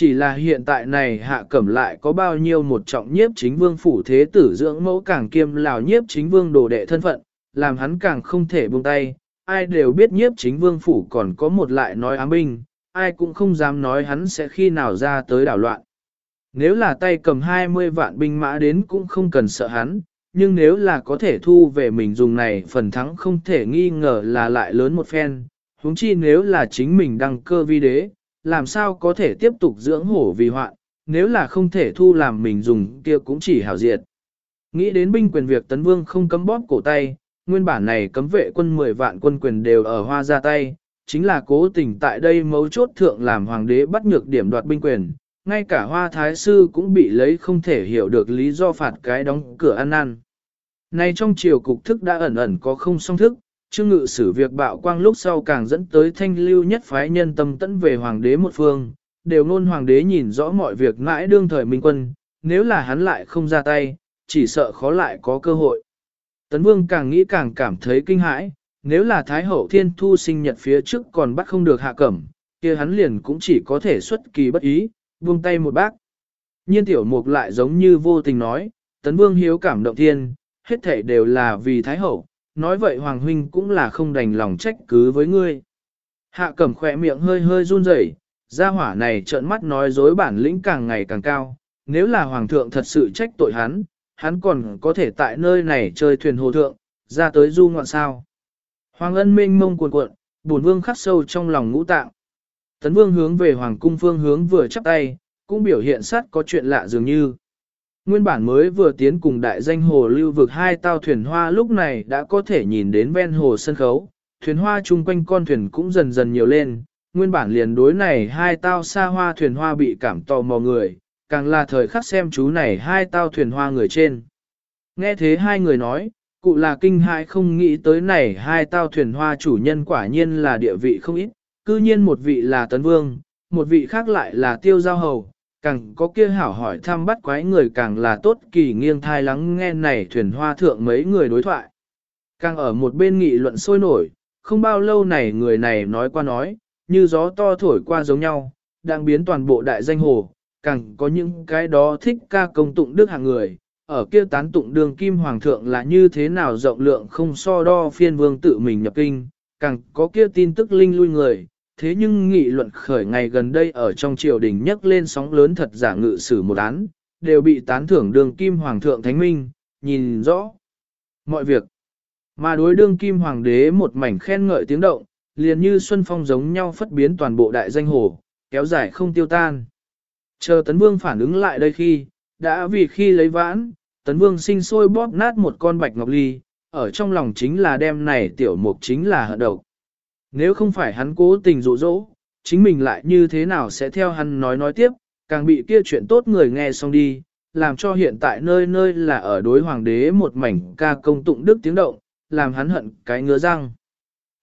Chỉ là hiện tại này hạ cẩm lại có bao nhiêu một trọng nhiếp chính vương phủ thế tử dưỡng mẫu càng kiêm lào nhiếp chính vương đồ đệ thân phận, làm hắn càng không thể buông tay, ai đều biết nhiếp chính vương phủ còn có một lại nói ám binh, ai cũng không dám nói hắn sẽ khi nào ra tới đảo loạn. Nếu là tay cầm 20 vạn binh mã đến cũng không cần sợ hắn, nhưng nếu là có thể thu về mình dùng này phần thắng không thể nghi ngờ là lại lớn một phen, huống chi nếu là chính mình đăng cơ vi đế, làm sao có thể tiếp tục dưỡng hổ vì hoạn, nếu là không thể thu làm mình dùng kia cũng chỉ hảo diệt. Nghĩ đến binh quyền việc tấn vương không cấm bóp cổ tay, nguyên bản này cấm vệ quân 10 vạn quân quyền đều ở hoa ra tay, chính là cố tình tại đây mấu chốt thượng làm hoàng đế bắt nhược điểm đoạt binh quyền, ngay cả hoa thái sư cũng bị lấy không thể hiểu được lý do phạt cái đóng cửa ăn ăn. Này trong triều cục thức đã ẩn ẩn có không song thức, chương ngự xử việc bạo quang lúc sau càng dẫn tới thanh lưu nhất phái nhân tâm tẫn về hoàng đế một phương, đều nôn hoàng đế nhìn rõ mọi việc mãi đương thời minh quân, nếu là hắn lại không ra tay, chỉ sợ khó lại có cơ hội. Tấn vương càng nghĩ càng cảm thấy kinh hãi, nếu là Thái hậu thiên thu sinh nhật phía trước còn bắt không được hạ cẩm, kia hắn liền cũng chỉ có thể xuất kỳ bất ý, buông tay một bác. Nhiên tiểu mục lại giống như vô tình nói, tấn vương hiếu cảm động thiên, hết thể đều là vì Thái hậu, nói vậy Hoàng huynh cũng là không đành lòng trách cứ với ngươi. Hạ cẩm khỏe miệng hơi hơi run rẩy, gia hỏa này trợn mắt nói dối bản lĩnh càng ngày càng cao, nếu là Hoàng thượng thật sự trách tội hắn, hắn còn có thể tại nơi này chơi thuyền hồ thượng, ra tới du ngoạn sao. Hoàng ân minh mông cuồn cuộn, bổn vương khắc sâu trong lòng ngũ tạng. Tấn vương hướng về hoàng cung phương hướng vừa chắp tay, cũng biểu hiện sát có chuyện lạ dường như. Nguyên bản mới vừa tiến cùng đại danh hồ lưu vực hai tao thuyền hoa lúc này đã có thể nhìn đến ven hồ sân khấu, thuyền hoa chung quanh con thuyền cũng dần dần nhiều lên, nguyên bản liền đối này hai tao xa hoa thuyền hoa bị cảm tò mò người, càng là thời khắc xem chú này hai tao thuyền hoa người trên. Nghe thế hai người nói, cụ là kinh hại không nghĩ tới này hai tao thuyền hoa chủ nhân quả nhiên là địa vị không ít, cư nhiên một vị là tấn vương, một vị khác lại là tiêu giao hầu, càng có kia hảo hỏi thăm bắt quái người càng là tốt kỳ nghiêng thai lắng nghe này thuyền hoa thượng mấy người đối thoại. Càng ở một bên nghị luận sôi nổi, không bao lâu này người này nói qua nói, như gió to thổi qua giống nhau, đang biến toàn bộ đại danh hồ, càng có những cái đó thích ca công tụng đức hàng người, ở kia tán tụng đường kim hoàng thượng là như thế nào rộng lượng không so đo phiên vương tự mình nhập kinh, càng có kia tin tức linh lui người, thế nhưng nghị luận khởi ngày gần đây ở trong triều đình nhấc lên sóng lớn thật giả ngự xử một án, đều bị tán thưởng đường kim hoàng thượng thánh minh, nhìn rõ mọi việc. Mà đối đương kim hoàng đế một mảnh khen ngợi tiếng động, liền như xuân phong giống nhau phất biến toàn bộ đại danh hồ, kéo dài không tiêu tan. Chờ tấn vương phản ứng lại đây khi, đã vì khi lấy vãn, tấn vương sinh sôi bóp nát một con bạch ngọc ly, ở trong lòng chính là đem này tiểu mục chính là hận độc. Nếu không phải hắn cố tình dụ dỗ, chính mình lại như thế nào sẽ theo hắn nói nói tiếp, càng bị kia chuyện tốt người nghe xong đi, làm cho hiện tại nơi nơi là ở đối hoàng đế một mảnh ca công tụng đức tiếng động, làm hắn hận cái ngứa răng.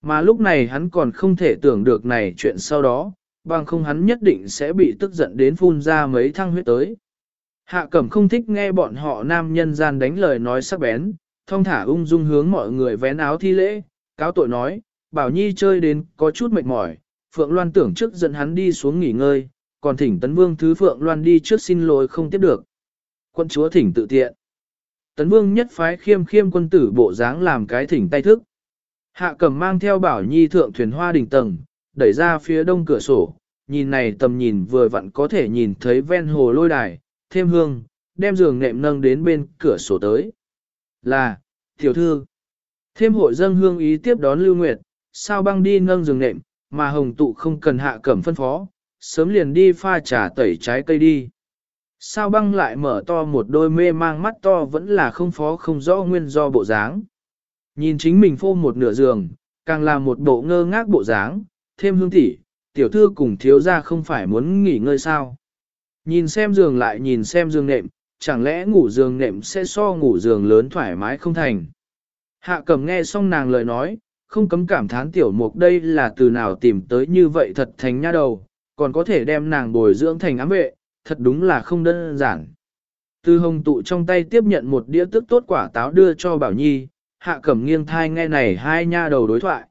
Mà lúc này hắn còn không thể tưởng được này chuyện sau đó, bằng không hắn nhất định sẽ bị tức giận đến phun ra mấy thăng huyết tới. Hạ cẩm không thích nghe bọn họ nam nhân gian đánh lời nói sắc bén, thông thả ung dung hướng mọi người vén áo thi lễ, cáo tội nói, bảo nhi chơi đến có chút mệt mỏi, Phượng Loan tưởng trước dẫn hắn đi xuống nghỉ ngơi, còn thỉnh Tấn Vương thứ Phượng Loan đi trước xin lỗi không tiếp được. Quân chúa thỉnh tự tiện. Tấn Vương nhất phái khiêm khiêm quân tử bộ dáng làm cái thỉnh tay thức. Hạ cầm mang theo bảo nhi thượng thuyền hoa đỉnh tầng, đẩy ra phía đông cửa sổ, nhìn này tầm nhìn vừa vặn có thể nhìn thấy ven hồ lôi đài, thêm hương, đem giường nệm nâng đến bên cửa sổ tới. Là, tiểu thư, thêm hội dân hương ý tiếp đón Lưu Nguyệt, sao băng đi nâng giường nệm, mà hồng tụ không cần hạ cẩm phân phó, sớm liền đi pha trà tẩy trái cây đi. Sao băng lại mở to một đôi mê mang mắt to vẫn là không phó không rõ nguyên do bộ dáng. Nhìn chính mình phô một nửa giường, càng là một bộ ngơ ngác bộ dáng, thêm hương tỷ, tiểu thư cùng thiếu ra không phải muốn nghỉ ngơi sao. Nhìn xem giường lại nhìn xem giường nệm, chẳng lẽ ngủ giường nệm sẽ so ngủ giường lớn thoải mái không thành. Hạ cầm nghe xong nàng lời nói, không cấm cảm thán tiểu mục đây là từ nào tìm tới như vậy thật thành nha đầu, còn có thể đem nàng bồi dưỡng thành ám vệ, thật đúng là không đơn giản. Từ hồng tụ trong tay tiếp nhận một đĩa tức tốt quả táo đưa cho Bảo Nhi, hạ cẩm nghiêng thai nghe này hai nha đầu đối thoại.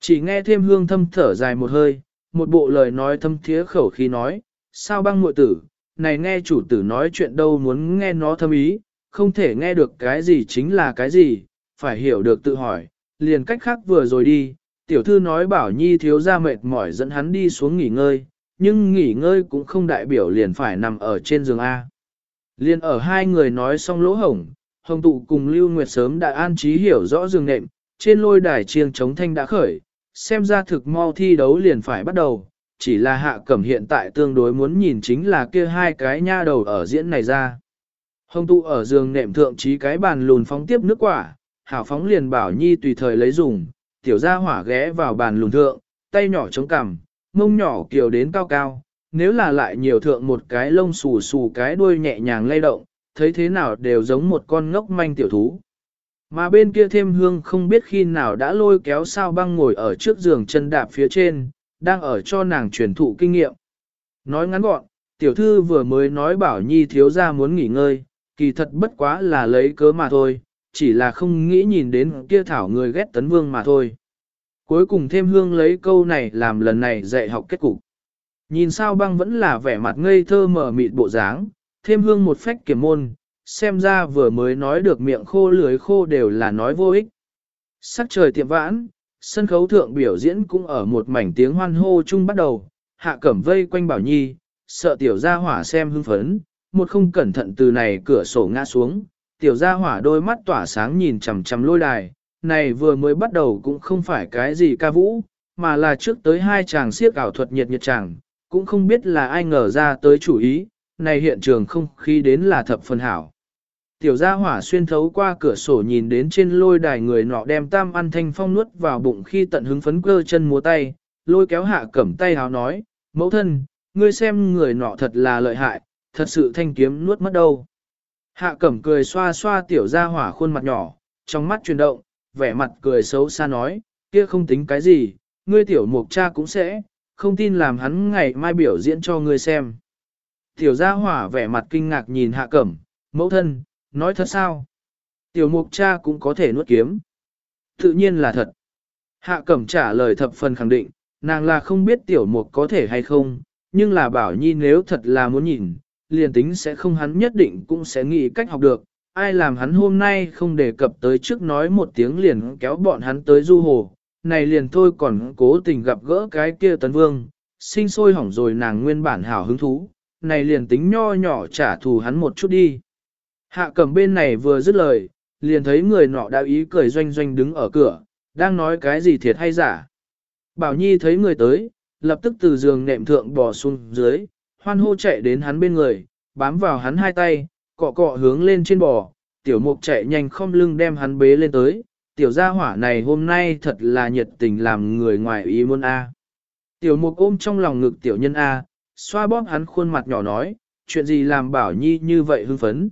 Chỉ nghe thêm hương thâm thở dài một hơi, một bộ lời nói thâm thiế khẩu khí nói, sao băng muội tử, này nghe chủ tử nói chuyện đâu muốn nghe nó thâm ý, không thể nghe được cái gì chính là cái gì, phải hiểu được tự hỏi, liền cách khác vừa rồi đi, tiểu thư nói bảo nhi thiếu ra mệt mỏi dẫn hắn đi xuống nghỉ ngơi, nhưng nghỉ ngơi cũng không đại biểu liền phải nằm ở trên giường A. Liền ở hai người nói xong lỗ hổng, hồng tụ cùng Lưu Nguyệt sớm đã an trí hiểu rõ giường nệm, trên lôi đài chiêng chống thanh đã khởi, xem ra thực mau thi đấu liền phải bắt đầu, chỉ là hạ cẩm hiện tại tương đối muốn nhìn chính là kia hai cái nha đầu ở diễn này ra. Hồng tụ ở giường nệm thượng trí cái bàn lùn phóng tiếp nước quả, hảo phóng liền bảo nhi tùy thời lấy dùng, tiểu gia hỏa ghé vào bàn lùn thượng, tay nhỏ chống cằm, mông nhỏ kiều đến cao cao, nếu là lại nhiều thượng một cái lông xù xù cái đuôi nhẹ nhàng lay động, thấy thế nào đều giống một con ngốc manh tiểu thú. Mà bên kia thêm hương không biết khi nào đã lôi kéo sao băng ngồi ở trước giường chân đạp phía trên, đang ở cho nàng truyền thụ kinh nghiệm. Nói ngắn gọn, tiểu thư vừa mới nói bảo nhi thiếu ra muốn nghỉ ngơi, kỳ thật bất quá là lấy cớ mà thôi, chỉ là không nghĩ nhìn đến kia thảo người ghét tấn vương mà thôi. Cuối cùng thêm hương lấy câu này làm lần này dạy học kết cục. Nhìn sao băng vẫn là vẻ mặt ngây thơ mở mịt bộ dáng, thêm hương một phách kiểm môn, xem ra vừa mới nói được miệng khô lưới khô đều là nói vô ích. Sắc trời tiệm vãn, sân khấu thượng biểu diễn cũng ở một mảnh tiếng hoan hô chung bắt đầu, hạ cẩm vây quanh bảo nhi, sợ tiểu gia hỏa xem hưng phấn, một không cẩn thận từ này cửa sổ ngã xuống, tiểu gia hỏa đôi mắt tỏa sáng nhìn chằm chằm lôi đài, này vừa mới bắt đầu cũng không phải cái gì ca vũ, mà là trước tới hai chàng siếc ảo thuật nhiệt nhiệt chàng, cũng không biết là ai ngờ ra tới chủ ý, này hiện trường không khí đến là thập phần hảo. Tiểu gia hỏa xuyên thấu qua cửa sổ nhìn đến trên lôi đài người nọ đem tam ăn thanh phong nuốt vào bụng khi tận hứng phấn cơ chân múa tay, lôi kéo hạ cẩm tay háo nói, mẫu thân, ngươi xem người nọ thật là lợi hại, thật sự thanh kiếm nuốt mất đâu. Hạ cẩm cười xoa xoa tiểu gia hỏa khuôn mặt nhỏ, trong mắt chuyển động, vẻ mặt cười xấu xa nói, kia không tính cái gì, ngươi tiểu mục cha cũng sẽ, không tin làm hắn ngày mai biểu diễn cho ngươi xem. Tiểu gia hỏa vẻ mặt kinh ngạc nhìn hạ cẩm, mẫu thân, nói thật sao? Tiểu mục cha cũng có thể nuốt kiếm. Tự nhiên là thật. Hạ cẩm trả lời thập phần khẳng định, nàng là không biết tiểu mục có thể hay không, nhưng là bảo nhi nếu thật là muốn nhìn, liền tính sẽ không hắn nhất định cũng sẽ nghĩ cách học được. Ai làm hắn hôm nay không đề cập tới trước nói một tiếng liền kéo bọn hắn tới du hồ, này liền thôi còn cố tình gặp gỡ cái kia tấn vương, sinh sôi hỏng rồi nàng nguyên bản hảo hứng thú, này liền tính nho nhỏ trả thù hắn một chút đi. Hạ cầm bên này vừa dứt lời, liền thấy người nọ đã ý cười doanh doanh đứng ở cửa, đang nói cái gì thiệt hay giả. Bảo Nhi thấy người tới, lập tức từ giường nệm thượng bò xuống dưới, hoan hô chạy đến hắn bên người, bám vào hắn hai tay, cọ cọ hướng lên trên bò, tiểu mục chạy nhanh không lưng đem hắn bế lên tới, tiểu gia hỏa này hôm nay thật là nhiệt tình làm người ngoài ý muốn A. Tiểu mục ôm trong lòng ngực tiểu nhân A, xoa bóp hắn khuôn mặt nhỏ nói, chuyện gì làm bảo nhi như vậy hưng phấn.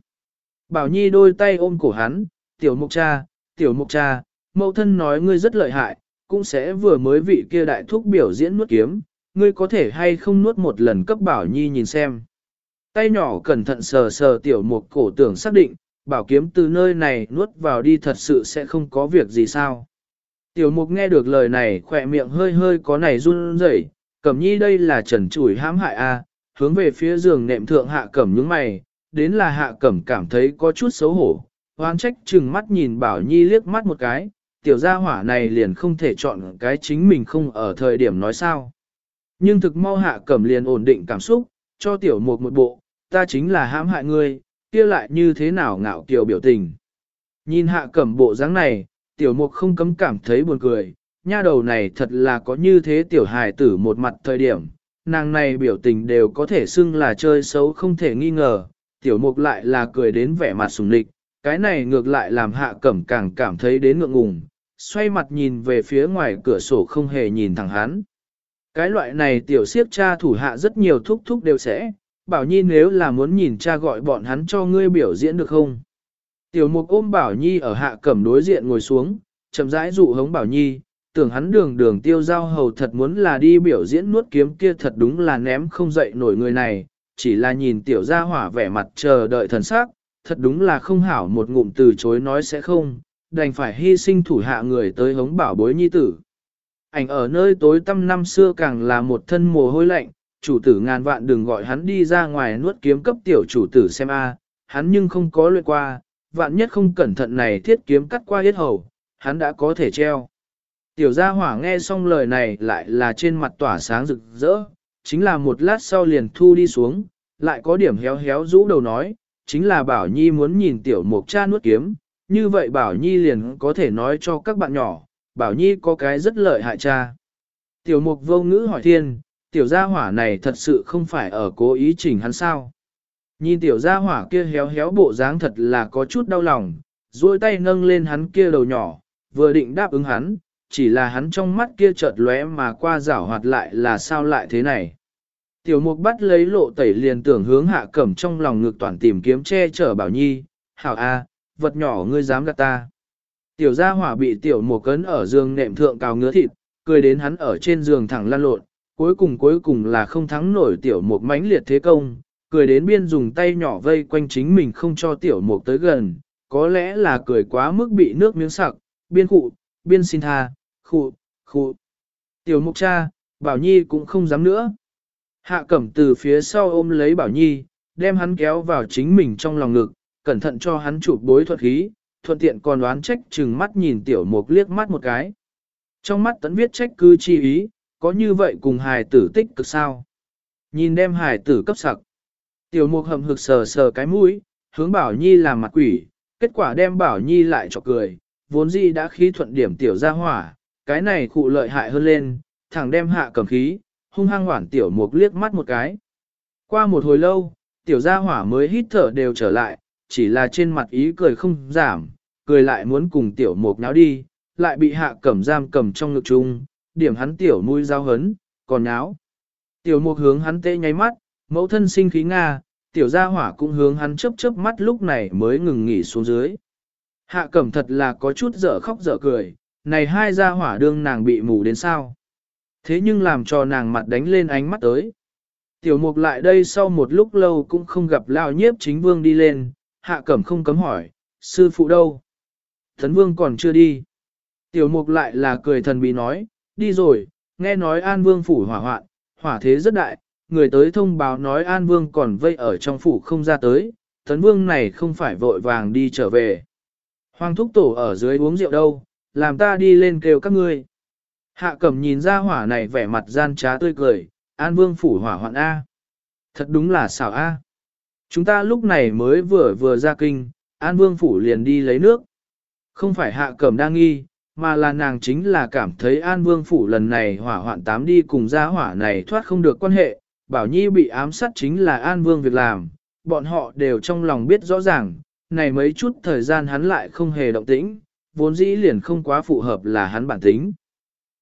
Bảo nhi đôi tay ôm cổ hắn, tiểu mục cha, tiểu mục cha, mẫu thân nói ngươi rất lợi hại, cũng sẽ vừa mới vị kia đại thúc biểu diễn nuốt kiếm, ngươi có thể hay không nuốt một lần cấp bảo nhi nhìn xem. Tay nhỏ cẩn thận sờ sờ tiểu mục cổ tưởng xác định, bảo kiếm từ nơi này nuốt vào đi thật sự sẽ không có việc gì sao. Tiểu mục nghe được lời này khỏe miệng hơi hơi có này run rẩy, cẩm nhi đây là trần chủi hãm hại a, hướng về phía giường nệm thượng hạ cẩm những mày, đến là hạ cẩm cảm thấy có chút xấu hổ, hoang trách chừng mắt nhìn bảo nhi liếc mắt một cái, tiểu gia hỏa này liền không thể chọn cái chính mình không ở thời điểm nói sao. Nhưng thực mau hạ cẩm liền ổn định cảm xúc, cho tiểu mục một bộ, ta chính là hãm hại ngươi, kia lại như thế nào ngạo kiều biểu tình. Nhìn hạ cẩm bộ dáng này, tiểu mục không cấm cảm thấy buồn cười, nha đầu này thật là có như thế tiểu hài tử một mặt thời điểm, nàng này biểu tình đều có thể xưng là chơi xấu không thể nghi ngờ, tiểu mục lại là cười đến vẻ mặt sùng lịch, cái này ngược lại làm hạ cẩm càng cảm thấy đến ngượng ngùng, xoay mặt nhìn về phía ngoài cửa sổ không hề nhìn thẳng hắn. Cái loại này tiểu siếp cha thủ hạ rất nhiều thúc thúc đều sẽ, Bảo Nhi nếu là muốn nhìn cha gọi bọn hắn cho ngươi biểu diễn được không? Tiểu mục ôm Bảo Nhi ở hạ cẩm đối diện ngồi xuống, chậm rãi dụ hống Bảo Nhi, tưởng hắn đường đường tiêu giao hầu thật muốn là đi biểu diễn nuốt kiếm kia thật đúng là ném không dậy nổi người này, chỉ là nhìn tiểu gia hỏa vẻ mặt chờ đợi thần sắc, thật đúng là không hảo một ngụm từ chối nói sẽ không, đành phải hy sinh thủ hạ người tới hống bảo bối nhi tử. Ảnh ở nơi tối tăm năm xưa càng là một thân mồ hôi lạnh, chủ tử ngàn vạn đừng gọi hắn đi ra ngoài nuốt kiếm cấp tiểu chủ tử xem a, hắn nhưng không có luyện qua, vạn nhất không cẩn thận này thiết kiếm cắt qua hết hầu, hắn đã có thể treo. Tiểu gia hỏa nghe xong lời này lại là trên mặt tỏa sáng rực rỡ, chính là một lát sau liền thu đi xuống, lại có điểm héo héo rũ đầu nói, chính là Bảo Nhi muốn nhìn tiểu mục cha nuốt kiếm, như vậy Bảo Nhi liền có thể nói cho các bạn nhỏ, Bảo Nhi có cái rất lợi hại cha. Tiểu mục vô ngữ hỏi thiên, tiểu gia hỏa này thật sự không phải ở cố ý chỉnh hắn sao. Nhìn tiểu gia hỏa kia héo héo bộ dáng thật là có chút đau lòng, duỗi tay nâng lên hắn kia đầu nhỏ, vừa định đáp ứng hắn, chỉ là hắn trong mắt kia chợt lóe mà qua rảo hoạt lại là sao lại thế này. Tiểu mục bắt lấy lộ tẩy liền tưởng hướng hạ cẩm trong lòng ngực toàn tìm kiếm che chở bảo nhi, hảo a, vật nhỏ ngươi dám gạt ta. Tiểu gia hỏa bị tiểu Mùa cấn ở giường nệm thượng cào ngứa thịt, cười đến hắn ở trên giường thẳng lăn lộn, cuối cùng cuối cùng là không thắng nổi tiểu mục mãnh liệt thế công, cười đến biên dùng tay nhỏ vây quanh chính mình không cho tiểu mục tới gần, có lẽ là cười quá mức bị nước miếng sặc, biên khụ, biên xin tha, khụ, khụ. Tiểu mục cha, Bảo Nhi cũng không dám nữa. Hạ cẩm từ phía sau ôm lấy Bảo Nhi, đem hắn kéo vào chính mình trong lòng ngực, cẩn thận cho hắn chụp bối thuật khí, thuận tiện còn đoán trách chừng mắt nhìn tiểu mục liếc mắt một cái. Trong mắt tấn viết trách cư chi ý, có như vậy cùng hài tử tích cực sao? Nhìn đem hài tử cấp sặc. Tiểu mục hầm hực sờ sờ cái mũi, hướng Bảo Nhi làm mặt quỷ, kết quả đem Bảo Nhi lại cho cười, vốn dĩ đã khí thuận điểm tiểu ra hỏa, cái này cụ lợi hại hơn lên, thẳng đem hạ cầm khí, hung hăng hoảng tiểu mục liếc mắt một cái. Qua một hồi lâu, tiểu gia hỏa mới hít thở đều trở lại, chỉ là trên mặt ý cười không giảm, cười lại muốn cùng tiểu mục náo đi, lại bị hạ cẩm giam cầm trong ngực chung, điểm hắn tiểu mũi giao hấn, còn náo. Tiểu mục hướng hắn tê nháy mắt, mẫu thân sinh khí Nga, tiểu gia hỏa cũng hướng hắn chớp chớp mắt lúc này mới ngừng nghỉ xuống dưới. Hạ cẩm thật là có chút dở khóc dở cười, này hai gia hỏa đương nàng bị mù đến sao. Thế nhưng làm cho nàng mặt đánh lên ánh mắt tới. Tiểu mục lại đây sau một lúc lâu cũng không gặp lao nhiếp chính vương đi lên, hạ cẩm không cấm hỏi, sư phụ đâu? Thấn vương còn chưa đi. Tiểu mục lại là cười thần bí nói, đi rồi, nghe nói an vương phủ hỏa hoạn, hỏa thế rất đại, người tới thông báo nói an vương còn vây ở trong phủ không ra tới, thấn vương này không phải vội vàng đi trở về. Hoàng thúc tổ ở dưới uống rượu đâu, làm ta đi lên kêu các ngươi. Hạ cẩm nhìn ra hỏa này vẻ mặt gian trá tươi cười, an vương phủ hỏa hoạn A. Thật đúng là xảo A. Chúng ta lúc này mới vừa vừa ra kinh, an vương phủ liền đi lấy nước. Không phải hạ cẩm đang nghi, mà là nàng chính là cảm thấy an vương phủ lần này hỏa hoạn tám đi cùng gia hỏa này thoát không được quan hệ. Bảo Nhi bị ám sát chính là an vương việc làm, bọn họ đều trong lòng biết rõ ràng, này mấy chút thời gian hắn lại không hề động tĩnh, vốn dĩ liền không quá phù hợp là hắn bản tính.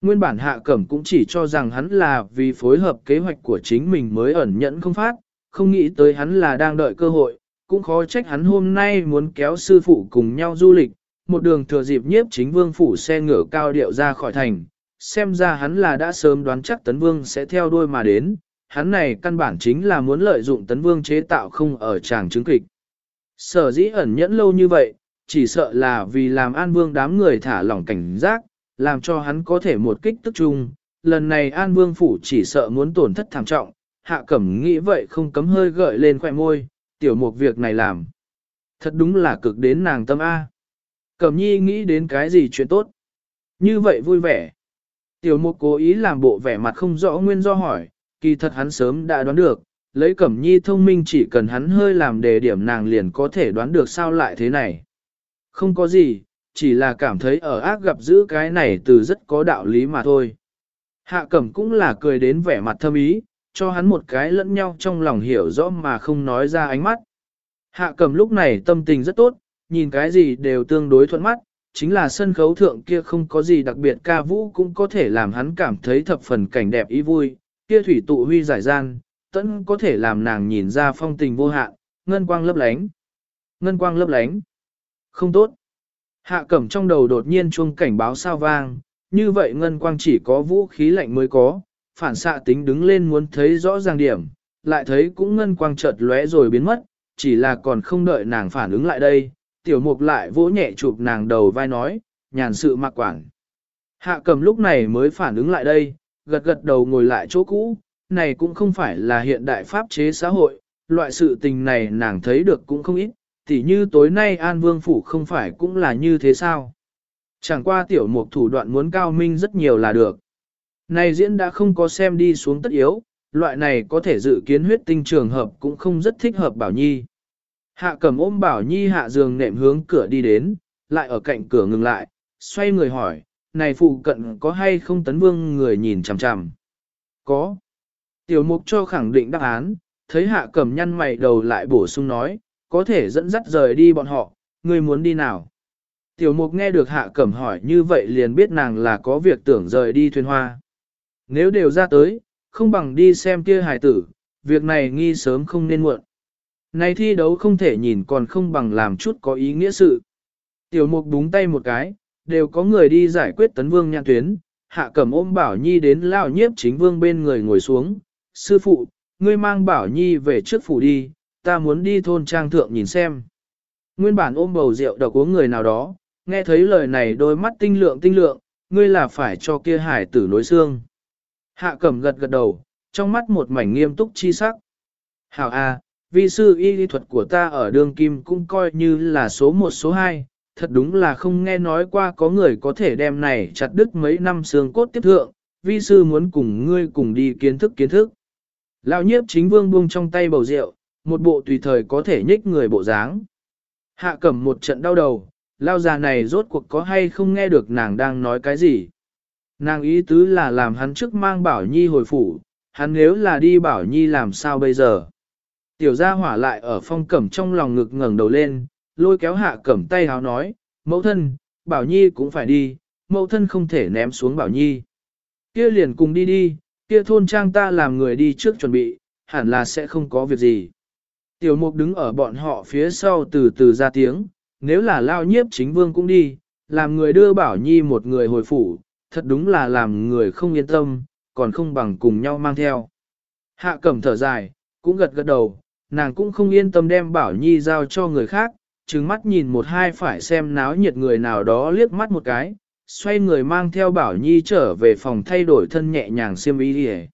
Nguyên bản hạ cẩm cũng chỉ cho rằng hắn là vì phối hợp kế hoạch của chính mình mới ẩn nhẫn không phát, không nghĩ tới hắn là đang đợi cơ hội, cũng khó trách hắn hôm nay muốn kéo sư phụ cùng nhau du lịch, một đường thừa dịp nhiếp chính vương phủ xe ngựa cao điệu ra khỏi thành, xem ra hắn là đã sớm đoán chắc tấn vương sẽ theo đuôi mà đến, hắn này căn bản chính là muốn lợi dụng tấn vương chế tạo không ở tràng chứng kịch. Sở dĩ ẩn nhẫn lâu như vậy, chỉ sợ là vì làm An Vương đám người thả lỏng cảnh giác, làm cho hắn có thể một kích tức chung. Lần này An Vương phủ chỉ sợ muốn tổn thất thảm trọng, hạ cẩm nghĩ vậy không cấm hơi gợi lên khỏe môi, tiểu mục việc này làm. Thật đúng là cực đến nàng tâm A. Cẩm nhi nghĩ đến cái gì chuyện tốt. Như vậy vui vẻ. Tiểu mục cố ý làm bộ vẻ mặt không rõ nguyên do hỏi, kỳ thật hắn sớm đã đoán được, lấy cẩm nhi thông minh chỉ cần hắn hơi làm đề điểm nàng liền có thể đoán được sao lại thế này. Không có gì, chỉ là cảm thấy ở ác gặp giữ cái này từ rất có đạo lý mà thôi. Hạ cẩm cũng là cười đến vẻ mặt thâm ý, cho hắn một cái lẫn nhau trong lòng hiểu rõ mà không nói ra ánh mắt. Hạ cẩm lúc này tâm tình rất tốt, nhìn cái gì đều tương đối thuận mắt, chính là sân khấu thượng kia không có gì đặc biệt ca vũ cũng có thể làm hắn cảm thấy thập phần cảnh đẹp ý vui, kia thủy tụ huy giải gian, tẫn có thể làm nàng nhìn ra phong tình vô hạn, ngân quang lấp lánh. Ngân quang lấp lánh. Không tốt. Hạ cẩm trong đầu đột nhiên chuông cảnh báo sao vang, như vậy ngân quang chỉ có vũ khí lạnh mới có, phản xạ tính đứng lên muốn thấy rõ ràng điểm, lại thấy cũng ngân quang chợt lóe rồi biến mất, chỉ là còn không đợi nàng phản ứng lại đây, tiểu mục lại vỗ nhẹ chụp nàng đầu vai nói, nhàn sự mặc quảng. Hạ cầm lúc này mới phản ứng lại đây, gật gật đầu ngồi lại chỗ cũ, này cũng không phải là hiện đại pháp chế xã hội, loại sự tình này nàng thấy được cũng không ít, tỉ như tối nay An Vương Phủ không phải cũng là như thế sao. Chẳng qua tiểu mục thủ đoạn muốn cao minh rất nhiều là được. Này diễn đã không có xem đi xuống tất yếu, loại này có thể dự kiến huyết tinh trường hợp cũng không rất thích hợp Bảo Nhi. Hạ cầm ôm Bảo Nhi hạ giường nệm hướng cửa đi đến, lại ở cạnh cửa ngừng lại, xoay người hỏi, này phụ cận có hay không tấn vương người nhìn chằm chằm? Có. Tiểu mục cho khẳng định đáp án, thấy hạ cầm nhăn mày đầu lại bổ sung nói, có thể dẫn dắt rời đi bọn họ, người muốn đi nào? Tiểu mục nghe được hạ cẩm hỏi như vậy liền biết nàng là có việc tưởng rời đi thuyền hoa. Nếu đều ra tới, không bằng đi xem kia hài tử, việc này nghi sớm không nên muộn. Này thi đấu không thể nhìn còn không bằng làm chút có ý nghĩa sự. Tiểu mục búng tay một cái, đều có người đi giải quyết tấn vương nhãn tuyến, hạ cẩm ôm bảo nhi đến lao nhiếp chính vương bên người ngồi xuống. Sư phụ, ngươi mang bảo nhi về trước phủ đi, ta muốn đi thôn trang thượng nhìn xem. Nguyên bản ôm bầu rượu độc uống người nào đó, nghe thấy lời này đôi mắt tinh lượng tinh lượng, ngươi là phải cho kia hải tử nối xương. Hạ cẩm gật gật đầu, trong mắt một mảnh nghiêm túc chi sắc. Hảo A, vi sư y lý thuật của ta ở đường kim cũng coi như là số một số hai, thật đúng là không nghe nói qua có người có thể đem này chặt đứt mấy năm xương cốt tiếp thượng, vi sư muốn cùng ngươi cùng đi kiến thức kiến thức. Lão nhiếp chính vương buông trong tay bầu rượu, một bộ tùy thời có thể nhích người bộ dáng. Hạ cẩm một trận đau đầu, lao già này rốt cuộc có hay không nghe được nàng đang nói cái gì. Nàng ý tứ là làm hắn trước mang Bảo Nhi hồi phủ, hắn nếu là đi Bảo Nhi làm sao bây giờ. Tiểu gia hỏa lại ở phong cẩm trong lòng ngực ngẩng đầu lên, lôi kéo hạ cẩm tay háo nói, mẫu thân, Bảo Nhi cũng phải đi, mẫu thân không thể ném xuống Bảo Nhi. Kia liền cùng đi đi, kia thôn trang ta làm người đi trước chuẩn bị, hẳn là sẽ không có việc gì. Tiểu mục đứng ở bọn họ phía sau từ từ ra tiếng, nếu là lao nhiếp chính vương cũng đi, làm người đưa Bảo Nhi một người hồi phủ, thật đúng là làm người không yên tâm, còn không bằng cùng nhau mang theo. Hạ cẩm thở dài, cũng gật gật đầu, nàng cũng không yên tâm đem Bảo Nhi giao cho người khác, trừng mắt nhìn một hai phải xem náo nhiệt người nào đó liếc mắt một cái, xoay người mang theo Bảo Nhi trở về phòng thay đổi thân nhẹ nhàng xiêm y đi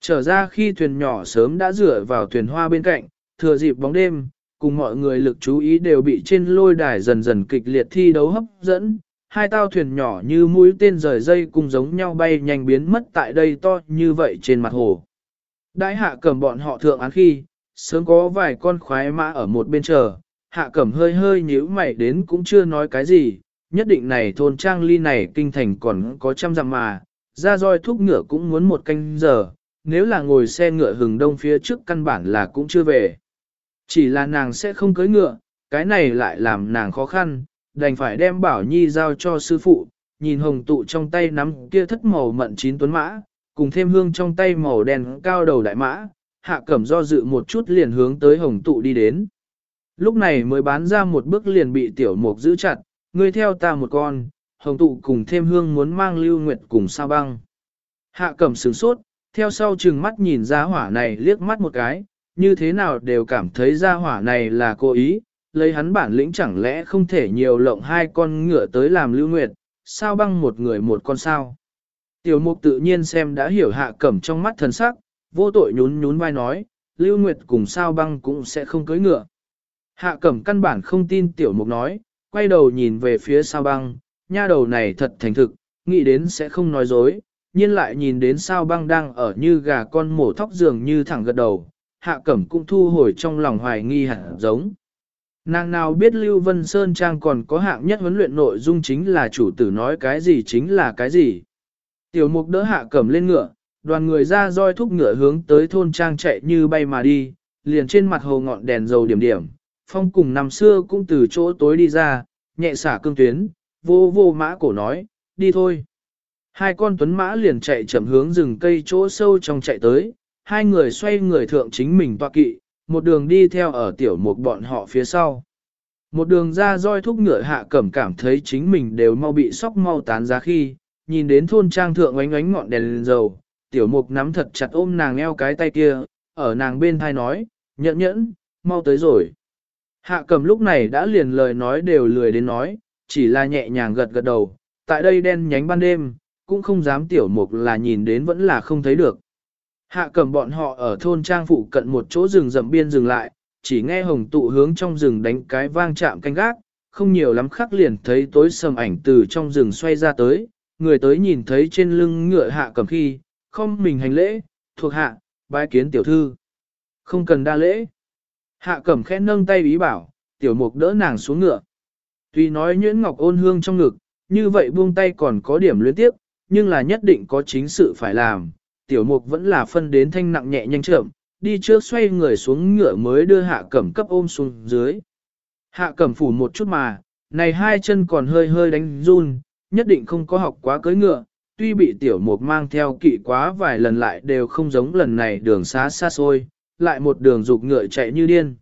Trở ra khi thuyền nhỏ sớm đã dựa vào thuyền hoa bên cạnh, thừa dịp bóng đêm, cùng mọi người lực chú ý đều bị trên lôi đài dần dần kịch liệt thi đấu hấp dẫn, hai tao thuyền nhỏ như mũi tên rời dây cùng giống nhau bay nhanh biến mất tại đây to như vậy trên mặt hồ. Đại hạ cầm bọn họ thượng án khi, sớm có vài con khoái mã ở một bên chờ, hạ cẩm hơi hơi nhíu mày đến cũng chưa nói cái gì, nhất định này thôn trang ly này kinh thành còn có trăm dặm mà, ra roi thúc ngựa cũng muốn một canh giờ, nếu là ngồi xe ngựa hừng đông phía trước căn bản là cũng chưa về. Chỉ là nàng sẽ không cưới ngựa, cái này lại làm nàng khó khăn, đành phải đem Bảo Nhi giao cho sư phụ, nhìn hồng tụ trong tay nắm kia thất màu mận chín tuấn mã, cùng thêm hương trong tay màu đen cao đầu đại mã, hạ cẩm do dự một chút liền hướng tới hồng tụ đi đến. Lúc này mới bán ra một bước liền bị tiểu mục giữ chặt, ngươi theo ta một con, hồng tụ cùng thêm hương muốn mang lưu nguyệt cùng sao băng. Hạ cẩm sửng sốt, theo sau chừng mắt nhìn ra hỏa này liếc mắt một cái, như thế nào đều cảm thấy ra hỏa này là cố ý, lấy hắn bản lĩnh chẳng lẽ không thể nhiều lộng hai con ngựa tới làm lưu nguyệt, sao băng một người một con sao. Tiểu mục tự nhiên xem đã hiểu hạ cẩm trong mắt thần sắc, vô tội nhún nhún vai nói, lưu nguyệt cùng sao băng cũng sẽ không cưới ngựa. Hạ cẩm căn bản không tin tiểu mục nói, quay đầu nhìn về phía sao băng, nha đầu này thật thành thực, nghĩ đến sẽ không nói dối, nhiên lại nhìn đến sao băng đang ở như gà con mổ thóc dường như thẳng gật đầu, hạ cẩm cũng thu hồi trong lòng hoài nghi hẳn giống. Nàng nào biết Lưu Vân Sơn Trang còn có hạng nhất huấn luyện nội dung chính là chủ tử nói cái gì chính là cái gì. Tiểu mục đỡ hạ cẩm lên ngựa, đoàn người ra roi thúc ngựa hướng tới thôn Trang chạy như bay mà đi, liền trên mặt hồ ngọn đèn dầu điểm điểm. Phong cùng năm xưa cũng từ chỗ tối đi ra, nhẹ xả cương tuyến, vô vô mã cổ nói, đi thôi. Hai con tuấn mã liền chạy chậm hướng rừng cây chỗ sâu trong chạy tới, hai người xoay người thượng chính mình toa kỵ, một đường đi theo ở tiểu mục bọn họ phía sau. Một đường ra roi thúc ngựa hạ cẩm cảm thấy chính mình đều mau bị sóc mau tán ra khi, nhìn đến thôn trang thượng ánh ánh ngọn đèn lên dầu, tiểu mục nắm thật chặt ôm nàng eo cái tay kia, ở nàng bên thai nói, nhẫn nhẫn, mau tới rồi. Hạ cẩm lúc này đã liền lời nói đều lười đến nói, chỉ là nhẹ nhàng gật gật đầu, tại đây đen nhánh ban đêm, cũng không dám tiểu mục là nhìn đến vẫn là không thấy được. Hạ cầm bọn họ ở thôn trang phụ cận một chỗ rừng rậm biên dừng lại, chỉ nghe hồng tụ hướng trong rừng đánh cái vang chạm canh gác, không nhiều lắm khắc liền thấy tối sầm ảnh từ trong rừng xoay ra tới, người tới nhìn thấy trên lưng ngựa hạ cầm khi, không mình hành lễ, thuộc hạ, bái kiến tiểu thư. Không cần đa lễ. Hạ cẩm khẽ nâng tay ý bảo, tiểu mục đỡ nàng xuống ngựa. Tuy nói nhuyễn ngọc ôn hương trong ngực, như vậy buông tay còn có điểm luyến tiếp, nhưng là nhất định có chính sự phải làm. Tiểu mục vẫn là phân đến thanh nặng nhẹ nhanh chậm, đi trước xoay người xuống ngựa mới đưa hạ cẩm cấp ôm xuống dưới. Hạ cẩm phủ một chút mà, này hai chân còn hơi hơi đánh run, nhất định không có học quá cưới ngựa, tuy bị tiểu mục mang theo kỵ quá vài lần lại đều không giống lần này đường xá xa xôi, lại một đường dục ngựa chạy như điên.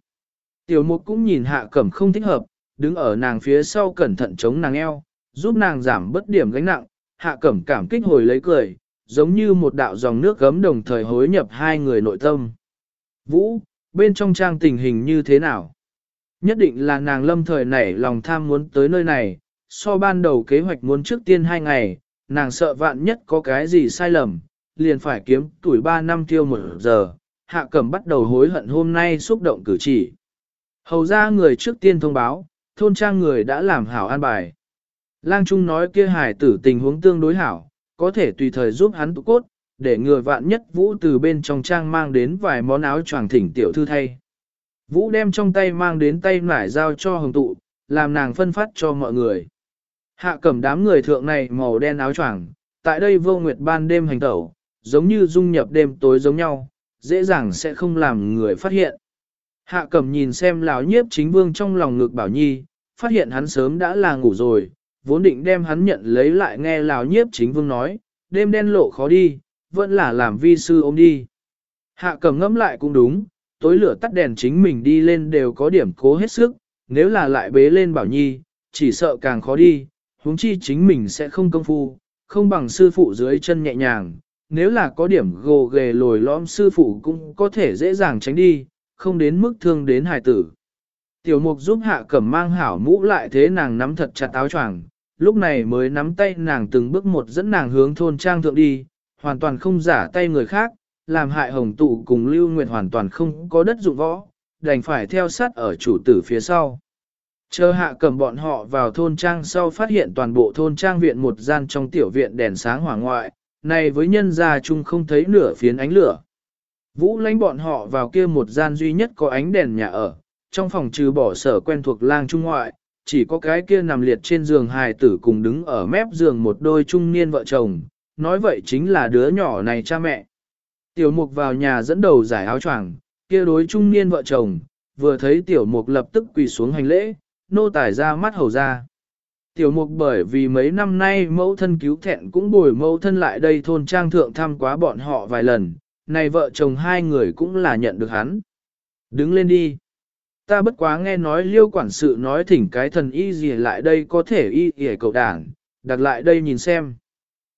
Tiểu mục cũng nhìn hạ cẩm không thích hợp, đứng ở nàng phía sau cẩn thận chống nàng eo, giúp nàng giảm bất điểm gánh nặng, hạ cẩm cảm kích hồi lấy cười, giống như một đạo dòng nước gấm đồng thời hối nhập hai người nội tâm. Vũ, bên trong trang tình hình như thế nào? Nhất định là nàng lâm thời nảy lòng tham muốn tới nơi này, so ban đầu kế hoạch muốn trước tiên hai ngày, nàng sợ vạn nhất có cái gì sai lầm, liền phải kiếm tuổi ba năm tiêu một giờ, hạ cẩm bắt đầu hối hận hôm nay xúc động cử chỉ. Hầu ra người trước tiên thông báo, thôn trang người đã làm hảo an bài. Lang Trung nói kia hải tử tình huống tương đối hảo, có thể tùy thời giúp hắn tụ cốt, để ngừa vạn nhất Vũ từ bên trong trang mang đến vài món áo choàng thỉnh tiểu thư thay. Vũ đem trong tay mang đến tay nải giao cho hồng tụ, làm nàng phân phát cho mọi người. Hạ cẩm đám người thượng này màu đen áo choàng, tại đây vô nguyệt ban đêm hành tẩu, giống như dung nhập đêm tối giống nhau, dễ dàng sẽ không làm người phát hiện. Hạ cẩm nhìn xem lão nhiếp chính vương trong lòng ngực bảo nhi, phát hiện hắn sớm đã là ngủ rồi, vốn định đem hắn nhận lấy lại nghe lão nhiếp chính vương nói, đêm đen lộ khó đi, vẫn là làm vi sư ôm đi. Hạ cẩm ngẫm lại cũng đúng, tối lửa tắt đèn chính mình đi lên đều có điểm cố hết sức, nếu là lại bế lên bảo nhi, chỉ sợ càng khó đi, huống chi chính mình sẽ không công phu, không bằng sư phụ dưới chân nhẹ nhàng, nếu là có điểm gồ ghề lồi lõm sư phụ cũng có thể dễ dàng tránh đi, không đến mức thương đến hài tử. Tiểu mục giúp hạ cẩm mang hảo mũ lại thế nàng nắm thật chặt áo choàng, lúc này mới nắm tay nàng từng bước một dẫn nàng hướng thôn trang thượng đi, hoàn toàn không giả tay người khác, làm hại hồng tụ cùng lưu nguyệt hoàn toàn không có đất dụng võ, đành phải theo sát ở chủ tử phía sau. Chờ hạ cầm bọn họ vào thôn trang sau phát hiện toàn bộ thôn trang viện một gian trong tiểu viện đèn sáng hỏa ngoại, này với nhân gia chung không thấy nửa phiến ánh lửa. Vũ lãnh bọn họ vào kia một gian duy nhất có ánh đèn nhà ở, trong phòng trừ bỏ sở quen thuộc lang trung ngoại, chỉ có cái kia nằm liệt trên giường hài tử cùng đứng ở mép giường một đôi trung niên vợ chồng, nói vậy chính là đứa nhỏ này cha mẹ. Tiểu mục vào nhà dẫn đầu giải áo choàng, kia đối trung niên vợ chồng, vừa thấy tiểu mục lập tức quỳ xuống hành lễ, nô tài ra mắt hầu ra. Tiểu mục bởi vì mấy năm nay mẫu thân cứu thẹn cũng bồi mẫu thân lại đây thôn trang thượng thăm quá bọn họ vài lần, này vợ chồng hai người cũng là nhận được hắn. Đứng lên đi. Ta bất quá nghe nói liêu quản sự nói thỉnh cái thần y gì lại đây có thể y y cậu đảng, đặt lại đây nhìn xem.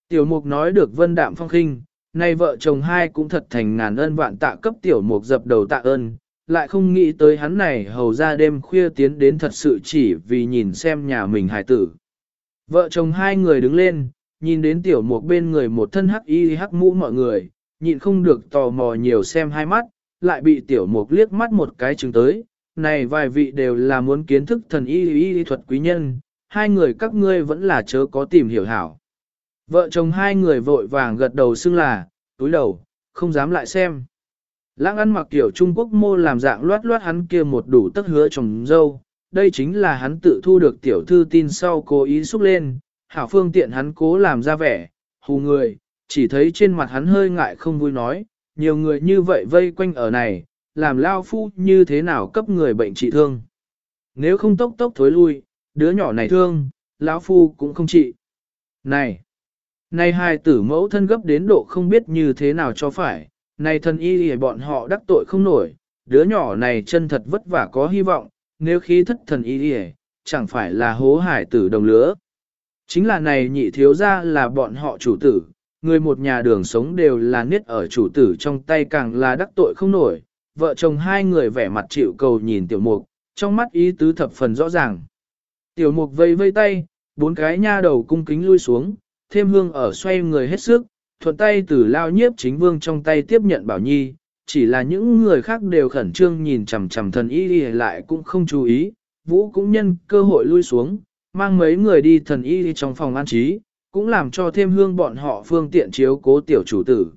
Tiểu mục nói được vân đạm phong khinh, nay vợ chồng hai cũng thật thành ngàn ơn vạn tạ cấp tiểu mục dập đầu tạ ơn, lại không nghĩ tới hắn này hầu ra đêm khuya tiến đến thật sự chỉ vì nhìn xem nhà mình hài tử. Vợ chồng hai người đứng lên, nhìn đến tiểu mục bên người một thân hắc y hắc mũ mọi người, nhịn không được tò mò nhiều xem hai mắt, lại bị tiểu mục liếc mắt một cái chừng tới. Này vài vị đều là muốn kiến thức thần y y thuật quý nhân, hai người các ngươi vẫn là chớ có tìm hiểu hảo. Vợ chồng hai người vội vàng gật đầu xưng là, túi đầu, không dám lại xem. Lãng ăn mặc kiểu Trung Quốc mô làm dạng loát loát hắn kia một đủ tất hứa chồng dâu, đây chính là hắn tự thu được tiểu thư tin sau cố ý xúc lên, hảo phương tiện hắn cố làm ra vẻ, hù người, chỉ thấy trên mặt hắn hơi ngại không vui nói, nhiều người như vậy vây quanh ở này, làm lao phu như thế nào cấp người bệnh trị thương. Nếu không tốc tốc thối lui, đứa nhỏ này thương, lão phu cũng không trị. Này! Này hai tử mẫu thân gấp đến độ không biết như thế nào cho phải, này thân y thì bọn họ đắc tội không nổi, đứa nhỏ này chân thật vất vả có hy vọng, nếu khí thất thần y thì chẳng phải là hố hải tử đồng lứa. Chính là này nhị thiếu ra là bọn họ chủ tử, người một nhà đường sống đều là niết ở chủ tử trong tay càng là đắc tội không nổi, vợ chồng hai người vẻ mặt chịu cầu nhìn tiểu mục, trong mắt ý tứ thập phần rõ ràng. Tiểu mục vây vây tay, bốn cái nha đầu cung kính lui xuống, thêm hương ở xoay người hết sức, thuận tay từ lao nhiếp chính vương trong tay tiếp nhận bảo nhi, chỉ là những người khác đều khẩn trương nhìn chằm chằm thần y y lại cũng không chú ý, vũ cũng nhân cơ hội lui xuống, mang mấy người đi thần y y trong phòng an trí, cũng làm cho thêm hương bọn họ phương tiện chiếu cố tiểu chủ tử.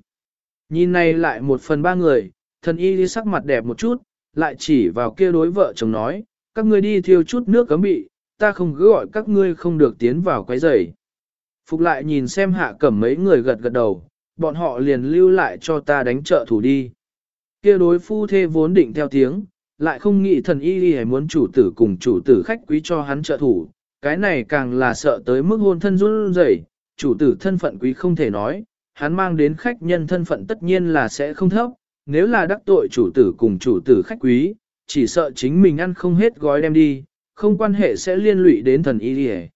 Nhìn này lại một phần ba người, thần y đi sắc mặt đẹp một chút, lại chỉ vào kia đối vợ chồng nói, các ngươi đi thiêu chút nước cấm bị, ta không cứ gọi các ngươi không được tiến vào quấy rầy. Phục lại nhìn xem hạ cẩm mấy người gật gật đầu, bọn họ liền lưu lại cho ta đánh trợ thủ đi. Kia đối phu thê vốn định theo tiếng, lại không nghĩ thần y đi muốn chủ tử cùng chủ tử khách quý cho hắn trợ thủ, cái này càng là sợ tới mức hôn thân run rẩy, chủ tử thân phận quý không thể nói, hắn mang đến khách nhân thân phận tất nhiên là sẽ không thấp, nếu là đắc tội chủ tử cùng chủ tử khách quý, chỉ sợ chính mình ăn không hết gói đem đi, không quan hệ sẽ liên lụy đến thần y đi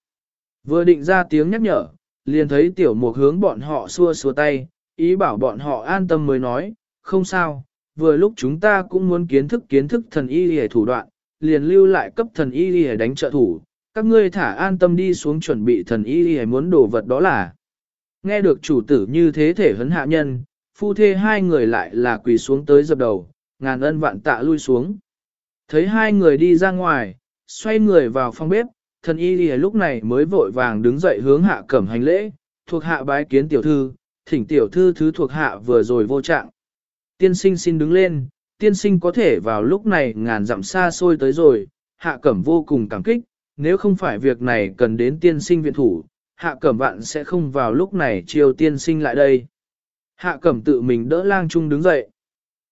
Vừa định ra tiếng nhắc nhở, liền thấy tiểu mục hướng bọn họ xua xua tay, ý bảo bọn họ an tâm mới nói, không sao, vừa lúc chúng ta cũng muốn kiến thức kiến thức thần y hề thủ đoạn, liền lưu lại cấp thần y hề đánh trợ thủ, các ngươi thả an tâm đi xuống chuẩn bị thần y hề muốn đồ vật đó là. Nghe được chủ tử như thế thể hấn hạ nhân, phu thê hai người lại là quỳ xuống tới dập đầu, ngàn ân vạn tạ lui xuống. Thấy hai người đi ra ngoài, xoay người vào phòng bếp, thần y lìa lúc này mới vội vàng đứng dậy hướng hạ cẩm hành lễ, thuộc hạ bái kiến tiểu thư, thỉnh tiểu thư thứ thuộc hạ vừa rồi vô trạng. Tiên sinh xin đứng lên, tiên sinh có thể vào lúc này ngàn dặm xa xôi tới rồi, hạ cẩm vô cùng cảm kích, nếu không phải việc này cần đến tiên sinh viện thủ, hạ cẩm vạn sẽ không vào lúc này chiều tiên sinh lại đây. Hạ cẩm tự mình đỡ lang trung đứng dậy.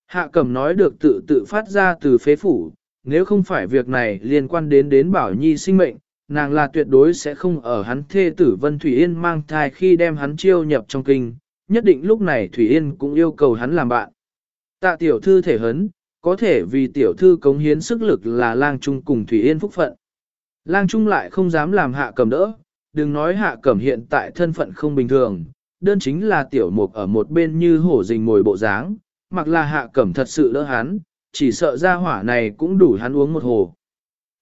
Hạ cẩm nói được tự tự phát ra từ phế phủ, nếu không phải việc này liên quan đến đến bảo nhi sinh mệnh, nàng là tuyệt đối sẽ không ở hắn thê tử Vân Thủy Yên mang thai khi đem hắn chiêu nhập trong kinh, nhất định lúc này Thủy Yên cũng yêu cầu hắn làm bạn. Tạ tiểu thư thể hấn, có thể vì tiểu thư cống hiến sức lực là lang trung cùng Thủy Yên phúc phận. Lang trung lại không dám làm hạ Cẩm đỡ, đừng nói hạ cẩm hiện tại thân phận không bình thường, đơn chính là tiểu mục ở một bên như hổ rình mồi bộ dáng, mặc là hạ cẩm thật sự đỡ hắn, chỉ sợ ra hỏa này cũng đủ hắn uống một hồ.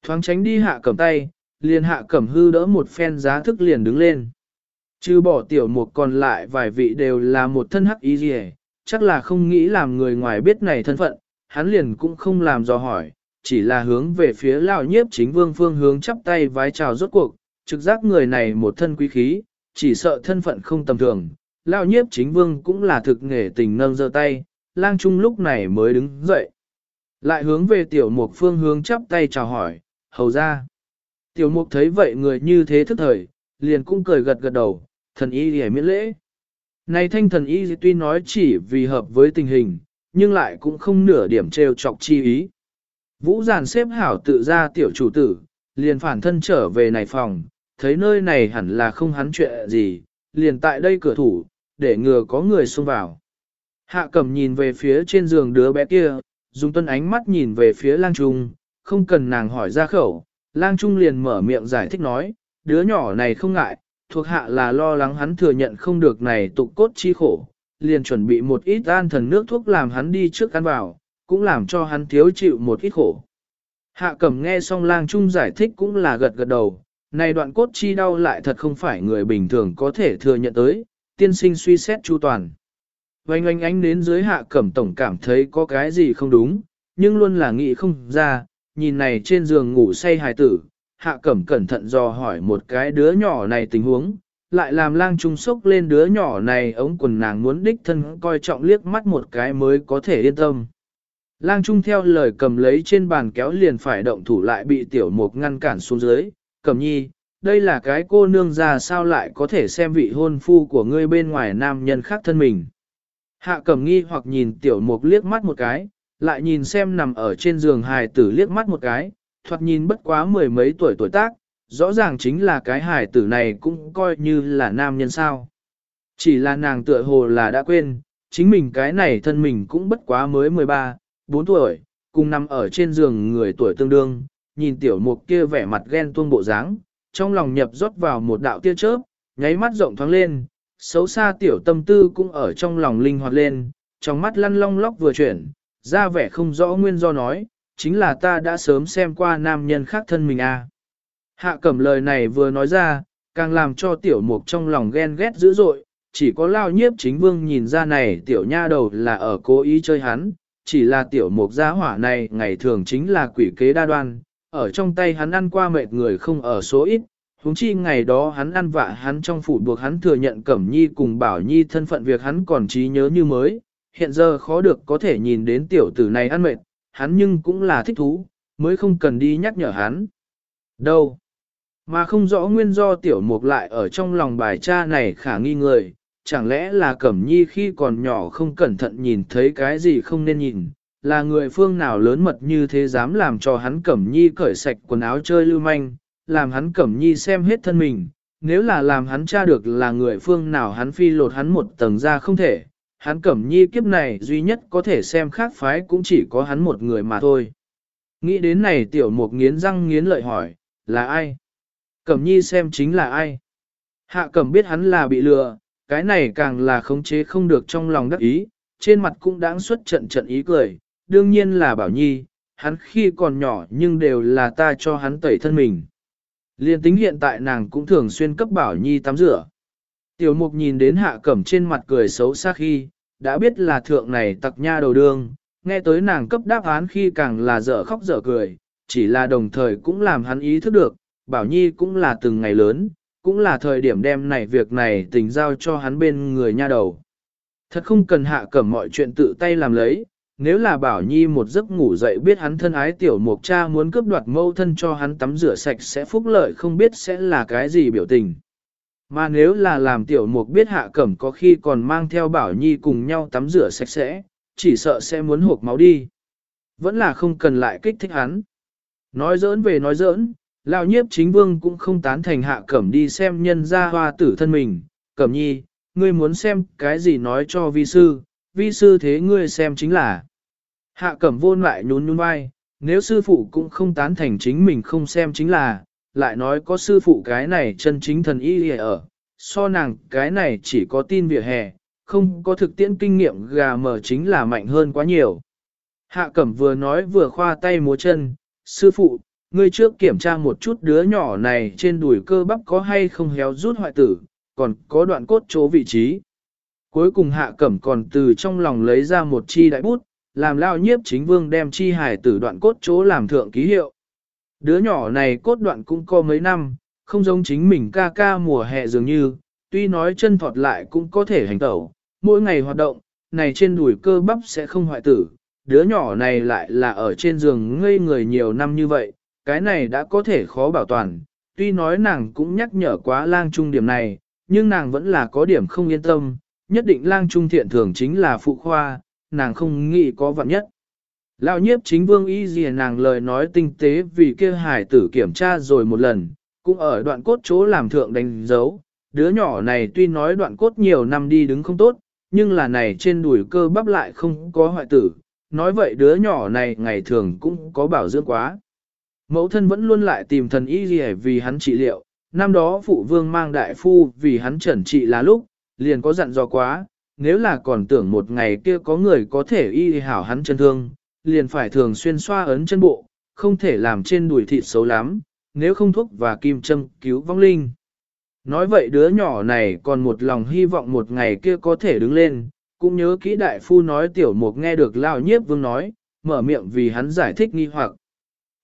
Thoáng tránh đi hạ cẩm tay, liền hạ cẩm hư đỡ một phen giá thức liền đứng lên. Chứ bỏ tiểu mục còn lại vài vị đều là một thân hắc ý gì chắc là không nghĩ làm người ngoài biết này thân phận, hắn liền cũng không làm dò hỏi, chỉ là hướng về phía lão nhiếp chính vương phương hướng chắp tay vái chào rốt cuộc, trực giác người này một thân quý khí, chỉ sợ thân phận không tầm thường. Lão nhiếp chính vương cũng là thực nghề tình nâng giơ tay, lang trung lúc này mới đứng dậy. Lại hướng về tiểu mục phương hướng chắp tay chào hỏi, hầu ra. Tiểu mục thấy vậy người như thế thức thời, liền cũng cười gật gật đầu, thần y hề miễn lễ. Này thanh thần y tuy nói chỉ vì hợp với tình hình, nhưng lại cũng không nửa điểm trêu chọc chi ý. Vũ giàn xếp hảo tự ra tiểu chủ tử, liền phản thân trở về này phòng, thấy nơi này hẳn là không hắn chuyện gì, liền tại đây cửa thủ, để ngừa có người xông vào. Hạ cẩm nhìn về phía trên giường đứa bé kia, dùng tuân ánh mắt nhìn về phía lang trung, không cần nàng hỏi ra khẩu, lang trung liền mở miệng giải thích nói, đứa nhỏ này không ngại, thuộc hạ là lo lắng hắn thừa nhận không được này tục cốt chi khổ, liền chuẩn bị một ít an thần nước thuốc làm hắn đi trước ăn vào, cũng làm cho hắn thiếu chịu một ít khổ. Hạ cẩm nghe xong lang trung giải thích cũng là gật gật đầu, này đoạn cốt chi đau lại thật không phải người bình thường có thể thừa nhận tới, tiên sinh suy xét chu toàn. Oanh oanh ánh đến dưới hạ cẩm tổng cảm thấy có cái gì không đúng, nhưng luôn là nghĩ không ra, nhìn này trên giường ngủ say hài tử, hạ cẩm cẩn thận dò hỏi một cái đứa nhỏ này tình huống, lại làm lang trung sốc lên đứa nhỏ này ống quần nàng muốn đích thân coi trọng liếc mắt một cái mới có thể yên tâm. Lang trung theo lời cầm lấy trên bàn kéo liền phải động thủ lại bị tiểu mục ngăn cản xuống dưới, cẩm nhi, đây là cái cô nương già sao lại có thể xem vị hôn phu của ngươi bên ngoài nam nhân khác thân mình. Hạ cẩm nghi hoặc nhìn tiểu mục liếc mắt một cái, lại nhìn xem nằm ở trên giường hài tử liếc mắt một cái, thoạt nhìn bất quá mười mấy tuổi tuổi tác, rõ ràng chính là cái hài tử này cũng coi như là nam nhân sao. Chỉ là nàng tựa hồ là đã quên, chính mình cái này thân mình cũng bất quá mới 13, 4 tuổi, cùng nằm ở trên giường người tuổi tương đương, nhìn tiểu mục kia vẻ mặt ghen tuông bộ dáng, trong lòng nhập rót vào một đạo tia chớp, nháy mắt rộng thoáng lên, xấu xa tiểu tâm tư cũng ở trong lòng linh hoạt lên, trong mắt lăn long lóc vừa chuyển, ra vẻ không rõ nguyên do nói, chính là ta đã sớm xem qua nam nhân khác thân mình à. Hạ cẩm lời này vừa nói ra, càng làm cho tiểu mục trong lòng ghen ghét dữ dội, chỉ có lao nhiếp chính vương nhìn ra này tiểu nha đầu là ở cố ý chơi hắn, chỉ là tiểu mục gia hỏa này ngày thường chính là quỷ kế đa đoan, ở trong tay hắn ăn qua mệt người không ở số ít, huống chi ngày đó hắn ăn vạ hắn trong phủ buộc hắn thừa nhận Cẩm Nhi cùng Bảo Nhi thân phận việc hắn còn trí nhớ như mới, hiện giờ khó được có thể nhìn đến tiểu tử này ăn mệt, hắn nhưng cũng là thích thú, mới không cần đi nhắc nhở hắn. Đâu? Mà không rõ nguyên do tiểu mục lại ở trong lòng bài cha này khả nghi người, chẳng lẽ là Cẩm Nhi khi còn nhỏ không cẩn thận nhìn thấy cái gì không nên nhìn, là người phương nào lớn mật như thế dám làm cho hắn Cẩm Nhi cởi sạch quần áo chơi lưu manh, làm hắn Cẩm Nhi xem hết thân mình, nếu là làm hắn tra được là người phương nào hắn phi lột hắn một tầng ra không thể, hắn Cẩm Nhi kiếp này duy nhất có thể xem khác phái cũng chỉ có hắn một người mà thôi. Nghĩ đến này tiểu mục nghiến răng nghiến lợi hỏi, là ai? Cẩm Nhi xem chính là ai? Hạ Cẩm biết hắn là bị lừa, cái này càng là khống chế không được trong lòng đắc ý, trên mặt cũng đáng xuất trận trận ý cười, đương nhiên là Bảo Nhi, hắn khi còn nhỏ nhưng đều là ta cho hắn tẩy thân mình. Liên tính hiện tại nàng cũng thường xuyên cấp Bảo Nhi tắm rửa. Tiểu mục nhìn đến hạ cẩm trên mặt cười xấu xa khi, đã biết là thượng này tặc nha đầu đương, nghe tới nàng cấp đáp án khi càng là dở khóc dở cười, chỉ là đồng thời cũng làm hắn ý thức được, Bảo Nhi cũng là từng ngày lớn, cũng là thời điểm đem này việc này tình giao cho hắn bên người nha đầu. Thật không cần hạ cẩm mọi chuyện tự tay làm lấy, nếu là Bảo Nhi một giấc ngủ dậy biết hắn thân ái tiểu mục cha muốn cướp đoạt mâu thân cho hắn tắm rửa sạch sẽ phúc lợi không biết sẽ là cái gì biểu tình. Mà nếu là làm tiểu mục biết hạ cẩm có khi còn mang theo Bảo Nhi cùng nhau tắm rửa sạch sẽ, chỉ sợ sẽ muốn hộp máu đi. Vẫn là không cần lại kích thích hắn. Nói giỡn về nói giỡn, lão nhiếp chính vương cũng không tán thành hạ cẩm đi xem nhân gia hoa tử thân mình. Cẩm nhi, ngươi muốn xem cái gì nói cho vi sư, vi sư thế ngươi xem chính là. Hạ cẩm vô lại nhún nhún vai, nếu sư phụ cũng không tán thành chính mình không xem chính là, lại nói có sư phụ cái này chân chính thần y ở, so nàng cái này chỉ có tin vỉa hè, không có thực tiễn kinh nghiệm gà mờ chính là mạnh hơn quá nhiều. Hạ cẩm vừa nói vừa khoa tay múa chân, sư phụ, ngươi trước kiểm tra một chút đứa nhỏ này trên đùi cơ bắp có hay không héo rút hoại tử, còn có đoạn cốt chỗ vị trí. Cuối cùng hạ cẩm còn từ trong lòng lấy ra một chi đại bút, làm lao nhiếp chính vương đem chi hài tử đoạn cốt chỗ làm thượng ký hiệu. Đứa nhỏ này cốt đoạn cũng có mấy năm, không giống chính mình ca ca mùa hè dường như, tuy nói chân thọt lại cũng có thể hành tẩu, mỗi ngày hoạt động, này trên đùi cơ bắp sẽ không hoại tử. Đứa nhỏ này lại là ở trên giường ngây người nhiều năm như vậy, cái này đã có thể khó bảo toàn. Tuy nói nàng cũng nhắc nhở quá lang trung điểm này, nhưng nàng vẫn là có điểm không yên tâm, nhất định lang trung thiện thường chính là phụ khoa, nàng không nghĩ có vạn nhất. Lão nhiếp chính vương y gì nàng lời nói tinh tế vì kia hải tử kiểm tra rồi một lần, cũng ở đoạn cốt chỗ làm thượng đánh dấu. Đứa nhỏ này tuy nói đoạn cốt nhiều năm đi đứng không tốt, nhưng là này trên đùi cơ bắp lại không có hoại tử. Nói vậy đứa nhỏ này ngày thường cũng có bảo dưỡng quá. Mẫu thân vẫn luôn lại tìm thần y gì vì hắn trị liệu, năm đó phụ vương mang đại phu vì hắn chẩn trị là lúc, liền có dặn dò quá, nếu là còn tưởng một ngày kia có người có thể y hảo hắn chân thương, liền phải thường xuyên xoa ấn chân bộ, không thể làm trên đùi thịt xấu lắm, nếu không thuốc và kim châm cứu vong linh. Nói vậy đứa nhỏ này còn một lòng hy vọng một ngày kia có thể đứng lên, cũng nhớ kỹ đại phu nói tiểu mục nghe được lao nhiếp vương nói, mở miệng vì hắn giải thích nghi hoặc.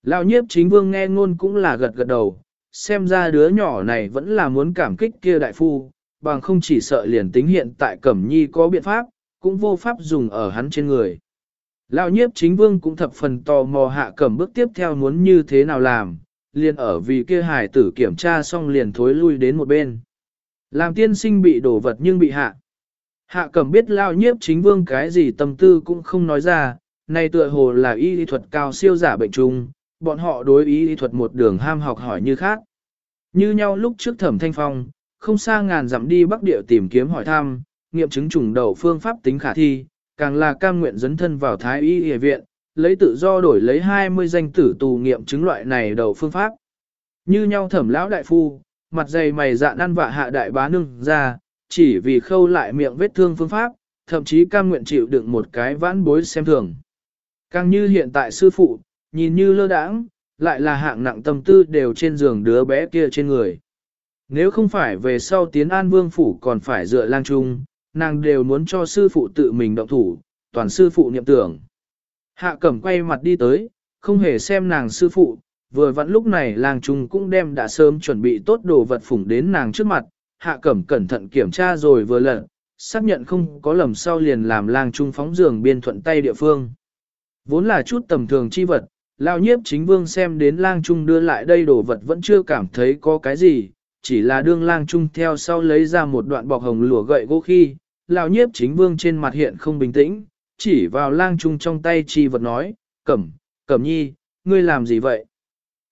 Lao nhiếp chính vương nghe ngôn cũng là gật gật đầu, xem ra đứa nhỏ này vẫn là muốn cảm kích kia đại phu, bằng không chỉ sợ liền tính hiện tại Cẩm Nhi có biện pháp, cũng vô pháp dùng ở hắn trên người. Lão nhiếp chính vương cũng thập phần tò mò hạ cẩm bước tiếp theo muốn như thế nào làm, liền ở vì kia hài tử kiểm tra xong liền thối lui đến một bên. Làm tiên sinh bị đổ vật nhưng bị hạ. Hạ cẩm biết lão nhiếp chính vương cái gì tâm tư cũng không nói ra, này tựa hồ là y lý thuật cao siêu giả bệnh trùng, bọn họ đối ý lý thuật một đường ham học hỏi như khác. Như nhau lúc trước thẩm thanh phong, không xa ngàn dặm đi bắc địa tìm kiếm hỏi thăm, nghiệm chứng trùng đầu phương pháp tính khả thi, càng là cam nguyện dấn thân vào thái y y viện, lấy tự do đổi lấy 20 danh tử tù nghiệm chứng loại này đầu phương pháp. Như nhau thẩm lão đại phu, mặt dày mày dạn ăn vạ hạ đại bá nương ra, chỉ vì khâu lại miệng vết thương phương pháp, thậm chí cam nguyện chịu đựng một cái vãn bối xem thường. Càng như hiện tại sư phụ, nhìn như lơ đãng, lại là hạng nặng tâm tư đều trên giường đứa bé kia trên người. Nếu không phải về sau tiến an vương phủ còn phải dựa lang trung, nàng đều muốn cho sư phụ tự mình động thủ, toàn sư phụ niệm tưởng. Hạ cẩm quay mặt đi tới, không hề xem nàng sư phụ, vừa vặn lúc này lang trung cũng đem đã sớm chuẩn bị tốt đồ vật phủng đến nàng trước mặt, hạ cẩm cẩn thận kiểm tra rồi vừa lật xác nhận không có lầm sau liền làm lang trung phóng giường biên thuận tay địa phương. Vốn là chút tầm thường chi vật, lao nhiếp chính vương xem đến lang trung đưa lại đây đồ vật vẫn chưa cảm thấy có cái gì, chỉ là đương lang trung theo sau lấy ra một đoạn bọc hồng lụa gậy gỗ khi, lão nhiếp chính vương trên mặt hiện không bình tĩnh, chỉ vào lang trung trong tay chi vật nói, cẩm, cẩm nhi, ngươi làm gì vậy?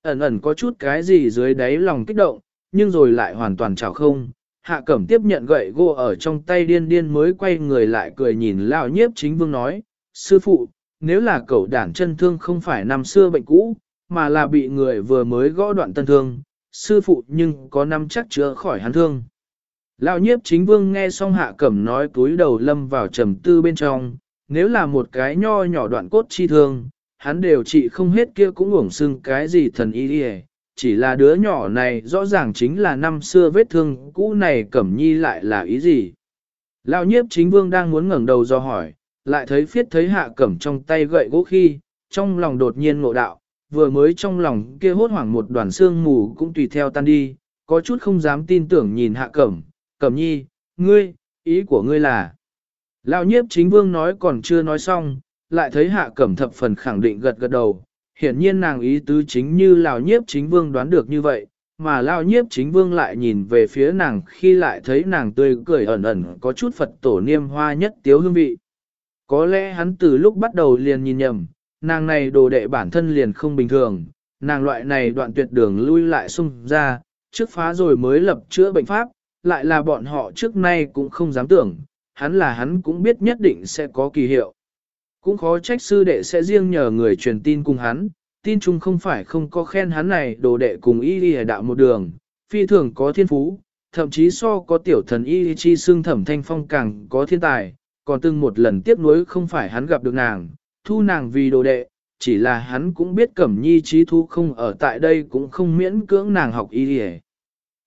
Ẩn ẩn có chút cái gì dưới đáy lòng kích động, nhưng rồi lại hoàn toàn chảo không. Hạ cẩm tiếp nhận gậy gỗ ở trong tay điên điên mới quay người lại cười nhìn lão nhiếp chính vương nói, sư phụ, nếu là cậu đản chân thương không phải năm xưa bệnh cũ, mà là bị người vừa mới gõ đoạn tân thương, sư phụ nhưng có năm chắc chữa khỏi hắn thương. Lão nhiếp chính vương nghe xong hạ cẩm nói túi đầu lâm vào trầm tư bên trong, nếu là một cái nho nhỏ đoạn cốt chi thương, hắn đều trị không hết kia cũng uổng xưng cái gì thần y đi chỉ là đứa nhỏ này rõ ràng chính là năm xưa vết thương cũ này cẩm nhi lại là ý gì. Lão nhiếp chính vương đang muốn ngẩng đầu do hỏi, lại thấy phiết thấy hạ cẩm trong tay gậy gỗ khi, trong lòng đột nhiên ngộ đạo, vừa mới trong lòng kia hốt hoảng một đoàn xương mù cũng tùy theo tan đi, có chút không dám tin tưởng nhìn hạ cẩm, cẩm nhi, ngươi, ý của ngươi là. Lão nhiếp chính vương nói còn chưa nói xong, lại thấy hạ cẩm thập phần khẳng định gật gật đầu, hiển nhiên nàng ý tứ chính như lão nhiếp chính vương đoán được như vậy, mà lão nhiếp chính vương lại nhìn về phía nàng khi lại thấy nàng tươi cười ẩn ẩn có chút Phật tổ niêm hoa nhất tiếu hương vị. Có lẽ hắn từ lúc bắt đầu liền nhìn nhầm, nàng này đồ đệ bản thân liền không bình thường, nàng loại này đoạn tuyệt đường lui lại xung ra, trước phá rồi mới lập chữa bệnh pháp, lại là bọn họ trước nay cũng không dám tưởng, hắn là hắn cũng biết nhất định sẽ có kỳ hiệu. Cũng khó trách sư đệ sẽ riêng nhờ người truyền tin cùng hắn, tin chung không phải không có khen hắn này đồ đệ cùng y đi đạo một đường, phi thường có thiên phú, thậm chí so có tiểu thần y chi xương thẩm thanh phong càng có thiên tài, còn từng một lần tiếp nối không phải hắn gặp được nàng, thu nàng vì đồ đệ, chỉ là hắn cũng biết cẩm nhi trí thu không ở tại đây cũng không miễn cưỡng nàng học y đi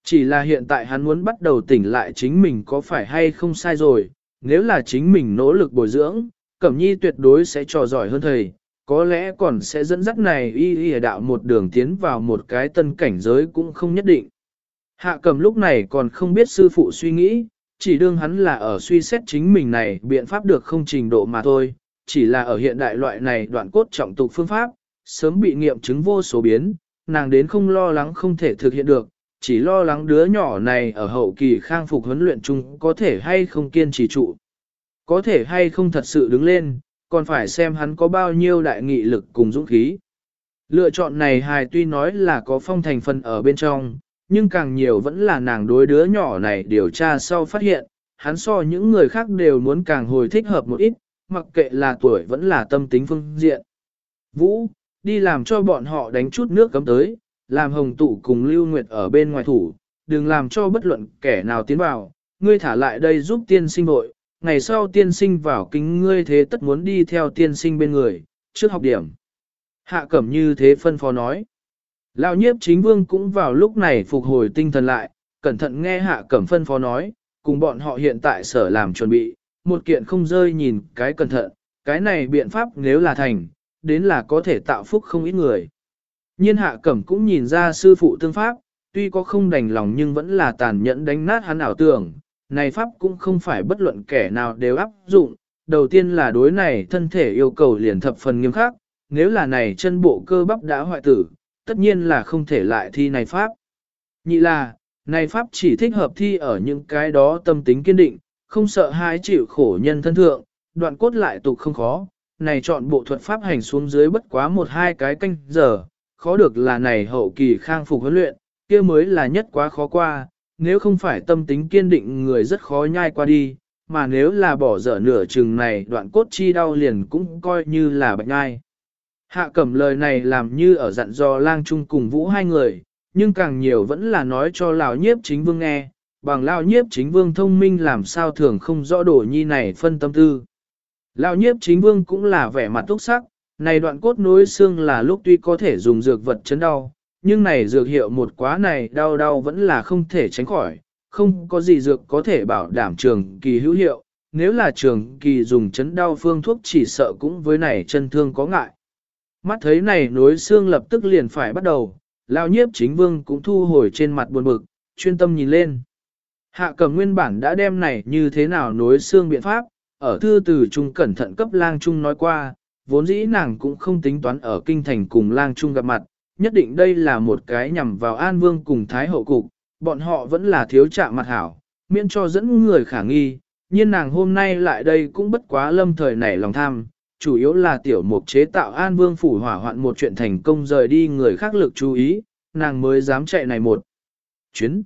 Chỉ là hiện tại hắn muốn bắt đầu tỉnh lại chính mình có phải hay không sai rồi, nếu là chính mình nỗ lực bồi dưỡng, cẩm nhi tuyệt đối sẽ trò giỏi hơn thầy, có lẽ còn sẽ dẫn dắt này y y đạo một đường tiến vào một cái tân cảnh giới cũng không nhất định. Hạ cẩm lúc này còn không biết sư phụ suy nghĩ, chỉ đương hắn là ở suy xét chính mình này biện pháp được không trình độ mà thôi, chỉ là ở hiện đại loại này đoạn cốt trọng tục phương pháp, sớm bị nghiệm chứng vô số biến, nàng đến không lo lắng không thể thực hiện được, chỉ lo lắng đứa nhỏ này ở hậu kỳ khang phục huấn luyện chung có thể hay không kiên trì trụ. Có thể hay không thật sự đứng lên, còn phải xem hắn có bao nhiêu đại nghị lực cùng dũng khí. Lựa chọn này hài tuy nói là có phong thành phần ở bên trong, nhưng càng nhiều vẫn là nàng đối đứa nhỏ này điều tra sau phát hiện, hắn so những người khác đều muốn càng hồi thích hợp một ít, mặc kệ là tuổi vẫn là tâm tính phương diện. Vũ, đi làm cho bọn họ đánh chút nước cấm tới, làm hồng tụ cùng lưu nguyệt ở bên ngoài thủ, đừng làm cho bất luận kẻ nào tiến vào, ngươi thả lại đây giúp tiên sinh bội, ngày sau tiên sinh vào kính ngươi thế tất muốn đi theo tiên sinh bên người, trước học điểm. Hạ cẩm như thế phân phó nói. Lão nhiếp chính vương cũng vào lúc này phục hồi tinh thần lại, cẩn thận nghe hạ cẩm phân phó nói, cùng bọn họ hiện tại sở làm chuẩn bị, một kiện không rơi nhìn cái cẩn thận, cái này biện pháp nếu là thành, đến là có thể tạo phúc không ít người. Nhiên hạ cẩm cũng nhìn ra sư phụ tương pháp, tuy có không đành lòng nhưng vẫn là tàn nhẫn đánh nát hắn ảo tưởng, này pháp cũng không phải bất luận kẻ nào đều áp dụng, đầu tiên là đối này thân thể yêu cầu liền thập phần nghiêm khắc, nếu là này chân bộ cơ bắp đã hoại tử, tất nhiên là không thể lại thi này pháp. Nhị là, này pháp chỉ thích hợp thi ở những cái đó tâm tính kiên định, không sợ hãi chịu khổ nhân thân thượng, đoạn cốt lại tục không khó, này chọn bộ thuật pháp hành xuống dưới bất quá một hai cái canh giờ, khó được là này hậu kỳ khang phục huấn luyện, kia mới là nhất quá khó qua, nếu không phải tâm tính kiên định người rất khó nhai qua đi, mà nếu là bỏ dở nửa chừng này đoạn cốt chi đau liền cũng coi như là bệnh ai Hạ cẩm lời này làm như ở dặn dò lang trung cùng vũ hai người, nhưng càng nhiều vẫn là nói cho lão nhiếp chính vương nghe, bằng lão nhiếp chính vương thông minh làm sao thường không rõ đồ nhi này phân tâm tư. Lão nhiếp chính vương cũng là vẻ mặt túc sắc, này đoạn cốt nối xương là lúc tuy có thể dùng dược vật chấn đau, nhưng này dược hiệu một quá này đau đau vẫn là không thể tránh khỏi, không có gì dược có thể bảo đảm trường kỳ hữu hiệu, nếu là trường kỳ dùng chấn đau phương thuốc chỉ sợ cũng với này chân thương có ngại. Mắt thấy này nối xương lập tức liền phải bắt đầu, lao nhiếp chính vương cũng thu hồi trên mặt buồn bực, chuyên tâm nhìn lên. Hạ cầm nguyên bản đã đem này như thế nào nối xương biện pháp, ở thư từ trung cẩn thận cấp lang trung nói qua, vốn dĩ nàng cũng không tính toán ở kinh thành cùng lang trung gặp mặt, nhất định đây là một cái nhằm vào an vương cùng thái hậu cục, bọn họ vẫn là thiếu trạng mặt hảo, miễn cho dẫn người khả nghi, nhưng nàng hôm nay lại đây cũng bất quá lâm thời nảy lòng tham, chủ yếu là tiểu mục chế tạo an vương phủ hỏa hoạn một chuyện thành công rời đi người khác lực chú ý, nàng mới dám chạy này một chuyến.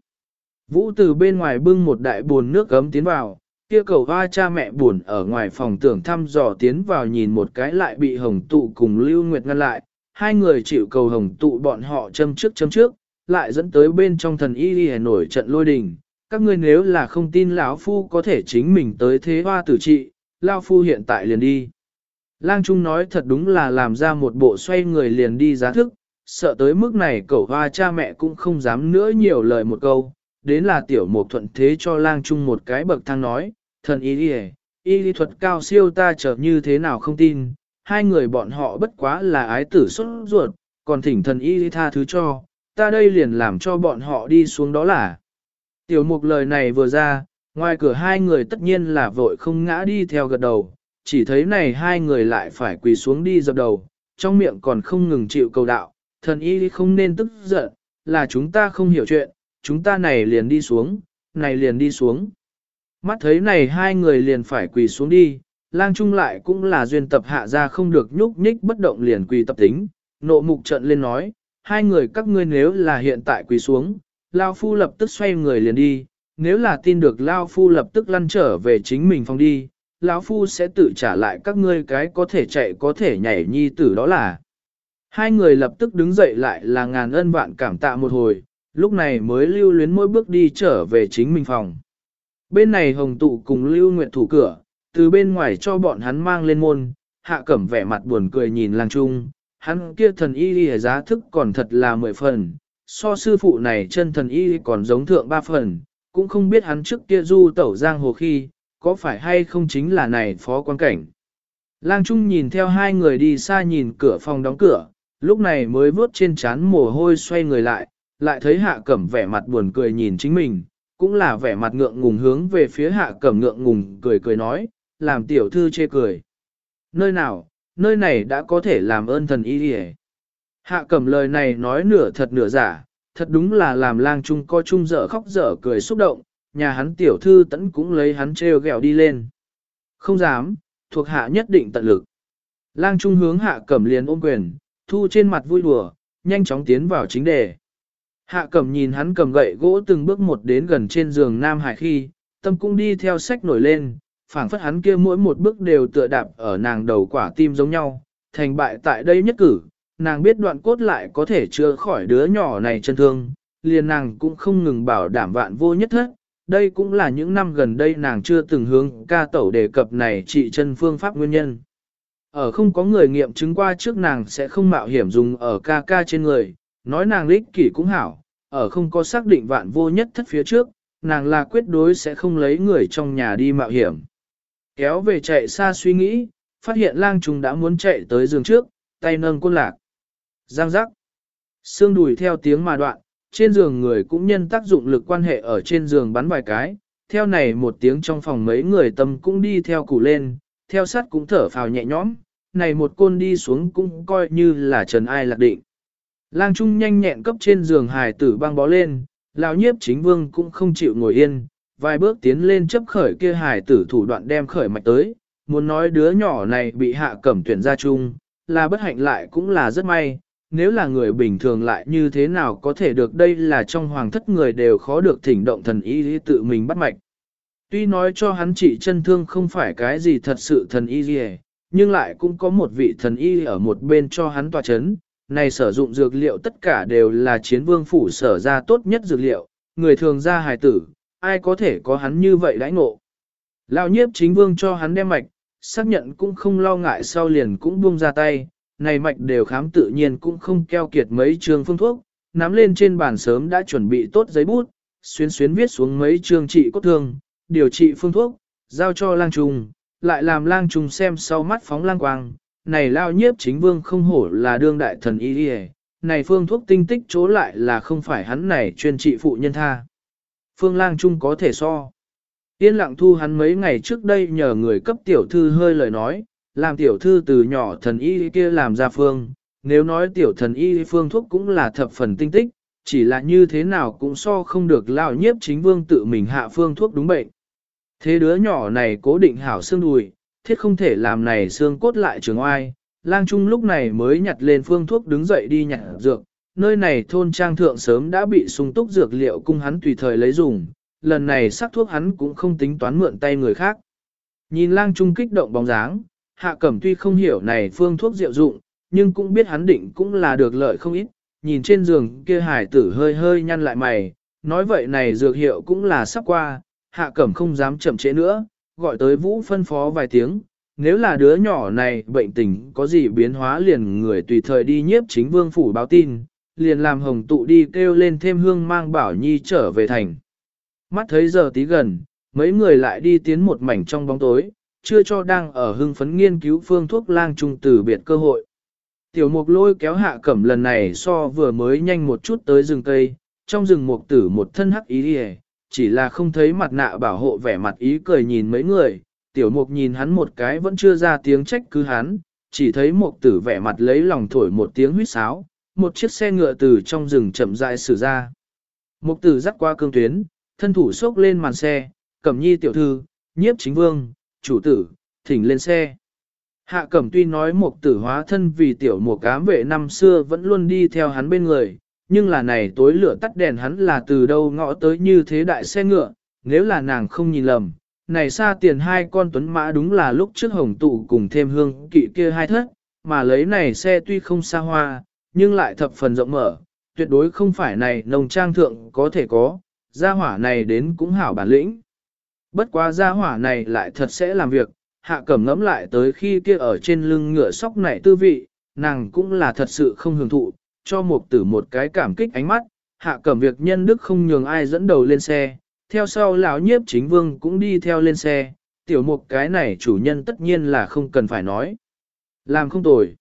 Vũ từ bên ngoài bưng một đại buồn nước gấm tiến vào, kia cầu hoa cha mẹ buồn ở ngoài phòng tưởng thăm dò tiến vào nhìn một cái lại bị hồng tụ cùng Lưu Nguyệt ngăn lại, hai người chịu cầu hồng tụ bọn họ châm trước châm trước, lại dẫn tới bên trong thần y y nổi trận lôi đình. Các ngươi nếu là không tin lão phu có thể chính mình tới thế hoa tử trị, lão phu hiện tại liền đi. Lang Trung nói thật đúng là làm ra một bộ xoay người liền đi giá thức, sợ tới mức này cậu hoa cha mẹ cũng không dám nữa nhiều lời một câu, đến là tiểu mục thuận thế cho lang trung một cái bậc thang nói, thần y đi y lý thuật cao siêu ta trở như thế nào không tin, hai người bọn họ bất quá là ái tử xuất ruột, còn thỉnh thần y lý tha thứ cho, ta đây liền làm cho bọn họ đi xuống đó là. Tiểu mục lời này vừa ra, ngoài cửa hai người tất nhiên là vội không ngã đi theo gật đầu, chỉ thấy này hai người lại phải quỳ xuống đi dập đầu, trong miệng còn không ngừng chịu cầu đạo, thần y không nên tức giận, là chúng ta không hiểu chuyện, chúng ta này liền đi xuống, này liền đi xuống. Mắt thấy này hai người liền phải quỳ xuống đi, lang trung lại cũng là duyên tập hạ ra không được nhúc nhích bất động liền quỳ tập tính, nộ mục trận lên nói, hai người các ngươi nếu là hiện tại quỳ xuống, Lao Phu lập tức xoay người liền đi, nếu là tin được Lao Phu lập tức lăn trở về chính mình phòng đi, lão Phu sẽ tự trả lại các ngươi cái có thể chạy có thể nhảy nhi tử đó là. Hai người lập tức đứng dậy lại là ngàn ân vạn cảm tạ một hồi, lúc này mới lưu luyến mỗi bước đi trở về chính mình phòng. Bên này hồng tụ cùng lưu nguyện thủ cửa, từ bên ngoài cho bọn hắn mang lên môn, hạ cẩm vẻ mặt buồn cười nhìn lang trung, hắn kia thần y y giá thức còn thật là mười phần, so sư phụ này chân thần y còn giống thượng ba phần, cũng không biết hắn trước kia du tẩu giang hồ khi, có phải hay không chính là này phó quan cảnh. Lang Trung nhìn theo hai người đi xa nhìn cửa phòng đóng cửa, lúc này mới vớt trên chán mồ hôi xoay người lại, lại thấy hạ cẩm vẻ mặt buồn cười nhìn chính mình, cũng là vẻ mặt ngượng ngùng hướng về phía hạ cẩm ngượng ngùng cười cười nói, làm tiểu thư chê cười. Nơi nào, nơi này đã có thể làm ơn thần y đi Hạ cẩm lời này nói nửa thật nửa giả, thật đúng là làm lang trung co trung dở khóc dở cười xúc động, nhà hắn tiểu thư tẫn cũng lấy hắn treo gẹo đi lên. Không dám, thuộc hạ nhất định tận lực. Lang trung hướng hạ cẩm liền ôm quyền, thu trên mặt vui đùa, nhanh chóng tiến vào chính đề. Hạ cẩm nhìn hắn cầm gậy gỗ từng bước một đến gần trên giường Nam Hải khi, tâm cũng đi theo sách nổi lên, phảng phất hắn kia mỗi một bước đều tựa đạp ở nàng đầu quả tim giống nhau, thành bại tại đây nhất cử, nàng biết đoạn cốt lại có thể chữa khỏi đứa nhỏ này chân thương, liền nàng cũng không ngừng bảo đảm vạn vô nhất thất, đây cũng là những năm gần đây nàng chưa từng hướng ca tẩu đề cập này trị chân phương pháp nguyên nhân. Ở không có người nghiệm chứng qua trước nàng sẽ không mạo hiểm dùng ở ca ca trên người, nói nàng lích kỷ cũng hảo, ở không có xác định vạn vô nhất thất phía trước, nàng là quyết đối sẽ không lấy người trong nhà đi mạo hiểm. Kéo về chạy xa suy nghĩ, phát hiện lang trùng đã muốn chạy tới giường trước, tay nâng côn lạc. Giang giác. Xương đùi theo tiếng mà đoạn, trên giường người cũng nhân tác dụng lực quan hệ ở trên giường bắn vài cái, theo này một tiếng trong phòng mấy người tâm cũng đi theo củ lên, theo sát cũng thở phào nhẹ nhõm, này một côn đi xuống cũng coi như là trần ai lạc định. Lang Trung nhanh nhẹn cấp trên giường hài tử băng bó lên, lão nhiếp chính vương cũng không chịu ngồi yên, vài bước tiến lên chấp khởi kia hài tử thủ đoạn đem khởi mạch tới, muốn nói đứa nhỏ này bị hạ cẩm tuyển ra chung, là bất hạnh lại cũng là rất may, nếu là người bình thường lại như thế nào có thể được đây là trong hoàng thất người đều khó được thỉnh động thần y tự mình bắt mạch. Tuy nói cho hắn trị chân thương không phải cái gì thật sự thần y gì, nhưng lại cũng có một vị thần y ở một bên cho hắn tòa chấn, này sử dụng dược liệu tất cả đều là chiến vương phủ sở ra tốt nhất dược liệu, người thường ra hài tử, ai có thể có hắn như vậy đãi ngộ. Lão nhiếp chính vương cho hắn đem mạch, xác nhận cũng không lo ngại sau liền cũng buông ra tay, này mạch đều khám tự nhiên cũng không keo kiệt mấy trường phương thuốc, nắm lên trên bàn sớm đã chuẩn bị tốt giấy bút, xuyến xuyến viết xuống mấy trường trị cốt thương, điều trị phương thuốc, giao cho lang trùng, lại làm lang trùng xem sau mắt phóng lang quang. Này lao nhiếp chính vương không hổ là đương đại thần y đi này phương thuốc tinh tích chỗ lại là không phải hắn này chuyên trị phụ nhân tha. Phương lang trung có thể so. Yên lặng thu hắn mấy ngày trước đây nhờ người cấp tiểu thư hơi lời nói, làm tiểu thư từ nhỏ thần y kia làm ra phương, nếu nói tiểu thần y phương thuốc cũng là thập phần tinh tích, chỉ là như thế nào cũng so không được lao nhiếp chính vương tự mình hạ phương thuốc đúng bệnh. Thế đứa nhỏ này cố định hảo xương đùi, thiết không thể làm này xương cốt lại trường oai, lang trung lúc này mới nhặt lên phương thuốc đứng dậy đi nhặt dược, nơi này thôn trang thượng sớm đã bị sung túc dược liệu cung hắn tùy thời lấy dùng, lần này sắc thuốc hắn cũng không tính toán mượn tay người khác. Nhìn lang trung kích động bóng dáng, hạ cẩm tuy không hiểu này phương thuốc diệu dụng, nhưng cũng biết hắn định cũng là được lợi không ít, nhìn trên giường kia hải tử hơi hơi nhăn lại mày, nói vậy này dược hiệu cũng là sắp qua, hạ cẩm không dám chậm trễ nữa, gọi tới vũ phân phó vài tiếng, nếu là đứa nhỏ này bệnh tình có gì biến hóa liền người tùy thời đi nhiếp chính vương phủ báo tin, liền làm hồng tụ đi kêu lên thêm hương mang bảo nhi trở về thành. Mắt thấy giờ tí gần, mấy người lại đi tiến một mảnh trong bóng tối, chưa cho đang ở hưng phấn nghiên cứu phương thuốc lang trung từ biệt cơ hội. Tiểu mục lôi kéo hạ cẩm lần này so vừa mới nhanh một chút tới rừng cây, trong rừng mục tử một thân hắc ý đi chỉ là không thấy mặt nạ bảo hộ vẻ mặt ý cười nhìn mấy người, tiểu mục nhìn hắn một cái vẫn chưa ra tiếng trách cứ hắn, chỉ thấy mục tử vẻ mặt lấy lòng thổi một tiếng huýt sáo, một chiếc xe ngựa từ trong rừng chậm rãi xử ra. Mục tử dắt qua cương tuyến, thân thủ xốc lên màn xe, cẩm nhi tiểu thư, nhiếp chính vương, chủ tử, thỉnh lên xe. Hạ cẩm tuy nói mục tử hóa thân vì tiểu mục ám vệ năm xưa vẫn luôn đi theo hắn bên người, nhưng là này tối lửa tắt đèn hắn là từ đâu ngõ tới như thế đại xe ngựa, nếu là nàng không nhìn lầm. Này xa tiền hai con tuấn mã đúng là lúc trước hồng tụ cùng thêm hương kỵ kia hai thất, mà lấy này xe tuy không xa hoa, nhưng lại thập phần rộng mở, tuyệt đối không phải này nồng trang thượng có thể có, gia hỏa này đến cũng hảo bản lĩnh. Bất quá gia hỏa này lại thật sẽ làm việc, hạ cẩm ngẫm lại tới khi kia ở trên lưng ngựa sóc này tư vị, nàng cũng là thật sự không hưởng thụ, cho một tử một cái cảm kích ánh mắt, hạ cẩm việc nhân đức không nhường ai dẫn đầu lên xe, theo sau lão nhiếp chính vương cũng đi theo lên xe, tiểu mục cái này chủ nhân tất nhiên là không cần phải nói. Làm không tồi.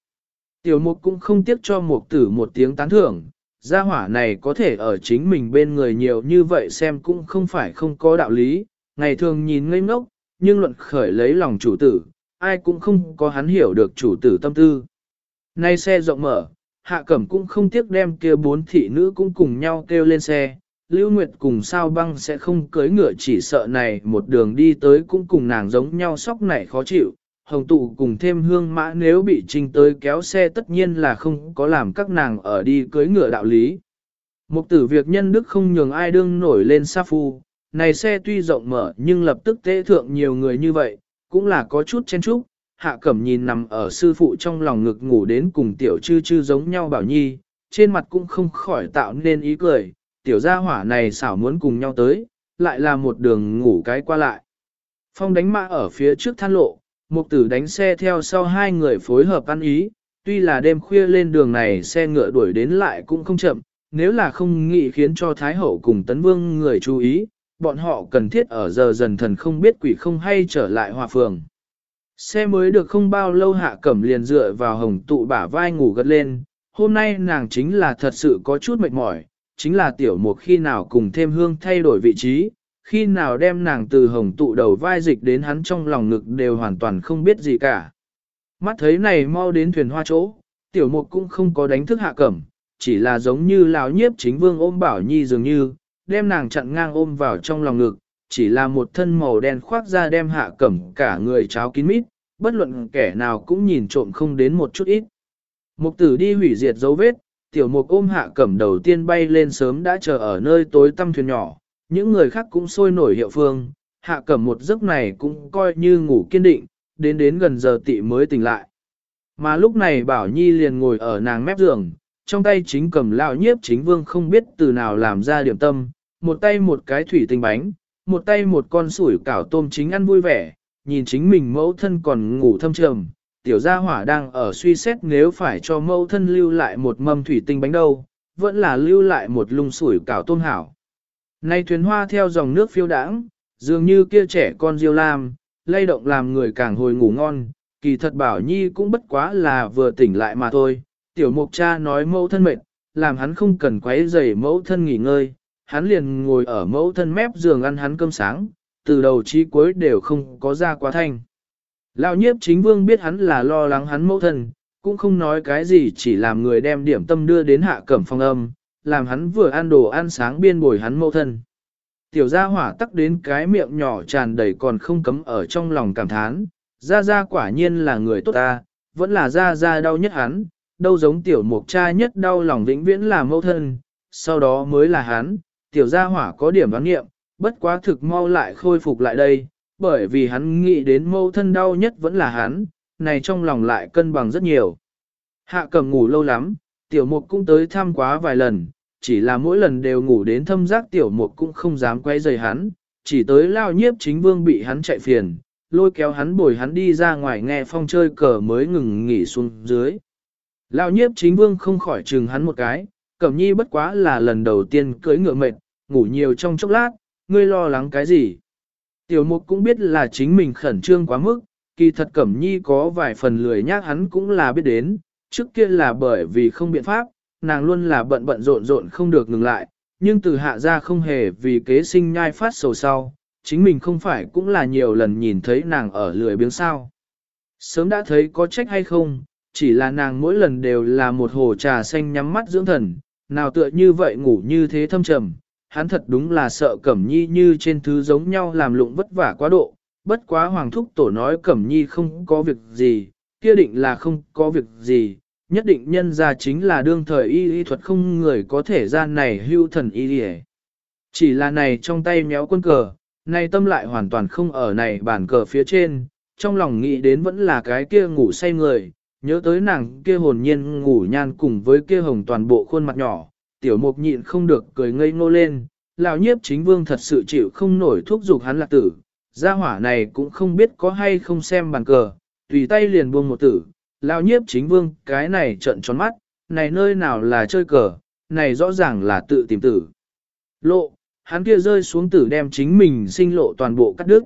Tiểu mục cũng không tiếc cho một tử một tiếng tán thưởng, gia hỏa này có thể ở chính mình bên người nhiều như vậy xem cũng không phải không có đạo lý, ngày thường nhìn ngây ngốc, nhưng luận khởi lấy lòng chủ tử, ai cũng không có hắn hiểu được chủ tử tâm tư. Nay xe rộng mở, hạ cẩm cũng không tiếc đem kia bốn thị nữ cũng cùng nhau kêu lên xe. Lưu Nguyệt cùng sao băng sẽ không cưới ngựa chỉ sợ này một đường đi tới cũng cùng nàng giống nhau sóc này khó chịu. Hồng tụ cùng thêm hương mã nếu bị trình tới kéo xe tất nhiên là không có làm các nàng ở đi cưới ngựa đạo lý. Mục tử việc nhân đức không nhường ai đương nổi lên sa phu, này xe tuy rộng mở nhưng lập tức tế thượng nhiều người như vậy, cũng là có chút chen chúc. Hạ cẩm nhìn nằm ở sư phụ trong lòng ngực ngủ đến cùng tiểu chư chư giống nhau bảo nhi, trên mặt cũng không khỏi tạo nên ý cười, tiểu gia hỏa này xảo muốn cùng nhau tới, lại là một đường ngủ cái qua lại. Phong đánh mã ở phía trước than lộ, mục tử đánh xe theo sau hai người phối hợp ăn ý, tuy là đêm khuya lên đường này xe ngựa đuổi đến lại cũng không chậm, nếu là không nghĩ khiến cho Thái Hậu cùng Tấn Vương người chú ý, bọn họ cần thiết ở giờ dần thần không biết quỷ không hay trở lại hòa phường. Xe mới được không bao lâu hạ cẩm liền dựa vào hồng tụ bả vai ngủ gật lên, hôm nay nàng chính là thật sự có chút mệt mỏi, chính là tiểu mục khi nào cùng thêm hương thay đổi vị trí, khi nào đem nàng từ hồng tụ đầu vai dịch đến hắn trong lòng ngực đều hoàn toàn không biết gì cả. Mắt thấy này mau đến thuyền hoa chỗ, tiểu mục cũng không có đánh thức hạ cẩm, chỉ là giống như lão nhiếp chính vương ôm bảo nhi dường như, đem nàng chặn ngang ôm vào trong lòng ngực, chỉ là một thân màu đen khoác ra đem hạ cẩm cả người cháo kín mít, bất luận kẻ nào cũng nhìn trộm không đến một chút ít. Mục tử đi hủy diệt dấu vết, tiểu mục ôm hạ cẩm đầu tiên bay lên sớm đã chờ ở nơi tối tăm thuyền nhỏ, những người khác cũng sôi nổi hiệu phương, hạ cẩm một giấc này cũng coi như ngủ kiên định, đến đến gần giờ tị mới tỉnh lại. Mà lúc này Bảo Nhi liền ngồi ở nàng mép giường, trong tay chính cầm lão nhiếp chính vương không biết từ nào làm ra điểm tâm, một tay một cái thủy tinh bánh, một tay một con sủi cảo tôm chính ăn vui vẻ, nhìn chính mình mẫu thân còn ngủ thâm trầm, tiểu gia hỏa đang ở suy xét nếu phải cho mẫu thân lưu lại một mâm thủy tinh bánh đâu, vẫn là lưu lại một lung sủi cảo tôm hảo. Nay thuyền hoa theo dòng nước phiêu đãng, dường như kia trẻ con diêu lam, lay động làm người càng hồi ngủ ngon, kỳ thật bảo nhi cũng bất quá là vừa tỉnh lại mà thôi. Tiểu mục cha nói mẫu thân mệt, làm hắn không cần quấy rầy mẫu thân nghỉ ngơi, hắn liền ngồi ở mẫu thân mép giường ăn hắn cơm sáng, từ đầu chí cuối đều không có ra quá thanh. Lão nhiếp chính vương biết hắn là lo lắng hắn mẫu thân, cũng không nói cái gì chỉ làm người đem điểm tâm đưa đến hạ cẩm phong âm, làm hắn vừa ăn đồ ăn sáng biên bồi hắn mẫu thân. Tiểu gia hỏa tắc đến cái miệng nhỏ tràn đầy còn không cấm ở trong lòng cảm thán, gia gia quả nhiên là người tốt ta, vẫn là gia gia đau nhất hắn, đâu giống tiểu mục cha nhất đau lòng vĩnh viễn là mẫu thân, sau đó mới là hắn, tiểu gia hỏa có điểm đoán nghiệm, bất quá thực mau lại khôi phục lại đây, bởi vì hắn nghĩ đến mâu thân đau nhất vẫn là hắn, này trong lòng lại cân bằng rất nhiều. Hạ cầm ngủ lâu lắm, tiểu mục cũng tới thăm quá vài lần, chỉ là mỗi lần đều ngủ đến thâm giác tiểu mục cũng không dám quay rời hắn, chỉ tới lao nhiếp chính vương bị hắn chạy phiền, lôi kéo hắn bồi hắn đi ra ngoài nghe phong chơi cờ mới ngừng nghỉ xuống dưới. Lao nhiếp chính vương không khỏi chừng hắn một cái, cẩm nhi bất quá là lần đầu tiên cưỡi ngựa mệt, ngủ nhiều trong chốc lát, ngươi lo lắng cái gì. Tiểu mục cũng biết là chính mình khẩn trương quá mức, kỳ thật cẩm nhi có vài phần lười nhác hắn cũng là biết đến, trước kia là bởi vì không biện pháp, nàng luôn là bận bận rộn rộn không được ngừng lại, nhưng từ hạ ra không hề vì kế sinh nhai phát sầu sau, chính mình không phải cũng là nhiều lần nhìn thấy nàng ở lười biếng sao. Sớm đã thấy có trách hay không, chỉ là nàng mỗi lần đều là một hồ trà xanh nhắm mắt dưỡng thần, nào tựa như vậy ngủ như thế thâm trầm, hắn thật đúng là sợ Cẩm Nhi như trên thứ giống nhau làm lụng vất vả quá độ, bất quá Hoàng Thúc Tổ nói Cẩm Nhi không có việc gì, kia định là không có việc gì, nhất định nhân ra chính là đương thời y y thuật không người có thể ra này hưu thần y y. Chỉ là này trong tay méo quân cờ, nay tâm lại hoàn toàn không ở này bàn cờ phía trên, trong lòng nghĩ đến vẫn là cái kia ngủ say người, nhớ tới nàng kia hồn nhiên ngủ nhan cùng với kia hồng toàn bộ khuôn mặt nhỏ, tiểu mục nhịn không được cười ngây ngô lên, lão nhiếp chính vương thật sự chịu không nổi thuốc dục hắn lạc tử, gia hỏa này cũng không biết có hay không xem bàn cờ, tùy tay liền buông một tử, lão nhiếp chính vương cái này trận tròn mắt, này nơi nào là chơi cờ, này rõ ràng là tự tìm tử. Lộ, hắn kia rơi xuống tử đem chính mình sinh lộ toàn bộ cắt đứt.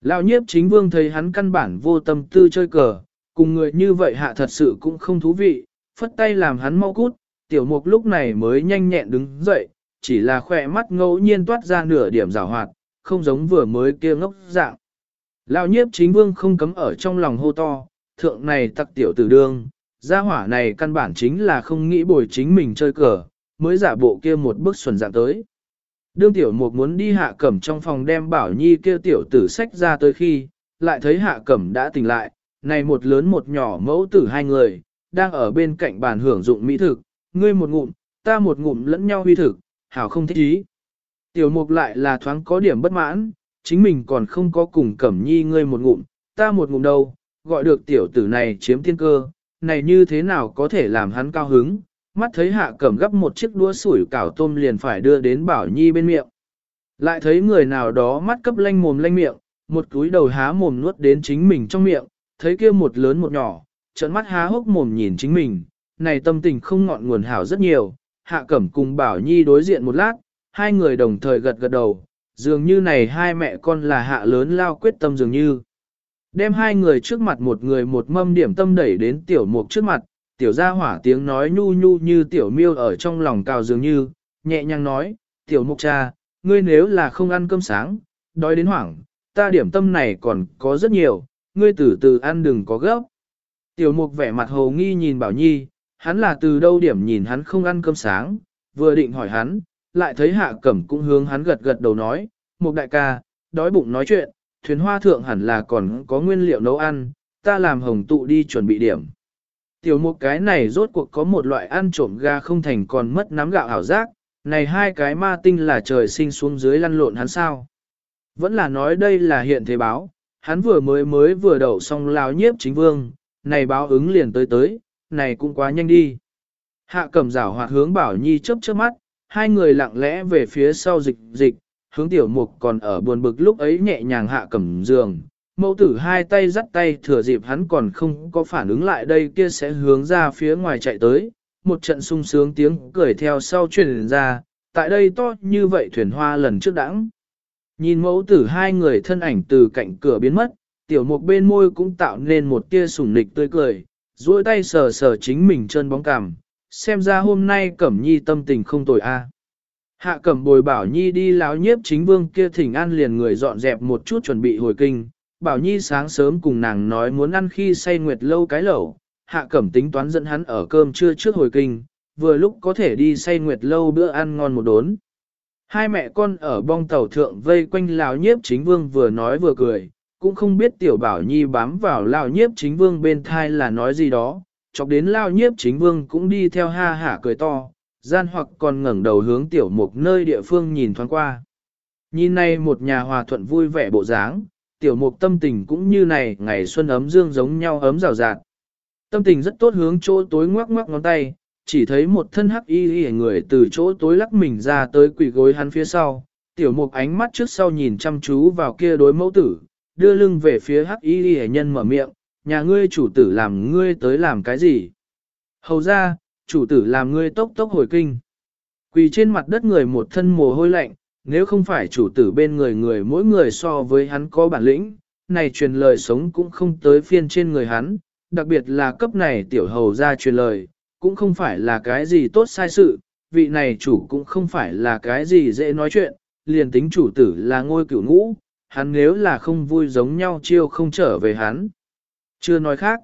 Lão nhiếp chính vương thấy hắn căn bản vô tâm tư chơi cờ, cùng người như vậy hạ thật sự cũng không thú vị, phất tay làm hắn mau cút, tiểu mục lúc này mới nhanh nhẹn đứng dậy, chỉ là khỏe mắt ngẫu nhiên toát ra nửa điểm rào hoạt, không giống vừa mới kia ngốc dạng. Lão nhiếp chính vương không cấm ở trong lòng hô to, thượng này tặc tiểu tử đương, gia hỏa này căn bản chính là không nghĩ bồi chính mình chơi cờ, mới giả bộ kia một bước xuẩn dạng tới. Đương tiểu mục muốn đi hạ cẩm trong phòng đem bảo nhi kia tiểu tử sách ra tới khi, lại thấy hạ cẩm đã tỉnh lại, này một lớn một nhỏ mẫu tử hai người, đang ở bên cạnh bàn hưởng dụng mỹ thực, ngươi một ngụm, ta một ngụm lẫn nhau huy thực, hảo không thích ý. Tiểu mục lại là thoáng có điểm bất mãn, chính mình còn không có cùng cẩm nhi ngươi một ngụm, ta một ngụm đâu, gọi được tiểu tử này chiếm tiên cơ, này như thế nào có thể làm hắn cao hứng, mắt thấy hạ cẩm gấp một chiếc đũa sủi cảo tôm liền phải đưa đến bảo nhi bên miệng. Lại thấy người nào đó mắt cấp lanh mồm lanh miệng, một túi đầu há mồm nuốt đến chính mình trong miệng, thấy kia một lớn một nhỏ, trận mắt há hốc mồm nhìn chính mình, này tâm tình không ngọn nguồn hảo rất nhiều, hạ cẩm cùng bảo nhi đối diện một lát, hai người đồng thời gật gật đầu, dường như này hai mẹ con là hạ lớn lao quyết tâm dường như. Đem hai người trước mặt một người một mâm điểm tâm đẩy đến tiểu mục trước mặt, tiểu gia hỏa tiếng nói nhu nhu như tiểu miêu ở trong lòng cào dường như, nhẹ nhàng nói, tiểu mục cha, ngươi nếu là không ăn cơm sáng, đói đến hoảng, ta điểm tâm này còn có rất nhiều, ngươi từ từ ăn đừng có gấp. Tiểu mục vẻ mặt hồ nghi nhìn bảo nhi, hắn là từ đâu điểm nhìn hắn không ăn cơm sáng, vừa định hỏi hắn, lại thấy hạ cẩm cũng hướng hắn gật gật đầu nói, một đại ca, đói bụng nói chuyện, thuyền hoa thượng hẳn là còn có nguyên liệu nấu ăn, ta làm hồng tụ đi chuẩn bị điểm. Tiểu một cái này rốt cuộc có một loại ăn trộm ga không thành còn mất nắm gạo ảo giác, này hai cái ma tinh là trời sinh xuống dưới lăn lộn hắn sao. Vẫn là nói đây là hiện thế báo, hắn vừa mới mới vừa đậu xong lao nhiếp chính vương, này báo ứng liền tới tới, này cũng quá nhanh đi. Hạ cẩm rảo hoạt hướng bảo nhi chớp chớp mắt, hai người lặng lẽ về phía sau dịch dịch, hướng tiểu mục còn ở buồn bực lúc ấy nhẹ nhàng hạ cẩm giường. Mẫu tử hai tay dắt tay thừa dịp hắn còn không có phản ứng lại đây kia sẽ hướng ra phía ngoài chạy tới, một trận sung sướng tiếng cười theo sau truyền ra, tại đây to như vậy thuyền hoa lần trước đãng. Nhìn mẫu tử hai người thân ảnh từ cạnh cửa biến mất, tiểu mục bên môi cũng tạo nên một tia sủng nịch tươi cười, duỗi tay sờ sờ chính mình chân bóng cằm, xem ra hôm nay Cẩm Nhi tâm tình không tồi a. Hạ Cẩm bồi Bảo Nhi đi láo nhiếp chính vương kia thỉnh an liền người dọn dẹp một chút chuẩn bị hồi kinh, Bảo Nhi sáng sớm cùng nàng nói muốn ăn khi say nguyệt lâu cái lẩu, Hạ Cẩm tính toán dẫn hắn ở cơm trưa trước hồi kinh, vừa lúc có thể đi say nguyệt lâu bữa ăn ngon một đốn. Hai mẹ con ở bong tàu thượng vây quanh láo nhiếp chính vương vừa nói vừa cười, cũng không biết tiểu bảo nhi bám vào lao nhiếp chính vương bên thai là nói gì đó, chọc đến lao nhiếp chính vương cũng đi theo ha hả cười to, gian hoặc còn ngẩng đầu hướng tiểu mục nơi địa phương nhìn thoáng qua. Nhìn này một nhà hòa thuận vui vẻ bộ dáng, tiểu mục tâm tình cũng như này ngày xuân ấm dương giống nhau ấm rào rạt. Tâm tình rất tốt hướng chỗ tối ngoắc ngoắc ngón tay, chỉ thấy một thân hắc y y người từ chỗ tối lắc mình ra tới quỷ gối hắn phía sau, tiểu mục ánh mắt trước sau nhìn chăm chú vào kia đối mẫu tử, đưa lưng về phía hắc y hệ nhân mở miệng, nhà ngươi chủ tử làm ngươi tới làm cái gì? Hầu ra, chủ tử làm ngươi tốc tốc hồi kinh. Quỳ trên mặt đất người một thân mồ hôi lạnh, nếu không phải chủ tử bên người người mỗi người so với hắn có bản lĩnh, này truyền lời sống cũng không tới phiên trên người hắn, đặc biệt là cấp này tiểu hầu ra truyền lời, cũng không phải là cái gì tốt sai sự, vị này chủ cũng không phải là cái gì dễ nói chuyện, liền tính chủ tử là ngôi cửu ngũ, hắn nếu là không vui giống nhau chiêu không trở về hắn. Chưa nói khác,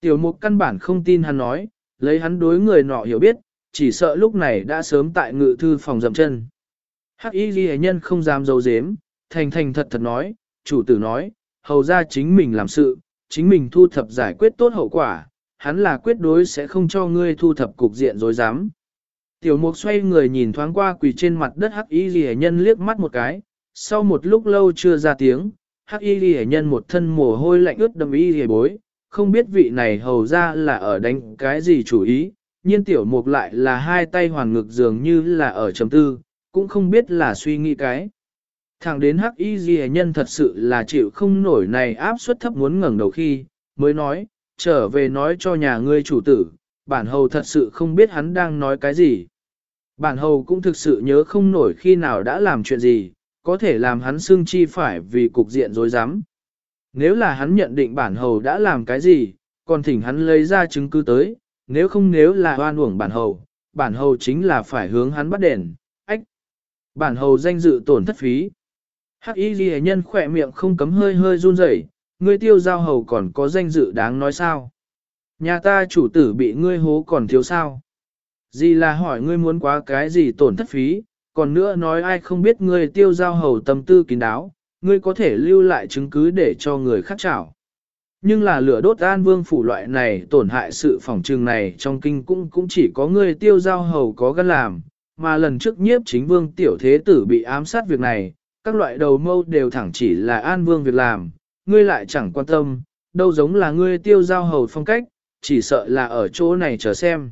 tiểu mục căn bản không tin hắn nói, lấy hắn đối người nọ hiểu biết, chỉ sợ lúc này đã sớm tại ngự thư phòng dậm chân. Hắc y ghi nhân không dám dấu dếm, thành thành thật thật nói, chủ tử nói, hầu ra chính mình làm sự, chính mình thu thập giải quyết tốt hậu quả, hắn là quyết đối sẽ không cho ngươi thu thập cục diện dối dám. Tiểu mục xoay người nhìn thoáng qua quỳ trên mặt đất hắc y ghi nhân liếc mắt một cái, sau một lúc lâu chưa ra tiếng, hắc y ghi nhân một thân mồ hôi lạnh ướt đầm y ghi bối, không biết vị này hầu ra là ở đánh cái gì chủ ý, nhiên tiểu mục lại là hai tay hoàn ngực dường như là ở chấm tư, cũng không biết là suy nghĩ cái. Thẳng đến hắc y ghi nhân thật sự là chịu không nổi này áp suất thấp muốn ngẩng đầu khi, mới nói, trở về nói cho nhà ngươi chủ tử, bản hầu thật sự không biết hắn đang nói cái gì. Bản hầu cũng thực sự nhớ không nổi khi nào đã làm chuyện gì, có thể làm hắn xương chi phải vì cục diện dối rắm Nếu là hắn nhận định bản hầu đã làm cái gì, còn thỉnh hắn lấy ra chứng cứ tới, nếu không nếu là oan uổng bản hầu, bản hầu chính là phải hướng hắn bắt đền, ách. Bản hầu danh dự tổn thất phí. Hắc y ghi nhân khỏe miệng không cấm hơi hơi run rẩy, ngươi tiêu giao hầu còn có danh dự đáng nói sao? Nhà ta chủ tử bị ngươi hố còn thiếu sao? Gì là hỏi ngươi muốn quá cái gì tổn thất phí, còn nữa nói ai không biết ngươi tiêu giao hầu tâm tư kín đáo, ngươi có thể lưu lại chứng cứ để cho người khác chảo. Nhưng là lửa đốt an vương phủ loại này tổn hại sự phòng trường này trong kinh cũng cũng chỉ có ngươi tiêu giao hầu có gan làm, mà lần trước nhiếp chính vương tiểu thế tử bị ám sát việc này, các loại đầu mâu đều thẳng chỉ là an vương việc làm, ngươi lại chẳng quan tâm, đâu giống là ngươi tiêu giao hầu phong cách, chỉ sợ là ở chỗ này chờ xem.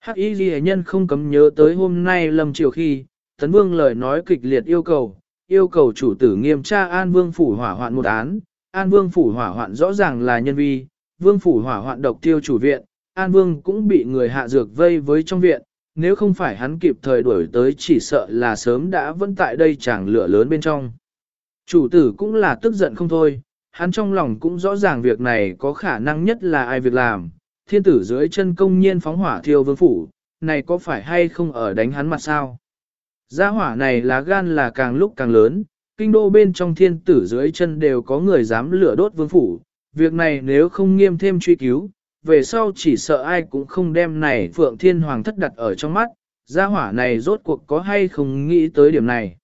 Hắc y ghi nhân không cấm nhớ tới hôm nay lâm chiều khi, tấn vương lời nói kịch liệt yêu cầu, yêu cầu chủ tử nghiêm tra an vương phủ hỏa hoạn một án, an vương phủ hỏa hoạn rõ ràng là nhân vi, vương phủ hỏa hoạn độc tiêu chủ viện, an vương cũng bị người hạ dược vây với trong viện, nếu không phải hắn kịp thời đuổi tới chỉ sợ là sớm đã vẫn tại đây chẳng lửa lớn bên trong. Chủ tử cũng là tức giận không thôi, hắn trong lòng cũng rõ ràng việc này có khả năng nhất là ai việc làm, thiên tử dưới chân công nhiên phóng hỏa thiêu vương phủ, này có phải hay không ở đánh hắn mặt sao? Gia hỏa này lá gan là càng lúc càng lớn, kinh đô bên trong thiên tử dưới chân đều có người dám lửa đốt vương phủ, việc này nếu không nghiêm thêm truy cứu, về sau chỉ sợ ai cũng không đem này phượng thiên hoàng thất đặt ở trong mắt, gia hỏa này rốt cuộc có hay không nghĩ tới điểm này.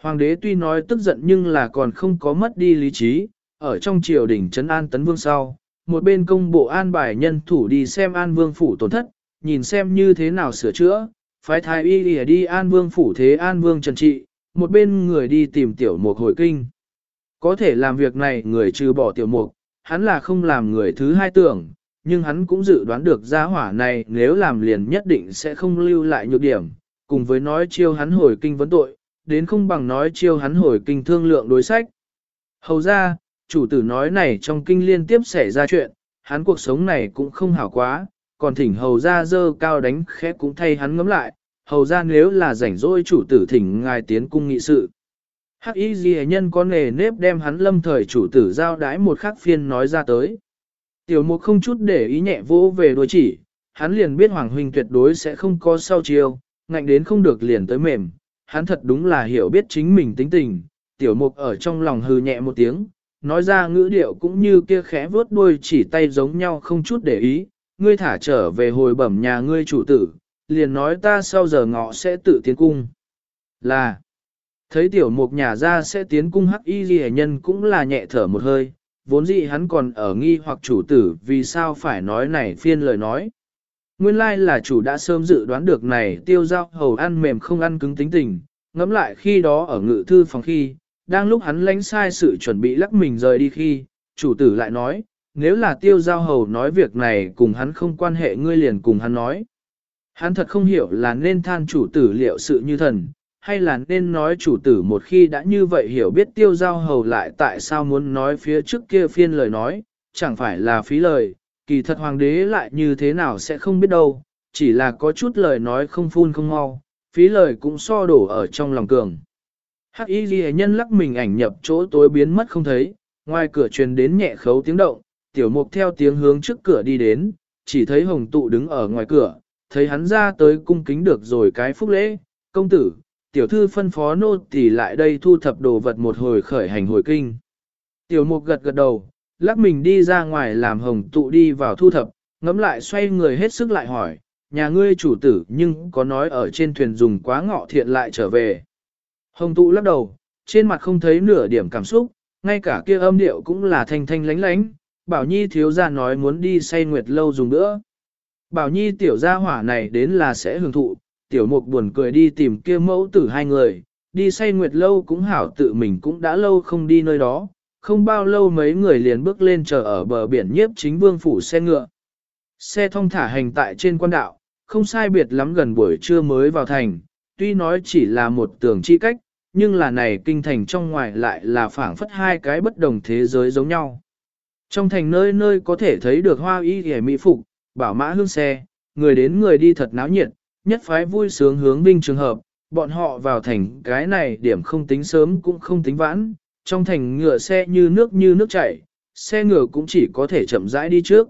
Hoàng đế tuy nói tức giận nhưng là còn không có mất đi lý trí, ở trong triều đình trấn an tấn vương sau, một bên công bộ an bài nhân thủ đi xem an vương phủ tổn thất, nhìn xem như thế nào sửa chữa, phái thái y đi, đi an vương phủ thế an vương trần trị, một bên người đi tìm tiểu mục hồi kinh. Có thể làm việc này người trừ bỏ tiểu mục, hắn là không làm người thứ hai tưởng, nhưng hắn cũng dự đoán được gia hỏa này nếu làm liền nhất định sẽ không lưu lại nhược điểm, cùng với nói chiêu hắn hồi kinh vấn tội, đến không bằng nói chiêu hắn hồi kinh thương lượng đối sách. Hầu ra, chủ tử nói này trong kinh liên tiếp xảy ra chuyện, hắn cuộc sống này cũng không hảo quá, còn thỉnh hầu ra dơ cao đánh khẽ cũng thay hắn ngấm lại, hầu ra nếu là rảnh rỗi chủ tử thỉnh ngài tiến cung nghị sự. Hắc y ghi nhân có nghề nếp đem hắn lâm thời chủ tử giao đái một khắc phiên nói ra tới. Tiểu mục không chút để ý nhẹ vỗ về đôi chỉ, hắn liền biết Hoàng Huynh tuyệt đối sẽ không có sau chiêu, ngạnh đến không được liền tới mềm, hắn thật đúng là hiểu biết chính mình tính tình, tiểu mục ở trong lòng hừ nhẹ một tiếng, nói ra ngữ điệu cũng như kia khẽ vớt đuôi chỉ tay giống nhau không chút để ý, ngươi thả trở về hồi bẩm nhà ngươi chủ tử, liền nói ta sau giờ ngọ sẽ tự tiến cung. Là, thấy tiểu mục nhà ra sẽ tiến cung hắc y ghi nhân cũng là nhẹ thở một hơi, vốn dĩ hắn còn ở nghi hoặc chủ tử vì sao phải nói này phiên lời nói. Nguyên lai là chủ đã sớm dự đoán được này tiêu giao hầu ăn mềm không ăn cứng tính tình, ngẫm lại khi đó ở ngự thư phòng khi, đang lúc hắn lánh sai sự chuẩn bị lắc mình rời đi khi, chủ tử lại nói, nếu là tiêu giao hầu nói việc này cùng hắn không quan hệ ngươi liền cùng hắn nói. Hắn thật không hiểu là nên than chủ tử liệu sự như thần, hay là nên nói chủ tử một khi đã như vậy hiểu biết tiêu giao hầu lại tại sao muốn nói phía trước kia phiên lời nói, chẳng phải là phí lời, kỳ thật hoàng đế lại như thế nào sẽ không biết đâu, chỉ là có chút lời nói không phun không mau, phí lời cũng so đổ ở trong lòng cường. Hắc y ghi nhân lắc mình ảnh nhập chỗ tối biến mất không thấy, ngoài cửa truyền đến nhẹ khấu tiếng động, tiểu mục theo tiếng hướng trước cửa đi đến, chỉ thấy hồng tụ đứng ở ngoài cửa, thấy hắn ra tới cung kính được rồi cái phúc lễ, công tử, tiểu thư phân phó nô tỳ lại đây thu thập đồ vật một hồi khởi hành hồi kinh. Tiểu mục gật gật đầu, lắc mình đi ra ngoài làm hồng tụ đi vào thu thập, ngẫm lại xoay người hết sức lại hỏi, nhà ngươi chủ tử nhưng có nói ở trên thuyền dùng quá ngọ thiện lại trở về. Hồng tụ lắc đầu, trên mặt không thấy nửa điểm cảm xúc, ngay cả kia âm điệu cũng là thanh thanh lánh lánh, bảo nhi thiếu gia nói muốn đi say nguyệt lâu dùng nữa. Bảo nhi tiểu gia hỏa này đến là sẽ hưởng thụ, tiểu mục buồn cười đi tìm kia mẫu tử hai người, đi say nguyệt lâu cũng hảo tự mình cũng đã lâu không đi nơi đó, không bao lâu mấy người liền bước lên chờ ở bờ biển nhiếp chính vương phủ xe ngựa. Xe thông thả hành tại trên quan đạo, không sai biệt lắm gần buổi trưa mới vào thành, tuy nói chỉ là một tường chi cách, nhưng là này kinh thành trong ngoài lại là phảng phất hai cái bất đồng thế giới giống nhau. Trong thành nơi nơi có thể thấy được hoa y hề mỹ phục, bảo mã hương xe, người đến người đi thật náo nhiệt, nhất phái vui sướng hướng vinh trường hợp, bọn họ vào thành cái này điểm không tính sớm cũng không tính vãn, trong thành ngựa xe như nước như nước chảy, xe ngựa cũng chỉ có thể chậm rãi đi trước.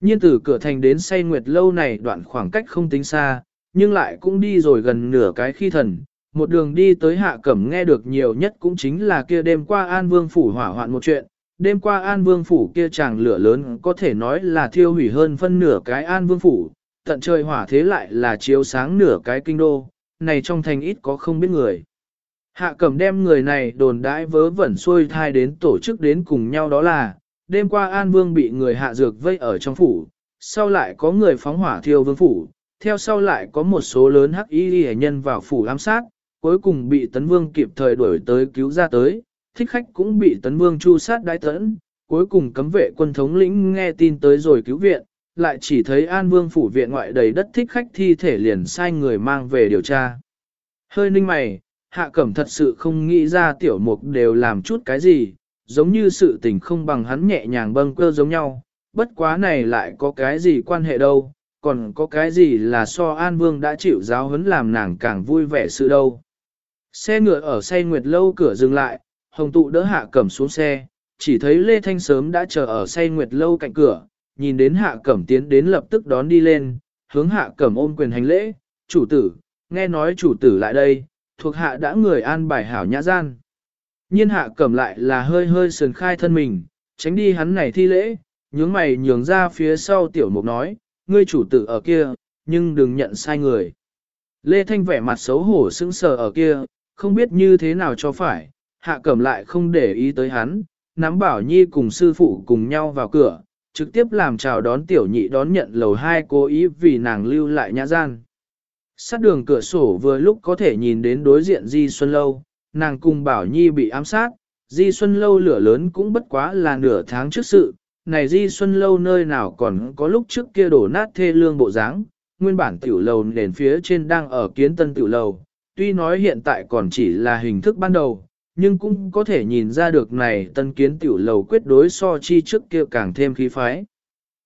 Nhiên từ cửa thành đến say nguyệt lâu này đoạn khoảng cách không tính xa, nhưng lại cũng đi rồi gần nửa cái khi thần, một đường đi tới hạ cẩm nghe được nhiều nhất cũng chính là kia đêm qua An Vương Phủ hỏa hoạn một chuyện, đêm qua An Vương Phủ kia chàng lửa lớn có thể nói là thiêu hủy hơn phân nửa cái An Vương Phủ, tận trời hỏa thế lại là chiếu sáng nửa cái kinh đô, này trong thành ít có không biết người. Hạ cẩm đem người này đồn đãi vớ vẩn xuôi thai đến tổ chức đến cùng nhau đó là, đêm qua An Vương bị người hạ dược vây ở trong phủ, sau lại có người phóng hỏa thiêu vương phủ, theo sau lại có một số lớn hắc y hệ nhân vào phủ ám sát, cuối cùng bị tấn vương kịp thời đuổi tới cứu ra tới, thích khách cũng bị tấn vương chu sát đái tẫn, cuối cùng cấm vệ quân thống lĩnh nghe tin tới rồi cứu viện, lại chỉ thấy an vương phủ viện ngoại đầy đất thích khách thi thể liền sai người mang về điều tra. Hơi ninh mày, hạ cẩm thật sự không nghĩ ra tiểu mục đều làm chút cái gì, giống như sự tình không bằng hắn nhẹ nhàng bâng cơ giống nhau, bất quá này lại có cái gì quan hệ đâu, còn có cái gì là so An Vương đã chịu giáo huấn làm nàng càng vui vẻ sự đâu. Xe ngựa ở say nguyệt lâu cửa dừng lại, hồng tụ đỡ hạ cẩm xuống xe, chỉ thấy Lê Thanh sớm đã chờ ở say nguyệt lâu cạnh cửa, nhìn đến hạ cẩm tiến đến lập tức đón đi lên, hướng hạ cẩm ôm quyền hành lễ, chủ tử, nghe nói chủ tử lại đây, thuộc hạ đã người an bài hảo nhã gian. Nhiên hạ cẩm lại là hơi hơi sườn khai thân mình, tránh đi hắn này thi lễ, nhướng mày nhường ra phía sau tiểu mục nói, ngươi chủ tử ở kia, nhưng đừng nhận sai người. Lê Thanh vẻ mặt xấu hổ sững sờ ở kia, không biết như thế nào cho phải, hạ cẩm lại không để ý tới hắn, nắm bảo nhi cùng sư phụ cùng nhau vào cửa, trực tiếp làm chào đón tiểu nhị đón nhận lầu hai cố ý vì nàng lưu lại nhã gian. Sát đường cửa sổ vừa lúc có thể nhìn đến đối diện Di Xuân Lâu, nàng cùng Bảo Nhi bị ám sát, Di Xuân Lâu lửa lớn cũng bất quá là nửa tháng trước sự, này Di Xuân Lâu nơi nào còn có lúc trước kia đổ nát thê lương bộ dáng, nguyên bản tiểu lầu nền phía trên đang ở kiến tân tiểu lầu, tuy nói hiện tại còn chỉ là hình thức ban đầu, nhưng cũng có thể nhìn ra được này tân kiến tiểu lầu quyết đối so chi trước kia càng thêm khí phái.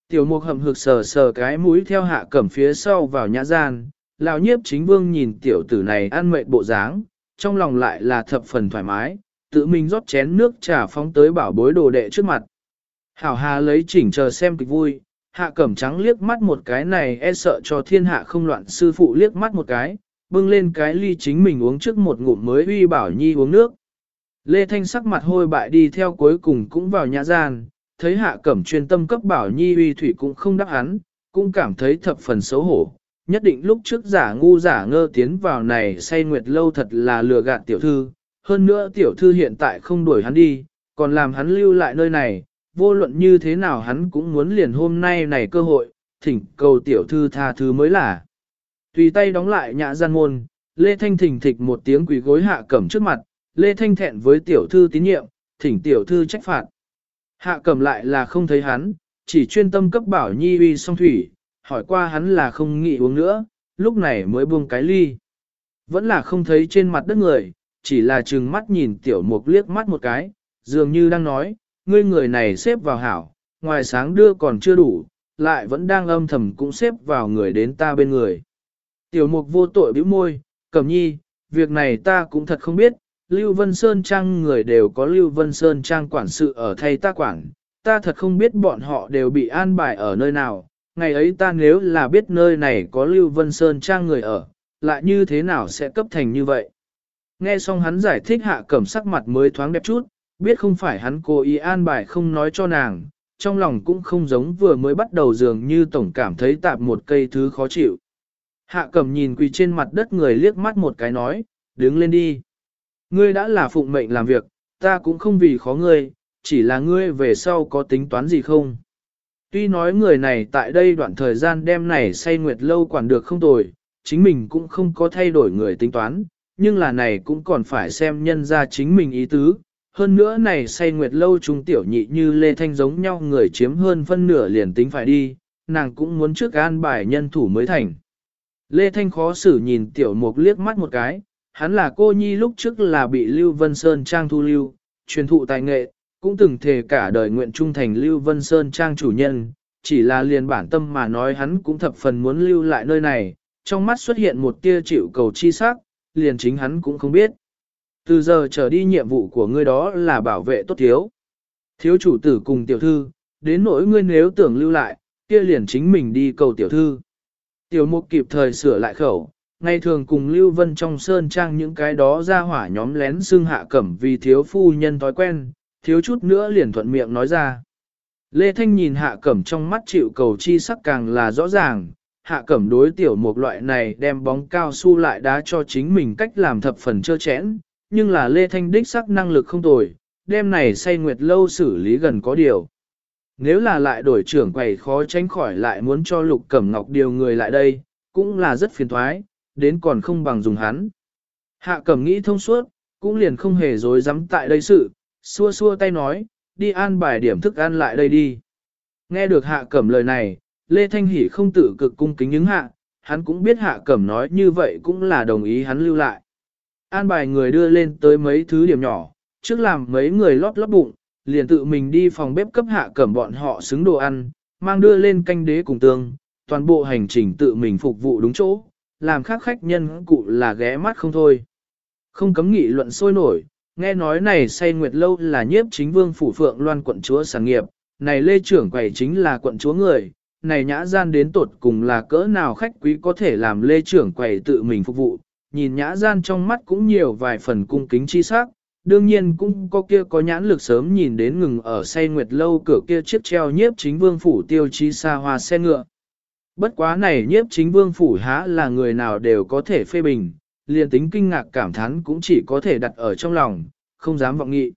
Tiểu mục hầm hực sờ sờ cái mũi theo hạ cẩm phía sau vào nhã gian, lão nhiếp chính vương nhìn tiểu tử này ăn mệt bộ dáng, trong lòng lại là thập phần thoải mái, tự mình rót chén nước trà phóng tới bảo bối đồ đệ trước mặt. Hảo hà lấy chỉnh chờ xem kịch vui, hạ cẩm trắng liếc mắt một cái này e sợ cho thiên hạ không loạn sư phụ liếc mắt một cái, bưng lên cái ly chính mình uống trước một ngụm mới uy bảo nhi uống nước. Lê Thanh sắc mặt hôi bại đi theo cuối cùng cũng vào nhà gian, thấy hạ cẩm chuyên tâm cấp bảo nhi uy thủy cũng không đáp án, cũng cảm thấy thập phần xấu hổ. Nhất định lúc trước giả ngu giả ngơ tiến vào này say nguyệt lâu thật là lừa gạt tiểu thư, hơn nữa tiểu thư hiện tại không đuổi hắn đi, còn làm hắn lưu lại nơi này, vô luận như thế nào hắn cũng muốn liền hôm nay này cơ hội, thỉnh cầu tiểu thư tha thứ mới là. Tùy tay đóng lại nhã gian môn, Lê Thanh thỉnh thịch một tiếng quỳ gối hạ cẩm trước mặt, Lê Thanh thẹn với tiểu thư tín nhiệm, thỉnh tiểu thư trách phạt. Hạ cầm lại là không thấy hắn, chỉ chuyên tâm cấp bảo nhi uy song thủy, hỏi qua hắn là không nghĩ uống nữa, lúc này mới buông cái ly. Vẫn là không thấy trên mặt đất người, chỉ là trừng mắt nhìn tiểu mục liếc mắt một cái, dường như đang nói, ngươi người này xếp vào hảo, ngoài sáng đưa còn chưa đủ, lại vẫn đang âm thầm cũng xếp vào người đến ta bên người. Tiểu mục vô tội bĩu môi, cầm nhi, việc này ta cũng thật không biết, Lưu Vân Sơn Trang người đều có Lưu Vân Sơn Trang quản sự ở thay ta quản, ta thật không biết bọn họ đều bị an bài ở nơi nào, ngày ấy ta nếu là biết nơi này có Lưu Vân Sơn Trang người ở, lại như thế nào sẽ cấp thành như vậy. Nghe xong hắn giải thích hạ cẩm sắc mặt mới thoáng đẹp chút, biết không phải hắn cố ý an bài không nói cho nàng, trong lòng cũng không giống vừa mới bắt đầu dường như tổng cảm thấy tạp một cây thứ khó chịu. Hạ cẩm nhìn quỳ trên mặt đất người liếc mắt một cái nói, đứng lên đi. Ngươi đã là phụng mệnh làm việc, ta cũng không vì khó ngươi, chỉ là ngươi về sau có tính toán gì không. Tuy nói người này tại đây đoạn thời gian đêm này say nguyệt lâu quản được không tồi, chính mình cũng không có thay đổi người tính toán, nhưng là này cũng còn phải xem nhân ra chính mình ý tứ. Hơn nữa này say nguyệt lâu trung tiểu nhị như Lê Thanh giống nhau người chiếm hơn phân nửa liền tính phải đi, nàng cũng muốn trước an bài nhân thủ mới thành. Lê Thanh khó xử nhìn tiểu mục liếc mắt một cái, hắn là cô nhi lúc trước là bị Lưu Vân Sơn Trang thu lưu, truyền thụ tài nghệ, cũng từng thề cả đời nguyện trung thành Lưu Vân Sơn Trang chủ nhân, chỉ là liền bản tâm mà nói hắn cũng thập phần muốn lưu lại nơi này, trong mắt xuất hiện một tia chịu cầu chi sắc, liền chính hắn cũng không biết. Từ giờ trở đi nhiệm vụ của ngươi đó là bảo vệ tốt thiếu. Thiếu chủ tử cùng tiểu thư, đến nỗi ngươi nếu tưởng lưu lại, kia liền chính mình đi cầu tiểu thư. Tiểu mục kịp thời sửa lại khẩu, ngày thường cùng Lưu Vân trong sơn trang những cái đó ra hỏa nhóm lén xưng hạ cẩm vì thiếu phu nhân thói quen, thiếu chút nữa liền thuận miệng nói ra. Lê Thanh nhìn hạ cẩm trong mắt chịu cầu chi sắc càng là rõ ràng, hạ cẩm đối tiểu một loại này đem bóng cao su lại đá cho chính mình cách làm thập phần trơ chẽn, nhưng là Lê Thanh đích sắc năng lực không tồi, đem này say nguyệt lâu xử lý gần có điều. Nếu là lại đổi trưởng quầy khó tránh khỏi lại muốn cho lục cẩm ngọc điều người lại đây, cũng là rất phiền thoái, đến còn không bằng dùng hắn. Hạ cẩm nghĩ thông suốt, cũng liền không hề dối dám tại đây sự, xua xua tay nói, đi an bài điểm thức ăn lại đây đi. Nghe được hạ cẩm lời này, Lê Thanh Hỷ không tự cực cung kính những hạ, hắn cũng biết hạ cẩm nói như vậy cũng là đồng ý hắn lưu lại. An bài người đưa lên tới mấy thứ điểm nhỏ, trước làm mấy người lót lót bụng, liền tự mình đi phòng bếp cấp hạ cẩm bọn họ xứng đồ ăn, mang đưa lên canh đế cùng tương, toàn bộ hành trình tự mình phục vụ đúng chỗ, làm khác khách nhân cụ là ghé mắt không thôi. Không cấm nghị luận sôi nổi, nghe nói này say nguyệt lâu là nhiếp chính vương phủ phượng loan quận chúa sản nghiệp, này lê trưởng quầy chính là quận chúa người, này nhã gian đến tột cùng là cỡ nào khách quý có thể làm lê trưởng quầy tự mình phục vụ, nhìn nhã gian trong mắt cũng nhiều vài phần cung kính chi sắc, đương nhiên cũng có kia có nhãn lực sớm nhìn đến ngừng ở say nguyệt lâu cửa kia chiếc treo nhiếp chính vương phủ tiêu chí xa hoa xe ngựa. Bất quá này nhiếp chính vương phủ há là người nào đều có thể phê bình, liền tính kinh ngạc cảm thán cũng chỉ có thể đặt ở trong lòng, không dám vọng nghị.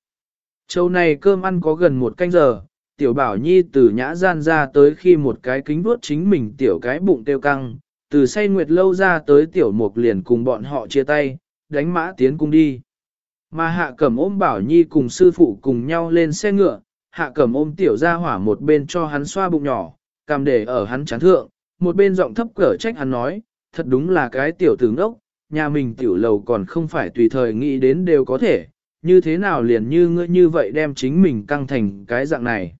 Châu này cơm ăn có gần một canh giờ, tiểu bảo nhi từ nhã gian ra tới khi một cái kính vuốt chính mình tiểu cái bụng tiêu căng, từ say nguyệt lâu ra tới tiểu mục liền cùng bọn họ chia tay, đánh mã tiến cung đi. Mà hạ cẩm ôm bảo nhi cùng sư phụ cùng nhau lên xe ngựa, hạ cẩm ôm tiểu ra hỏa một bên cho hắn xoa bụng nhỏ, cầm để ở hắn chán thượng, một bên giọng thấp cỡ trách hắn nói, thật đúng là cái tiểu tử ngốc, nhà mình tiểu lầu còn không phải tùy thời nghĩ đến đều có thể, như thế nào liền như ngươi như vậy đem chính mình căng thành cái dạng này.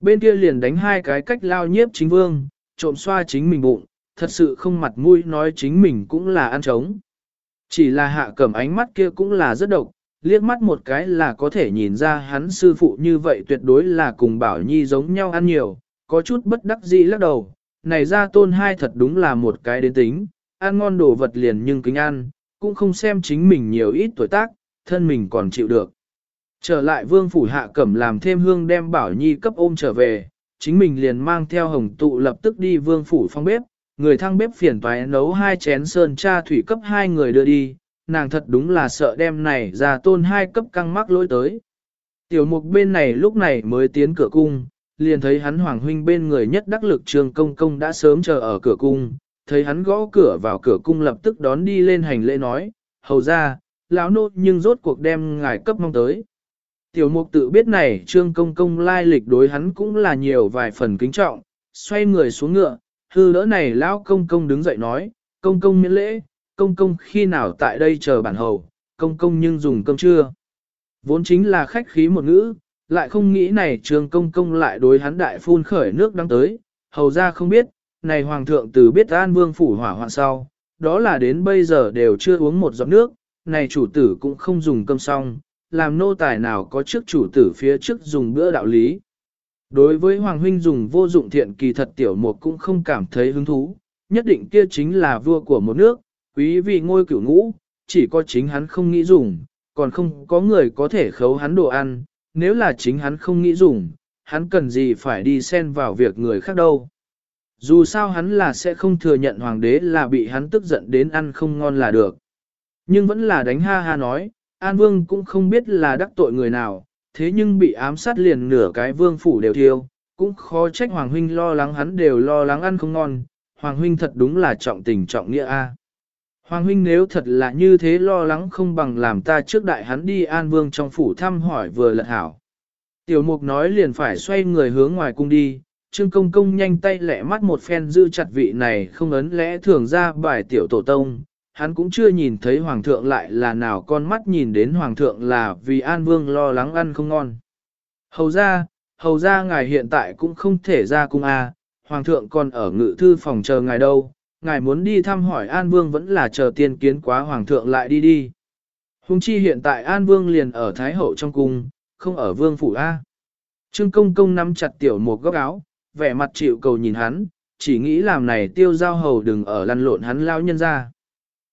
bên kia liền đánh hai cái cách lao nhiếp chính vương, trộm xoa chính mình bụng, thật sự không mặt mũi nói chính mình cũng là ăn trống. Chỉ là hạ cẩm ánh mắt kia cũng là rất độc, liếc mắt một cái là có thể nhìn ra hắn sư phụ như vậy tuyệt đối là cùng bảo nhi giống nhau ăn nhiều, có chút bất đắc dĩ lắc đầu, này ra tôn hai thật đúng là một cái đến tính, ăn ngon đồ vật liền nhưng kính ăn, cũng không xem chính mình nhiều ít tuổi tác, thân mình còn chịu được. Trở lại vương phủ hạ cẩm làm thêm hương đem bảo nhi cấp ôm trở về, chính mình liền mang theo hồng tụ lập tức đi vương phủ phong bếp, người thăng bếp phiền toái nấu hai chén sơn cha thủy cấp hai người đưa đi, nàng thật đúng là sợ đem này ra tôn hai cấp căng mắc lỗi tới. Tiểu mục bên này lúc này mới tiến cửa cung, liền thấy hắn hoàng huynh bên người nhất đắc lực trường công công đã sớm chờ ở cửa cung, thấy hắn gõ cửa vào cửa cung lập tức đón đi lên hành lễ nói, hầu ra, lão nô nhưng rốt cuộc đem ngài cấp mong tới. Tiểu mục tự biết này trương công công lai lịch đối hắn cũng là nhiều vài phần kính trọng, xoay người xuống ngựa, hư đỡ này lão công công đứng dậy nói, công công miễn lễ, công công khi nào tại đây chờ bản hầu, công công nhưng dùng cơm trưa. Vốn chính là khách khí một ngữ, lại không nghĩ này trường công công lại đối hắn đại phun khởi nước đang tới, hầu ra không biết, này hoàng thượng từ biết an vương phủ hỏa hoạn sau, đó là đến bây giờ đều chưa uống một giọt nước, này chủ tử cũng không dùng cơm xong, làm nô tài nào có trước chủ tử phía trước dùng bữa đạo lý. Đối với Hoàng Huynh dùng vô dụng thiện kỳ thật tiểu mục cũng không cảm thấy hứng thú, nhất định kia chính là vua của một nước, quý vị ngôi cửu ngũ, chỉ có chính hắn không nghĩ dùng, còn không có người có thể khấu hắn đồ ăn, nếu là chính hắn không nghĩ dùng, hắn cần gì phải đi xen vào việc người khác đâu. Dù sao hắn là sẽ không thừa nhận hoàng đế là bị hắn tức giận đến ăn không ngon là được. Nhưng vẫn là đánh ha ha nói, An Vương cũng không biết là đắc tội người nào, thế nhưng bị ám sát liền nửa cái vương phủ đều thiêu, cũng khó trách Hoàng Huynh lo lắng hắn đều lo lắng ăn không ngon, Hoàng Huynh thật đúng là trọng tình trọng nghĩa a. Hoàng Huynh nếu thật là như thế lo lắng không bằng làm ta trước đại hắn đi An Vương trong phủ thăm hỏi vừa lật hảo. Tiểu Mục nói liền phải xoay người hướng ngoài cung đi, Trương Công Công nhanh tay lẹ mắt một phen giữ chặt vị này không ấn lẽ thường ra bài tiểu tổ tông, hắn cũng chưa nhìn thấy hoàng thượng lại là nào con mắt nhìn đến hoàng thượng là vì an vương lo lắng ăn không ngon. Hầu ra, hầu ra ngài hiện tại cũng không thể ra cung a, à, hoàng thượng còn ở ngự thư phòng chờ ngài đâu, ngài muốn đi thăm hỏi an vương vẫn là chờ tiên kiến quá hoàng thượng lại đi đi. Hùng chi hiện tại an vương liền ở thái hậu trong cung, không ở vương phủ a. Trương công công nắm chặt tiểu một góc áo, vẻ mặt chịu cầu nhìn hắn, chỉ nghĩ làm này tiêu giao hầu đừng ở lăn lộn hắn lao nhân ra.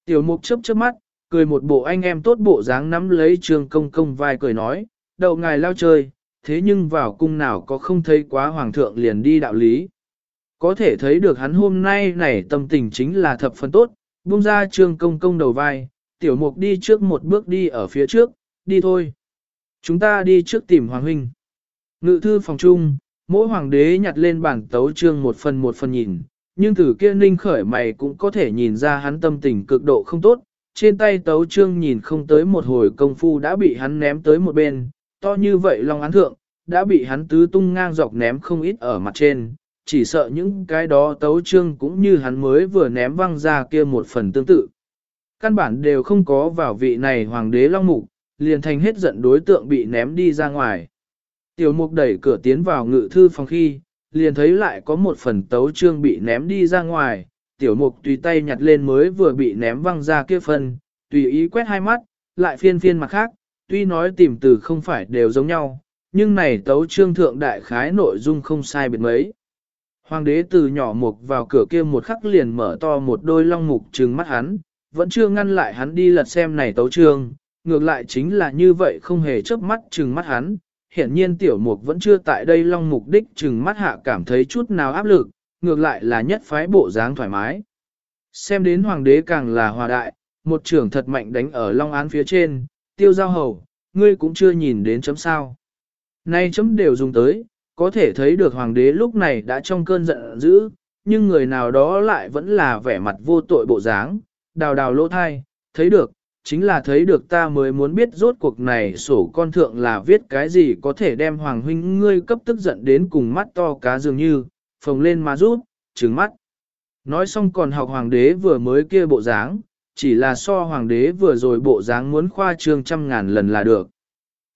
Tiểu mục chớp chớp mắt, cười một bộ anh em tốt bộ dáng nắm lấy trương công công vai cười nói, đậu ngài lao chơi, thế nhưng vào cung nào có không thấy quá hoàng thượng liền đi đạo lý. Có thể thấy được hắn hôm nay này tâm tình chính là thập phần tốt, buông ra trương công công đầu vai, tiểu mục đi trước một bước đi ở phía trước, đi thôi. Chúng ta đi trước tìm hoàng huynh. Ngự thư phòng trung, mỗi hoàng đế nhặt lên bản tấu trương một phần một phần nhìn, nhưng từ kia ninh khởi mày cũng có thể nhìn ra hắn tâm tình cực độ không tốt, trên tay tấu trương nhìn không tới một hồi công phu đã bị hắn ném tới một bên, to như vậy long án thượng, đã bị hắn tứ tung ngang dọc ném không ít ở mặt trên, chỉ sợ những cái đó tấu trương cũng như hắn mới vừa ném văng ra kia một phần tương tự. Căn bản đều không có vào vị này hoàng đế long mục, liền thành hết giận đối tượng bị ném đi ra ngoài. Tiểu mục đẩy cửa tiến vào ngự thư phòng khi, liền thấy lại có một phần tấu trương bị ném đi ra ngoài, tiểu mục tùy tay nhặt lên mới vừa bị ném văng ra kia phần, tùy ý quét hai mắt, lại phiên phiên mặt khác, tuy nói tìm từ không phải đều giống nhau, nhưng này tấu trương thượng đại khái nội dung không sai biệt mấy. Hoàng đế từ nhỏ mục vào cửa kia một khắc liền mở to một đôi long mục trừng mắt hắn, vẫn chưa ngăn lại hắn đi lật xem này tấu trương, ngược lại chính là như vậy không hề chớp mắt trừng mắt hắn, hiển nhiên tiểu mục vẫn chưa tại đây long mục đích chừng mắt hạ cảm thấy chút nào áp lực, ngược lại là nhất phái bộ dáng thoải mái. Xem đến hoàng đế càng là hòa đại, một trưởng thật mạnh đánh ở long án phía trên, tiêu giao hầu, ngươi cũng chưa nhìn đến chấm sao. Nay chấm đều dùng tới, có thể thấy được hoàng đế lúc này đã trong cơn giận dữ, nhưng người nào đó lại vẫn là vẻ mặt vô tội bộ dáng, đào đào lỗ thai, thấy được, chính là thấy được ta mới muốn biết rốt cuộc này sổ con thượng là viết cái gì có thể đem hoàng huynh ngươi cấp tức giận đến cùng mắt to cá dường như, phồng lên mà rút, trừng mắt. Nói xong còn học hoàng đế vừa mới kia bộ dáng, chỉ là so hoàng đế vừa rồi bộ dáng muốn khoa trương trăm ngàn lần là được.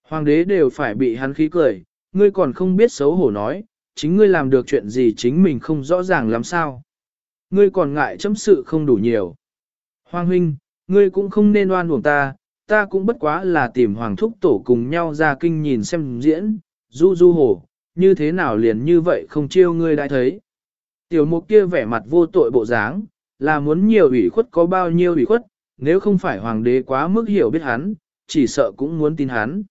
Hoàng đế đều phải bị hắn khí cười, ngươi còn không biết xấu hổ nói, chính ngươi làm được chuyện gì chính mình không rõ ràng làm sao. Ngươi còn ngại chấm sự không đủ nhiều. Hoàng huynh, ngươi cũng không nên oan uổng ta, ta cũng bất quá là tìm hoàng thúc tổ cùng nhau ra kinh nhìn xem diễn, du du hổ, như thế nào liền như vậy không chiêu ngươi đã thấy. Tiểu mục kia vẻ mặt vô tội bộ dáng, là muốn nhiều ủy khuất có bao nhiêu ủy khuất, nếu không phải hoàng đế quá mức hiểu biết hắn, chỉ sợ cũng muốn tin hắn.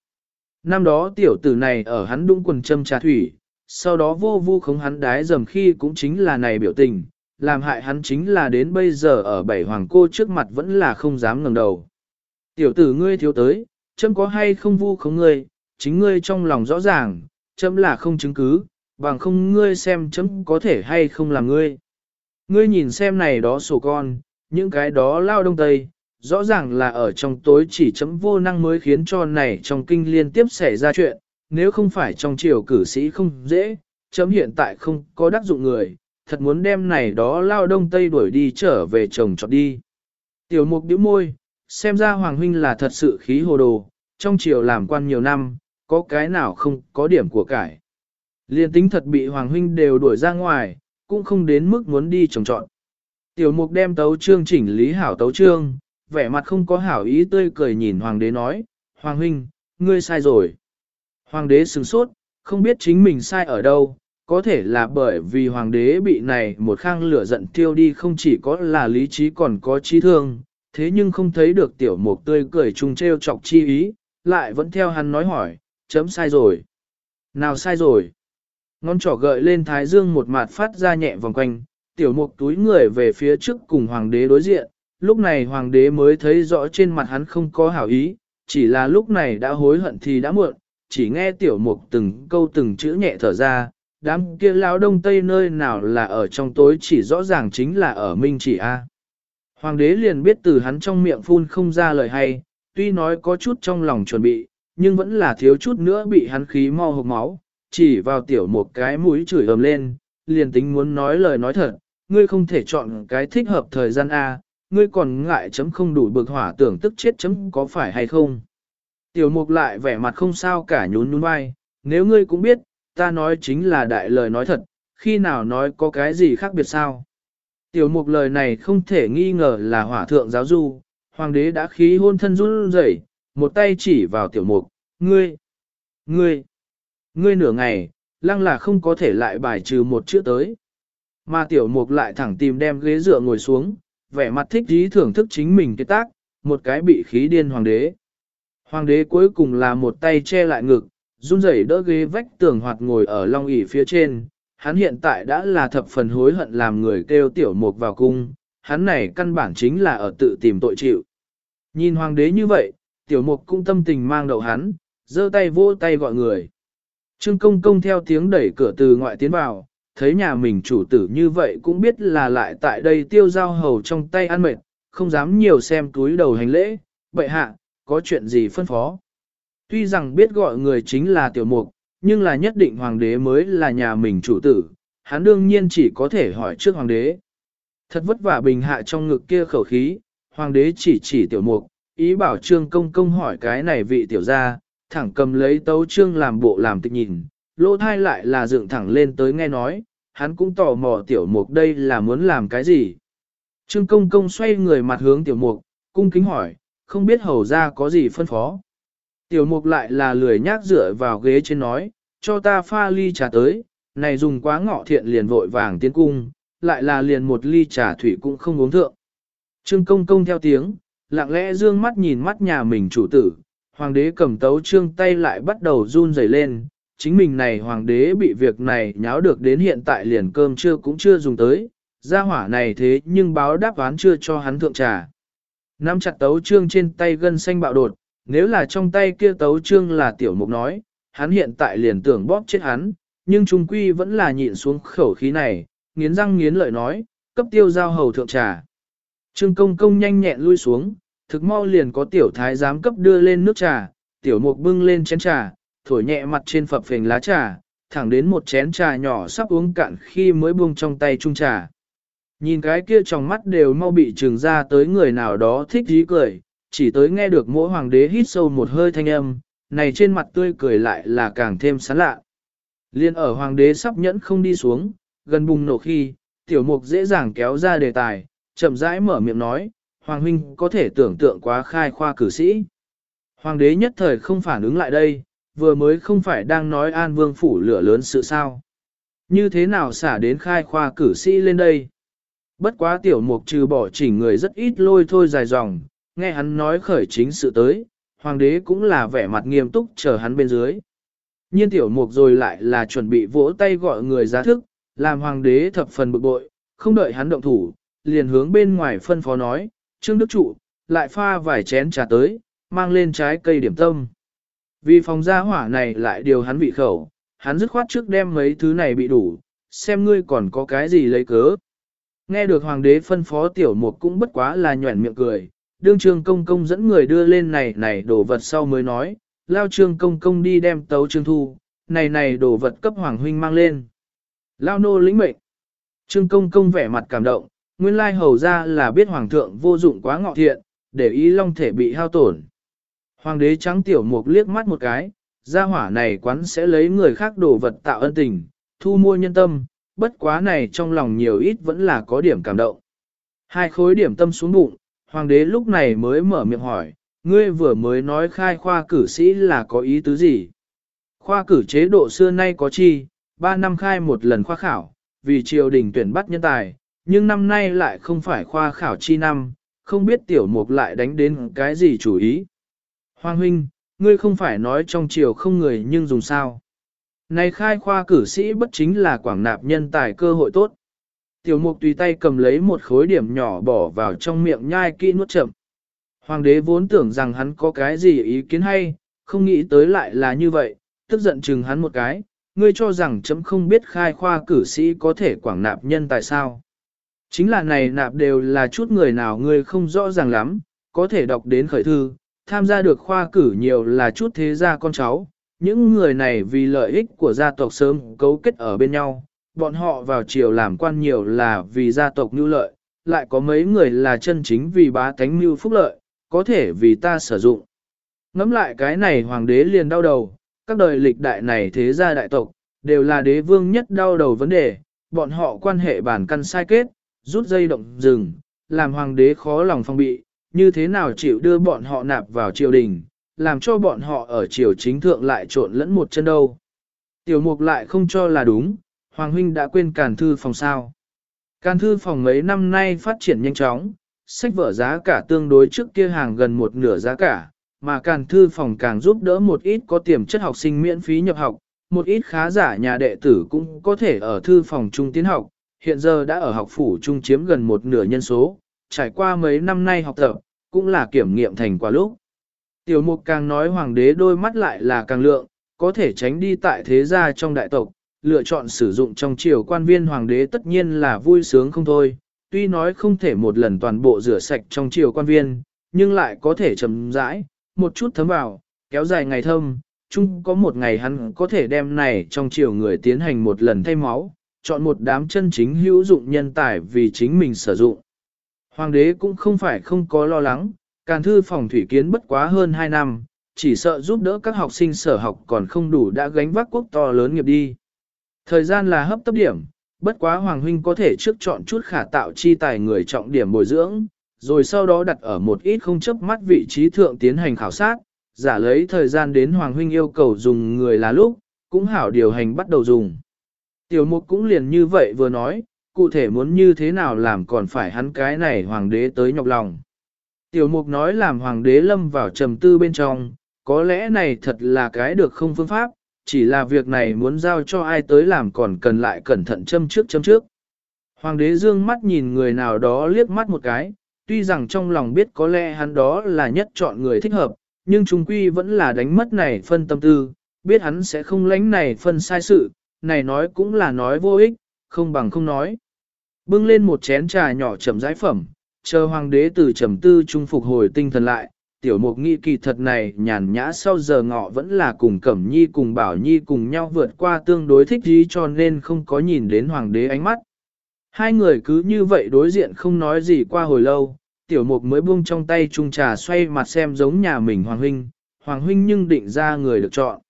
Năm đó tiểu tử này ở hắn đung quần châm trà thủy, sau đó vô vu khống hắn đái dầm khi cũng chính là này biểu tình, làm hại hắn chính là đến bây giờ ở bảy hoàng cô trước mặt vẫn là không dám ngẩng đầu. Tiểu tử ngươi thiếu tới, châm có hay không vu khống ngươi, chính ngươi trong lòng rõ ràng, châm là không chứng cứ, bằng không ngươi xem chấm có thể hay không làm ngươi. Ngươi nhìn xem này đó sổ con, những cái đó lao đông tây, rõ ràng là ở trong tối chỉ chấm vô năng mới khiến cho này trong kinh liên tiếp xảy ra chuyện, nếu không phải trong triều cử sĩ không dễ, chấm hiện tại không có đắc dụng người, thật muốn đem này đó lao đông tây đuổi đi trở về chồng chọn đi. Tiểu mục điếu môi, xem ra Hoàng Huynh là thật sự khí hồ đồ, trong triều làm quan nhiều năm, có cái nào không có điểm của cải. Liên tính thật bị Hoàng Huynh đều đuổi ra ngoài, cũng không đến mức muốn đi trồng trọn. Tiểu mục đem tấu trương chỉnh lý hảo tấu trương, vẻ mặt không có hảo ý tươi cười nhìn Hoàng đế nói, Hoàng Huynh, ngươi sai rồi. Hoàng đế sừng sốt, không biết chính mình sai ở đâu, có thể là bởi vì hoàng đế bị này một khang lửa giận tiêu đi không chỉ có là lý trí còn có trí thương, thế nhưng không thấy được tiểu mục tươi cười trùng treo chọc chi ý, lại vẫn theo hắn nói hỏi, chấm sai rồi. Nào sai rồi? Ngón trỏ gợi lên thái dương một mặt phát ra nhẹ vòng quanh, tiểu mục túi người về phía trước cùng hoàng đế đối diện, lúc này hoàng đế mới thấy rõ trên mặt hắn không có hảo ý, chỉ là lúc này đã hối hận thì đã muộn, chỉ nghe tiểu mục từng câu từng chữ nhẹ thở ra, đám kia lão đông tây nơi nào là ở trong tối chỉ rõ ràng chính là ở minh chỉ A. Hoàng đế liền biết từ hắn trong miệng phun không ra lời hay, tuy nói có chút trong lòng chuẩn bị, nhưng vẫn là thiếu chút nữa bị hắn khí mau hộp máu, chỉ vào tiểu một cái mũi chửi ầm lên, liền tính muốn nói lời nói thật, ngươi không thể chọn cái thích hợp thời gian A, ngươi còn ngại chấm không đủ bực hỏa tưởng tức chết chấm có phải hay không. Tiểu mục lại vẻ mặt không sao cả nhún nhún vai, nếu ngươi cũng biết, ta nói chính là đại lời nói thật, khi nào nói có cái gì khác biệt sao. Tiểu mục lời này không thể nghi ngờ là hỏa thượng giáo du, hoàng đế đã khí hôn thân run rẩy, một tay chỉ vào tiểu mục, ngươi, ngươi, ngươi nửa ngày, lăng là không có thể lại bài trừ một chữ tới. Mà tiểu mục lại thẳng tìm đem ghế dựa ngồi xuống, vẻ mặt thích dí thưởng thức chính mình cái tác, một cái bị khí điên hoàng đế. Hoàng đế cuối cùng là một tay che lại ngực, run rẩy đỡ ghế vách tường hoạt ngồi ở long ỷ phía trên. Hắn hiện tại đã là thập phần hối hận làm người kêu tiểu mục vào cung, hắn này căn bản chính là ở tự tìm tội chịu. Nhìn hoàng đế như vậy, tiểu mục cũng tâm tình mang đậu hắn, giơ tay vỗ tay gọi người. Trương công công theo tiếng đẩy cửa từ ngoại tiến vào, thấy nhà mình chủ tử như vậy cũng biết là lại tại đây tiêu giao hầu trong tay ăn mệt, không dám nhiều xem túi đầu hành lễ, bệ hạ, có chuyện gì phân phó. Tuy rằng biết gọi người chính là tiểu mục, nhưng là nhất định hoàng đế mới là nhà mình chủ tử, hắn đương nhiên chỉ có thể hỏi trước hoàng đế. Thật vất vả bình hạ trong ngực kia khẩu khí, hoàng đế chỉ chỉ tiểu mục, ý bảo trương công công hỏi cái này vị tiểu gia, thẳng cầm lấy tấu trương làm bộ làm tịch nhìn, lỗ thai lại là dựng thẳng lên tới nghe nói, hắn cũng tò mò tiểu mục đây là muốn làm cái gì. Trương công công xoay người mặt hướng tiểu mục, cung kính hỏi, không biết hầu ra có gì phân phó. Tiểu mục lại là lười nhác dựa vào ghế trên nói, cho ta pha ly trà tới, này dùng quá ngọ thiện liền vội vàng tiến cung, lại là liền một ly trà thủy cũng không uống thượng. Trương công công theo tiếng, lặng lẽ dương mắt nhìn mắt nhà mình chủ tử, hoàng đế cầm tấu trương tay lại bắt đầu run rẩy lên, chính mình này hoàng đế bị việc này nháo được đến hiện tại liền cơm chưa cũng chưa dùng tới, gia hỏa này thế nhưng báo đáp án chưa cho hắn thượng trà. Nắm chặt tấu trương trên tay gân xanh bạo đột, nếu là trong tay kia tấu trương là tiểu mục nói, hắn hiện tại liền tưởng bóp chết hắn, nhưng trung quy vẫn là nhịn xuống khẩu khí này, nghiến răng nghiến lợi nói, cấp tiêu giao hầu thượng trà. Trương công công nhanh nhẹn lui xuống, thực mau liền có tiểu thái giám cấp đưa lên nước trà, tiểu mục bưng lên chén trà, thổi nhẹ mặt trên phập phình lá trà, thẳng đến một chén trà nhỏ sắp uống cạn khi mới buông trong tay chung trà. Nhìn cái kia trong mắt đều mau bị trừng ra tới người nào đó thích dí cười, chỉ tới nghe được mỗi hoàng đế hít sâu một hơi thanh âm, này trên mặt tươi cười lại là càng thêm sán lạ. Liên ở hoàng đế sắp nhẫn không đi xuống, gần bùng nổ khi, tiểu mục dễ dàng kéo ra đề tài, chậm rãi mở miệng nói, hoàng huynh có thể tưởng tượng quá khai khoa cử sĩ. Hoàng đế nhất thời không phản ứng lại đây, vừa mới không phải đang nói an vương phủ lửa lớn sự sao. Như thế nào xả đến khai khoa cử sĩ lên đây? Bất quá tiểu mục trừ bỏ chỉnh người rất ít lôi thôi dài dòng, nghe hắn nói khởi chính sự tới, hoàng đế cũng là vẻ mặt nghiêm túc chờ hắn bên dưới. Nhiên tiểu mục rồi lại là chuẩn bị vỗ tay gọi người ra thức, làm hoàng đế thập phần bực bội, không đợi hắn động thủ, liền hướng bên ngoài phân phó nói, Trương Đức Trụ, lại pha vài chén trà tới, mang lên trái cây điểm tâm. Vì phòng gia hỏa này lại điều hắn bị khẩu, hắn dứt khoát trước đem mấy thứ này bị đủ, xem ngươi còn có cái gì lấy cớ. Nghe được hoàng đế phân phó tiểu mục cũng bất quá là nhuẩn miệng cười, đương trương công công dẫn người đưa lên này này đồ vật sau mới nói, lao trương công công đi đem tấu trương thu, này này đồ vật cấp hoàng huynh mang lên. Lao nô lĩnh mệnh. Trương công công vẻ mặt cảm động, nguyên lai hầu ra là biết hoàng thượng vô dụng quá ngọ thiện, để ý long thể bị hao tổn. Hoàng đế trắng tiểu mục liếc mắt một cái, gia hỏa này quán sẽ lấy người khác đồ vật tạo ân tình, thu mua nhân tâm, bất quá này trong lòng nhiều ít vẫn là có điểm cảm động. Hai khối điểm tâm xuống bụng, hoàng đế lúc này mới mở miệng hỏi, ngươi vừa mới nói khai khoa cử sĩ là có ý tứ gì? Khoa cử chế độ xưa nay có chi, ba năm khai một lần khoa khảo, vì triều đình tuyển bắt nhân tài, nhưng năm nay lại không phải khoa khảo chi năm, không biết tiểu mục lại đánh đến cái gì chủ ý. Hoàng huynh, ngươi không phải nói trong triều không người nhưng dùng sao. Này khai khoa cử sĩ bất chính là quảng nạp nhân tài cơ hội tốt. Tiểu mục tùy tay cầm lấy một khối điểm nhỏ bỏ vào trong miệng nhai kỹ nuốt chậm. Hoàng đế vốn tưởng rằng hắn có cái gì ý kiến hay, không nghĩ tới lại là như vậy, tức giận chừng hắn một cái, ngươi cho rằng chấm không biết khai khoa cử sĩ có thể quảng nạp nhân tại sao. Chính là này nạp đều là chút người nào ngươi không rõ ràng lắm, có thể đọc đến khởi thư, tham gia được khoa cử nhiều là chút thế gia con cháu, những người này vì lợi ích của gia tộc sớm cấu kết ở bên nhau, bọn họ vào triều làm quan nhiều là vì gia tộc nưu lợi, lại có mấy người là chân chính vì bá tánh mưu phúc lợi, có thể vì ta sử dụng. Ngắm lại cái này hoàng đế liền đau đầu, các đời lịch đại này thế gia đại tộc, đều là đế vương nhất đau đầu vấn đề, bọn họ quan hệ bản căn sai kết, rút dây động rừng, làm hoàng đế khó lòng phong bị, như thế nào chịu đưa bọn họ nạp vào triều đình, làm cho bọn họ ở triều chính thượng lại trộn lẫn một chân đâu. Tiểu mục lại không cho là đúng, Hoàng huynh đã quên càn thư phòng sao. Càn thư phòng mấy năm nay phát triển nhanh chóng, sách vở giá cả tương đối trước kia hàng gần một nửa giá cả, mà càn thư phòng càng giúp đỡ một ít có tiềm chất học sinh miễn phí nhập học, một ít khá giả nhà đệ tử cũng có thể ở thư phòng trung tiến học, hiện giờ đã ở học phủ trung chiếm gần một nửa nhân số, trải qua mấy năm nay học tập, cũng là kiểm nghiệm thành quả lúc. Tiểu mục càng nói hoàng đế đôi mắt lại là càng lượng, có thể tránh đi tại thế gia trong đại tộc, lựa chọn sử dụng trong triều quan viên hoàng đế tất nhiên là vui sướng không thôi, tuy nói không thể một lần toàn bộ rửa sạch trong triều quan viên, nhưng lại có thể chấm rãi, một chút thấm vào, kéo dài ngày thâm, chung có một ngày hắn có thể đem này trong triều người tiến hành một lần thay máu, chọn một đám chân chính hữu dụng nhân tài vì chính mình sử dụng. Hoàng đế cũng không phải không có lo lắng, càn thư phòng thủy kiến bất quá hơn 2 năm, chỉ sợ giúp đỡ các học sinh sở học còn không đủ đã gánh vác quốc to lớn nghiệp đi. Thời gian là hấp tấp điểm, bất quá Hoàng Huynh có thể trước chọn chút khả tạo chi tài người trọng điểm bồi dưỡng, rồi sau đó đặt ở một ít không chấp mắt vị trí thượng tiến hành khảo sát, giả lấy thời gian đến Hoàng Huynh yêu cầu dùng người là lúc, cũng hảo điều hành bắt đầu dùng. Tiểu mục cũng liền như vậy vừa nói, cụ thể muốn như thế nào làm còn phải hắn cái này hoàng đế tới nhọc lòng. Tiểu mục nói làm hoàng đế lâm vào trầm tư bên trong, có lẽ này thật là cái được không phương pháp, chỉ là việc này muốn giao cho ai tới làm còn cần lại cẩn thận châm trước châm trước. Hoàng đế dương mắt nhìn người nào đó liếc mắt một cái, tuy rằng trong lòng biết có lẽ hắn đó là nhất chọn người thích hợp, nhưng chúng quy vẫn là đánh mất này phân tâm tư, biết hắn sẽ không lánh này phân sai sự, này nói cũng là nói vô ích, không bằng không nói. Bưng lên một chén trà nhỏ chậm rãi phẩm, chờ hoàng đế từ trầm tư trung phục hồi tinh thần lại, tiểu mục nghị kỳ thật này nhàn nhã sau giờ ngọ vẫn là cùng Cẩm Nhi cùng Bảo Nhi cùng nhau vượt qua tương đối thích ý cho nên không có nhìn đến hoàng đế ánh mắt. Hai người cứ như vậy đối diện không nói gì qua hồi lâu, tiểu mục mới buông trong tay chung trà xoay mặt xem giống nhà mình hoàng huynh, hoàng huynh nhưng định ra người được chọn.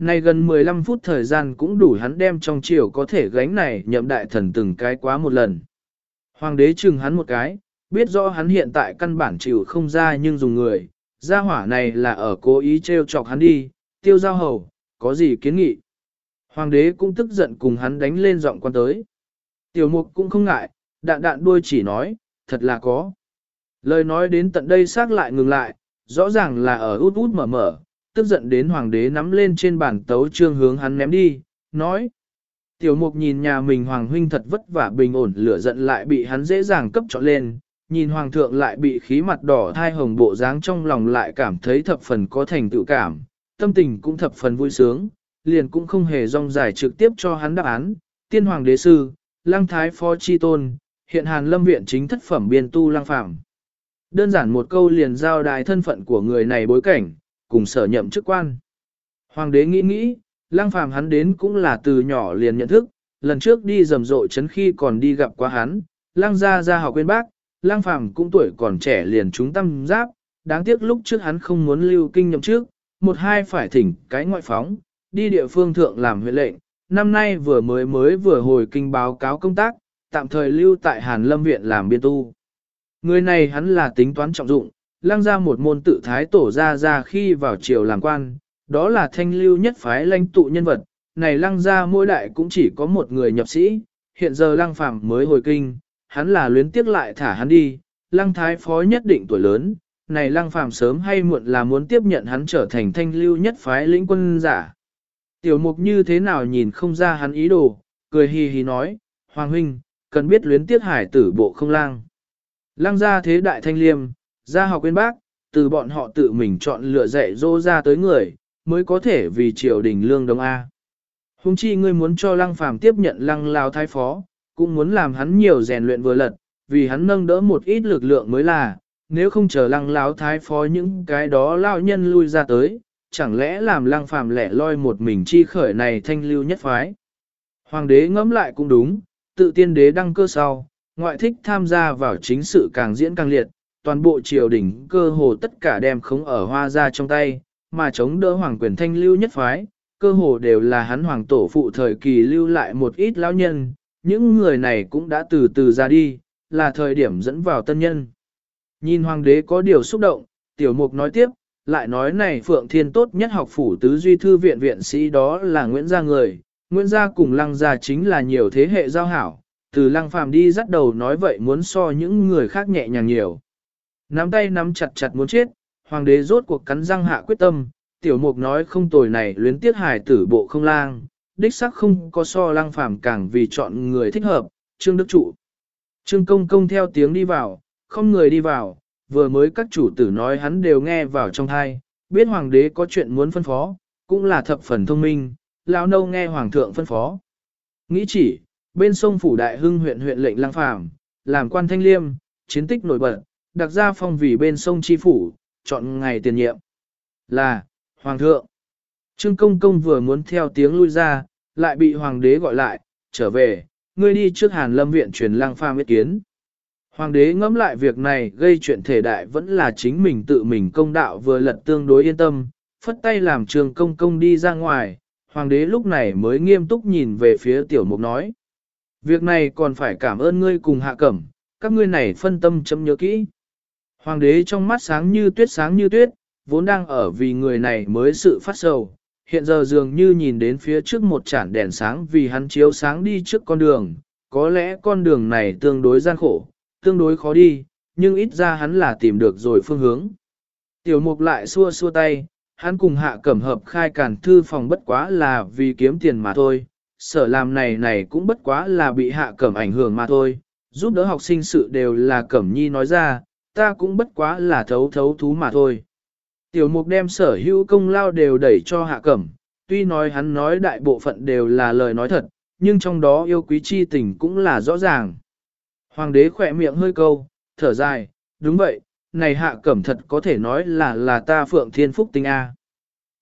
Này gần 15 phút thời gian cũng đủ hắn đem trong chiều có thể gánh này nhậm đại thần từng cái quá một lần. Hoàng đế chừng hắn một cái, biết rõ hắn hiện tại căn bản chịu không ra nhưng dùng người, gia hỏa này là ở cố ý trêu chọc hắn đi, tiêu giao hầu, có gì kiến nghị. Hoàng đế cũng tức giận cùng hắn đánh lên giọng quan tới. Tiểu mục cũng không ngại, đạn đạn đuôi chỉ nói, thật là có. Lời nói đến tận đây xác lại ngừng lại, rõ ràng là ở út út mở mở, tức giận đến hoàng đế nắm lên trên bàn tấu trương hướng hắn ném đi, nói. Tiểu mục nhìn nhà mình hoàng huynh thật vất vả bình ổn lửa giận lại bị hắn dễ dàng cấp trọn lên, nhìn hoàng thượng lại bị khí mặt đỏ thai hồng bộ dáng trong lòng lại cảm thấy thập phần có thành tựu cảm, tâm tình cũng thập phần vui sướng, liền cũng không hề rong dài trực tiếp cho hắn đáp án, tiên hoàng đế sư, lang thái phó chi tôn, hiện hàn lâm viện chính thất phẩm biên tu lang phạm. Đơn giản một câu liền giao đại thân phận của người này bối cảnh, cùng sở nhậm chức quan. Hoàng đế nghĩ nghĩ, lang phàm hắn đến cũng là từ nhỏ liền nhận thức, lần trước đi rầm rộ chấn khi còn đi gặp qua hắn, lang gia gia học quên bác, lang phàm cũng tuổi còn trẻ liền chúng tâm giáp, đáng tiếc lúc trước hắn không muốn lưu kinh nhậm trước, một hai phải thỉnh cái ngoại phóng, đi địa phương thượng làm huyện lệnh, năm nay vừa mới mới vừa hồi kinh báo cáo công tác, tạm thời lưu tại Hàn Lâm Viện làm biên tu. Người này hắn là tính toán trọng dụng, Lang ra một môn tự thái tổ ra ra khi vào triều làm quan, đó là thanh lưu nhất phái lãnh tụ nhân vật, này lăng ra mỗi đại cũng chỉ có một người nhập sĩ, hiện giờ lăng phạm mới hồi kinh, hắn là luyến tiếc lại thả hắn đi, lăng thái phó nhất định tuổi lớn, này lăng phạm sớm hay muộn là muốn tiếp nhận hắn trở thành thanh lưu nhất phái lĩnh quân giả. Tiểu mục như thế nào nhìn không ra hắn ý đồ, cười hì hì nói, Hoàng huynh, cần biết luyến tiếc hải tử bộ không lang. Lăng ra thế đại thanh liêm, ra học quên bác, từ bọn họ tự mình chọn lựa dạy dỗ ra tới người, mới có thể vì triều đình lương đồng A. Hùng chi ngươi muốn cho lăng phàm tiếp nhận lăng lao thái phó, cũng muốn làm hắn nhiều rèn luyện vừa lật, vì hắn nâng đỡ một ít lực lượng mới là, nếu không chờ lăng lao thái phó những cái đó lao nhân lui ra tới, chẳng lẽ làm lăng phàm lẻ loi một mình chi khởi này thanh lưu nhất phái. Hoàng đế ngẫm lại cũng đúng, tự tiên đế đăng cơ sau, ngoại thích tham gia vào chính sự càng diễn càng liệt, toàn bộ triều đình cơ hồ tất cả đem khống ở hoa ra trong tay, mà chống đỡ hoàng quyền thanh lưu nhất phái, cơ hồ đều là hắn hoàng tổ phụ thời kỳ lưu lại một ít lão nhân, những người này cũng đã từ từ ra đi, là thời điểm dẫn vào tân nhân. Nhìn hoàng đế có điều xúc động, tiểu mục nói tiếp, lại nói này Phượng Thiên tốt nhất học phủ tứ duy thư viện viện sĩ đó là Nguyễn Gia người, Nguyễn Gia cùng Lăng Gia chính là nhiều thế hệ giao hảo, từ Lăng Phàm đi dắt đầu nói vậy muốn so những người khác nhẹ nhàng nhiều. Nắm tay nắm chặt chặt muốn chết, hoàng đế rốt cuộc cắn răng hạ quyết tâm, tiểu mục nói không tồi này luyến tiết hải tử bộ không lang, đích sắc không có so lang Phàm càng vì chọn người thích hợp, Trương Đức Trụ. Trương Công Công theo tiếng đi vào, không người đi vào, vừa mới các chủ tử nói hắn đều nghe vào trong thai, biết hoàng đế có chuyện muốn phân phó, cũng là thập phần thông minh, lão nâu nghe hoàng thượng phân phó. Nghĩ chỉ, bên sông Phủ Đại Hưng huyện huyện lệnh lang phàm, làm quan thanh liêm, chiến tích nổi bật, đặc ra phong vì bên sông Chi Phủ, chọn ngày tiền nhiệm. Là, Hoàng thượng. Trương Công Công vừa muốn theo tiếng lui ra, lại bị Hoàng đế gọi lại, trở về, ngươi đi trước Hàn Lâm Viện truyền lang phàm ý kiến. Hoàng đế ngẫm lại việc này gây chuyện thể đại vẫn là chính mình tự mình công đạo vừa lật tương đối yên tâm, phất tay làm trường công công đi ra ngoài, hoàng đế lúc này mới nghiêm túc nhìn về phía tiểu mục nói. Việc này còn phải cảm ơn ngươi cùng hạ cẩm, các ngươi này phân tâm chấm nhớ kỹ. Hoàng đế trong mắt sáng như tuyết sáng như tuyết, vốn đang ở vì người này mới sự phát sầu, hiện giờ dường như nhìn đến phía trước một chản đèn sáng vì hắn chiếu sáng đi trước con đường, có lẽ con đường này tương đối gian khổ, tương đối khó đi, nhưng ít ra hắn là tìm được rồi phương hướng. Tiểu mục lại xua xua tay, hắn cùng hạ cẩm hợp khai cản thư phòng bất quá là vì kiếm tiền mà thôi, sở làm này này cũng bất quá là bị hạ cẩm ảnh hưởng mà thôi, giúp đỡ học sinh sự đều là cẩm nhi nói ra, ta cũng bất quá là thấu thấu thú mà thôi. Tiểu mục đem sở hữu công lao đều đẩy cho hạ cẩm, tuy nói hắn nói đại bộ phận đều là lời nói thật, nhưng trong đó yêu quý chi tình cũng là rõ ràng. Hoàng đế khỏe miệng hơi câu, thở dài, đúng vậy, này hạ cẩm thật có thể nói là là ta phượng thiên phúc tinh A.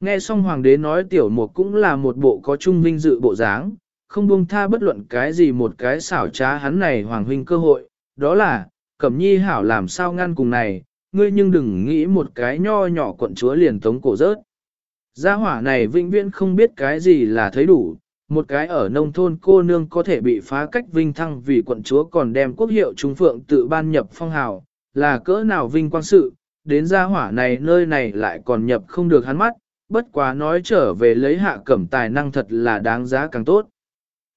Nghe xong hoàng đế nói tiểu mục cũng là một bộ có trung vinh dự bộ dáng, không buông tha bất luận cái gì một cái xảo trá hắn này hoàng huynh cơ hội, đó là, cẩm nhi hảo làm sao ngăn cùng này, ngươi nhưng đừng nghĩ một cái nho nhỏ quận chúa liền tống cổ rớt. Gia hỏa này vĩnh viễn không biết cái gì là thấy đủ, một cái ở nông thôn cô nương có thể bị phá cách vinh thăng vì quận chúa còn đem quốc hiệu trung phượng tự ban nhập phong hào, là cỡ nào vinh quang sự, đến gia hỏa này nơi này lại còn nhập không được hắn mắt, bất quá nói trở về lấy hạ cẩm tài năng thật là đáng giá càng tốt.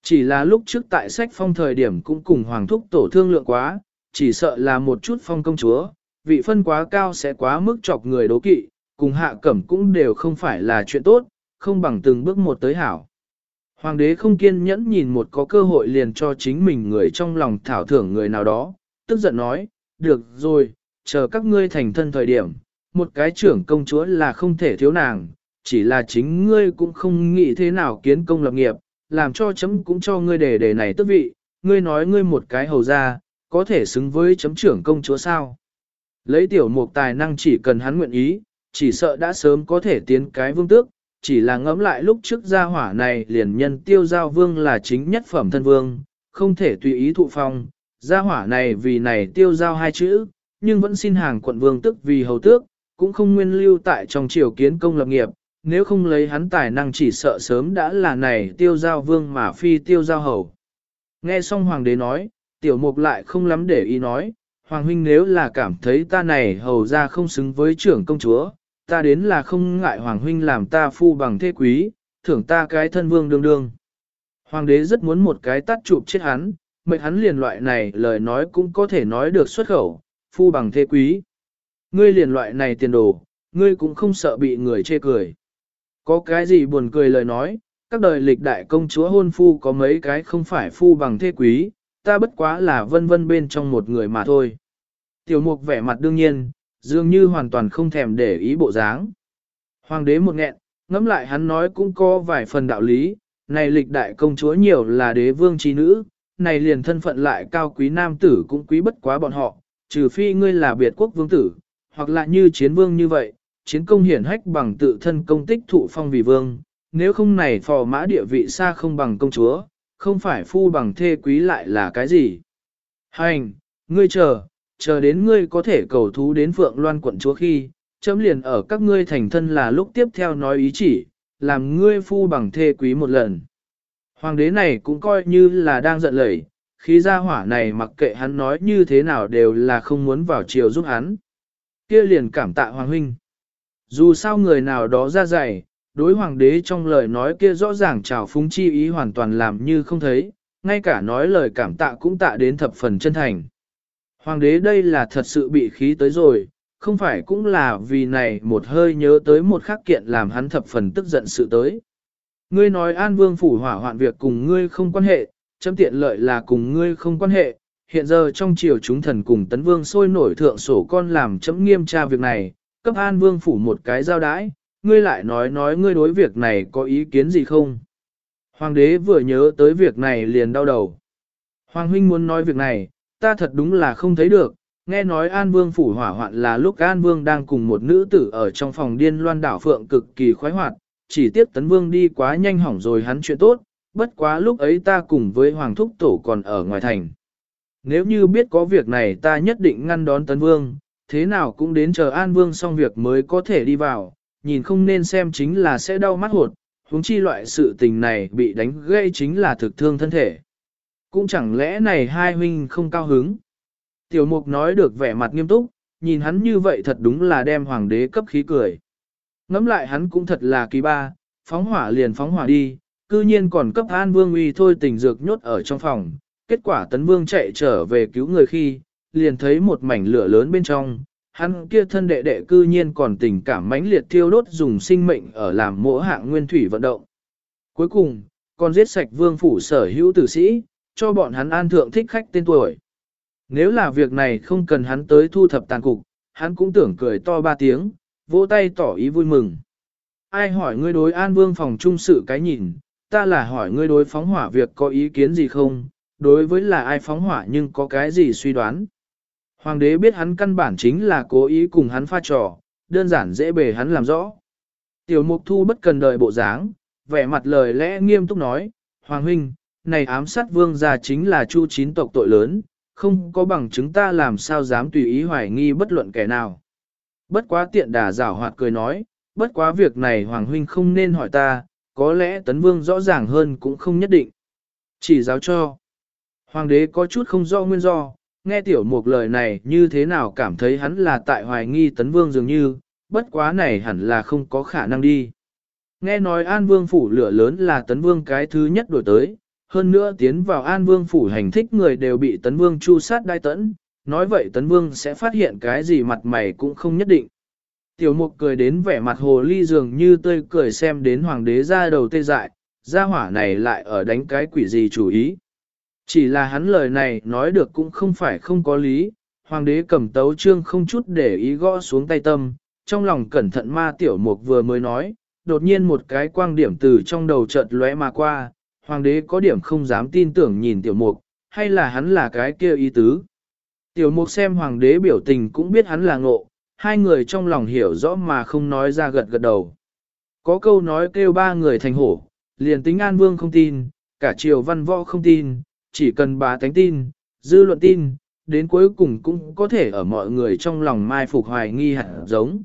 Chỉ là lúc trước tại sách phong thời điểm cũng cùng hoàng thúc tổ thương lượng quá, chỉ sợ là một chút phong công chúa, vị phân quá cao sẽ quá mức chọc người đố kỵ, cùng hạ cẩm cũng đều không phải là chuyện tốt, không bằng từng bước một tới hảo. Hoàng đế không kiên nhẫn nhìn một có cơ hội liền cho chính mình người trong lòng thảo thưởng người nào đó, tức giận nói, được rồi, chờ các ngươi thành thân thời điểm, một cái trưởng công chúa là không thể thiếu nàng, chỉ là chính ngươi cũng không nghĩ thế nào kiến công lập nghiệp, làm cho chấm cũng cho ngươi đề đề này tức vị, ngươi nói ngươi một cái hầu ra, có thể xứng với chấm trưởng công chúa sao. Lấy tiểu mục tài năng chỉ cần hắn nguyện ý, chỉ sợ đã sớm có thể tiến cái vương tước, chỉ là ngẫm lại lúc trước gia hỏa này liền nhân tiêu giao vương là chính nhất phẩm thân vương, không thể tùy ý thụ phong, gia hỏa này vì này tiêu giao hai chữ, nhưng vẫn xin hàng quận vương tức vì hầu tước, cũng không nguyên lưu tại trong triều kiến công lập nghiệp, nếu không lấy hắn tài năng chỉ sợ sớm đã là này tiêu giao vương mà phi tiêu giao hầu. Nghe xong hoàng đế nói, tiểu mục lại không lắm để ý nói, hoàng huynh nếu là cảm thấy ta này hầu ra không xứng với trưởng công chúa, ta đến là không ngại hoàng huynh làm ta phu bằng thế quý, thưởng ta cái thân vương đương đương. Hoàng đế rất muốn một cái tắt chụp chết hắn, mệnh hắn liền loại này lời nói cũng có thể nói được xuất khẩu, phu bằng thế quý. Ngươi liền loại này tiền đồ, ngươi cũng không sợ bị người chê cười. Có cái gì buồn cười lời nói, các đời lịch đại công chúa hôn phu có mấy cái không phải phu bằng thế quý, ta bất quá là vân vân bên trong một người mà thôi. Tiểu mục vẻ mặt đương nhiên, dường như hoàn toàn không thèm để ý bộ dáng. Hoàng đế một nghẹn, ngẫm lại hắn nói cũng có vài phần đạo lý, này lịch đại công chúa nhiều là đế vương trí nữ, này liền thân phận lại cao quý nam tử cũng quý bất quá bọn họ, trừ phi ngươi là biệt quốc vương tử, hoặc là như chiến vương như vậy, chiến công hiển hách bằng tự thân công tích thụ phong vì vương, nếu không này phò mã địa vị xa không bằng công chúa, không phải phu bằng thê quý lại là cái gì. Hành, ngươi chờ, chờ đến ngươi có thể cầu thú đến Phượng Loan quận chúa khi, chấm liền ở các ngươi thành thân là lúc tiếp theo nói ý chỉ, làm ngươi phu bằng thê quý một lần. Hoàng đế này cũng coi như là đang giận lẩy, khí gia hỏa này mặc kệ hắn nói như thế nào đều là không muốn vào chiều giúp hắn. Kia liền cảm tạ Hoàng huynh. Dù sao người nào đó ra dày, đối hoàng đế trong lời nói kia rõ ràng trào phúng chi ý hoàn toàn làm như không thấy, ngay cả nói lời cảm tạ cũng tạ đến thập phần chân thành. Hoàng đế đây là thật sự bị khí tới rồi, không phải cũng là vì này một hơi nhớ tới một khắc kiện làm hắn thập phần tức giận sự tới. Ngươi nói An Vương phủ hỏa hoạn việc cùng ngươi không quan hệ, chấm tiện lợi là cùng ngươi không quan hệ, hiện giờ trong triều chúng thần cùng tấn vương sôi nổi thượng sổ con làm chấm nghiêm tra việc này, cấp An Vương phủ một cái giao đãi, ngươi lại nói nói ngươi đối việc này có ý kiến gì không? Hoàng đế vừa nhớ tới việc này liền đau đầu. Hoàng huynh muốn nói việc này, ta thật đúng là không thấy được, nghe nói An Vương phủ hỏa hoạn là lúc An Vương đang cùng một nữ tử ở trong phòng điên loan đảo phượng cực kỳ khoái hoạt, chỉ tiếc Tấn Vương đi quá nhanh hỏng rồi hắn chuyện tốt, bất quá lúc ấy ta cùng với Hoàng Thúc Tổ còn ở ngoài thành. Nếu như biết có việc này ta nhất định ngăn đón Tấn Vương, thế nào cũng đến chờ An Vương xong việc mới có thể đi vào, nhìn không nên xem chính là sẽ đau mắt hột, huống chi loại sự tình này bị đánh gây chính là thực thương thân thể. Cũng chẳng lẽ này hai huynh không cao hứng. Tiểu mục nói được vẻ mặt nghiêm túc, nhìn hắn như vậy thật đúng là đem hoàng đế cấp khí cười. Ngắm lại hắn cũng thật là kỳ ba, phóng hỏa liền phóng hỏa đi, cư nhiên còn cấp an vương uy thôi tình dược nhốt ở trong phòng. Kết quả tấn vương chạy trở về cứu người khi, liền thấy một mảnh lửa lớn bên trong, hắn kia thân đệ đệ cư nhiên còn tình cảm mãnh liệt thiêu đốt dùng sinh mệnh ở làm mỗi hạng nguyên thủy vận động. Cuối cùng, còn giết sạch vương phủ sở hữu tử sĩ, cho bọn hắn an thượng thích khách tên tuổi. Nếu là việc này không cần hắn tới thu thập tàn cục, hắn cũng tưởng cười to ba tiếng, vỗ tay tỏ ý vui mừng. Ai hỏi ngươi đối an vương phòng trung sự cái nhìn, ta là hỏi ngươi đối phóng hỏa việc có ý kiến gì không, đối với là ai phóng hỏa nhưng có cái gì suy đoán. Hoàng đế biết hắn căn bản chính là cố ý cùng hắn pha trò, đơn giản dễ bề hắn làm rõ. Tiểu mục thu bất cần đợi bộ dáng, vẻ mặt lời lẽ nghiêm túc nói, Hoàng huynh, này ám sát vương gia chính là chu chín tộc tội lớn, không có bằng chứng ta làm sao dám tùy ý hoài nghi bất luận kẻ nào. Bất quá tiện đà rảo hoạt cười nói, bất quá việc này Hoàng Huynh không nên hỏi ta, có lẽ Tấn Vương rõ ràng hơn cũng không nhất định. Chỉ giáo cho. Hoàng đế có chút không rõ nguyên do, nghe tiểu mục lời này như thế nào cảm thấy hắn là tại hoài nghi Tấn Vương dường như, bất quá này hẳn là không có khả năng đi. Nghe nói An Vương phủ lửa lớn là Tấn Vương cái thứ nhất đổi tới, hơn nữa tiến vào An Vương phủ hành thích người đều bị Tấn Vương chu sát đai tẫn, nói vậy Tấn Vương sẽ phát hiện cái gì mặt mày cũng không nhất định. Tiểu mục cười đến vẻ mặt hồ ly dường như tươi cười xem đến hoàng đế ra đầu tê dại, gia hỏa này lại ở đánh cái quỷ gì chủ ý. Chỉ là hắn lời này nói được cũng không phải không có lý, hoàng đế cầm tấu trương không chút để ý gõ xuống tay tâm, trong lòng cẩn thận ma tiểu mục vừa mới nói, đột nhiên một cái quang điểm từ trong đầu chợt lóe mà qua, hoàng đế có điểm không dám tin tưởng nhìn tiểu mục, hay là hắn là cái kia ý tứ. Tiểu mục xem hoàng đế biểu tình cũng biết hắn là ngộ, hai người trong lòng hiểu rõ mà không nói ra gật gật đầu. Có câu nói kêu ba người thành hổ, liền tính an vương không tin, cả triều văn võ không tin, chỉ cần bà tánh tin, dư luận tin, đến cuối cùng cũng có thể ở mọi người trong lòng mai phục hoài nghi hẳn giống.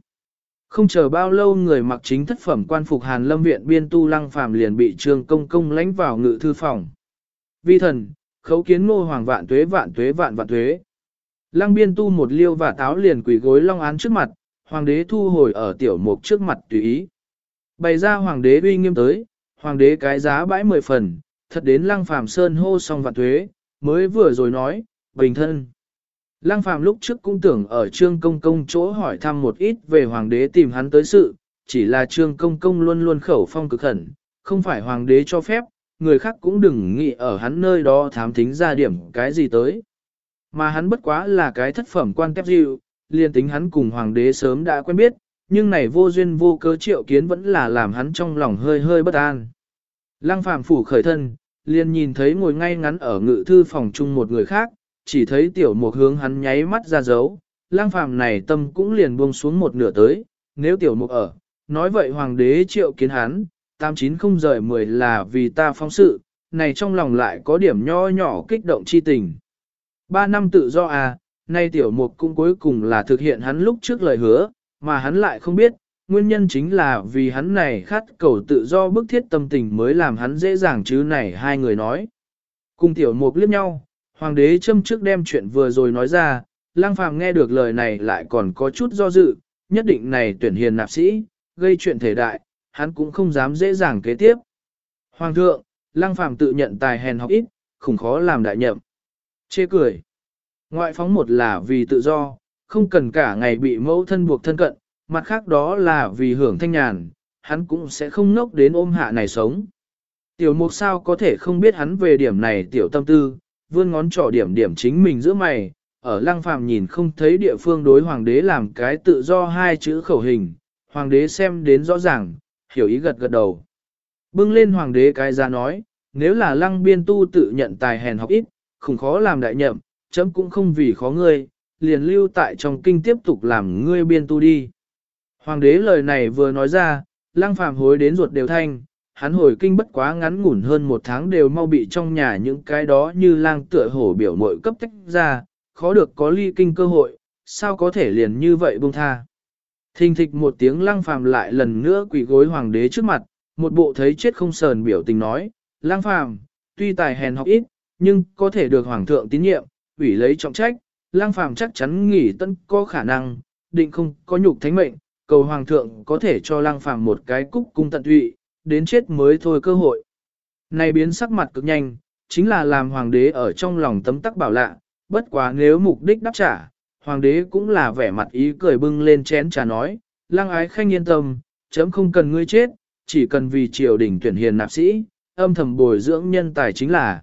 Không chờ bao lâu người mặc chính thất phẩm quan phục Hàn Lâm viện biên tu lăng phàm liền bị trương công công lãnh vào ngự thư phòng. Vi thần, khấu kiến ngô hoàng vạn tuế vạn tuế vạn vạn tuế. Lăng biên tu một liêu và táo liền quỳ gối long án trước mặt, hoàng đế thu hồi ở tiểu mục trước mặt tùy ý. Bày ra hoàng đế uy nghiêm tới, hoàng đế cái giá bãi mười phần, thật đến lăng phàm sơn hô xong vạn thuế mới vừa rồi nói, bình thân. Lăng phàm lúc trước cũng tưởng ở trương công công chỗ hỏi thăm một ít về hoàng đế tìm hắn tới sự, chỉ là trương công công luôn luôn khẩu phong cực khẩn, không phải hoàng đế cho phép, người khác cũng đừng nghĩ ở hắn nơi đó thám thính ra điểm cái gì tới. Mà hắn bất quá là cái thất phẩm quan tép dịu, liền tính hắn cùng hoàng đế sớm đã quen biết, nhưng này vô duyên vô cớ triệu kiến vẫn là làm hắn trong lòng hơi hơi bất an. Lăng phàm phủ khởi thân, liền nhìn thấy ngồi ngay ngắn ở ngự thư phòng chung một người khác, chỉ thấy tiểu mục hướng hắn nháy mắt ra dấu, lang phàm này tâm cũng liền buông xuống một nửa tới, nếu tiểu mục ở, nói vậy hoàng đế triệu kiến hắn, tam chín không rời mười là vì ta phong sự, này trong lòng lại có điểm nho nhỏ kích động chi tình. Ba năm tự do à, nay tiểu mục cũng cuối cùng là thực hiện hắn lúc trước lời hứa, mà hắn lại không biết, nguyên nhân chính là vì hắn này khát cầu tự do bức thiết tâm tình mới làm hắn dễ dàng chứ này hai người nói. Cùng tiểu mục liếc nhau, hoàng đế châm trước đem chuyện vừa rồi nói ra, lang phàm nghe được lời này lại còn có chút do dự, nhất định này tuyển hiền nạp sĩ, gây chuyện thể đại, hắn cũng không dám dễ dàng kế tiếp. Hoàng thượng, lang phàm tự nhận tài hèn học ít, khủng khó làm đại nhậm. Chê cười. Ngoại phóng một là vì tự do, không cần cả ngày bị mẫu thân buộc thân cận, mặt khác đó là vì hưởng thanh nhàn, hắn cũng sẽ không nốc đến ôm hạ này sống. Tiểu mục sao có thể không biết hắn về điểm này tiểu tâm tư, vươn ngón trỏ điểm điểm chính mình giữa mày, ở lăng phàm nhìn không thấy địa phương đối hoàng đế làm cái tự do hai chữ khẩu hình, hoàng đế xem đến rõ ràng, hiểu ý gật gật đầu. Bưng lên hoàng đế cái ra nói, nếu là lăng biên tu tự nhận tài hèn học ít, không khó làm đại nhậm, chấm cũng không vì khó ngươi, liền lưu tại trong kinh tiếp tục làm ngươi biên tu đi. Hoàng đế lời này vừa nói ra, lăng phàm hối đến ruột đều thanh, hắn hồi kinh bất quá ngắn ngủn hơn một tháng đều mau bị trong nhà những cái đó như lang tựa hổ biểu mội cấp tách ra, khó được có ly kinh cơ hội, sao có thể liền như vậy buông tha. Thình thịch một tiếng lăng phàm lại lần nữa quỳ gối hoàng đế trước mặt, một bộ thấy chết không sờn biểu tình nói, lăng phàm, tuy tài hèn học ít, nhưng có thể được hoàng thượng tín nhiệm, ủy lấy trọng trách, lăng phàm chắc chắn nghỉ tân có khả năng, định không có nhục thánh mệnh, cầu hoàng thượng có thể cho lăng phàm một cái cúc cung tận tụy, đến chết mới thôi cơ hội. Này biến sắc mặt cực nhanh, chính là làm hoàng đế ở trong lòng tấm tắc bảo lạ, bất quá nếu mục đích đáp trả, hoàng đế cũng là vẻ mặt ý cười bưng lên chén trà nói, lăng ái khanh yên tâm, chấm không cần ngươi chết, chỉ cần vì triều đình tuyển hiền nạp sĩ, âm thầm bồi dưỡng nhân tài chính là.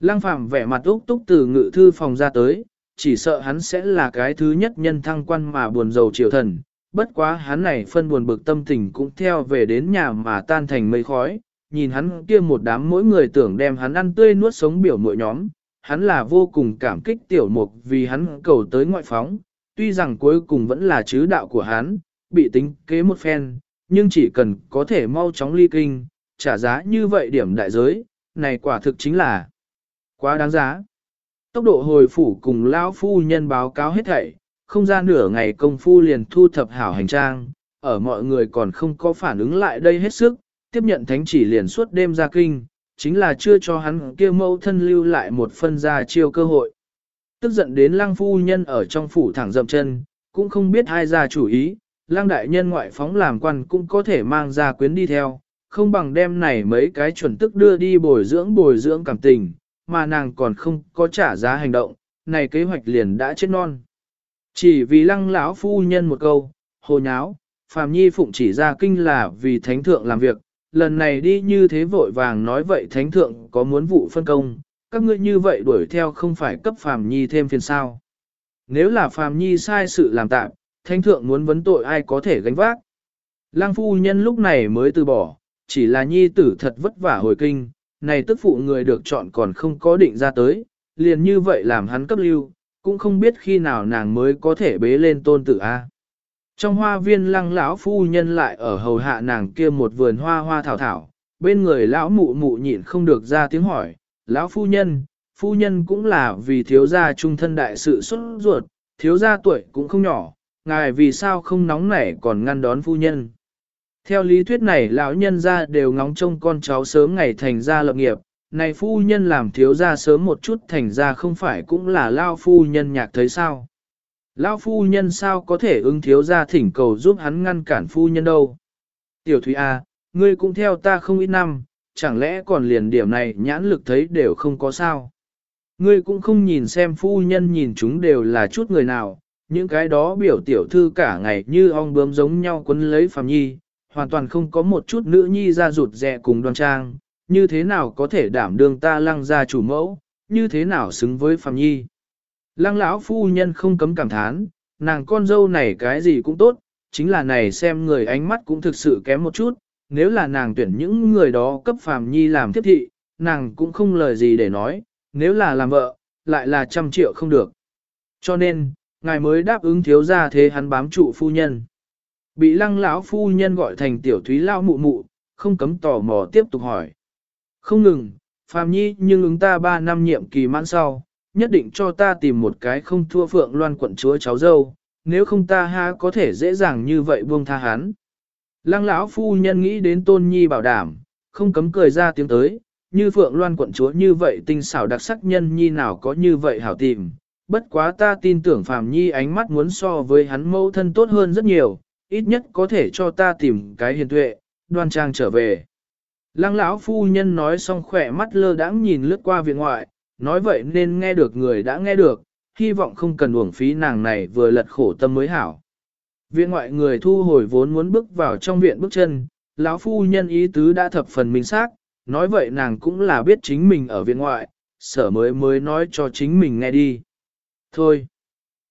Lăng phạm vẻ mặt úc túc từ ngự thư phòng ra tới, chỉ sợ hắn sẽ là cái thứ nhất nhân thăng quan mà buồn giàu triều thần, bất quá hắn này phân buồn bực tâm tình cũng theo về đến nhà mà tan thành mây khói, nhìn hắn kia một đám mỗi người tưởng đem hắn ăn tươi nuốt sống biểu mỗi nhóm, hắn là vô cùng cảm kích tiểu mục vì hắn cầu tới ngoại phóng, tuy rằng cuối cùng vẫn là chứ đạo của hắn, bị tính kế một phen, nhưng chỉ cần có thể mau chóng ly kinh, trả giá như vậy điểm đại giới, này quả thực chính là quá đáng giá. Tốc độ hồi phủ cùng lão phu nhân báo cáo hết thảy, không ra nửa ngày công phu liền thu thập hảo hành trang, ở mọi người còn không có phản ứng lại đây hết sức, tiếp nhận thánh chỉ liền suốt đêm ra kinh, chính là chưa cho hắn kia mẫu thân lưu lại một phân ra chiêu cơ hội. Tức giận đến lăng phu nhân ở trong phủ thẳng dậm chân, cũng không biết ai ra chủ ý, lăng đại nhân ngoại phóng làm quan cũng có thể mang ra quyến đi theo, không bằng đem này mấy cái chuẩn tức đưa đi bồi dưỡng bồi dưỡng cảm tình, mà nàng còn không có trả giá hành động, này kế hoạch liền đã chết non. Chỉ vì lăng lão phu nhân một câu, hồ nháo, Phạm Nhi phụng chỉ ra kinh là vì thánh thượng làm việc, lần này đi như thế vội vàng nói vậy thánh thượng có muốn vụ phân công, các ngươi như vậy đuổi theo không phải cấp Phạm Nhi thêm phiền sao. Nếu là Phạm Nhi sai sự làm tạm, thánh thượng muốn vấn tội ai có thể gánh vác. Lăng phu nhân lúc này mới từ bỏ, chỉ là Nhi tử thật vất vả hồi kinh, này tức phụ người được chọn còn không có định ra tới, liền như vậy làm hắn cấp lưu, cũng không biết khi nào nàng mới có thể bế lên tôn tử A. Trong hoa viên lăng lão phu nhân lại ở hầu hạ nàng kia một vườn hoa hoa thảo thảo, bên người lão mụ mụ nhịn không được ra tiếng hỏi, lão phu nhân, phu nhân cũng là vì thiếu gia trung thân đại sự xuất ruột, thiếu gia tuổi cũng không nhỏ, ngài vì sao không nóng nảy còn ngăn đón phu nhân. Theo lý thuyết này lão nhân gia đều ngóng trông con cháu sớm ngày thành gia lập nghiệp, này phu nhân làm thiếu gia sớm một chút thành gia không phải cũng là lao phu nhân nhạc thấy sao. Lao phu nhân sao có thể ứng thiếu gia thỉnh cầu giúp hắn ngăn cản phu nhân đâu. Tiểu Thúy A, à, ngươi cũng theo ta không ít năm, chẳng lẽ còn liền điểm này nhãn lực thấy đều không có sao. Ngươi cũng không nhìn xem phu nhân nhìn chúng đều là chút người nào, những cái đó biểu tiểu thư cả ngày như ong bướm giống nhau quấn lấy phàm nhi, hoàn toàn không có một chút nữ nhi ra rụt rẹ cùng đoan trang, như thế nào có thể đảm đương ta lăng ra chủ mẫu, như thế nào xứng với phàm nhi. Lăng lão phu nhân không cấm cảm thán, nàng con dâu này cái gì cũng tốt, chính là này xem người ánh mắt cũng thực sự kém một chút, nếu là nàng tuyển những người đó cấp phàm nhi làm tiếp thị, nàng cũng không lời gì để nói, nếu là làm vợ, lại là trăm triệu không được. Cho nên, ngài mới đáp ứng thiếu gia thế hắn bám trụ phu nhân. Bị lăng lão phu nhân gọi thành tiểu thúy lao mụ mụ, không cấm tò mò tiếp tục hỏi. Không ngừng, Phạm nhi nhưng ứng ta ba năm nhiệm kỳ mãn sau, nhất định cho ta tìm một cái không thua phượng loan quận chúa cháu dâu, nếu không ta ha có thể dễ dàng như vậy buông tha hắn. Lăng lão phu nhân nghĩ đến tôn nhi bảo đảm, không cấm cười ra tiếng tới, như phượng loan quận chúa như vậy tinh xảo đặc sắc nhân nhi nào có như vậy hảo tìm, bất quá ta tin tưởng Phạm nhi ánh mắt muốn so với hắn mẫu thân tốt hơn rất nhiều, ít nhất có thể cho ta tìm cái hiền tuệ, đoan trang trở về. Lăng lão phu nhân nói xong khỏe mắt lơ đãng nhìn lướt qua viện ngoại, nói vậy nên nghe được người đã nghe được, hy vọng không cần uổng phí nàng này vừa lật khổ tâm mới hảo. Viện ngoại người thu hồi vốn muốn bước vào trong viện bước chân, lão phu nhân ý tứ đã thập phần minh xác, nói vậy nàng cũng là biết chính mình ở viện ngoại, sở mới mới nói cho chính mình nghe đi. Thôi,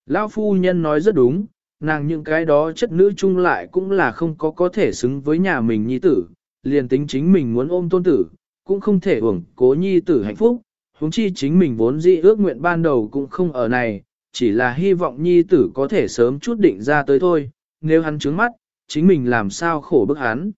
lão phu nhân nói rất đúng, nàng những cái đó chất nữ chung lại cũng là không có có thể xứng với nhà mình nhi tử, liền tính chính mình muốn ôm tôn tử, cũng không thể hưởng cố nhi tử hạnh phúc, huống chi chính mình vốn dĩ ước nguyện ban đầu cũng không ở này, chỉ là hy vọng nhi tử có thể sớm chút định ra tới thôi, nếu hắn trướng mắt, chính mình làm sao khổ bức hắn.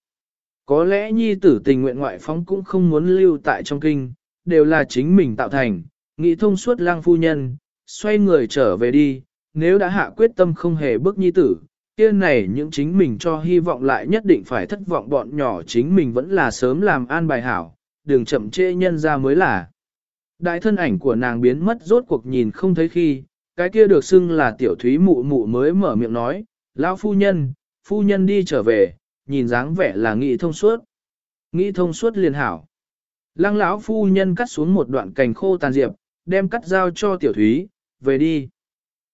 Có lẽ nhi tử tình nguyện ngoại phóng cũng không muốn lưu tại trong kinh, đều là chính mình tạo thành, nghĩ thông suốt lang phu nhân, xoay người trở về đi, nếu đã hạ quyết tâm không hề bức nhi tử, kia này những chính mình cho hy vọng lại nhất định phải thất vọng bọn nhỏ chính mình vẫn là sớm làm an bài hảo, đừng chậm trễ nhân ra mới là. Đại thân ảnh của nàng biến mất rốt cuộc nhìn không thấy khi, cái kia được xưng là tiểu thúy mụ mụ mới mở miệng nói, lão phu nhân, phu nhân đi trở về, nhìn dáng vẻ là nghị thông suốt. Nghĩ thông suốt liền hảo. Lăng lão phu nhân cắt xuống một đoạn cành khô tàn diệp, đem cắt dao cho tiểu thúy, về đi.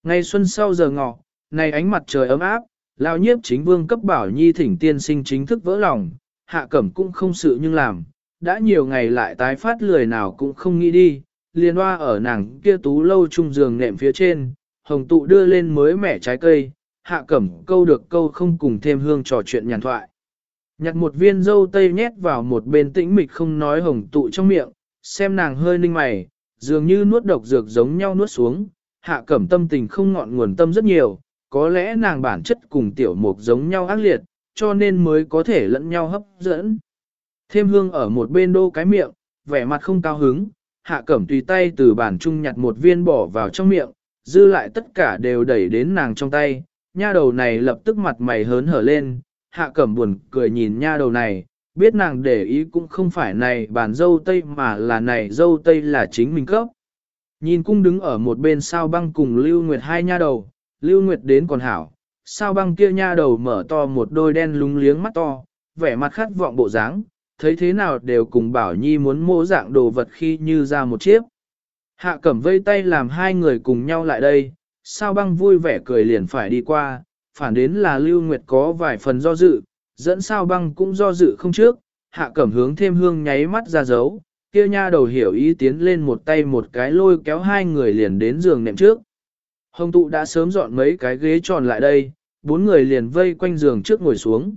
Ngày xuân sau giờ ngọ, này ánh mặt trời ấm áp, lão nhiếp chính vương cấp bảo nhi thỉnh tiên sinh chính thức vỡ lòng, hạ cẩm cũng không sự nhưng làm, đã nhiều ngày lại tái phát lười nào cũng không nghĩ đi, liền hoa ở nàng kia tú lâu trung giường nệm phía trên, hồng tụ đưa lên mới mẻ trái cây, hạ cẩm câu được câu không cùng thêm hương trò chuyện nhàn thoại. Nhặt một viên dâu tây nhét vào một bên tĩnh mịch không nói hồng tụ trong miệng, xem nàng hơi ninh mày, dường như nuốt độc dược giống nhau nuốt xuống, hạ cẩm tâm tình không ngọn nguồn tâm rất nhiều, có lẽ nàng bản chất cùng tiểu mục giống nhau ác liệt, cho nên mới có thể lẫn nhau hấp dẫn. Thêm hương ở một bên đô cái miệng, vẻ mặt không cao hứng, hạ cẩm tùy tay từ bàn trung nhặt một viên bỏ vào trong miệng, dư lại tất cả đều đẩy đến nàng trong tay, nha đầu này lập tức mặt mày hớn hở lên, hạ cẩm buồn cười nhìn nha đầu này, biết nàng để ý cũng không phải này bàn dâu tây mà là này dâu tây là chính mình cấp. Nhìn cung đứng ở một bên sao băng cùng Lưu Nguyệt hai nha đầu, Lưu Nguyệt đến còn hảo, sao băng kia nha đầu mở to một đôi đen lúng liếng mắt to, vẻ mặt khát vọng bộ dáng, thấy thế nào đều cùng Bảo Nhi muốn mô dạng đồ vật khi như ra một chiếc. Hạ cẩm vây tay làm hai người cùng nhau lại đây, sao băng vui vẻ cười liền phải đi qua, phản đến là Lưu Nguyệt có vài phần do dự, dẫn sao băng cũng do dự không trước, hạ cẩm hướng thêm hương nháy mắt ra dấu, kia nha đầu hiểu ý tiến lên một tay một cái lôi kéo hai người liền đến giường nệm trước. Hồng tụ đã sớm dọn mấy cái ghế tròn lại đây, bốn người liền vây quanh giường trước ngồi xuống.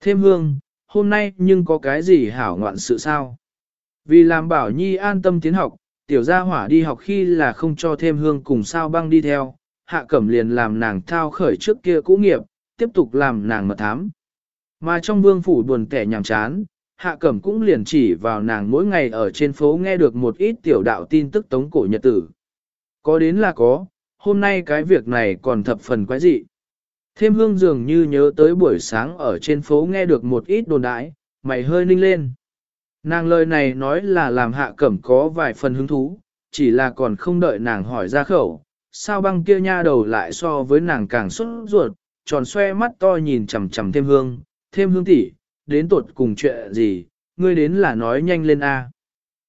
Thêm hương, hôm nay nhưng có cái gì hảo ngoạn sự sao? Vì làm bảo nhi an tâm tiến học, tiểu gia hỏa đi học khi là không cho thêm hương cùng sao băng đi theo, hạ cẩm liền làm nàng thao khởi trước kia cũ nghiệp, tiếp tục làm nàng mật thám. Mà trong vương phủ buồn tẻ nhàm chán, hạ cẩm cũng liền chỉ vào nàng mỗi ngày ở trên phố nghe được một ít tiểu đạo tin tức tống cổ nhật tử. Có đến là có, hôm nay cái việc này còn thập phần quái dị. Thêm hương dường như nhớ tới buổi sáng ở trên phố nghe được một ít đồn đãi, mày hơi ninh lên. Nàng lời này nói là làm hạ cẩm có vài phần hứng thú, chỉ là còn không đợi nàng hỏi ra khẩu, sao băng kia nha đầu lại so với nàng càng xuất ruột, tròn xoe mắt to nhìn chằm chằm thêm hương, thêm hương tỷ, đến tột cùng chuyện gì, ngươi đến là nói nhanh lên a.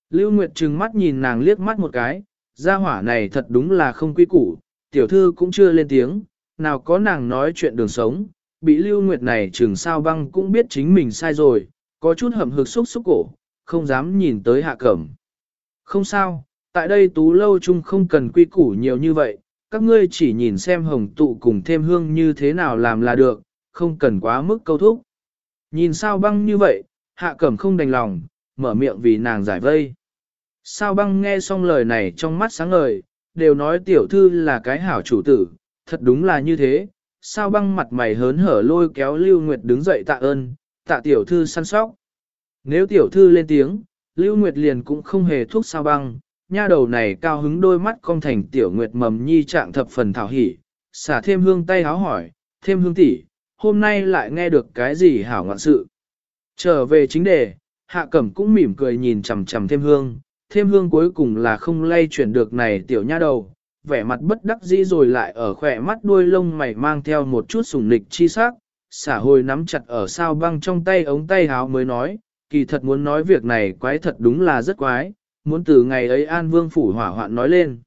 Lưu Nguyệt trừng mắt nhìn nàng liếc mắt một cái, gia hỏa này thật đúng là không quy củ, tiểu thư cũng chưa lên tiếng, nào có nàng nói chuyện đường sống, bị Lưu Nguyệt này Trường sao băng cũng biết chính mình sai rồi, có chút hậm hực xúc xúc cổ, không dám nhìn tới hạ cẩm. Không sao, tại đây tú lâu chung không cần quy củ nhiều như vậy, các ngươi chỉ nhìn xem hồng tụ cùng thêm hương như thế nào làm là được, không cần quá mức câu thúc. Nhìn sao băng như vậy, hạ cẩm không đành lòng, mở miệng vì nàng giải vây. Sao băng nghe xong lời này trong mắt sáng ngời, đều nói tiểu thư là cái hảo chủ tử, thật đúng là như thế. Sao băng mặt mày hớn hở lôi kéo Lưu Nguyệt đứng dậy tạ ơn, tạ tiểu thư săn sóc. Nếu tiểu thư lên tiếng, Lưu Nguyệt liền cũng không hề thuốc sao băng, nha đầu này cao hứng đôi mắt cong thành tiểu Nguyệt mầm nhi trạng thập phần thảo hỉ, xả thêm hương tay háo hỏi, thêm hương tỷ, hôm nay lại nghe được cái gì hảo ngoạn sự. Trở về chính đề, hạ cẩm cũng mỉm cười nhìn chằm chằm thêm hương, thêm hương cuối cùng là không lay chuyển được này tiểu nha đầu, vẻ mặt bất đắc dĩ rồi lại ở khỏe mắt đuôi lông mày mang theo một chút sùng nịch chi sắc, xả hồi nắm chặt ở sao băng trong tay ống tay háo mới nói, kỳ thật muốn nói việc này quái thật đúng là rất quái, muốn từ ngày ấy An Vương phủ hỏa hoạn nói lên.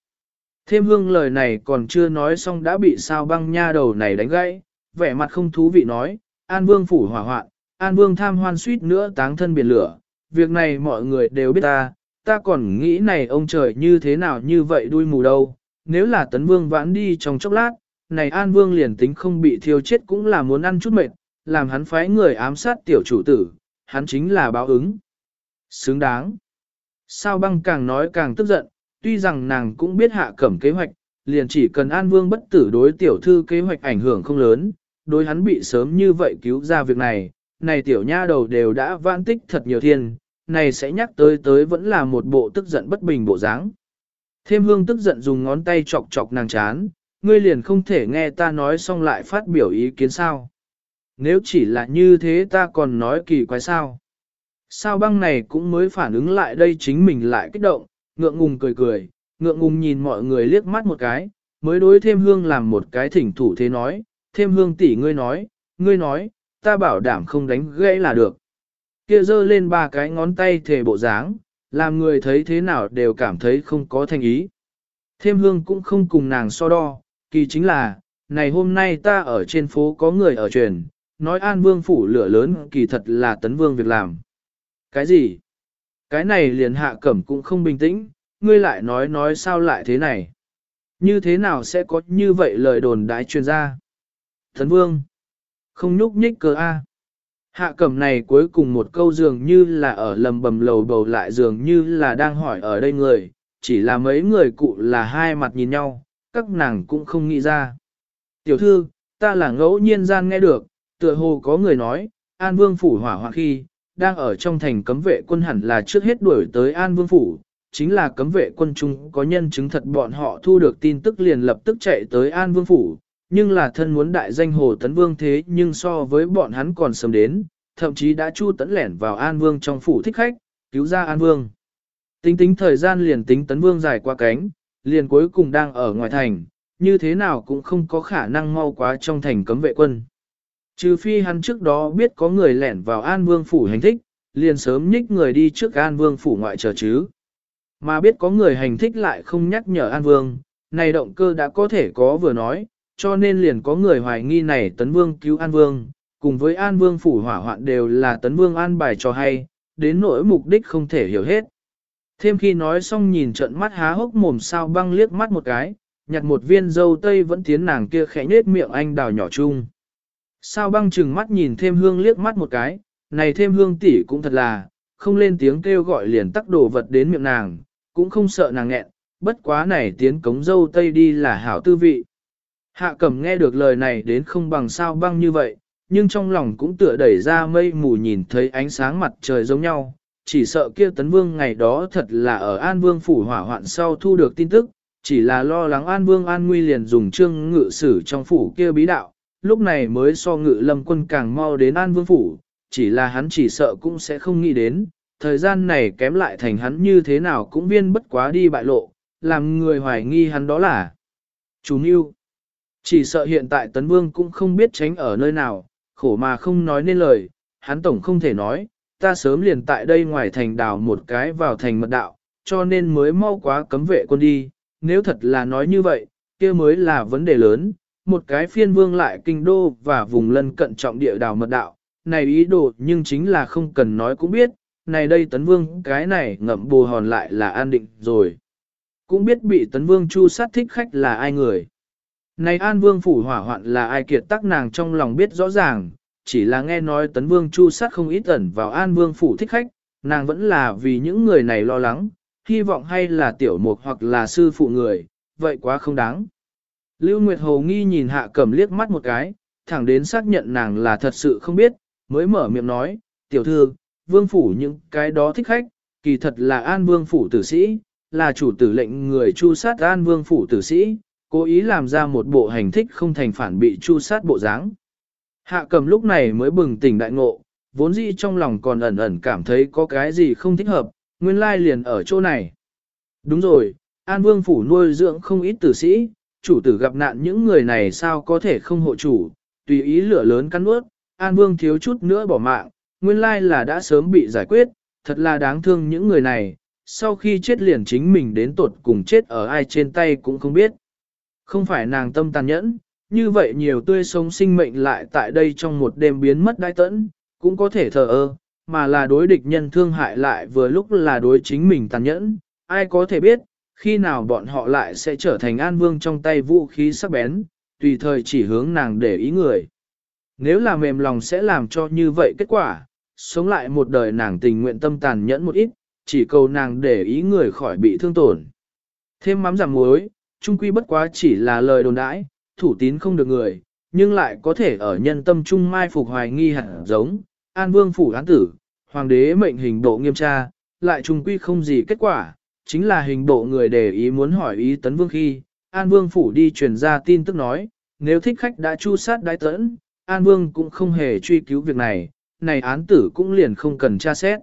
Thêm hương lời này còn chưa nói xong đã bị sao băng nha đầu này đánh gãy, vẻ mặt không thú vị nói, An Vương phủ hỏa hoạn, An Vương tham hoan suýt nữa táng thân biển lửa, việc này mọi người đều biết ta, ta còn nghĩ này ông trời như thế nào như vậy đuôi mù đâu, nếu là tấn vương vãn đi trong chốc lát, này An Vương liền tính không bị thiêu chết cũng là muốn ăn chút mệt, làm hắn phái người ám sát tiểu chủ tử, hắn chính là báo ứng. Xứng đáng. Sao băng càng nói càng tức giận, tuy rằng nàng cũng biết hạ cẩm kế hoạch, liền chỉ cần An Vương bất tử đối tiểu thư kế hoạch ảnh hưởng không lớn, đối hắn bị sớm như vậy cứu ra việc này, này tiểu nha đầu đều đã vãn tích thật nhiều thiên, này sẽ nhắc tới tới vẫn là một bộ tức giận bất bình bộ dáng. Thêm hương tức giận dùng ngón tay chọc chọc nàng chán, ngươi liền không thể nghe ta nói xong lại phát biểu ý kiến sao. Nếu chỉ là như thế ta còn nói kỳ quái sao. Sao băng này cũng mới phản ứng lại đây chính mình lại kích động, ngượng ngùng cười cười, ngượng ngùng nhìn mọi người liếc mắt một cái, mới đối thêm hương làm một cái thỉnh thủ thế nói, thêm hương tỷ ngươi nói, ngươi nói, ta bảo đảm không đánh gãy là được. Kia giơ lên ba cái ngón tay thể bộ dáng, làm người thấy thế nào đều cảm thấy không có thành ý. Thêm hương cũng không cùng nàng so đo, kỳ chính là, này hôm nay ta ở trên phố có người ở truyền, nói an vương phủ lửa lớn kỳ thật là tấn vương việc làm. Cái gì? Cái này liền hạ cẩm cũng không bình tĩnh, ngươi lại nói nói sao lại thế này? Như thế nào sẽ có như vậy lời đồn đái truyền ra? Tấn vương, không nhúc nhích cơ A. Hạ cẩm này cuối cùng một câu dường như là ở lầm bầm lầu bầu lại dường như là đang hỏi ở đây người, chỉ là mấy người cụ là hai mặt nhìn nhau, các nàng cũng không nghĩ ra. Tiểu thư, ta là ngẫu nhiên gian nghe được, tựa hồ có người nói, An Vương Phủ hỏa hoạn khi, đang ở trong thành cấm vệ quân hẳn là trước hết đuổi tới An Vương Phủ, chính là cấm vệ quân trung có nhân chứng thật bọn họ thu được tin tức liền lập tức chạy tới An Vương Phủ, nhưng là thân muốn đại danh Hồ Tấn Vương thế nhưng so với bọn hắn còn sớm đến, thậm chí đã chu tấn lẻn vào An Vương trong phủ thích khách, cứu ra An Vương. Tính tính thời gian liền tính Tấn Vương dài qua cánh, liền cuối cùng đang ở ngoài thành, như thế nào cũng không có khả năng mau quá trong thành cấm vệ quân. Trừ phi hắn trước đó biết có người lẻn vào An Vương phủ hành thích, liền sớm nhích người đi trước An Vương phủ ngoại chờ chứ. Mà biết có người hành thích lại không nhắc nhở An Vương, này động cơ đã có thể có vừa nói, cho nên liền có người hoài nghi này Tấn Vương cứu An Vương, cùng với An Vương phủ hỏa hoạn đều là Tấn Vương an bài cho hay, đến nỗi mục đích không thể hiểu hết. Thêm khi nói xong nhìn trận mắt há hốc mồm sao băng liếc mắt một cái, nhặt một viên dâu tây vẫn tiến nàng kia khẽ nết miệng anh đào nhỏ chung. Sao băng chừng mắt nhìn thêm hương liếc mắt một cái, này thêm hương tỷ cũng thật là, không lên tiếng kêu gọi liền tắc đồ vật đến miệng nàng, cũng không sợ nàng nghẹn, bất quá này tiến cống dâu tây đi là hảo tư vị. Hạ cẩm nghe được lời này đến không bằng sao băng như vậy, nhưng trong lòng cũng tựa đẩy ra mây mù nhìn thấy ánh sáng mặt trời giống nhau, chỉ sợ kia tấn vương ngày đó thật là ở An Vương phủ hỏa hoạn sau thu được tin tức, chỉ là lo lắng An Vương An Nguy liền dùng trương ngự sử trong phủ kia bí đạo, lúc này mới so ngự lâm quân càng mau đến An Vương phủ, chỉ là hắn chỉ sợ cũng sẽ không nghĩ đến, thời gian này kém lại thành hắn như thế nào cũng viên bất quá đi bại lộ, làm người hoài nghi hắn đó là chủ mưu. Chỉ sợ hiện tại Tấn Vương cũng không biết tránh ở nơi nào, khổ mà không nói nên lời, hắn tổng không thể nói, ta sớm liền tại đây ngoài thành đào một cái vào thành mật đạo, cho nên mới mau quá cấm vệ quân đi, nếu thật là nói như vậy, kia mới là vấn đề lớn, một cái phiên vương lại kinh đô và vùng lân cận trọng địa đào mật đạo, này ý đồ nhưng chính là không cần nói cũng biết, này đây tấn vương cái này ngậm bù hòn lại là an định rồi. Cũng biết bị tấn vương chu sát thích khách là ai người. Này an vương phủ hỏa hoạn là ai kiệt tác nàng trong lòng biết rõ ràng, chỉ là nghe nói tấn vương chu sát không ít ẩn vào an vương phủ thích khách, nàng vẫn là vì những người này lo lắng, hy vọng hay là tiểu mục hoặc là sư phụ người, vậy quá không đáng. Lưu Nguyệt Hồ nghi nhìn hạ cẩm liếc mắt một cái, thẳng đến xác nhận nàng là thật sự không biết, mới mở miệng nói, tiểu thư, vương phủ những cái đó thích khách, kỳ thật là an vương phủ tử sĩ, là chủ tử lệnh người chu sát an vương phủ tử sĩ, cố ý làm ra một bộ hành thích không thành phản bị chu sát bộ dáng. Hạ cầm lúc này mới bừng tỉnh đại ngộ, vốn dĩ trong lòng còn ẩn ẩn cảm thấy có cái gì không thích hợp, nguyên lai liền ở chỗ này. Đúng rồi, An Vương Phủ nuôi dưỡng không ít tử sĩ, chủ tử gặp nạn những người này sao có thể không hộ chủ, tùy ý lửa lớn cắn nuốt, An Vương thiếu chút nữa bỏ mạng, nguyên lai là đã sớm bị giải quyết, thật là đáng thương những người này, sau khi chết liền chính mình đến tột cùng chết ở ai trên tay cũng không biết. Không phải nàng tâm tàn nhẫn, như vậy nhiều tươi sống sinh mệnh lại tại đây trong một đêm biến mất đai tẫn, cũng có thể thờ ơ, mà là đối địch nhân thương hại lại vừa lúc là đối chính mình tàn nhẫn, ai có thể biết, khi nào bọn họ lại sẽ trở thành an vương trong tay vũ khí sắc bén, tùy thời chỉ hướng nàng để ý người. Nếu là mềm lòng sẽ làm cho như vậy kết quả, sống lại một đời nàng tình nguyện tâm tàn nhẫn một ít, chỉ cầu nàng để ý người khỏi bị thương tổn. Thêm mắm giảm muối, trung quy bất quá chỉ là lời đồn đãi, thủ tín không được người, nhưng lại có thể ở nhân tâm trung mai phục hoài nghi hẳn giống, an vương phủ án tử, hoàng đế mệnh hình độ nghiêm tra, lại trung quy không gì kết quả, chính là hình độ người để ý muốn hỏi ý tấn vương khi, an vương phủ đi truyền ra tin tức nói, nếu thích khách đã chu sát đái tấn, an vương cũng không hề truy cứu việc này, này án tử cũng liền không cần tra xét.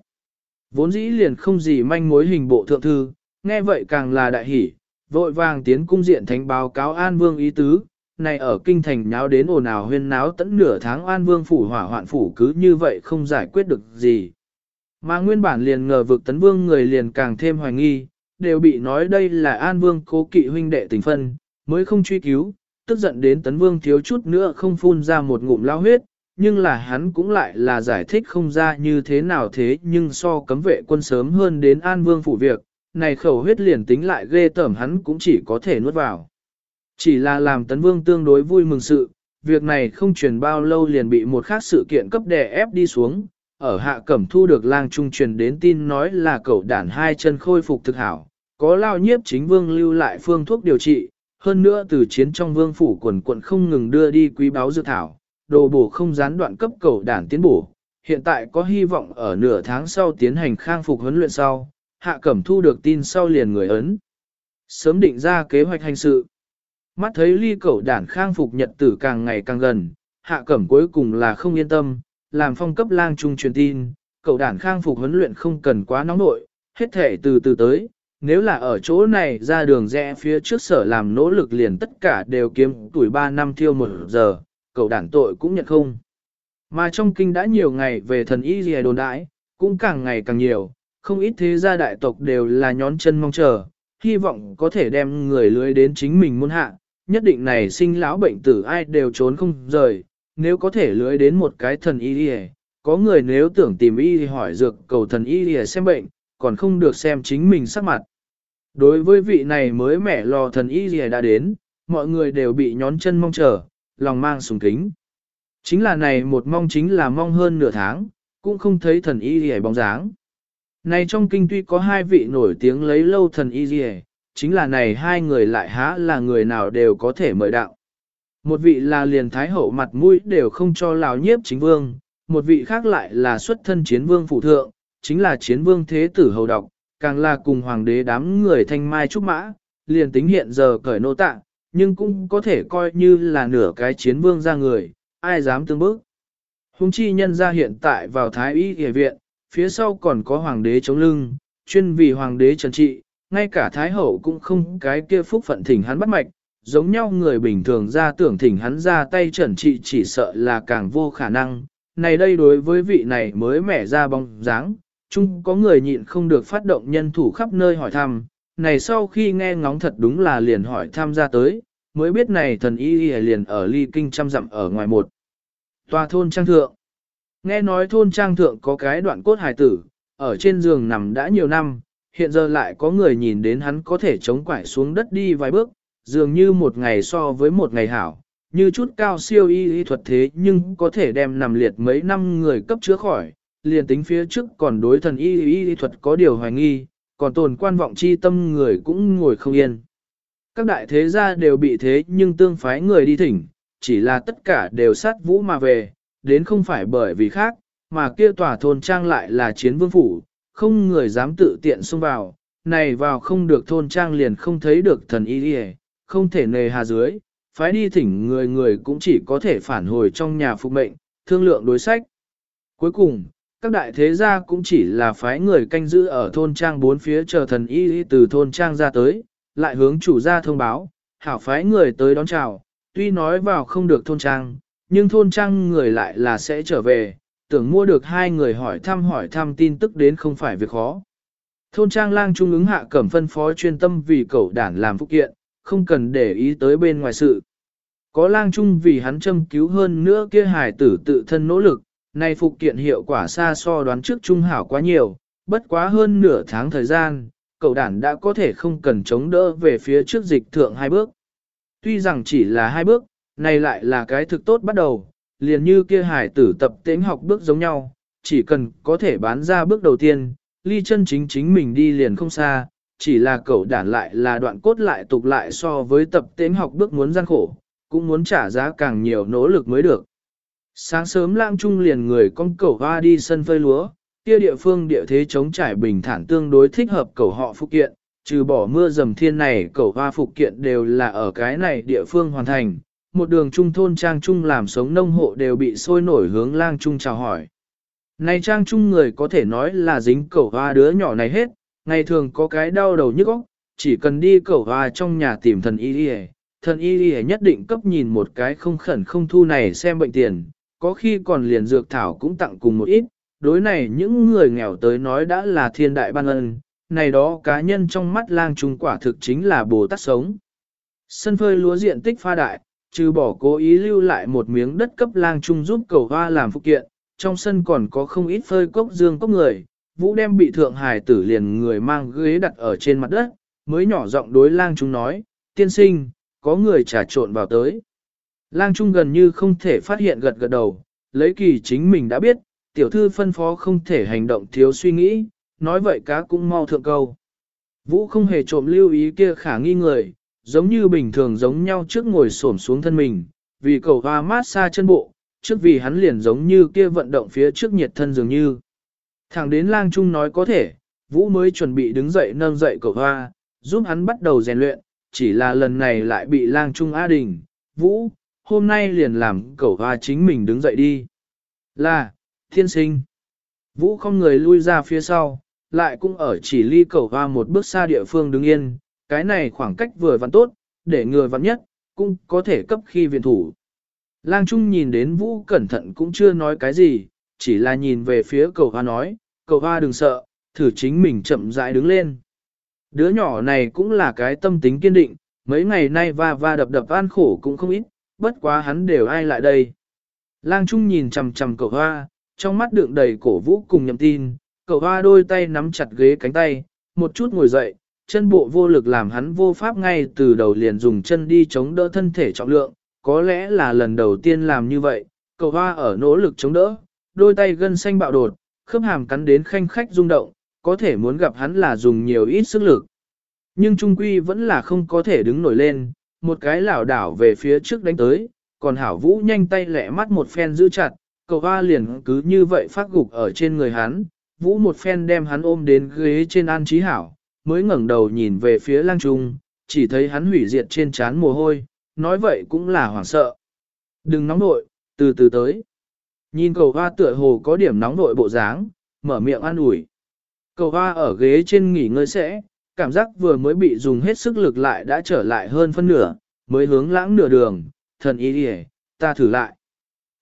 Vốn dĩ liền không gì manh mối hình bộ thượng thư, nghe vậy càng là đại hỷ, vội vàng tiến cung diện thánh báo cáo An Vương ý tứ, này ở kinh thành nháo đến ồn ào huyên náo tận nửa tháng An Vương phủ hỏa hoạn phủ cứ như vậy không giải quyết được gì. Mà nguyên bản liền ngờ vực tấn vương người liền càng thêm hoài nghi, đều bị nói đây là An Vương cố kỵ huynh đệ tình phân, mới không truy cứu, tức giận đến tấn vương thiếu chút nữa không phun ra một ngụm lao huyết, nhưng là hắn cũng lại là giải thích không ra như thế nào thế nhưng so cấm vệ quân sớm hơn đến An Vương phủ việc, này khẩu huyết liền tính lại ghê tởm hắn cũng chỉ có thể nuốt vào. Chỉ là làm tấn vương tương đối vui mừng sự, việc này không truyền bao lâu liền bị một khác sự kiện cấp đè ép đi xuống, ở hạ cẩm thu được lang trung truyền đến tin nói là cậu đản hai chân khôi phục thực hảo, có lao nhiếp chính vương lưu lại phương thuốc điều trị, hơn nữa từ chiến trong vương phủ quần quận không ngừng đưa đi quý báo dược thảo, đồ bổ không gián đoạn cấp cầu đản tiến bổ, hiện tại có hy vọng ở nửa tháng sau tiến hành khang phục huấn luyện sau, hạ cẩm thu được tin sau liền người ấn. Sớm định ra kế hoạch hành sự. mắt thấy ly cẩu đản khang phục nhật tử càng ngày càng gần, hạ cẩm cuối cùng là không yên tâm, làm phong cấp lang trung truyền tin, cậu đản khang phục huấn luyện không cần quá nóng nội, hết thể từ từ tới, nếu là ở chỗ này ra đường rẽ phía trước sở làm nỗ lực liền tất cả đều kiếm tuổi 3 năm thiêu một giờ, cậu đản tội cũng nhận không. Mà trong kinh đã nhiều ngày về thần y gì đồn đãi, cũng càng ngày càng nhiều, không ít thế gia đại tộc đều là nhón chân mong chờ, hy vọng có thể đem người lưới đến chính mình muôn hạ, nhất định này sinh lão bệnh tử ai đều trốn không rời, nếu có thể lưới đến một cái thần y đi có người nếu tưởng tìm y thì hỏi dược cầu thần y đi xem bệnh, còn không được xem chính mình sắc mặt. Đối với vị này mới mẻ lò thần y gì đã đến, mọi người đều bị nhón chân mong chờ, lòng mang sùng kính. Chính là này một mong chính là mong hơn nửa tháng, cũng không thấy thần y gì bóng dáng. Này trong kinh tuy có hai vị nổi tiếng lấy lâu thần y dì chính là này hai người lại há là người nào đều có thể mời đạo. Một vị là liền thái hậu mặt mũi đều không cho lào nhiếp chính vương, một vị khác lại là xuất thân chiến vương phụ thượng, chính là chiến vương thế tử hầu độc, càng là cùng hoàng đế đám người thanh mai trúc mã, liền tính hiện giờ cởi nô tạ, nhưng cũng có thể coi như là nửa cái chiến vương ra người, ai dám tương bước. Hùng chi nhân ra hiện tại vào thái y y viện, phía sau còn có hoàng đế chống lưng, chuyên vì hoàng đế trần trị, ngay cả thái hậu cũng không cái kia phúc phận thỉnh hắn bắt mạch, giống nhau người bình thường ra tưởng thỉnh hắn ra tay trần trị chỉ sợ là càng vô khả năng. Này đây đối với vị này mới mẻ ra bóng dáng, chung có người nhịn không được phát động nhân thủ khắp nơi hỏi thăm, này sau khi nghe ngóng thật đúng là liền hỏi thăm ra tới, mới biết này thần y y liền ở ly kinh trăm dặm ở ngoài một. Tòa thôn trang thượng. Nghe nói thôn trang thượng có cái đoạn cốt hài tử, ở trên giường nằm đã nhiều năm, hiện giờ lại có người nhìn đến hắn có thể chống quải xuống đất đi vài bước, dường như một ngày so với một ngày hảo, như chút cao siêu y y thuật thế nhưng có thể đem nằm liệt mấy năm người cấp chữa khỏi, liền tính phía trước còn đối thần y y, y thuật có điều hoài nghi, còn tồn quan vọng chi tâm người cũng ngồi không yên. Các đại thế gia đều bị thế nhưng tương phái người đi thỉnh, chỉ là tất cả đều sát vũ mà về, đến không phải bởi vì khác, mà kia tòa thôn trang lại là chiến vương phủ, không người dám tự tiện xông vào, này vào không được thôn trang liền không thấy được thần y đi không thể nề hà dưới, phái đi thỉnh người người cũng chỉ có thể phản hồi trong nhà phục mệnh, thương lượng đối sách. Cuối cùng, các đại thế gia cũng chỉ là phái người canh giữ ở thôn trang bốn phía chờ thần y từ thôn trang ra tới, lại hướng chủ gia thông báo, hảo phái người tới đón chào, tuy nói vào không được thôn trang, nhưng thôn trang người lại là sẽ trở về, tưởng mua được hai người hỏi thăm hỏi thăm tin tức đến không phải việc khó. Thôn trang lang trung ứng hạ cẩm phân phó chuyên tâm vì cậu đản làm phụ kiện, không cần để ý tới bên ngoài sự. Có lang trung vì hắn châm cứu hơn nữa kia hài tử tự thân nỗ lực, nay phục kiện hiệu quả xa so đoán trước trung hảo quá nhiều, bất quá hơn nửa tháng thời gian, cậu đản đã có thể không cần chống đỡ về phía trước dịch thượng hai bước. Tuy rằng chỉ là hai bước, này lại là cái thực tốt bắt đầu, liền như kia hải tử tập tính học bước giống nhau, chỉ cần có thể bán ra bước đầu tiên, ly chân chính chính mình đi liền không xa, chỉ là cậu đản lại là đoạn cốt lại tục lại so với tập tính học bước muốn gian khổ, cũng muốn trả giá càng nhiều nỗ lực mới được. Sáng sớm lang trung liền người con cẩu hoa đi sân phơi lúa, kia địa phương địa thế chống trải bình thản tương đối thích hợp cẩu họ phục kiện, trừ bỏ mưa dầm thiên này cẩu hoa phục kiện đều là ở cái này địa phương hoàn thành. Một đường trung thôn trang trung làm sống nông hộ đều bị sôi nổi hướng lang trung chào hỏi. Này trang trung người có thể nói là dính cẩu hoa đứa nhỏ này hết, ngày thường có cái đau đầu nhức óc, chỉ cần đi cẩu hoa trong nhà tìm thần y đi thần y đi nhất định cấp nhìn một cái không khẩn không thu này xem bệnh tiền, có khi còn liền dược thảo cũng tặng cùng một ít, đối này những người nghèo tới nói đã là thiên đại ban ân, này đó cá nhân trong mắt lang trung quả thực chính là Bồ Tát sống. Sân phơi lúa diện tích pha đại, trừ bỏ cố ý lưu lại một miếng đất cấp lang trung giúp cầu hoa làm phụ kiện, trong sân còn có không ít phơi cốc dương cốc người, vũ đem bị thượng hải tử liền người mang ghế đặt ở trên mặt đất, mới nhỏ giọng đối lang trung nói, tiên sinh, có người trà trộn vào tới. Lang Trung gần như không thể phát hiện gật gật đầu, lấy kỳ chính mình đã biết, tiểu thư phân phó không thể hành động thiếu suy nghĩ, nói vậy cá cũng mau thượng câu. Vũ không hề trộm lưu ý kia khả nghi người, giống như bình thường giống nhau trước ngồi xổm xuống thân mình, vì cầu hoa mát xa chân bộ, trước vì hắn liền giống như kia vận động phía trước nhiệt thân dường như. Thẳng đến lang trung nói có thể, Vũ mới chuẩn bị đứng dậy nâng dậy cầu hoa, giúp hắn bắt đầu rèn luyện, chỉ là lần này lại bị lang trung A Đình, Vũ, hôm nay liền làm cầu hoa chính mình đứng dậy đi. Là, thiên sinh. Vũ không người lui ra phía sau, lại cũng ở chỉ ly cầu hoa một bước xa địa phương đứng yên, cái này khoảng cách vừa vặn tốt, để người vặn nhất, cũng có thể cấp khi viện thủ. Lang Trung nhìn đến Vũ cẩn thận cũng chưa nói cái gì, chỉ là nhìn về phía cầu hoa nói, cầu hoa đừng sợ, thử chính mình chậm rãi đứng lên. Đứa nhỏ này cũng là cái tâm tính kiên định, mấy ngày nay va va đập đập an khổ cũng không ít, bất quá hắn đều ai lại đây. Lang Trung nhìn chằm chằm cậu hoa, trong mắt đựng đầy cổ vũ cùng nhầm tin, cậu hoa đôi tay nắm chặt ghế cánh tay, một chút ngồi dậy, chân bộ vô lực làm hắn vô pháp ngay từ đầu liền dùng chân đi chống đỡ thân thể trọng lượng, có lẽ là lần đầu tiên làm như vậy, cậu hoa ở nỗ lực chống đỡ, đôi tay gân xanh bạo đột, khớp hàm cắn đến khanh khách rung động, có thể muốn gặp hắn là dùng nhiều ít sức lực. Nhưng trung quy vẫn là không có thể đứng nổi lên, một cái lảo đảo về phía trước đánh tới, còn hảo vũ nhanh tay lẹ mắt một phen giữ chặt, cậu hoa liền cứ như vậy phát gục ở trên người hắn, vũ một phen đem hắn ôm đến ghế trên an trí hảo, mới ngẩng đầu nhìn về phía lang trung, chỉ thấy hắn hủy diệt trên trán mồ hôi, nói vậy cũng là hoảng sợ. Đừng nóng nội, từ từ tới. Nhìn cầu hoa tựa hồ có điểm nóng nội bộ dáng, mở miệng an ủi. Cầu hoa ở ghế trên nghỉ ngơi sẽ, cảm giác vừa mới bị dùng hết sức lực lại đã trở lại hơn phân nửa, mới hướng lãng nửa đường, thần ý đi ta thử lại.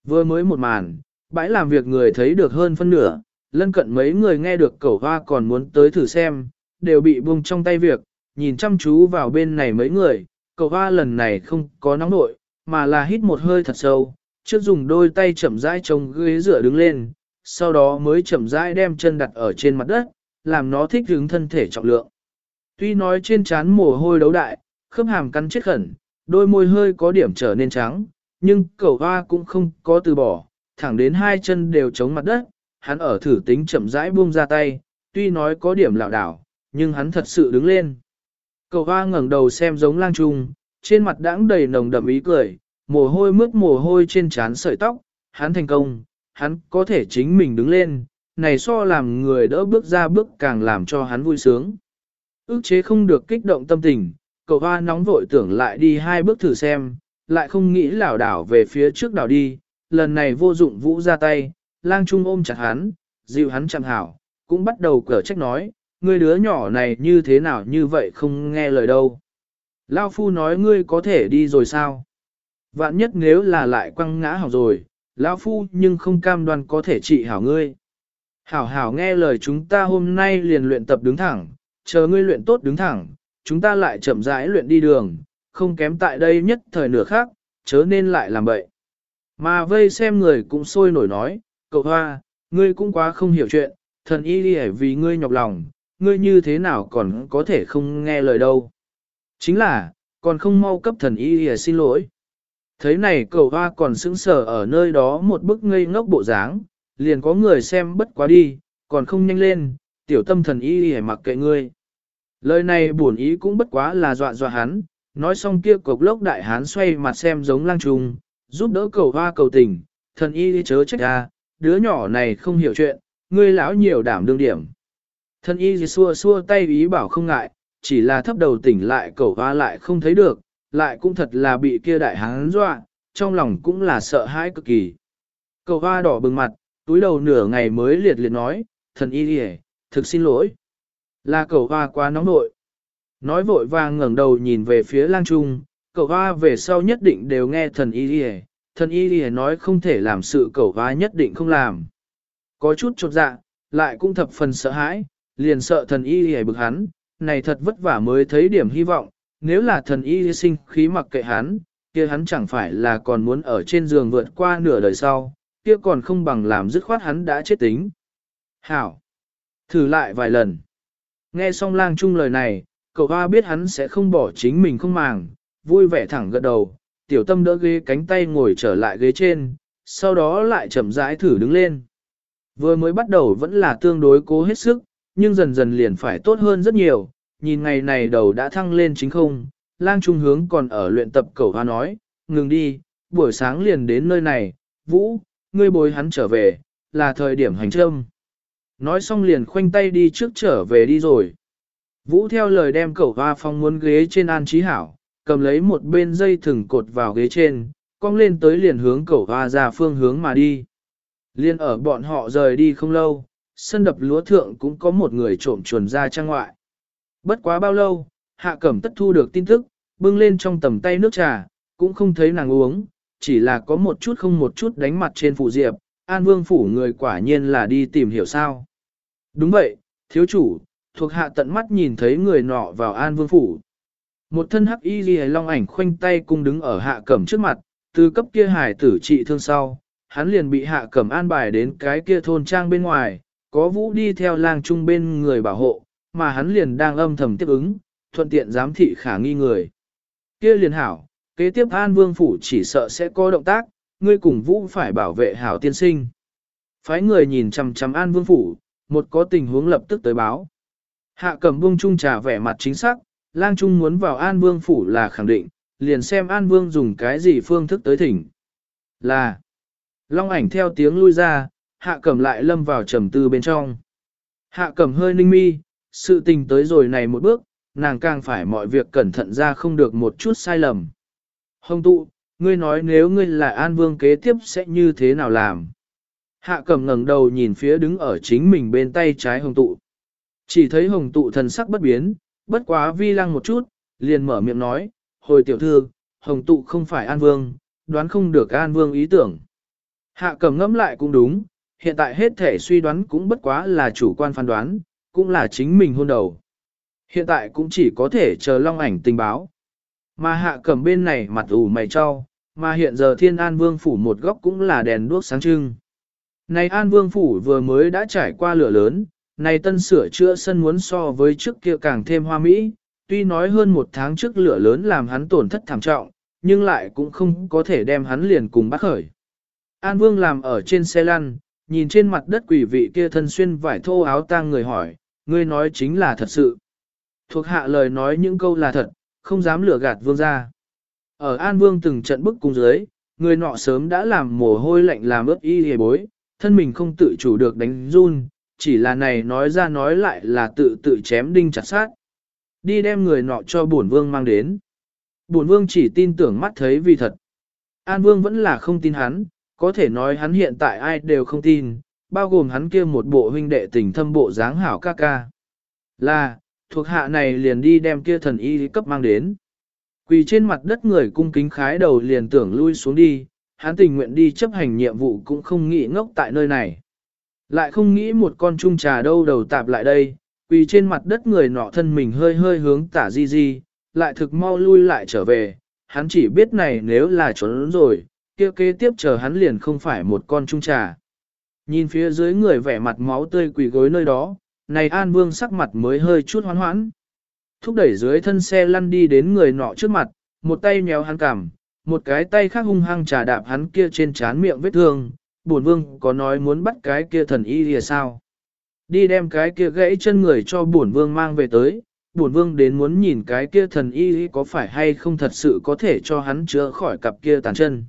Vừa mới một màn, bãi làm việc người thấy được hơn phân nửa, lân cận mấy người nghe được cầu hoa còn muốn tới thử xem, đều bị buông trong tay việc, nhìn chăm chú vào bên này mấy người, cậu hoa lần này không có nóng nội, mà là hít một hơi thật sâu, trước dùng đôi tay chậm rãi trông ghế dựa đứng lên, sau đó mới chậm rãi đem chân đặt ở trên mặt đất, làm nó thích ứng thân thể trọng lượng. Tuy nói trên trán mồ hôi đấu đại, khớp hàm cắn chết khẩn, đôi môi hơi có điểm trở nên trắng, nhưng cậu hoa cũng không có từ bỏ, thẳng đến hai chân đều chống mặt đất, hắn ở thử tính chậm rãi buông ra tay, tuy nói có điểm lảo đảo, nhưng hắn thật sự đứng lên. Cậu hoa ngẩng đầu xem giống lang trung, trên mặt đãng đầy nồng đậm ý cười, mồ hôi mướt mồ hôi trên trán sợi tóc, hắn thành công, hắn có thể chính mình đứng lên, này so làm người đỡ bước ra bước càng làm cho hắn vui sướng. Ước chế không được kích động tâm tình, cậu hoa nóng vội tưởng lại đi hai bước thử xem, lại không nghĩ lảo đảo về phía trước đảo đi, lần này vô dụng vũ ra tay, lang trung ôm chặt hắn, dịu hắn chẳng hảo, cũng bắt đầu cở trách nói, ngươi đứa nhỏ này như thế nào như vậy không nghe lời đâu. Lao phu nói ngươi có thể đi rồi sao? Vạn nhất nếu là lại quăng ngã hỏng rồi, lão phu nhưng không cam đoan có thể trị hảo ngươi. Hảo hảo nghe lời chúng ta hôm nay liền luyện tập đứng thẳng, chờ ngươi luyện tốt đứng thẳng, chúng ta lại chậm rãi luyện đi đường, không kém tại đây nhất thời nửa khác, chớ nên lại làm bậy. Mà vây xem người cũng sôi nổi nói, cậu hoa, ngươi cũng quá không hiểu chuyện, thần y đi vì ngươi nhọc lòng, ngươi như thế nào còn có thể không nghe lời đâu. Chính là, còn không mau cấp thần y hề xin lỗi. Thấy này cầu hoa còn sững sờ ở nơi đó một bức ngây ngốc bộ dáng, liền có người xem bất quá đi, còn không nhanh lên, tiểu tâm thần y hề mặc kệ ngươi. Lời này buồn ý cũng bất quá là dọa dọa hắn, nói xong kia cục lốc đại hán xoay mặt xem giống lang trùng, giúp đỡ cầu hoa cầu tình, thần y đi chớ trách ra, đứa nhỏ này không hiểu chuyện, ngươi lão nhiều đảm đương điểm. Thần y xua xua tay ý bảo không ngại, chỉ là thấp đầu tỉnh lại cầu hoa lại không thấy được, lại cũng thật là bị kia đại hán dọa, trong lòng cũng là sợ hãi cực kỳ. Cầu hoa đỏ bừng mặt, túi đầu nửa ngày mới liệt liệt nói, thần y đi thực xin lỗi. Là cầu hoa quá nóng nội. Nói vội vàng ngẩng đầu nhìn về phía lang trung, cầu hoa về sau nhất định đều nghe thần y đi thần y đi nói không thể làm sự cầu hoa nhất định không làm. Có chút chột dạ, lại cũng thập phần sợ hãi, liền sợ thần y hề bực hắn, này thật vất vả mới thấy điểm hy vọng, nếu là thần y sinh khí mặc kệ hắn, kia hắn chẳng phải là còn muốn ở trên giường vượt qua nửa đời sau, kia còn không bằng làm dứt khoát hắn đã chết tính. Hảo! Thử lại vài lần. Nghe xong lang chung lời này, cậu hoa biết hắn sẽ không bỏ chính mình không màng, vui vẻ thẳng gật đầu, tiểu tâm đỡ ghế cánh tay ngồi trở lại ghế trên, sau đó lại chậm rãi thử đứng lên. Vừa mới bắt đầu vẫn là tương đối cố hết sức, nhưng dần dần liền phải tốt hơn rất nhiều, nhìn ngày này đầu đã thăng lên chính không, lang trung hướng còn ở luyện tập cầu hoa nói, ngừng đi, buổi sáng liền đến nơi này, vũ, ngươi bồi hắn trở về, là thời điểm hành trâm. Nói xong liền khoanh tay đi trước trở về đi rồi. Vũ theo lời đem cẩu hoa phong muốn ghế trên an trí hảo, cầm lấy một bên dây thừng cột vào ghế trên, cong lên tới liền hướng cẩu hoa ra phương hướng mà đi. Liên ở bọn họ rời đi không lâu, sân đập lúa thượng cũng có một người trộm chuồn ra trang ngoại. Bất quá bao lâu, hạ cẩm tất thu được tin tức, bưng lên trong tầm tay nước trà, cũng không thấy nàng uống, chỉ là có một chút không một chút đánh mặt trên phụ diệp, an vương phủ người quả nhiên là đi tìm hiểu sao. Đúng vậy, thiếu chủ, thuộc hạ tận mắt nhìn thấy người nọ vào an vương phủ. Một thân hắc y ghi long ảnh khoanh tay cung đứng ở hạ cẩm trước mặt, từ cấp kia hải tử trị thương sau, hắn liền bị hạ cẩm an bài đến cái kia thôn trang bên ngoài, có vũ đi theo lang trung bên người bảo hộ, mà hắn liền đang âm thầm tiếp ứng, thuận tiện giám thị khả nghi người. Kia liền hảo, kế tiếp an vương phủ chỉ sợ sẽ có động tác, ngươi cùng vũ phải bảo vệ hảo tiên sinh. Phái người nhìn chằm chằm an vương phủ, một có tình huống lập tức tới báo. Hạ cầm vương trung trà vẻ mặt chính xác, lang trung muốn vào an vương phủ là khẳng định, liền xem an vương dùng cái gì phương thức tới thỉnh. Là, long ảnh theo tiếng lui ra, hạ cẩm lại lâm vào trầm tư bên trong. Hạ cẩm hơi ninh mi, sự tình tới rồi này một bước, nàng càng phải mọi việc cẩn thận ra không được một chút sai lầm. Hồng tụ, ngươi nói nếu ngươi là an vương kế tiếp sẽ như thế nào làm? Hạ cẩm ngẩng đầu nhìn phía đứng ở chính mình bên tay trái hồng tụ. Chỉ thấy hồng tụ thần sắc bất biến, bất quá vi lăng một chút, liền mở miệng nói, hồi tiểu thư, hồng tụ không phải an vương, đoán không được an vương ý tưởng. Hạ cẩm ngẫm lại cũng đúng, hiện tại hết thể suy đoán cũng bất quá là chủ quan phán đoán, cũng là chính mình hôn đầu. Hiện tại cũng chỉ có thể chờ long ảnh tình báo. Mà hạ cầm bên này mặt ủ mày cho, mà hiện giờ thiên an vương phủ một góc cũng là đèn đuốc sáng trưng. Này an vương phủ vừa mới đã trải qua lửa lớn, này tân sửa chữa sân muốn so với trước kia càng thêm hoa mỹ, tuy nói hơn một tháng trước lửa lớn làm hắn tổn thất thảm trọng, nhưng lại cũng không có thể đem hắn liền cùng bắt khởi. An vương làm ở trên xe lăn, nhìn trên mặt đất quỷ vị kia thân xuyên vải thô áo tang người hỏi, ngươi nói chính là thật sự. Thuộc hạ lời nói những câu là thật, không dám lừa gạt vương ra. Ở An Vương từng trận bức cung dưới, người nọ sớm đã làm mồ hôi lạnh làm ướt y hề bối, thân mình không tự chủ được đánh run, chỉ là này nói ra nói lại là tự tự chém đinh chặt sát. Đi đem người nọ cho bổn vương mang đến. Bổn vương chỉ tin tưởng mắt thấy vì thật. An Vương vẫn là không tin hắn, có thể nói hắn hiện tại ai đều không tin, bao gồm hắn kia một bộ huynh đệ tình thâm bộ dáng hảo ca ca. Là, thuộc hạ này liền đi đem kia thần y cấp mang đến. Quỳ trên mặt đất người cung kính khái đầu liền tưởng lui xuống đi, hắn tình nguyện đi chấp hành nhiệm vụ cũng không nghĩ ngốc tại nơi này. Lại không nghĩ một con trung trà đâu đầu tạp lại đây, quỳ trên mặt đất người nọ thân mình hơi hơi hướng tả di di, lại thực mau lui lại trở về, hắn chỉ biết này nếu là trốn rồi, kia kế tiếp chờ hắn liền không phải một con trung trà. Nhìn phía dưới người vẻ mặt máu tươi quỳ gối nơi đó, này An Vương sắc mặt mới hơi chút hoán hoãn. Thúc đẩy dưới thân xe lăn đi đến người nọ trước mặt, một tay nhéo hắn cằm, một cái tay khác hung hăng trà đạp hắn kia trên trán miệng vết thương, bổn vương có nói muốn bắt cái kia thần y thì sao? Đi đem cái kia gãy chân người cho bổn vương mang về tới, bổn vương đến muốn nhìn cái kia thần y có phải hay không thật sự có thể cho hắn chữa khỏi cặp kia tàn chân.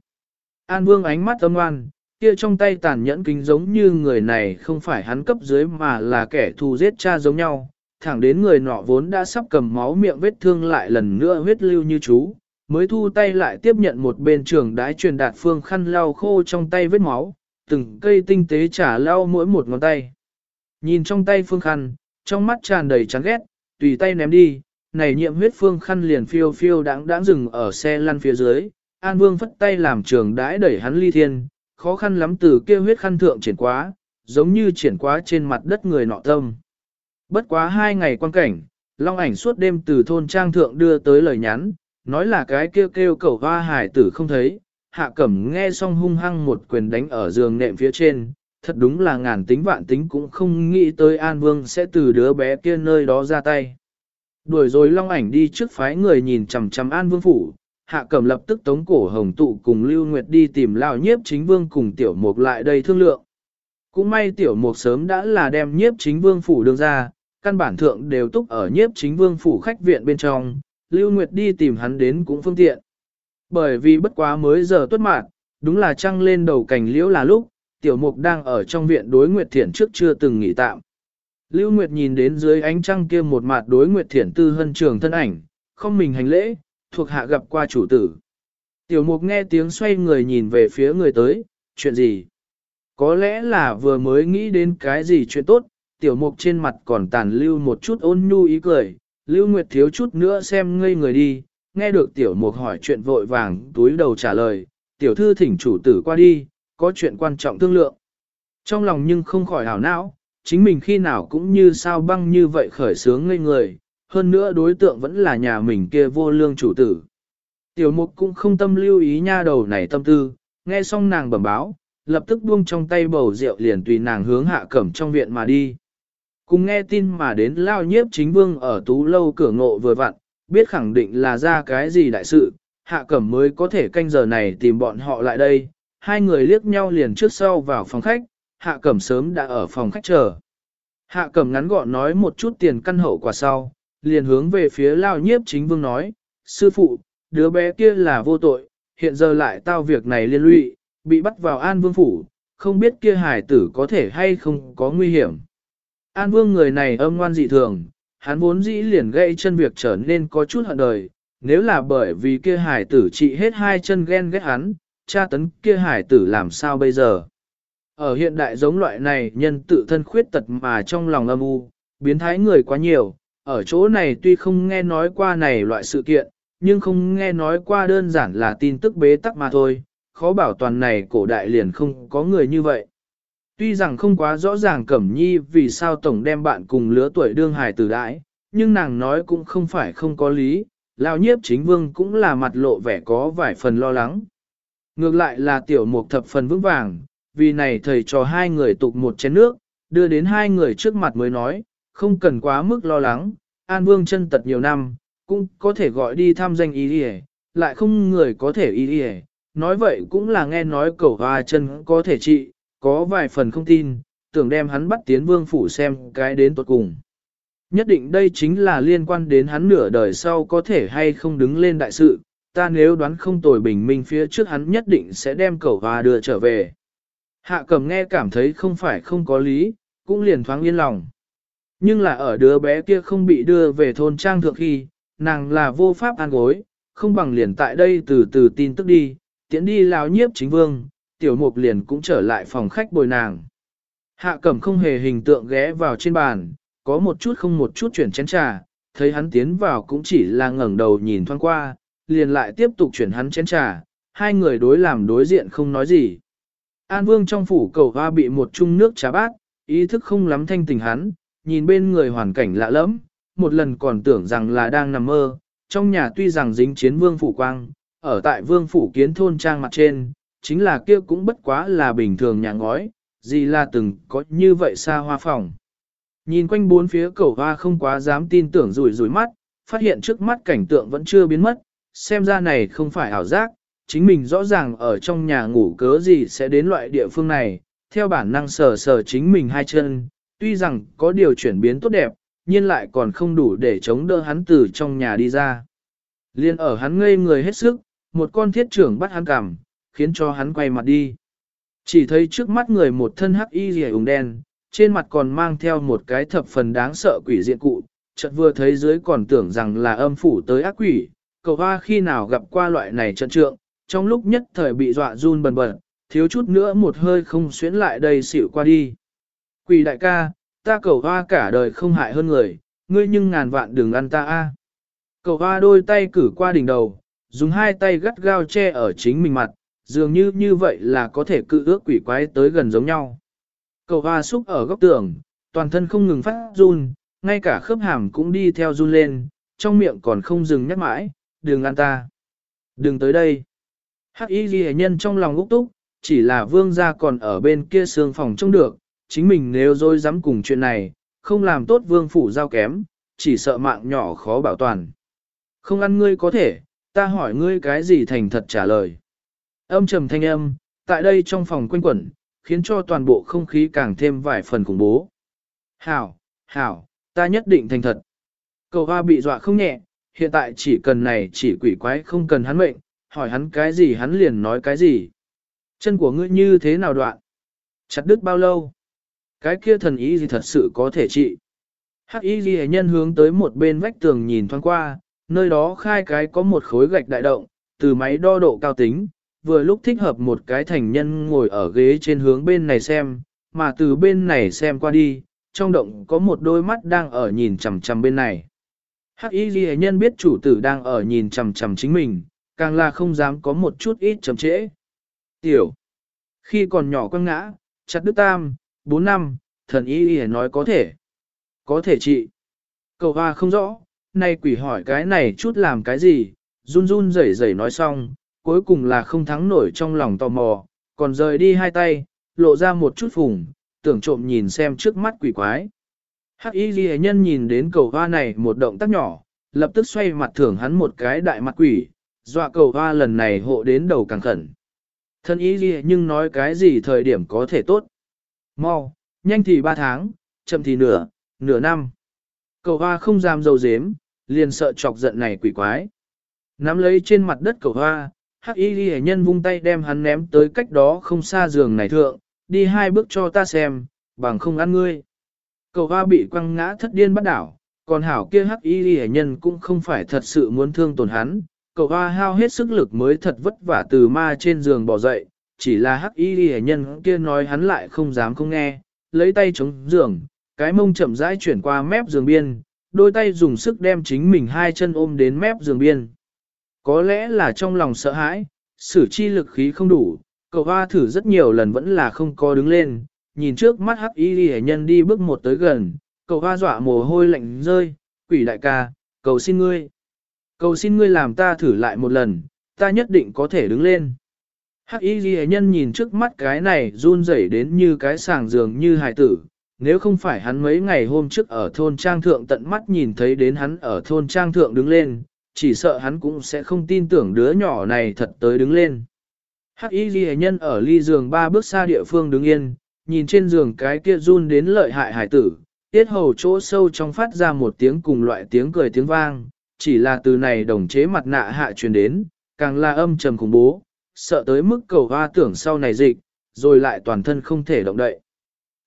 An vương ánh mắt âm ngoan, kia trong tay tàn nhẫn kính giống như người này không phải hắn cấp dưới mà là kẻ thù giết cha giống nhau, thẳng đến người nọ vốn đã sắp cầm máu miệng vết thương lại lần nữa huyết lưu như chú, mới thu tay lại tiếp nhận một bên trường đái truyền đạt phương khăn lau khô trong tay vết máu, từng cây tinh tế trả lau mỗi một ngón tay. Nhìn trong tay phương khăn, trong mắt tràn đầy chán ghét, tùy tay ném đi, này nhiệm huyết phương khăn liền phiêu phiêu đáng đáng dừng ở xe lăn phía dưới, An Vương phất tay làm trường đãi đẩy hắn ly thiên, khó khăn lắm từ kia huyết khăn thượng triển quá, giống như triển quá trên mặt đất người nọ tâm. Bất quá hai ngày quan cảnh, Long ảnh suốt đêm từ thôn trang thượng đưa tới lời nhắn, nói là cái kêu kêu cầu hoa hải tử không thấy, hạ cẩm nghe xong hung hăng một quyền đánh ở giường nệm phía trên, thật đúng là ngàn tính vạn tính cũng không nghĩ tới An Vương sẽ từ đứa bé kia nơi đó ra tay. Đuổi rồi Long ảnh đi trước phái người nhìn chằm chằm An Vương phủ, hạ cẩm lập tức tống cổ hồng tụ cùng Lưu Nguyệt đi tìm Lão nhiếp chính vương cùng tiểu mục lại đây thương lượng. Cũng may tiểu mục sớm đã là đem nhiếp chính vương phủ đương ra, căn bản thượng đều túc ở nhiếp chính vương phủ khách viện bên trong, Lưu Nguyệt đi tìm hắn đến cũng phương tiện. Bởi vì bất quá mới giờ tuất mạng, đúng là trăng lên đầu cành liễu là lúc, tiểu mục đang ở trong viện đối Nguyệt Thiển trước chưa từng nghỉ tạm. Lưu Nguyệt nhìn đến dưới ánh trăng kia một mặt đối Nguyệt Thiển Tư hân trường thân ảnh, không mình hành lễ, thuộc hạ gặp qua chủ tử. Tiểu mục nghe tiếng xoay người nhìn về phía người tới, chuyện gì? Có lẽ là vừa mới nghĩ đến cái gì chuyện tốt, tiểu mục trên mặt còn tàn lưu một chút ôn nhu ý cười, Lưu Nguyệt thiếu chút nữa xem ngây người đi, nghe được tiểu mục hỏi chuyện vội vàng túi đầu trả lời, tiểu thư thỉnh chủ tử qua đi, có chuyện quan trọng thương lượng. Trong lòng nhưng không khỏi hảo não, chính mình khi nào cũng như sao băng như vậy khởi sướng ngây người, hơn nữa đối tượng vẫn là nhà mình kia vô lương chủ tử. Tiểu mục cũng không tâm lưu ý nha đầu này tâm tư, nghe xong nàng bẩm báo, lập tức buông trong tay bầu rượu liền tùy nàng hướng hạ cẩm trong viện mà đi. Cùng nghe tin mà đến lao nhiếp chính vương ở tú lâu cửa ngộ vừa vặn, biết khẳng định là ra cái gì đại sự, hạ cẩm mới có thể canh giờ này tìm bọn họ lại đây. Hai người liếc nhau liền trước sau vào phòng khách, hạ cẩm sớm đã ở phòng khách chờ. Hạ cẩm ngắn gọn nói một chút tiền căn hậu quả sau, liền hướng về phía lao nhiếp chính vương nói, sư phụ, đứa bé kia là vô tội, hiện giờ lại tao việc này liên lụy, bị bắt vào an vương phủ, không biết kia hải tử có thể hay không có nguy hiểm. An vương người này âm ngoan dị thường, hắn vốn dĩ liền gây chân việc trở nên có chút hận đời, nếu là bởi vì kia hải tử trị hết hai chân ghen ghét hắn, cha tấn kia hải tử làm sao bây giờ. Ở hiện đại giống loại này nhân tự thân khuyết tật mà trong lòng âm u, biến thái người quá nhiều, ở chỗ này tuy không nghe nói qua này loại sự kiện, nhưng không nghe nói qua đơn giản là tin tức bế tắc mà thôi, khó bảo toàn này cổ đại liền không có người như vậy. Tuy rằng không quá rõ ràng Cẩm Nhi vì sao Tổng đem bạn cùng lứa tuổi đương hài tử đãi, nhưng nàng nói cũng không phải không có lý, lao nhiếp chính vương cũng là mặt lộ vẻ có vài phần lo lắng. Ngược lại là tiểu mục thập phần vững vàng, vì này thầy cho hai người tục một chén nước, đưa đến hai người trước mặt mới nói, không cần quá mức lo lắng, An Vương chân tật nhiều năm, cũng có thể gọi đi thăm danh y đi lại không người có thể y đi nói vậy cũng là nghe nói cầu hoa chân có thể trị, có vài phần không tin, tưởng đem hắn bắt tiến vương phủ xem cái đến tuột cùng. Nhất định đây chính là liên quan đến hắn nửa đời sau có thể hay không đứng lên đại sự, ta nếu đoán không tồi bình minh phía trước hắn nhất định sẽ đem cầu hoa đưa trở về. Hạ cầm nghe cảm thấy không phải không có lý, cũng liền thoáng yên lòng. Nhưng là ở đứa bé kia không bị đưa về thôn trang thượng khi, nàng là vô pháp an gối, không bằng liền tại đây từ từ tin tức đi, tiễn đi lao nhiếp chính vương, tiểu mục liền cũng trở lại phòng khách bồi nàng. Hạ cẩm không hề hình tượng ghé vào trên bàn, có một chút không một chút chuyển chén trà, thấy hắn tiến vào cũng chỉ là ngẩng đầu nhìn thoáng qua, liền lại tiếp tục chuyển hắn chén trà, hai người đối làm đối diện không nói gì. An vương trong phủ cầu hoa bị một chung nước trà bát, ý thức không lắm thanh tình hắn, nhìn bên người hoàn cảnh lạ lẫm, một lần còn tưởng rằng là đang nằm mơ, trong nhà tuy rằng dính chiến vương phủ quang, ở tại vương phủ kiến thôn trang mặt trên, chính là kia cũng bất quá là bình thường nhà ngói, gì là từng có như vậy xa hoa phòng. Nhìn quanh bốn phía cầu hoa không quá dám tin tưởng rủi rủi mắt, phát hiện trước mắt cảnh tượng vẫn chưa biến mất, xem ra này không phải ảo giác, chính mình rõ ràng ở trong nhà ngủ cớ gì sẽ đến loại địa phương này, theo bản năng sờ sờ chính mình hai chân, tuy rằng có điều chuyển biến tốt đẹp, nhưng lại còn không đủ để chống đỡ hắn từ trong nhà đi ra. Liên ở hắn ngây người hết sức, một con thiết trưởng bắt hắn cằm, khiến cho hắn quay mặt đi. Chỉ thấy trước mắt người một thân hắc y rìa ủng đen, trên mặt còn mang theo một cái thập phần đáng sợ quỷ diện cụ, chợt vừa thấy dưới còn tưởng rằng là âm phủ tới ác quỷ, cầu hoa khi nào gặp qua loại này trận trượng, trong lúc nhất thời bị dọa run bần bật, thiếu chút nữa một hơi không xuyến lại đây xỉu qua đi. Quỷ đại ca, ta cầu hoa cả đời không hại hơn người, ngươi nhưng ngàn vạn đừng ăn ta a. Cầu hoa đôi tay cử qua đỉnh đầu, dùng hai tay gắt gao che ở chính mình mặt, dường như như vậy là có thể cự ước quỷ quái tới gần giống nhau. Cầu hoa xúc ở góc tường, toàn thân không ngừng phát run, ngay cả khớp hàm cũng đi theo run lên, trong miệng còn không dừng nhắc mãi, đừng ăn ta. Đừng tới đây. Hắc y ghi nhân trong lòng úc túc, chỉ là vương gia còn ở bên kia xương phòng trông được, chính mình nếu dối dám cùng chuyện này, không làm tốt vương phủ giao kém, chỉ sợ mạng nhỏ khó bảo toàn. Không ăn ngươi có thể, ta hỏi ngươi cái gì thành thật trả lời. Âm trầm thanh âm, tại đây trong phòng quanh quẩn, khiến cho toàn bộ không khí càng thêm vài phần khủng bố. Hảo, hảo, ta nhất định thành thật. Cầu hoa bị dọa không nhẹ, hiện tại chỉ cần này chỉ quỷ quái không cần hắn mệnh, hỏi hắn cái gì hắn liền nói cái gì. Chân của ngươi như thế nào đoạn? Chặt đứt bao lâu? Cái kia thần ý gì thật sự có thể trị. Hắc y ghi nhân hướng tới một bên vách tường nhìn thoáng qua, nơi đó khai cái có một khối gạch đại động, từ máy đo độ cao tính, vừa lúc thích hợp một cái thành nhân ngồi ở ghế trên hướng bên này xem, mà từ bên này xem qua đi, trong động có một đôi mắt đang ở nhìn chằm chằm bên này. Hắc y ghi nhân biết chủ tử đang ở nhìn chằm chằm chính mình, càng là không dám có một chút ít chậm trễ. Tiểu, khi còn nhỏ quăng ngã, chặt đứt tam, bốn năm, thần y y nói có thể. Có thể trị. Cầu hoa không rõ, nay quỷ hỏi cái này chút làm cái gì, run run rẩy rẩy nói xong, cuối cùng là không thắng nổi trong lòng tò mò, còn rời đi hai tay, lộ ra một chút phùng, tưởng trộm nhìn xem trước mắt quỷ quái. Hắc y ghi nhân nhìn đến cầu hoa này một động tác nhỏ, lập tức xoay mặt thưởng hắn một cái đại mặt quỷ, dọa cầu hoa lần này hộ đến đầu càng khẩn. Thân y ghi nhưng nói cái gì thời điểm có thể tốt. Mau, nhanh thì ba tháng, chậm thì nửa, nửa năm. Cầu hoa không dám dầu dếm, liền sợ chọc giận này quỷ quái. Nắm lấy trên mặt đất cầu hoa, hắc y ghi nhân vung tay đem hắn ném tới cách đó không xa giường này thượng, đi hai bước cho ta xem, bằng không ăn ngươi. Cầu hoa bị quăng ngã thất điên bắt đảo, còn hảo kia hắc y ghi nhân cũng không phải thật sự muốn thương tổn hắn. Cầu hoa hao hết sức lực mới thật vất vả từ ma trên giường bỏ dậy, chỉ là hắc y ghi nhân kia nói hắn lại không dám không nghe, lấy tay chống giường, cái mông chậm rãi chuyển qua mép giường biên, đôi tay dùng sức đem chính mình hai chân ôm đến mép giường biên. Có lẽ là trong lòng sợ hãi, sử chi lực khí không đủ, cậu hoa thử rất nhiều lần vẫn là không có đứng lên, nhìn trước mắt hắc y hệ nhân đi bước một tới gần, cậu hoa dọa mồ hôi lạnh rơi, quỷ đại ca, cầu xin ngươi. Cầu xin ngươi làm ta thử lại một lần, ta nhất định có thể đứng lên. Hắc y ghi nhân nhìn trước mắt cái này run rẩy đến như cái sàng giường như hài tử, nếu không phải hắn mấy ngày hôm trước ở thôn trang thượng tận mắt nhìn thấy đến hắn ở thôn trang thượng đứng lên, chỉ sợ hắn cũng sẽ không tin tưởng đứa nhỏ này thật tới đứng lên. Hắc y ghi nhân ở ly giường ba bước xa địa phương đứng yên, nhìn trên giường cái kia run đến lợi hại hải tử, tiết hầu chỗ sâu trong phát ra một tiếng cùng loại tiếng cười tiếng vang, chỉ là từ này đồng chế mặt nạ hạ truyền đến, càng là âm trầm khủng bố, sợ tới mức cầu hoa tưởng sau này dịch, rồi lại toàn thân không thể động đậy.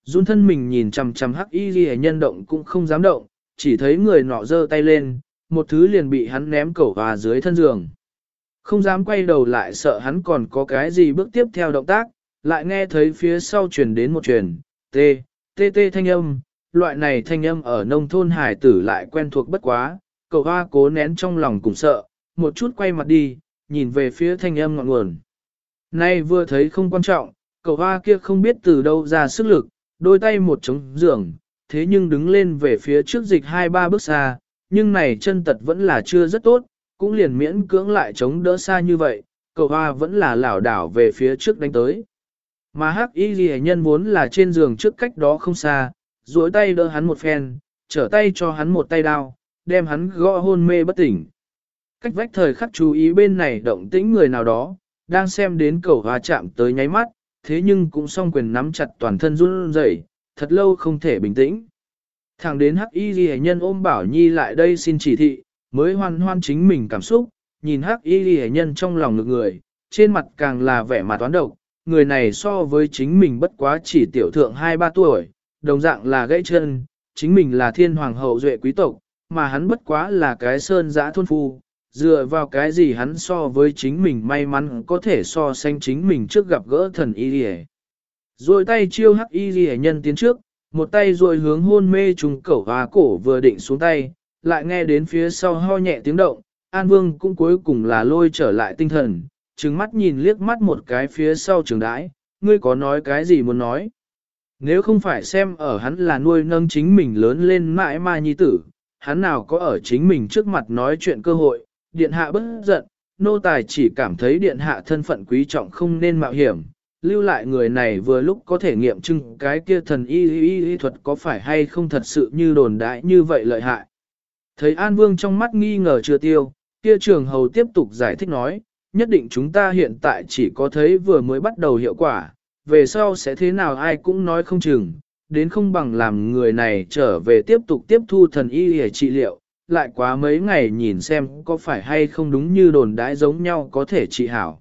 Run thân mình nhìn chằm chằm hắc y ghi nhân động cũng không dám động, chỉ thấy người nọ giơ tay lên, một thứ liền bị hắn ném cầu hoa dưới thân giường. Không dám quay đầu lại sợ hắn còn có cái gì bước tiếp theo động tác, lại nghe thấy phía sau truyền đến một truyền, tê, tê tê thanh âm, loại này thanh âm ở nông thôn hải tử lại quen thuộc bất quá, cầu hoa cố nén trong lòng cùng sợ, một chút quay mặt đi, nhìn về phía thanh âm ngọn nguồn. Nay vừa thấy không quan trọng, cậu hoa kia không biết từ đâu ra sức lực, đôi tay một chống giường, thế nhưng đứng lên về phía trước dịch hai ba bước xa, nhưng này chân tật vẫn là chưa rất tốt, cũng liền miễn cưỡng lại chống đỡ xa như vậy, cậu hoa vẫn là lảo đảo về phía trước đánh tới. Mà hắc y ghi nhân muốn là trên giường trước cách đó không xa, duỗi tay đỡ hắn một phen, trở tay cho hắn một tay đao, đem hắn gõ hôn mê bất tỉnh. Cách vách thời khắc chú ý bên này động tĩnh người nào đó, đang xem đến cầu hoa chạm tới nháy mắt, thế nhưng cũng song quyền nắm chặt toàn thân run rẩy, thật lâu không thể bình tĩnh. Thẳng đến hắc y Lệ nhân ôm bảo nhi lại đây xin chỉ thị, mới hoan hoan chính mình cảm xúc, nhìn hắc y Lệ nhân trong lòng ngực người, trên mặt càng là vẻ mặt toán độc, người này so với chính mình bất quá chỉ tiểu thượng 2-3 tuổi, đồng dạng là gãy chân, chính mình là thiên hoàng hậu duệ quý tộc, mà hắn bất quá là cái sơn giã thôn phu, dựa vào cái gì hắn so với chính mình may mắn có thể so sánh chính mình trước gặp gỡ thần y rìa, Rồi tay chiêu hắc y rìa nhân tiến trước, một tay rồi hướng hôn mê trùng cẩu hòa cổ vừa định xuống tay, lại nghe đến phía sau ho nhẹ tiếng động, An Vương cũng cuối cùng là lôi trở lại tinh thần, trừng mắt nhìn liếc mắt một cái phía sau trường đãi, ngươi có nói cái gì muốn nói. Nếu không phải xem ở hắn là nuôi nâng chính mình lớn lên mãi mai nhi tử, hắn nào có ở chính mình trước mặt nói chuyện cơ hội, điện hạ bất giận, nô tài chỉ cảm thấy điện hạ thân phận quý trọng không nên mạo hiểm, lưu lại người này vừa lúc có thể nghiệm chứng cái kia thần y y y thuật có phải hay không thật sự như đồn đại như vậy lợi hại. Thấy An Vương trong mắt nghi ngờ chưa tiêu, kia trường hầu tiếp tục giải thích nói, nhất định chúng ta hiện tại chỉ có thấy vừa mới bắt đầu hiệu quả, về sau sẽ thế nào ai cũng nói không chừng, đến không bằng làm người này trở về tiếp tục tiếp thu thần y y trị liệu, lại quá mấy ngày nhìn xem có phải hay không đúng như đồn đãi giống nhau có thể trị hảo.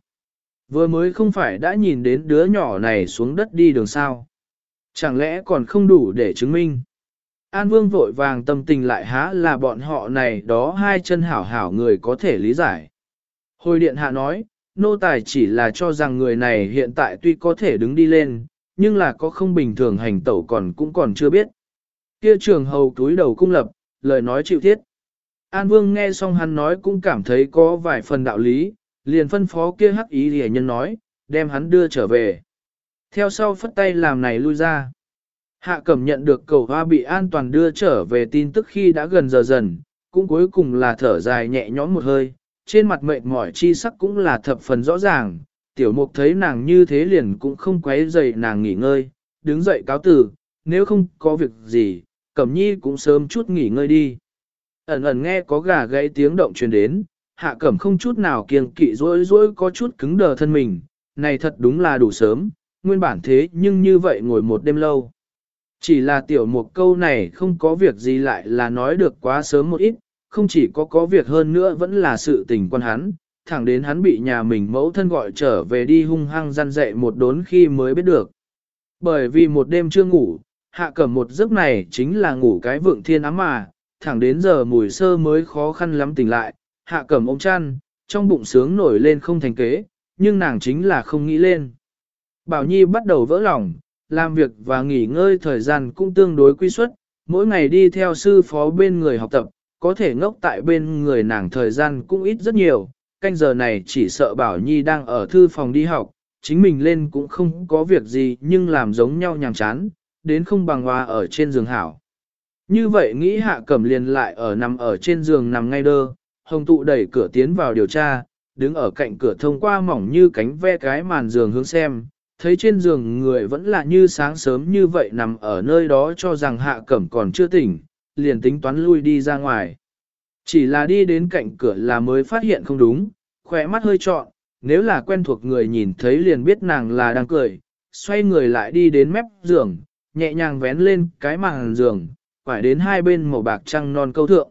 Vừa mới không phải đã nhìn đến đứa nhỏ này xuống đất đi đường sao. Chẳng lẽ còn không đủ để chứng minh? An Vương vội vàng tâm tình lại há là bọn họ này đó hai chân hảo hảo người có thể lý giải. Hồi điện hạ nói, nô tài chỉ là cho rằng người này hiện tại tuy có thể đứng đi lên, nhưng là có không bình thường hành tẩu còn cũng còn chưa biết. Kia trường hầu túi đầu cung lập, lời nói chịu thiết. An Vương nghe xong hắn nói cũng cảm thấy có vài phần đạo lý, liền phân phó kia hắc ý hề nhân nói, đem hắn đưa trở về. Theo sau phất tay làm này lui ra. Hạ cẩm nhận được cầu hoa bị an toàn đưa trở về tin tức khi đã gần giờ dần, cũng cuối cùng là thở dài nhẹ nhõm một hơi, trên mặt mệt mỏi chi sắc cũng là thập phần rõ ràng, tiểu mục thấy nàng như thế liền cũng không quấy dậy nàng nghỉ ngơi, đứng dậy cáo từ, nếu không có việc gì, cẩm nhi cũng sớm chút nghỉ ngơi đi. Ẩn ẩn nghe có gà gãy tiếng động truyền đến, hạ cẩm không chút nào kiêng kỵ rối rối có chút cứng đờ thân mình, này thật đúng là đủ sớm, nguyên bản thế nhưng như vậy ngồi một đêm lâu. Chỉ là tiểu một câu này không có việc gì lại là nói được quá sớm một ít, không chỉ có có việc hơn nữa vẫn là sự tình quan hắn, thẳng đến hắn bị nhà mình mẫu thân gọi trở về đi hung hăng gian dậy một đốn khi mới biết được. Bởi vì một đêm chưa ngủ, hạ cẩm một giấc này chính là ngủ cái vượng thiên ám mà, thẳng đến giờ mùi sơ mới khó khăn lắm tỉnh lại, hạ cẩm ôm chăn, trong bụng sướng nổi lên không thành kế, nhưng nàng chính là không nghĩ lên. Bảo Nhi bắt đầu vỡ lòng, làm việc và nghỉ ngơi thời gian cũng tương đối quy suất, mỗi ngày đi theo sư phó bên người học tập, có thể ngốc tại bên người nàng thời gian cũng ít rất nhiều, canh giờ này chỉ sợ Bảo Nhi đang ở thư phòng đi học, chính mình lên cũng không có việc gì nhưng làm giống nhau nhàm chán, đến không bằng hòa ở trên giường hảo. Như vậy nghĩ hạ cẩm liền lại ở nằm ở trên giường nằm ngay đơ, hồng tụ đẩy cửa tiến vào điều tra, đứng ở cạnh cửa thông qua mỏng như cánh ve cái màn giường hướng xem, thấy trên giường người vẫn là như sáng sớm như vậy nằm ở nơi đó cho rằng hạ cẩm còn chưa tỉnh, liền tính toán lui đi ra ngoài. Chỉ là đi đến cạnh cửa là mới phát hiện không đúng, khỏe mắt hơi trọn, nếu là quen thuộc người nhìn thấy liền biết nàng là đang cười, xoay người lại đi đến mép giường, nhẹ nhàng vén lên cái màn giường, phải đến hai bên màu bạc trăng non câu thượng.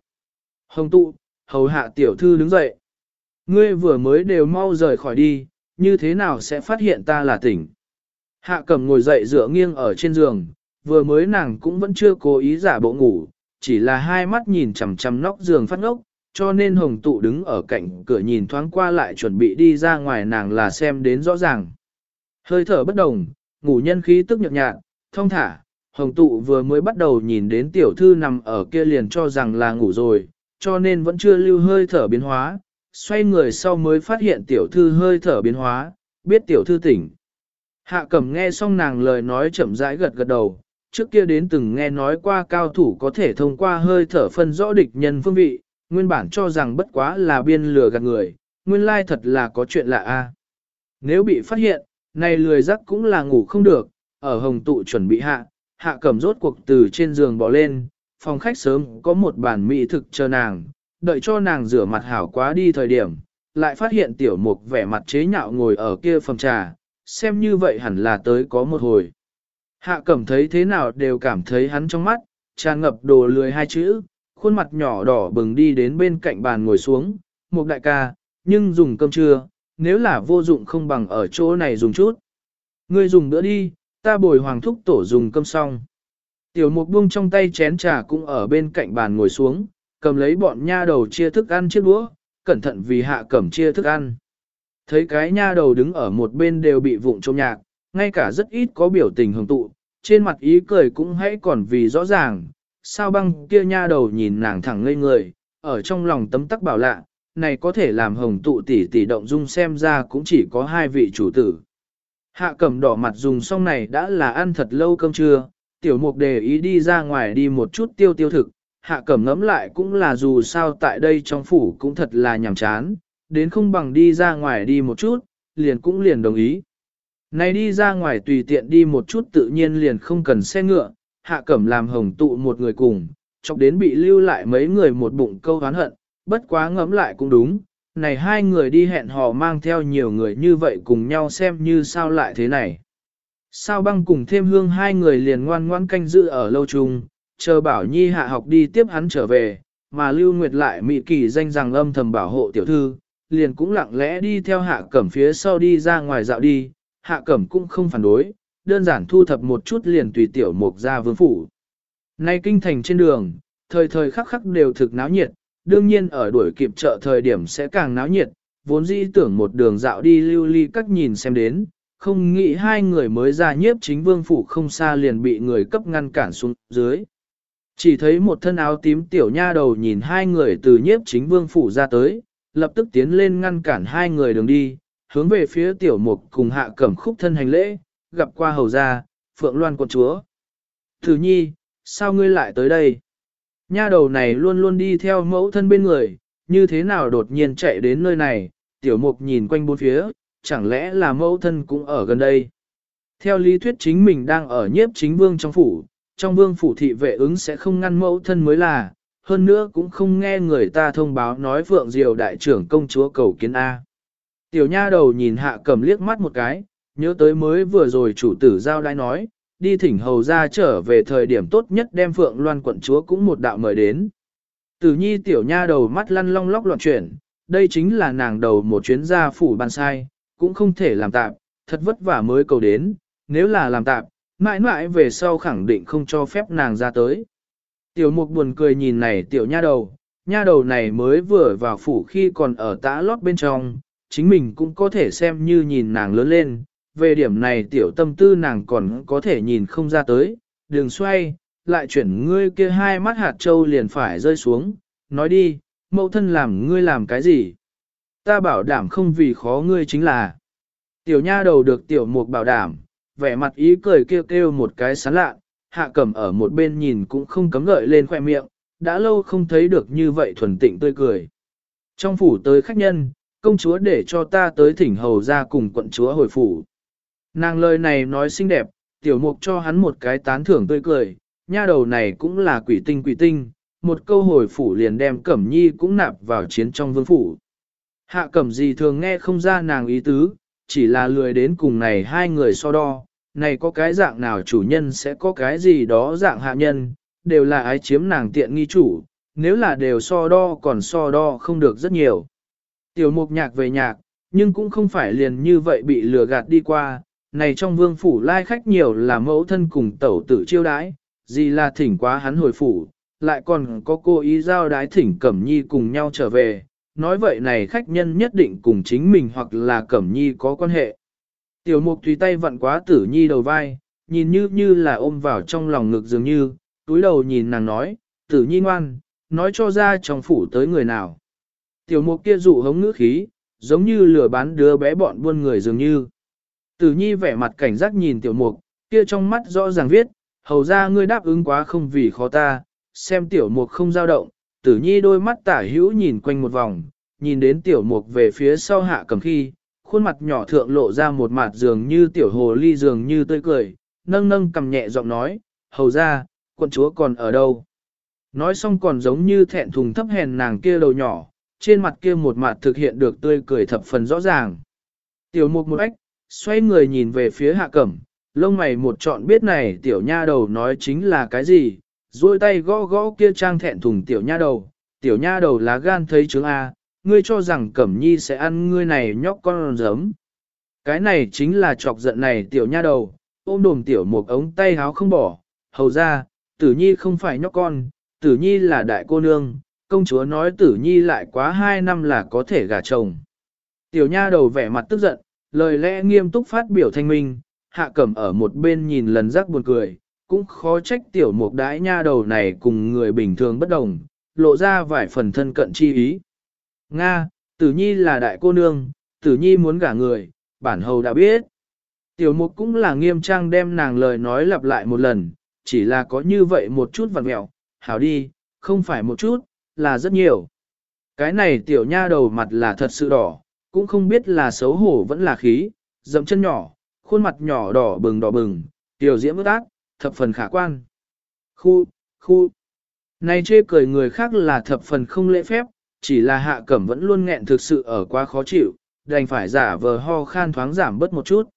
Hồng tụ, hầu hạ tiểu thư đứng dậy. Ngươi vừa mới đều mau rời khỏi đi, như thế nào sẽ phát hiện ta là tỉnh. Hạ cầm ngồi dậy dựa nghiêng ở trên giường, vừa mới nàng cũng vẫn chưa cố ý giả bộ ngủ, chỉ là hai mắt nhìn chằm chằm nóc giường phát ngốc, cho nên hồng tụ đứng ở cạnh cửa nhìn thoáng qua lại chuẩn bị đi ra ngoài nàng là xem đến rõ ràng. Hơi thở bất đồng, ngủ nhân khí tức nhợt nhạt, thông thả, hồng tụ vừa mới bắt đầu nhìn đến tiểu thư nằm ở kia liền cho rằng là ngủ rồi, cho nên vẫn chưa lưu hơi thở biến hóa, xoay người sau mới phát hiện tiểu thư hơi thở biến hóa, biết tiểu thư tỉnh. Hạ cẩm nghe xong nàng lời nói chậm rãi gật gật đầu, trước kia đến từng nghe nói qua cao thủ có thể thông qua hơi thở phân rõ địch nhân phương vị, nguyên bản cho rằng bất quá là biên lừa gạt người, nguyên lai thật là có chuyện lạ a. Nếu bị phát hiện, này lười rắc cũng là ngủ không được, ở hồng tụ chuẩn bị hạ, hạ cẩm rốt cuộc từ trên giường bỏ lên, phòng khách sớm có một bàn mỹ thực chờ nàng, đợi cho nàng rửa mặt hảo quá đi thời điểm, lại phát hiện tiểu mục vẻ mặt chế nhạo ngồi ở kia phòng trà, xem như vậy hẳn là tới có một hồi. Hạ cẩm thấy thế nào đều cảm thấy hắn trong mắt, tràn ngập đồ lười hai chữ, khuôn mặt nhỏ đỏ bừng đi đến bên cạnh bàn ngồi xuống, một đại ca, nhưng dùng cơm trưa, nếu là vô dụng không bằng ở chỗ này dùng chút. Ngươi dùng nữa đi, ta bồi hoàng thúc tổ dùng cơm xong. Tiểu mục buông trong tay chén trà cũng ở bên cạnh bàn ngồi xuống, cầm lấy bọn nha đầu chia thức ăn chiếc đũa, cẩn thận vì hạ cẩm chia thức ăn. Thấy cái nha đầu đứng ở một bên đều bị vụng trông nhạc, ngay cả rất ít có biểu tình hưởng tụ, trên mặt ý cười cũng hãy còn vì rõ ràng, sao băng kia nha đầu nhìn nàng thẳng ngây người, ở trong lòng tấm tắc bảo lạ, này có thể làm hồng tụ tỷ tỷ động dung xem ra cũng chỉ có hai vị chủ tử. Hạ cẩm đỏ mặt dùng xong này đã là ăn thật lâu cơm trưa, tiểu mục đề ý đi ra ngoài đi một chút tiêu tiêu thực, hạ cẩm ngẫm lại cũng là dù sao tại đây trong phủ cũng thật là nhàm chán, đến không bằng đi ra ngoài đi một chút, liền cũng liền đồng ý. Này đi ra ngoài tùy tiện đi một chút tự nhiên liền không cần xe ngựa, hạ cẩm làm hồng tụ một người cùng, chọc đến bị lưu lại mấy người một bụng câu hán hận, bất quá ngẫm lại cũng đúng, này hai người đi hẹn hò mang theo nhiều người như vậy cùng nhau xem như sao lại thế này. Sao băng cùng thêm hương hai người liền ngoan ngoan canh giữ ở lâu trùng, chờ bảo nhi hạ học đi tiếp hắn trở về, mà lưu nguyệt lại mị kỳ danh rằng âm thầm bảo hộ tiểu thư, liền cũng lặng lẽ đi theo hạ cẩm phía sau đi ra ngoài dạo đi, hạ cẩm cũng không phản đối, đơn giản thu thập một chút liền tùy tiểu mục ra vương phủ. Nay kinh thành trên đường, thời thời khắc khắc đều thực náo nhiệt, đương nhiên ở đuổi kịp chợ thời điểm sẽ càng náo nhiệt, vốn dĩ tưởng một đường dạo đi lưu ly các nhìn xem đến, không nghĩ hai người mới ra nhiếp chính vương phủ không xa liền bị người cấp ngăn cản xuống dưới. Chỉ thấy một thân áo tím tiểu nha đầu nhìn hai người từ nhiếp chính vương phủ ra tới, lập tức tiến lên ngăn cản hai người đường đi, hướng về phía tiểu mục cùng hạ cẩm khúc thân hành lễ, gặp qua hầu gia, phượng loan quận chúa. Thử nhi, sao ngươi lại tới đây? Nha đầu này luôn luôn đi theo mẫu thân bên người, như thế nào đột nhiên chạy đến nơi này, tiểu mục nhìn quanh bốn phía, chẳng lẽ là mẫu thân cũng ở gần đây. Theo lý thuyết chính mình đang ở nhiếp chính vương trong phủ, trong vương phủ thị vệ ứng sẽ không ngăn mẫu thân mới là, hơn nữa cũng không nghe người ta thông báo nói Phượng Diều đại trưởng công chúa cầu kiến A. Tiểu nha đầu nhìn hạ cầm liếc mắt một cái, nhớ tới mới vừa rồi chủ tử giao đai nói, đi thỉnh hầu ra trở về thời điểm tốt nhất đem Phượng Loan quận chúa cũng một đạo mời đến. Tử nhi tiểu nha đầu mắt lăn long lóc loạn chuyển, đây chính là nàng đầu một chuyến gia phủ ban sai, cũng không thể làm tạm, thật vất vả mới cầu đến, nếu là làm tạm, mãi mãi về sau khẳng định không cho phép nàng ra tới. Tiểu mục buồn cười nhìn này tiểu nha đầu, nha đầu này mới vừa vào phủ khi còn ở tã lót bên trong, chính mình cũng có thể xem như nhìn nàng lớn lên, về điểm này tiểu tâm tư nàng còn có thể nhìn không ra tới, đường xoay, lại chuyển ngươi kia hai mắt hạt trâu liền phải rơi xuống, nói đi, mẫu thân làm ngươi làm cái gì? Ta bảo đảm không vì khó ngươi chính là. Tiểu nha đầu được tiểu mục bảo đảm, vẻ mặt ý cười kêu kêu một cái sán lạ, hạ cẩm ở một bên nhìn cũng không cấm gợi lên khoe miệng, đã lâu không thấy được như vậy thuần tịnh tươi cười. Trong phủ tới khách nhân, công chúa để cho ta tới thỉnh hầu ra cùng quận chúa hồi phủ. Nàng lời này nói xinh đẹp, tiểu mục cho hắn một cái tán thưởng tươi cười, nha đầu này cũng là quỷ tinh quỷ tinh, một câu hồi phủ liền đem cẩm nhi cũng nạp vào chiến trong vương phủ. Hạ cẩm gì thường nghe không ra nàng ý tứ, chỉ là lười đến cùng này hai người so đo, này có cái dạng nào chủ nhân sẽ có cái gì đó dạng hạ nhân, đều là ái chiếm nàng tiện nghi chủ, nếu là đều so đo còn so đo không được rất nhiều. Tiểu mục nhạc về nhạc, nhưng cũng không phải liền như vậy bị lừa gạt đi qua, này trong vương phủ lai khách nhiều là mẫu thân cùng tẩu tử chiêu đãi, gì là thỉnh quá hắn hồi phủ, lại còn có cô ý giao đái thỉnh Cẩm Nhi cùng nhau trở về, nói vậy này khách nhân nhất định cùng chính mình hoặc là Cẩm Nhi có quan hệ. Tiểu mục tùy tay vặn quá tử nhi đầu vai, nhìn như như là ôm vào trong lòng ngực dường như, túi đầu nhìn nàng nói, tử nhi ngoan, nói cho ra trong phủ tới người nào. Tiểu mục kia dụ hống ngữ khí, giống như lừa bán đứa bé bọn buôn người dường như. Tử nhi vẻ mặt cảnh giác nhìn tiểu mục, kia trong mắt rõ ràng viết, hầu ra ngươi đáp ứng quá không vì khó ta, xem tiểu mục không dao động, tử nhi đôi mắt tả hữu nhìn quanh một vòng, nhìn đến tiểu mục về phía sau hạ cầm khi, khuôn mặt nhỏ thượng lộ ra một mặt dường như tiểu hồ ly dường như tươi cười, nâng nâng cầm nhẹ giọng nói, hầu ra, quận chúa còn ở đâu? Nói xong còn giống như thẹn thùng thấp hèn nàng kia đầu nhỏ, trên mặt kia một mặt thực hiện được tươi cười thập phần rõ ràng. Tiểu mục một ách, xoay người nhìn về phía hạ cẩm, lông mày một trọn biết này tiểu nha đầu nói chính là cái gì, duỗi tay gõ gõ kia trang thẹn thùng tiểu nha đầu, tiểu nha đầu lá gan thấy chứng A, ngươi cho rằng Cẩm Nhi sẽ ăn ngươi này nhóc con giấm. Cái này chính là chọc giận này tiểu nha đầu, ôm đồm tiểu một ống tay háo không bỏ, hầu ra, tử nhi không phải nhóc con, tử nhi là đại cô nương, công chúa nói tử nhi lại quá hai năm là có thể gả chồng. Tiểu nha đầu vẻ mặt tức giận, lời lẽ nghiêm túc phát biểu thanh minh, hạ cẩm ở một bên nhìn lần rắc buồn cười, cũng khó trách tiểu mục đãi nha đầu này cùng người bình thường bất đồng, lộ ra vài phần thân cận chi ý. Nga, tử nhi là đại cô nương, tử nhi muốn gả người, bản hầu đã biết. Tiểu mục cũng là nghiêm trang đem nàng lời nói lặp lại một lần, chỉ là có như vậy một chút vặt mẹo, hảo đi, không phải một chút, là rất nhiều. Cái này tiểu nha đầu mặt là thật sự đỏ, cũng không biết là xấu hổ vẫn là khí, dậm chân nhỏ, khuôn mặt nhỏ đỏ bừng đỏ bừng, tiểu diễm ước ác, thập phần khả quan. Khu, khu. Này chê cười người khác là thập phần không lễ phép, chỉ là hạ cẩm vẫn luôn nghẹn thực sự ở quá khó chịu, đành phải giả vờ ho khan thoáng giảm bớt một chút.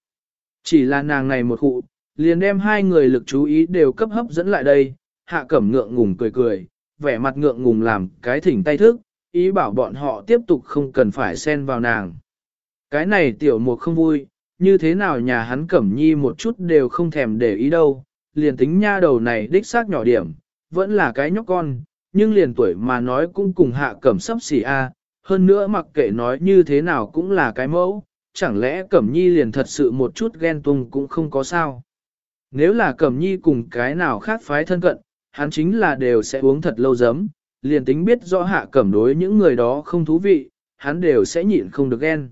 Chỉ là nàng này một cụ, liền đem hai người lực chú ý đều cấp hấp dẫn lại đây, hạ cẩm ngượng ngùng cười cười, vẻ mặt ngượng ngùng làm cái thỉnh tay thức, ý bảo bọn họ tiếp tục không cần phải xen vào nàng. Cái này tiểu mục không vui, như thế nào nhà hắn cẩm nhi một chút đều không thèm để ý đâu, liền tính nha đầu này đích xác nhỏ điểm, vẫn là cái nhóc con, nhưng liền tuổi mà nói cũng cùng hạ cẩm sắp xỉ a hơn nữa mặc kệ nói như thế nào cũng là cái mẫu, chẳng lẽ cẩm nhi liền thật sự một chút ghen tung cũng không có sao. Nếu là cẩm nhi cùng cái nào khác phái thân cận, hắn chính là đều sẽ uống thật lâu giấm, liền tính biết rõ hạ cẩm đối những người đó không thú vị, hắn đều sẽ nhịn không được ghen.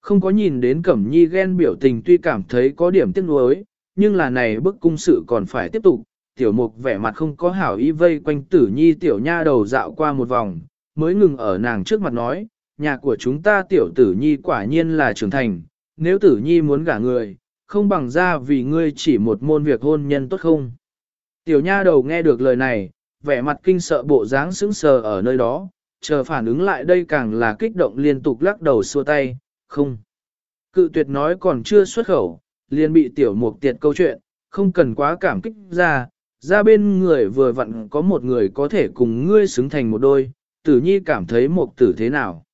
Không có nhìn đến cẩm nhi ghen biểu tình tuy cảm thấy có điểm tiếc nuối, nhưng là này bức cung sự còn phải tiếp tục. Tiểu mục vẻ mặt không có hảo ý vây quanh tử nhi tiểu nha đầu dạo qua một vòng, mới ngừng ở nàng trước mặt nói, nhà của chúng ta tiểu tử nhi quả nhiên là trưởng thành, nếu tử nhi muốn gả người, không bằng ra vì ngươi chỉ một môn việc hôn nhân tốt không. Tiểu nha đầu nghe được lời này, vẻ mặt kinh sợ bộ dáng sững sờ ở nơi đó, chờ phản ứng lại đây càng là kích động liên tục lắc đầu xua tay, không. Cự tuyệt nói còn chưa xuất khẩu, liền bị tiểu mục tiệt câu chuyện, không cần quá cảm kích ra, ra bên người vừa vặn có một người có thể cùng ngươi xứng thành một đôi, tử nhi cảm thấy mục tử thế nào.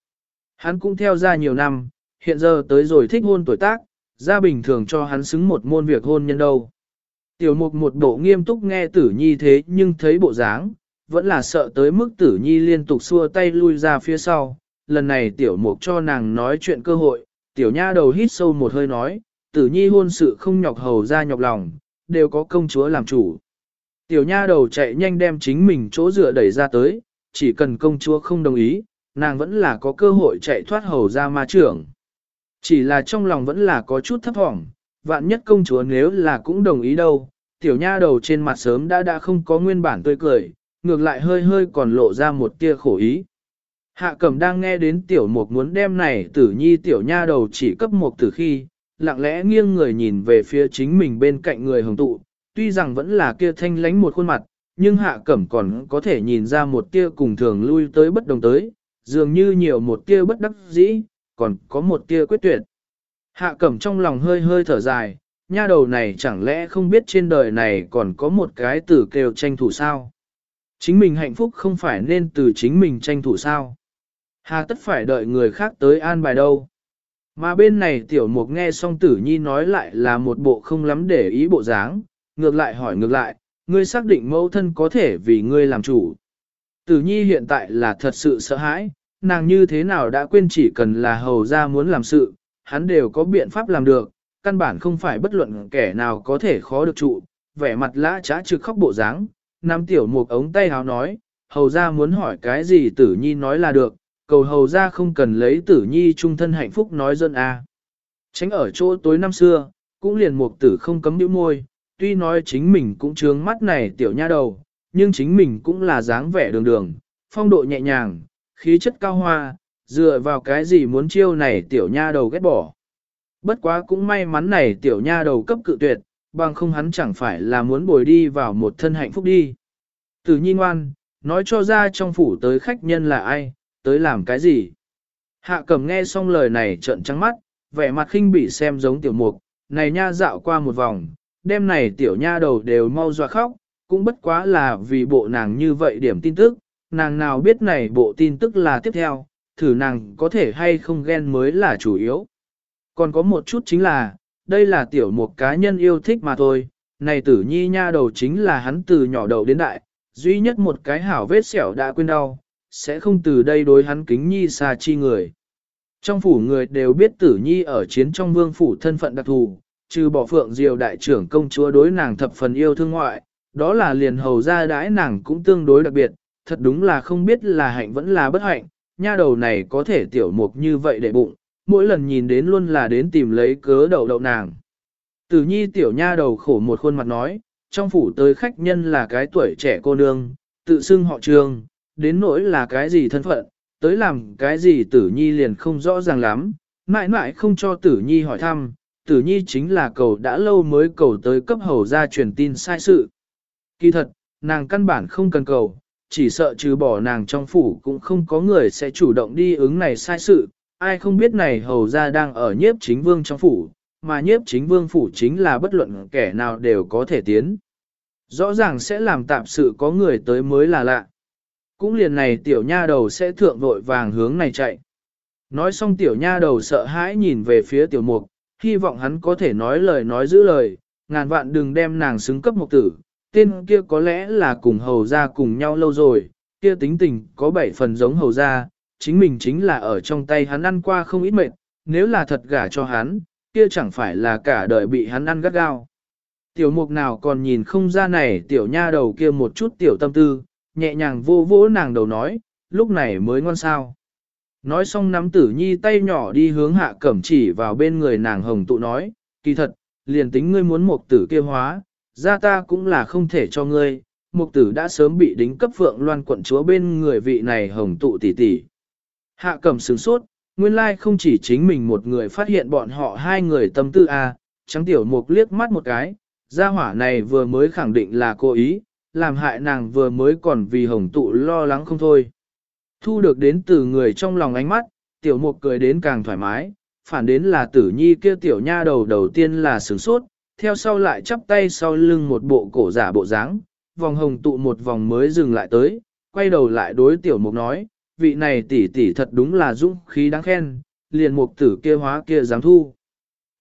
Hắn cũng theo ra nhiều năm, hiện giờ tới rồi thích hôn tuổi tác, ra bình thường cho hắn xứng một môn việc hôn nhân đâu. Tiểu mục một bộ nghiêm túc nghe tử nhi thế nhưng thấy bộ dáng, vẫn là sợ tới mức tử nhi liên tục xua tay lui ra phía sau. Lần này tiểu mục cho nàng nói chuyện cơ hội, tiểu nha đầu hít sâu một hơi nói, tử nhi hôn sự không nhọc hầu ra nhọc lòng, đều có công chúa làm chủ. Tiểu nha đầu chạy nhanh đem chính mình chỗ dựa đẩy ra tới, chỉ cần công chúa không đồng ý, nàng vẫn là có cơ hội chạy thoát hầu ra ma trưởng. Chỉ là trong lòng vẫn là có chút thấp thỏm, vạn nhất công chúa nếu là cũng đồng ý đâu, tiểu nha đầu trên mặt sớm đã đã không có nguyên bản tươi cười, ngược lại hơi hơi còn lộ ra một tia khổ ý. Hạ cẩm đang nghe đến tiểu mục muốn đem này tử nhi tiểu nha đầu chỉ cấp một từ khi, lặng lẽ nghiêng người nhìn về phía chính mình bên cạnh người hồng tụ, tuy rằng vẫn là kia thanh lánh một khuôn mặt, nhưng hạ cẩm còn có thể nhìn ra một tia cùng thường lui tới bất đồng tới, dường như nhiều một tia bất đắc dĩ, còn có một tia quyết tuyệt. Hạ cẩm trong lòng hơi hơi thở dài, nha đầu này chẳng lẽ không biết trên đời này còn có một cái tử kêu tranh thủ sao? Chính mình hạnh phúc không phải nên từ chính mình tranh thủ sao? Hà tất phải đợi người khác tới an bài đâu? Mà bên này tiểu mục nghe xong tử nhi nói lại là một bộ không lắm để ý bộ dáng, ngược lại hỏi ngược lại, ngươi xác định mẫu thân có thể vì ngươi làm chủ. Tử nhi hiện tại là thật sự sợ hãi, nàng như thế nào đã quên chỉ cần là hầu ra muốn làm sự, hắn đều có biện pháp làm được, căn bản không phải bất luận kẻ nào có thể khó được trụ, vẻ mặt lã trá trực khóc bộ dáng, nam tiểu một ống tay háo nói, hầu ra muốn hỏi cái gì tử nhi nói là được, cầu hầu ra không cần lấy tử nhi trung thân hạnh phúc nói dân a. Tránh ở chỗ tối năm xưa, cũng liền một tử không cấm nhíu môi, tuy nói chính mình cũng trướng mắt này tiểu nha đầu, nhưng chính mình cũng là dáng vẻ đường đường, phong độ nhẹ nhàng, khí chất cao hoa, dựa vào cái gì muốn chiêu này tiểu nha đầu ghét bỏ. Bất quá cũng may mắn này tiểu nha đầu cấp cự tuyệt, bằng không hắn chẳng phải là muốn bồi đi vào một thân hạnh phúc đi. Tử nhi ngoan, nói cho ra trong phủ tới khách nhân là ai, tới làm cái gì. Hạ cầm nghe xong lời này trợn trắng mắt, vẻ mặt khinh bị xem giống tiểu mục, này nha dạo qua một vòng, đêm này tiểu nha đầu đều mau dọa khóc, cũng bất quá là vì bộ nàng như vậy điểm tin tức, nàng nào biết này bộ tin tức là tiếp theo, thử nàng có thể hay không ghen mới là chủ yếu. Còn có một chút chính là, đây là tiểu một cá nhân yêu thích mà thôi, này tử nhi nha đầu chính là hắn từ nhỏ đầu đến đại, duy nhất một cái hảo vết sẹo đã quên đau, sẽ không từ đây đối hắn kính nhi xa chi người. Trong phủ người đều biết tử nhi ở chiến trong vương phủ thân phận đặc thù, trừ bỏ phượng diều đại trưởng công chúa đối nàng thập phần yêu thương ngoại, đó là liền hầu ra đãi nàng cũng tương đối đặc biệt, thật đúng là không biết là hạnh vẫn là bất hạnh, nha đầu này có thể tiểu mục như vậy để bụng, mỗi lần nhìn đến luôn là đến tìm lấy cớ đậu đậu nàng. Tử nhi tiểu nha đầu khổ một khuôn mặt nói, trong phủ tới khách nhân là cái tuổi trẻ cô nương, tự xưng họ trường, đến nỗi là cái gì thân phận, tới làm cái gì tử nhi liền không rõ ràng lắm, mãi mãi không cho tử nhi hỏi thăm, tử nhi chính là cầu đã lâu mới cầu tới cấp hầu ra truyền tin sai sự. Kỳ thật, nàng căn bản không cần cầu, chỉ sợ trừ bỏ nàng trong phủ cũng không có người sẽ chủ động đi ứng này sai sự, ai không biết này hầu ra đang ở nhiếp chính vương trong phủ, mà nhiếp chính vương phủ chính là bất luận kẻ nào đều có thể tiến. Rõ ràng sẽ làm tạm sự có người tới mới là lạ. Cũng liền này tiểu nha đầu sẽ thượng vội vàng hướng này chạy. Nói xong tiểu nha đầu sợ hãi nhìn về phía tiểu mục, hy vọng hắn có thể nói lời nói giữ lời, ngàn vạn đừng đem nàng xứng cấp mục tử, tên kia có lẽ là cùng hầu ra cùng nhau lâu rồi, kia tính tình có bảy phần giống hầu ra, chính mình chính là ở trong tay hắn ăn qua không ít mệt, nếu là thật gả cho hắn, kia chẳng phải là cả đời bị hắn ăn gắt gao. Tiểu mục nào còn nhìn không ra này tiểu nha đầu kia một chút tiểu tâm tư, nhẹ nhàng vô vỗ nàng đầu nói, lúc này mới ngon sao. Nói xong nắm tử nhi tay nhỏ đi hướng hạ cẩm chỉ vào bên người nàng hồng tụ nói, kỳ thật, liền tính ngươi muốn một tử kia hóa, ra ta cũng là không thể cho ngươi, mục tử đã sớm bị đính cấp phượng loan quận chúa bên người vị này hồng tụ tỷ tỷ. Hạ cẩm sướng sốt, nguyên lai không chỉ chính mình một người phát hiện bọn họ hai người tâm tư a, à, trắng tiểu mục liếc mắt một cái, gia hỏa này vừa mới khẳng định là cố ý, làm hại nàng vừa mới còn vì hồng tụ lo lắng không thôi. Thu được đến từ người trong lòng ánh mắt, tiểu mục cười đến càng thoải mái, phản đến là tử nhi kia tiểu nha đầu đầu tiên là sướng sốt, theo sau lại chắp tay sau lưng một bộ cổ giả bộ dáng, vòng hồng tụ một vòng mới dừng lại tới, quay đầu lại đối tiểu mục nói, vị này tỷ tỷ thật đúng là dũng khí đáng khen, liền mục tử kia hóa kia dám thu.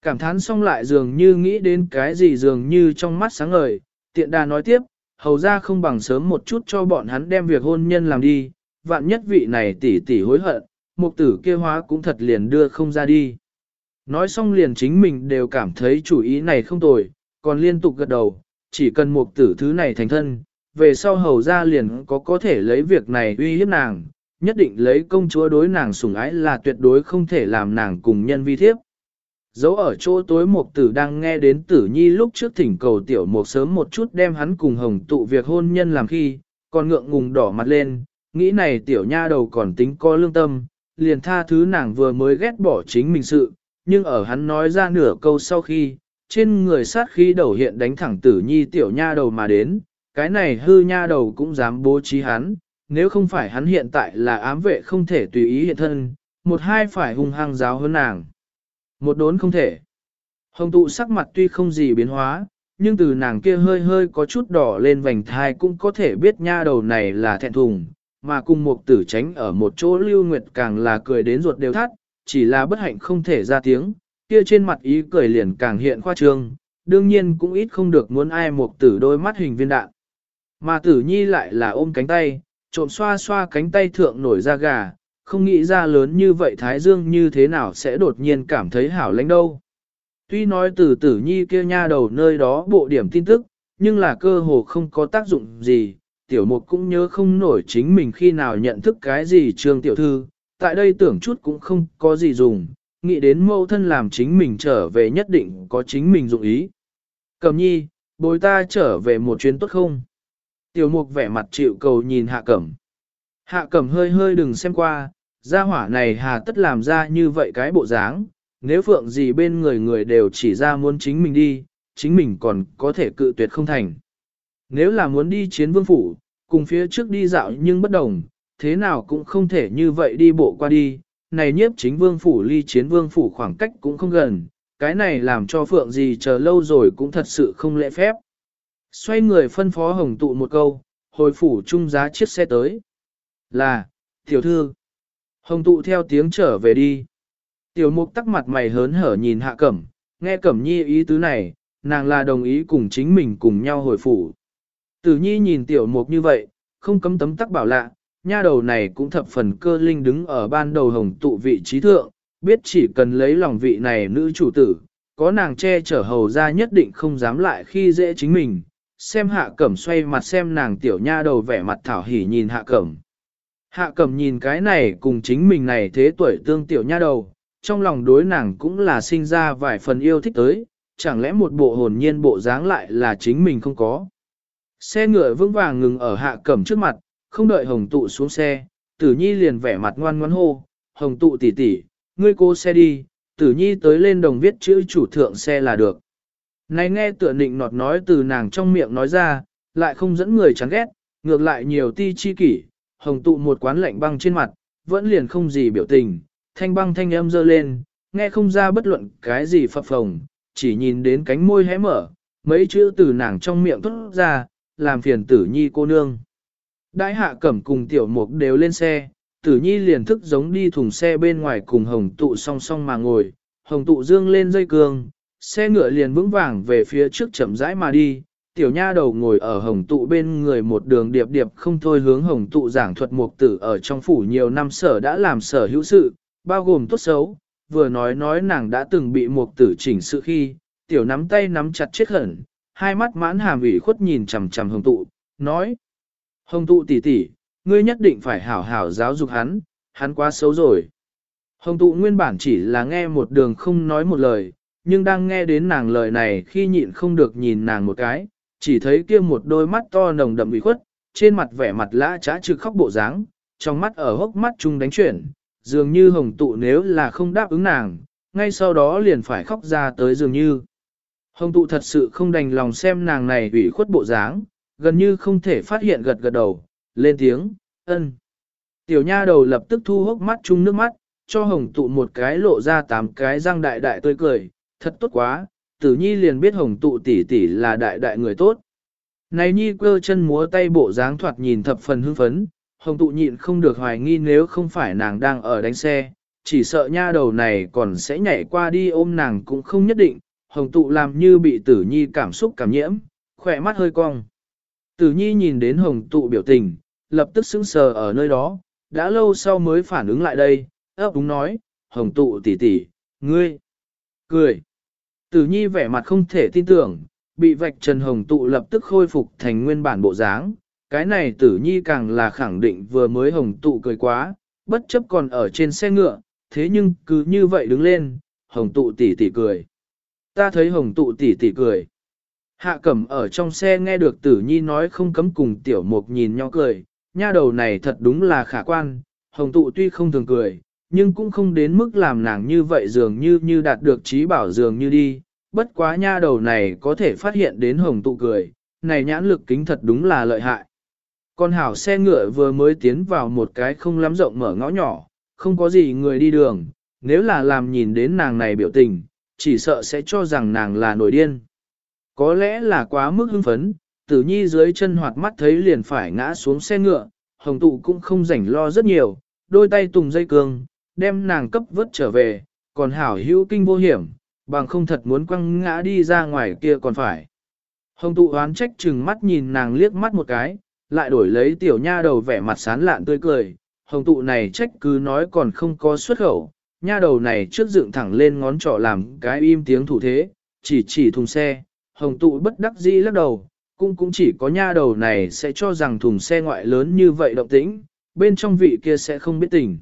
Cảm thán xong lại dường như nghĩ đến cái gì dường như trong mắt sáng ngời, tiện đà nói tiếp, hầu ra không bằng sớm một chút cho bọn hắn đem việc hôn nhân làm đi, vạn nhất vị này tỷ tỷ hối hận, mục tử kia hóa cũng thật liền đưa không ra đi. Nói xong liền chính mình đều cảm thấy chủ ý này không tồi, còn liên tục gật đầu, chỉ cần mục tử thứ này thành thân, về sau hầu ra liền có có thể lấy việc này uy hiếp nàng, nhất định lấy công chúa đối nàng sủng ái là tuyệt đối không thể làm nàng cùng nhân vi thiếp. Dấu ở chỗ tối mục tử đang nghe đến tử nhi lúc trước thỉnh cầu tiểu mục sớm một chút đem hắn cùng hồng tụ việc hôn nhân làm khi, còn ngượng ngùng đỏ mặt lên, nghĩ này tiểu nha đầu còn tính có lương tâm, liền tha thứ nàng vừa mới ghét bỏ chính mình sự, nhưng ở hắn nói ra nửa câu sau khi, trên người sát khí đầu hiện đánh thẳng tử nhi tiểu nha đầu mà đến, cái này hư nha đầu cũng dám bố trí hắn, nếu không phải hắn hiện tại là ám vệ không thể tùy ý hiện thân, một hai phải hung hăng giáo hơn nàng. Một đốn không thể. Hồng tụ sắc mặt tuy không gì biến hóa, nhưng từ nàng kia hơi hơi có chút đỏ lên vành thai cũng có thể biết nha đầu này là thẹn thùng, mà cùng một tử tránh ở một chỗ lưu nguyệt càng là cười đến ruột đều thắt, chỉ là bất hạnh không thể ra tiếng, kia trên mặt ý cười liền càng hiện khoa trương, đương nhiên cũng ít không được muốn ai một tử đôi mắt hình viên đạn. Mà tử nhi lại là ôm cánh tay, trộm xoa xoa cánh tay thượng nổi ra gà, không nghĩ ra lớn như vậy Thái Dương như thế nào sẽ đột nhiên cảm thấy hảo lãnh đâu. Tuy nói từ tử nhi kia nha đầu nơi đó bộ điểm tin tức, nhưng là cơ hồ không có tác dụng gì, tiểu mục cũng nhớ không nổi chính mình khi nào nhận thức cái gì trương tiểu thư, tại đây tưởng chút cũng không có gì dùng, nghĩ đến mâu thân làm chính mình trở về nhất định có chính mình dụng ý. Cẩm nhi, bồi ta trở về một chuyến tốt không? Tiểu mục vẻ mặt chịu cầu nhìn hạ cẩm. Hạ cẩm hơi hơi đừng xem qua, gia hỏa này hà tất làm ra như vậy cái bộ dáng, nếu phượng gì bên người người đều chỉ ra muốn chính mình đi, chính mình còn có thể cự tuyệt không thành. Nếu là muốn đi chiến vương phủ, cùng phía trước đi dạo nhưng bất đồng, thế nào cũng không thể như vậy đi bộ qua đi, này nhiếp chính vương phủ ly chiến vương phủ khoảng cách cũng không gần, cái này làm cho phượng gì chờ lâu rồi cũng thật sự không lễ phép. Xoay người phân phó hồng tụ một câu, hồi phủ trung giá chiếc xe tới. Là, tiểu thư. Hồng tụ theo tiếng trở về đi. Tiểu mục tắc mặt mày hớn hở nhìn hạ cẩm, nghe cẩm nhi ý tứ này, nàng là đồng ý cùng chính mình cùng nhau hồi phủ. Tử nhi nhìn tiểu mục như vậy, không cấm tấm tắc bảo lạ, nha đầu này cũng thập phần cơ linh đứng ở ban đầu hồng tụ vị trí thượng, biết chỉ cần lấy lòng vị này nữ chủ tử, có nàng che chở hầu ra nhất định không dám lại khi dễ chính mình. Xem hạ cẩm xoay mặt xem nàng tiểu nha đầu vẻ mặt thảo hỉ nhìn hạ cẩm. Hạ cẩm nhìn cái này cùng chính mình này thế tuổi tương tiểu nha đầu, trong lòng đối nàng cũng là sinh ra vài phần yêu thích tới, chẳng lẽ một bộ hồn nhiên bộ dáng lại là chính mình không có. Xe ngựa vững vàng ngừng ở hạ cẩm trước mặt, không đợi hồng tụ xuống xe, tử nhi liền vẻ mặt ngoan ngoãn hô, hồng tụ tỷ tỷ, ngươi cô xe đi, tử nhi tới lên đồng viết chữ chủ thượng xe là được. Này nghe tựa nịnh nọt nói từ nàng trong miệng nói ra, lại không dẫn người chán ghét, ngược lại nhiều ti chi kỷ, hồng tụ một quán lạnh băng trên mặt, vẫn liền không gì biểu tình, thanh băng thanh âm dơ lên, nghe không ra bất luận cái gì phập phồng, chỉ nhìn đến cánh môi hé mở, mấy chữ từ nàng trong miệng thốt ra, làm phiền tử nhi cô nương. Đại hạ cẩm cùng tiểu mục đều lên xe, tử nhi liền thức giống đi thùng xe bên ngoài cùng hồng tụ song song mà ngồi, hồng tụ dương lên dây cương, xe ngựa liền vững vàng về phía trước chậm rãi mà đi, tiểu nha đầu ngồi ở hồng tụ bên người một đường điệp điệp không thôi hướng hồng tụ giảng thuật mục tử ở trong phủ nhiều năm sở đã làm sở hữu sự, bao gồm tốt xấu, vừa nói nói nàng đã từng bị mục tử chỉnh sự khi, tiểu nắm tay nắm chặt chết hẳn, hai mắt mãn hàm ủy khuất nhìn chằm chằm hồng tụ, nói, hồng tụ tỷ tỷ, ngươi nhất định phải hảo hảo giáo dục hắn, hắn quá xấu rồi. Hồng tụ nguyên bản chỉ là nghe một đường không nói một lời, nhưng đang nghe đến nàng lời này khi nhịn không được nhìn nàng một cái, chỉ thấy kia một đôi mắt to nồng đậm ủy khuất, trên mặt vẻ mặt lã trá trực khóc bộ dáng, trong mắt ở hốc mắt chung đánh chuyển, dường như hồng tụ nếu là không đáp ứng nàng, ngay sau đó liền phải khóc ra tới dường như. Hồng tụ thật sự không đành lòng xem nàng này ủy khuất bộ dáng, gần như không thể phát hiện gật gật đầu, lên tiếng, ân. Tiểu nha đầu lập tức thu hốc mắt chung nước mắt, cho hồng tụ một cái lộ ra tám cái răng đại đại tươi cười, thật tốt quá, tử nhi liền biết hồng tụ tỷ tỷ là đại đại người tốt. Này nhi quơ chân múa tay bộ dáng thoạt nhìn thập phần hưng phấn, hồng tụ nhịn không được hoài nghi nếu không phải nàng đang ở đánh xe, chỉ sợ nha đầu này còn sẽ nhảy qua đi ôm nàng cũng không nhất định, hồng tụ làm như bị tử nhi cảm xúc cảm nhiễm, khỏe mắt hơi cong. Tử nhi nhìn đến hồng tụ biểu tình, lập tức sững sờ ở nơi đó, đã lâu sau mới phản ứng lại đây, ấp úng nói, hồng tụ tỷ tỷ, ngươi, cười. Tử nhi vẻ mặt không thể tin tưởng, bị vạch trần hồng tụ lập tức khôi phục thành nguyên bản bộ dáng. Cái này tử nhi càng là khẳng định vừa mới hồng tụ cười quá, bất chấp còn ở trên xe ngựa, thế nhưng cứ như vậy đứng lên, hồng tụ tỷ tỷ cười. Ta thấy hồng tụ tỷ tỷ cười. Hạ cẩm ở trong xe nghe được tử nhi nói không cấm cùng tiểu mục nhìn nhau cười, nha đầu này thật đúng là khả quan, hồng tụ tuy không thường cười, nhưng cũng không đến mức làm nàng như vậy dường như như đạt được trí bảo dường như đi, bất quá nha đầu này có thể phát hiện đến hồng tụ cười, này nhãn lực kính thật đúng là lợi hại. Con hảo xe ngựa vừa mới tiến vào một cái không lắm rộng mở ngõ nhỏ, không có gì người đi đường, nếu là làm nhìn đến nàng này biểu tình, chỉ sợ sẽ cho rằng nàng là nổi điên. Có lẽ là quá mức hưng phấn, tử nhi dưới chân hoạt mắt thấy liền phải ngã xuống xe ngựa, hồng tụ cũng không rảnh lo rất nhiều, đôi tay tùng dây cương, đem nàng cấp vớt trở về, còn hảo hữu kinh vô hiểm, bằng không thật muốn quăng ngã đi ra ngoài kia còn phải. Hồng tụ oán trách chừng mắt nhìn nàng liếc mắt một cái, lại đổi lấy tiểu nha đầu vẻ mặt sán lạn tươi cười, hồng tụ này trách cứ nói còn không có xuất khẩu, nha đầu này trước dựng thẳng lên ngón trỏ làm cái im tiếng thủ thế, chỉ chỉ thùng xe, hồng tụ bất đắc dĩ lắc đầu, cũng cũng chỉ có nha đầu này sẽ cho rằng thùng xe ngoại lớn như vậy động tĩnh, bên trong vị kia sẽ không biết tình.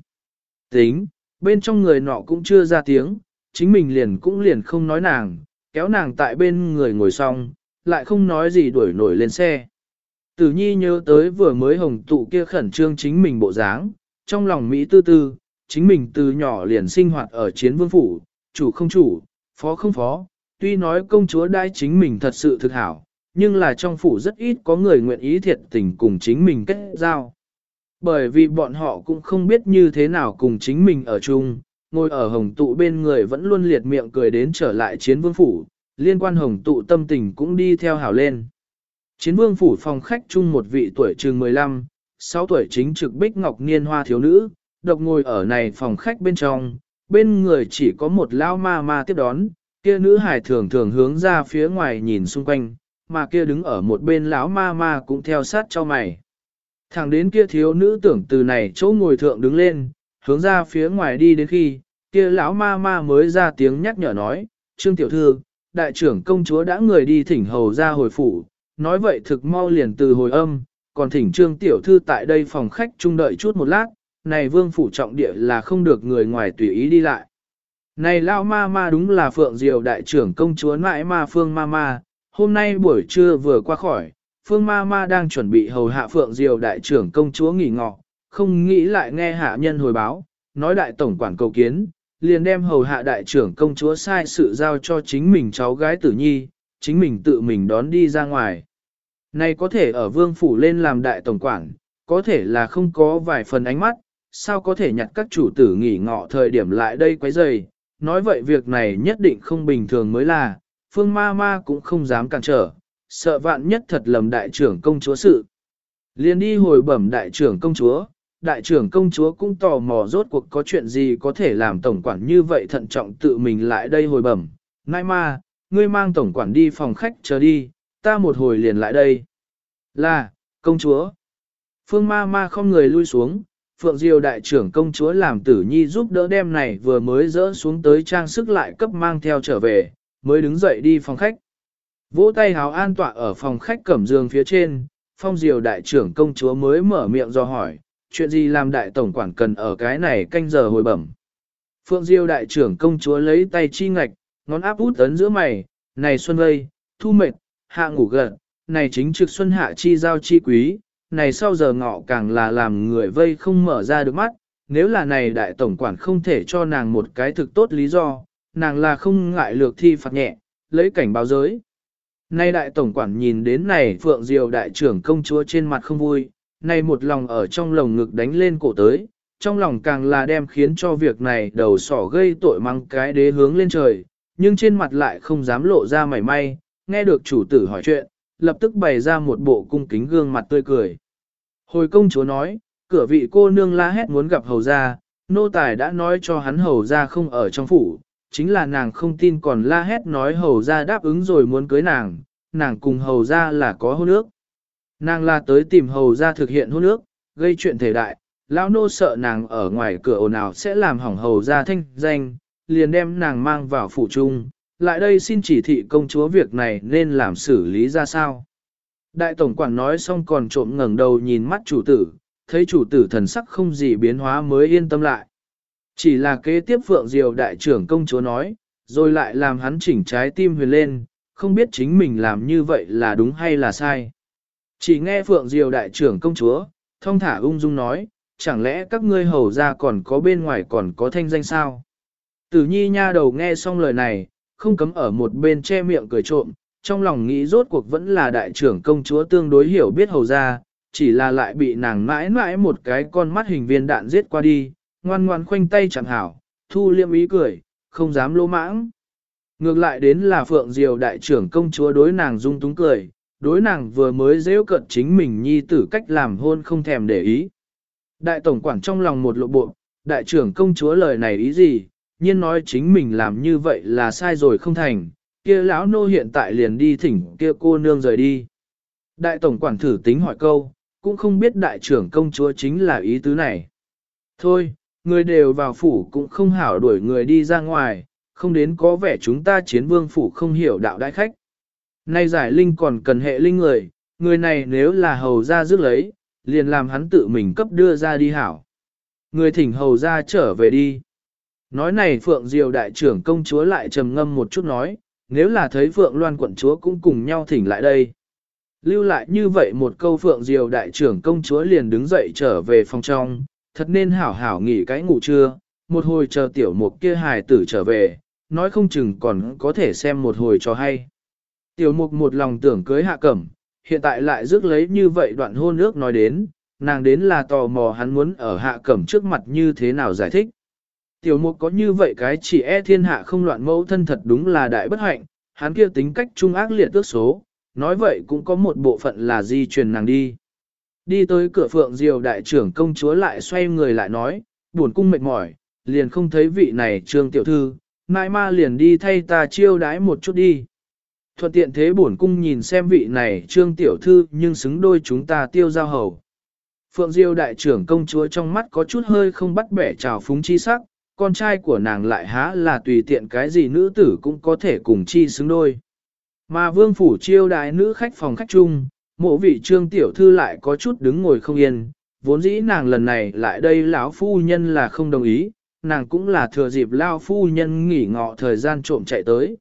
Tính, bên trong người nọ cũng chưa ra tiếng, chính mình liền cũng liền không nói nàng, kéo nàng tại bên người ngồi xong, lại không nói gì đuổi nổi lên xe. Tử nhi nhớ tới vừa mới hồng tụ kia khẩn trương chính mình bộ dáng, trong lòng Mỹ tư tư, chính mình từ nhỏ liền sinh hoạt ở chiến vương phủ, chủ không chủ, phó không phó, tuy nói công chúa đai chính mình thật sự thực hảo, nhưng là trong phủ rất ít có người nguyện ý thiệt tình cùng chính mình kết giao. Bởi vì bọn họ cũng không biết như thế nào cùng chính mình ở chung, ngồi ở hồng tụ bên người vẫn luôn liệt miệng cười đến trở lại chiến vương phủ, liên quan hồng tụ tâm tình cũng đi theo hảo lên. Chiến vương phủ phòng khách chung một vị tuổi trường 15, 6 tuổi chính trực bích ngọc niên hoa thiếu nữ, độc ngồi ở này phòng khách bên trong, bên người chỉ có một lao ma ma tiếp đón, kia nữ hải thường thường hướng ra phía ngoài nhìn xung quanh, mà kia đứng ở một bên lão ma ma cũng theo sát cho mày. Thẳng đến kia thiếu nữ tưởng từ này chỗ ngồi thượng đứng lên, hướng ra phía ngoài đi đến khi, kia lão ma ma mới ra tiếng nhắc nhở nói, Trương Tiểu Thư, đại trưởng công chúa đã người đi thỉnh hầu ra hồi phủ, nói vậy thực mau liền từ hồi âm, còn thỉnh Trương Tiểu Thư tại đây phòng khách trung đợi chút một lát, này vương phủ trọng địa là không được người ngoài tùy ý đi lại. Này lao ma ma đúng là Phượng Diều đại trưởng công chúa mãi ma Phương ma ma, hôm nay buổi trưa vừa qua khỏi, Phương ma ma đang chuẩn bị hầu hạ Phượng Diều đại trưởng công chúa nghỉ ngọ, không nghĩ lại nghe hạ nhân hồi báo, nói đại tổng quản cầu kiến, liền đem hầu hạ đại trưởng công chúa sai sự giao cho chính mình cháu gái tử nhi, chính mình tự mình đón đi ra ngoài. Này có thể ở vương phủ lên làm đại tổng quản, có thể là không có vài phần ánh mắt, sao có thể nhặt các chủ tử nghỉ ngọ thời điểm lại đây quấy rầy, nói vậy việc này nhất định không bình thường mới là, phương ma ma cũng không dám cản trở, sợ vạn nhất thật lầm đại trưởng công chúa sự. Liền đi hồi bẩm đại trưởng công chúa, đại trưởng công chúa cũng tò mò rốt cuộc có chuyện gì có thể làm tổng quản như vậy thận trọng tự mình lại đây hồi bẩm. Nai ma, ngươi mang tổng quản đi phòng khách chờ đi, ta một hồi liền lại đây. Là, công chúa. Phương ma ma không người lui xuống, Phượng Diêu đại trưởng công chúa làm tử nhi giúp đỡ đem này vừa mới dỡ xuống tới trang sức lại cấp mang theo trở về, mới đứng dậy đi phòng khách. Vỗ tay háo an tọa ở phòng khách cẩm giường phía trên, phong diều đại trưởng công chúa mới mở miệng do hỏi, chuyện gì làm đại tổng quản cần ở cái này canh giờ hồi bẩm. Phượng Diêu đại trưởng công chúa lấy tay chi ngạch, ngón áp út ấn giữa mày, này xuân vây, thu mệt, hạ ngủ gật, này chính trực xuân hạ chi giao chi quý, này sau giờ ngọ càng là làm người vây không mở ra được mắt, nếu là này đại tổng quản không thể cho nàng một cái thực tốt lý do, nàng là không ngại lược thi phạt nhẹ, lấy cảnh báo giới. Nay đại tổng quản nhìn đến này Phượng Diều đại trưởng công chúa trên mặt không vui, nay một lòng ở trong lồng ngực đánh lên cổ tới, trong lòng càng là đem khiến cho việc này đầu sỏ gây tội mang cái đế hướng lên trời, nhưng trên mặt lại không dám lộ ra mảy may, nghe được chủ tử hỏi chuyện, lập tức bày ra một bộ cung kính gương mặt tươi cười. Hồi công chúa nói, cửa vị cô nương la hét muốn gặp hầu gia, nô tài đã nói cho hắn hầu gia không ở trong phủ, chính là nàng không tin còn la hét nói hầu gia đáp ứng rồi muốn cưới nàng, nàng cùng hầu gia là có hôn ước. Nàng la tới tìm hầu gia thực hiện hôn ước, gây chuyện thể đại, lão nô sợ nàng ở ngoài cửa ồn ào sẽ làm hỏng hầu gia thanh danh, liền đem nàng mang vào phủ trung, lại đây xin chỉ thị công chúa việc này nên làm xử lý ra sao. Đại tổng quản nói xong còn trộm ngẩng đầu nhìn mắt chủ tử, thấy chủ tử thần sắc không gì biến hóa mới yên tâm lại. Chỉ là kế tiếp Phượng Diều đại trưởng công chúa nói, rồi lại làm hắn chỉnh trái tim huyền lên, không biết chính mình làm như vậy là đúng hay là sai. Chỉ nghe Phượng Diều đại trưởng công chúa, thông thả ung dung nói, chẳng lẽ các ngươi hầu ra còn có bên ngoài còn có thanh danh sao? Tử nhi nha đầu nghe xong lời này, không cấm ở một bên che miệng cười trộm, trong lòng nghĩ rốt cuộc vẫn là đại trưởng công chúa tương đối hiểu biết hầu ra, chỉ là lại bị nàng mãi mãi một cái con mắt hình viên đạn giết qua đi, ngoan ngoan khoanh tay chẳng hảo, thu liêm ý cười, không dám lỗ mãng. Ngược lại đến là Phượng Diều đại trưởng công chúa đối nàng dung túng cười, đối nàng vừa mới rêu cận chính mình nhi tử cách làm hôn không thèm để ý. Đại tổng quản trong lòng một lộ bộ, đại trưởng công chúa lời này ý gì, nhiên nói chính mình làm như vậy là sai rồi không thành, kia lão nô hiện tại liền đi thỉnh kia cô nương rời đi. Đại tổng quản thử tính hỏi câu, cũng không biết đại trưởng công chúa chính là ý tứ này. Thôi, người đều vào phủ cũng không hảo đuổi người đi ra ngoài, không đến có vẻ chúng ta chiến vương phủ không hiểu đạo đại khách. Nay giải linh còn cần hệ linh người, người này nếu là hầu ra rước lấy, liền làm hắn tự mình cấp đưa ra đi hảo. Người thỉnh hầu ra trở về đi. Nói này Phượng Diều đại trưởng công chúa lại trầm ngâm một chút nói, nếu là thấy Phượng Loan quận chúa cũng cùng nhau thỉnh lại đây. Lưu lại như vậy một câu Phượng Diều đại trưởng công chúa liền đứng dậy trở về phòng trong, thật nên hảo hảo nghỉ cái ngủ trưa, một hồi chờ tiểu mục kia hài tử trở về, nói không chừng còn có thể xem một hồi cho hay. Tiểu mục một lòng tưởng cưới hạ cẩm, hiện tại lại rước lấy như vậy đoạn hôn ước nói đến, nàng đến là tò mò hắn muốn ở hạ cẩm trước mặt như thế nào giải thích. Tiểu mục có như vậy cái chỉ e thiên hạ không loạn mẫu thân thật đúng là đại bất hạnh, hắn kia tính cách trung ác liệt tước số, nói vậy cũng có một bộ phận là di truyền nàng đi. Đi tới cửa phượng diều đại trưởng công chúa lại xoay người lại nói, buồn cung mệt mỏi, liền không thấy vị này trương tiểu thư, mai ma liền đi thay ta chiêu đái một chút đi. Thuận tiện thế bổn cung nhìn xem vị này trương tiểu thư nhưng xứng đôi chúng ta tiêu giao hầu. Phượng Diêu đại trưởng công chúa trong mắt có chút hơi không bắt bẻ trào phúng chi sắc, con trai của nàng lại há là tùy tiện cái gì nữ tử cũng có thể cùng chi xứng đôi. Mà vương phủ chiêu đại nữ khách phòng khách chung, mộ vị trương tiểu thư lại có chút đứng ngồi không yên, vốn dĩ nàng lần này lại đây lão phu nhân là không đồng ý, nàng cũng là thừa dịp lao phu nhân nghỉ ngọ thời gian trộm chạy tới.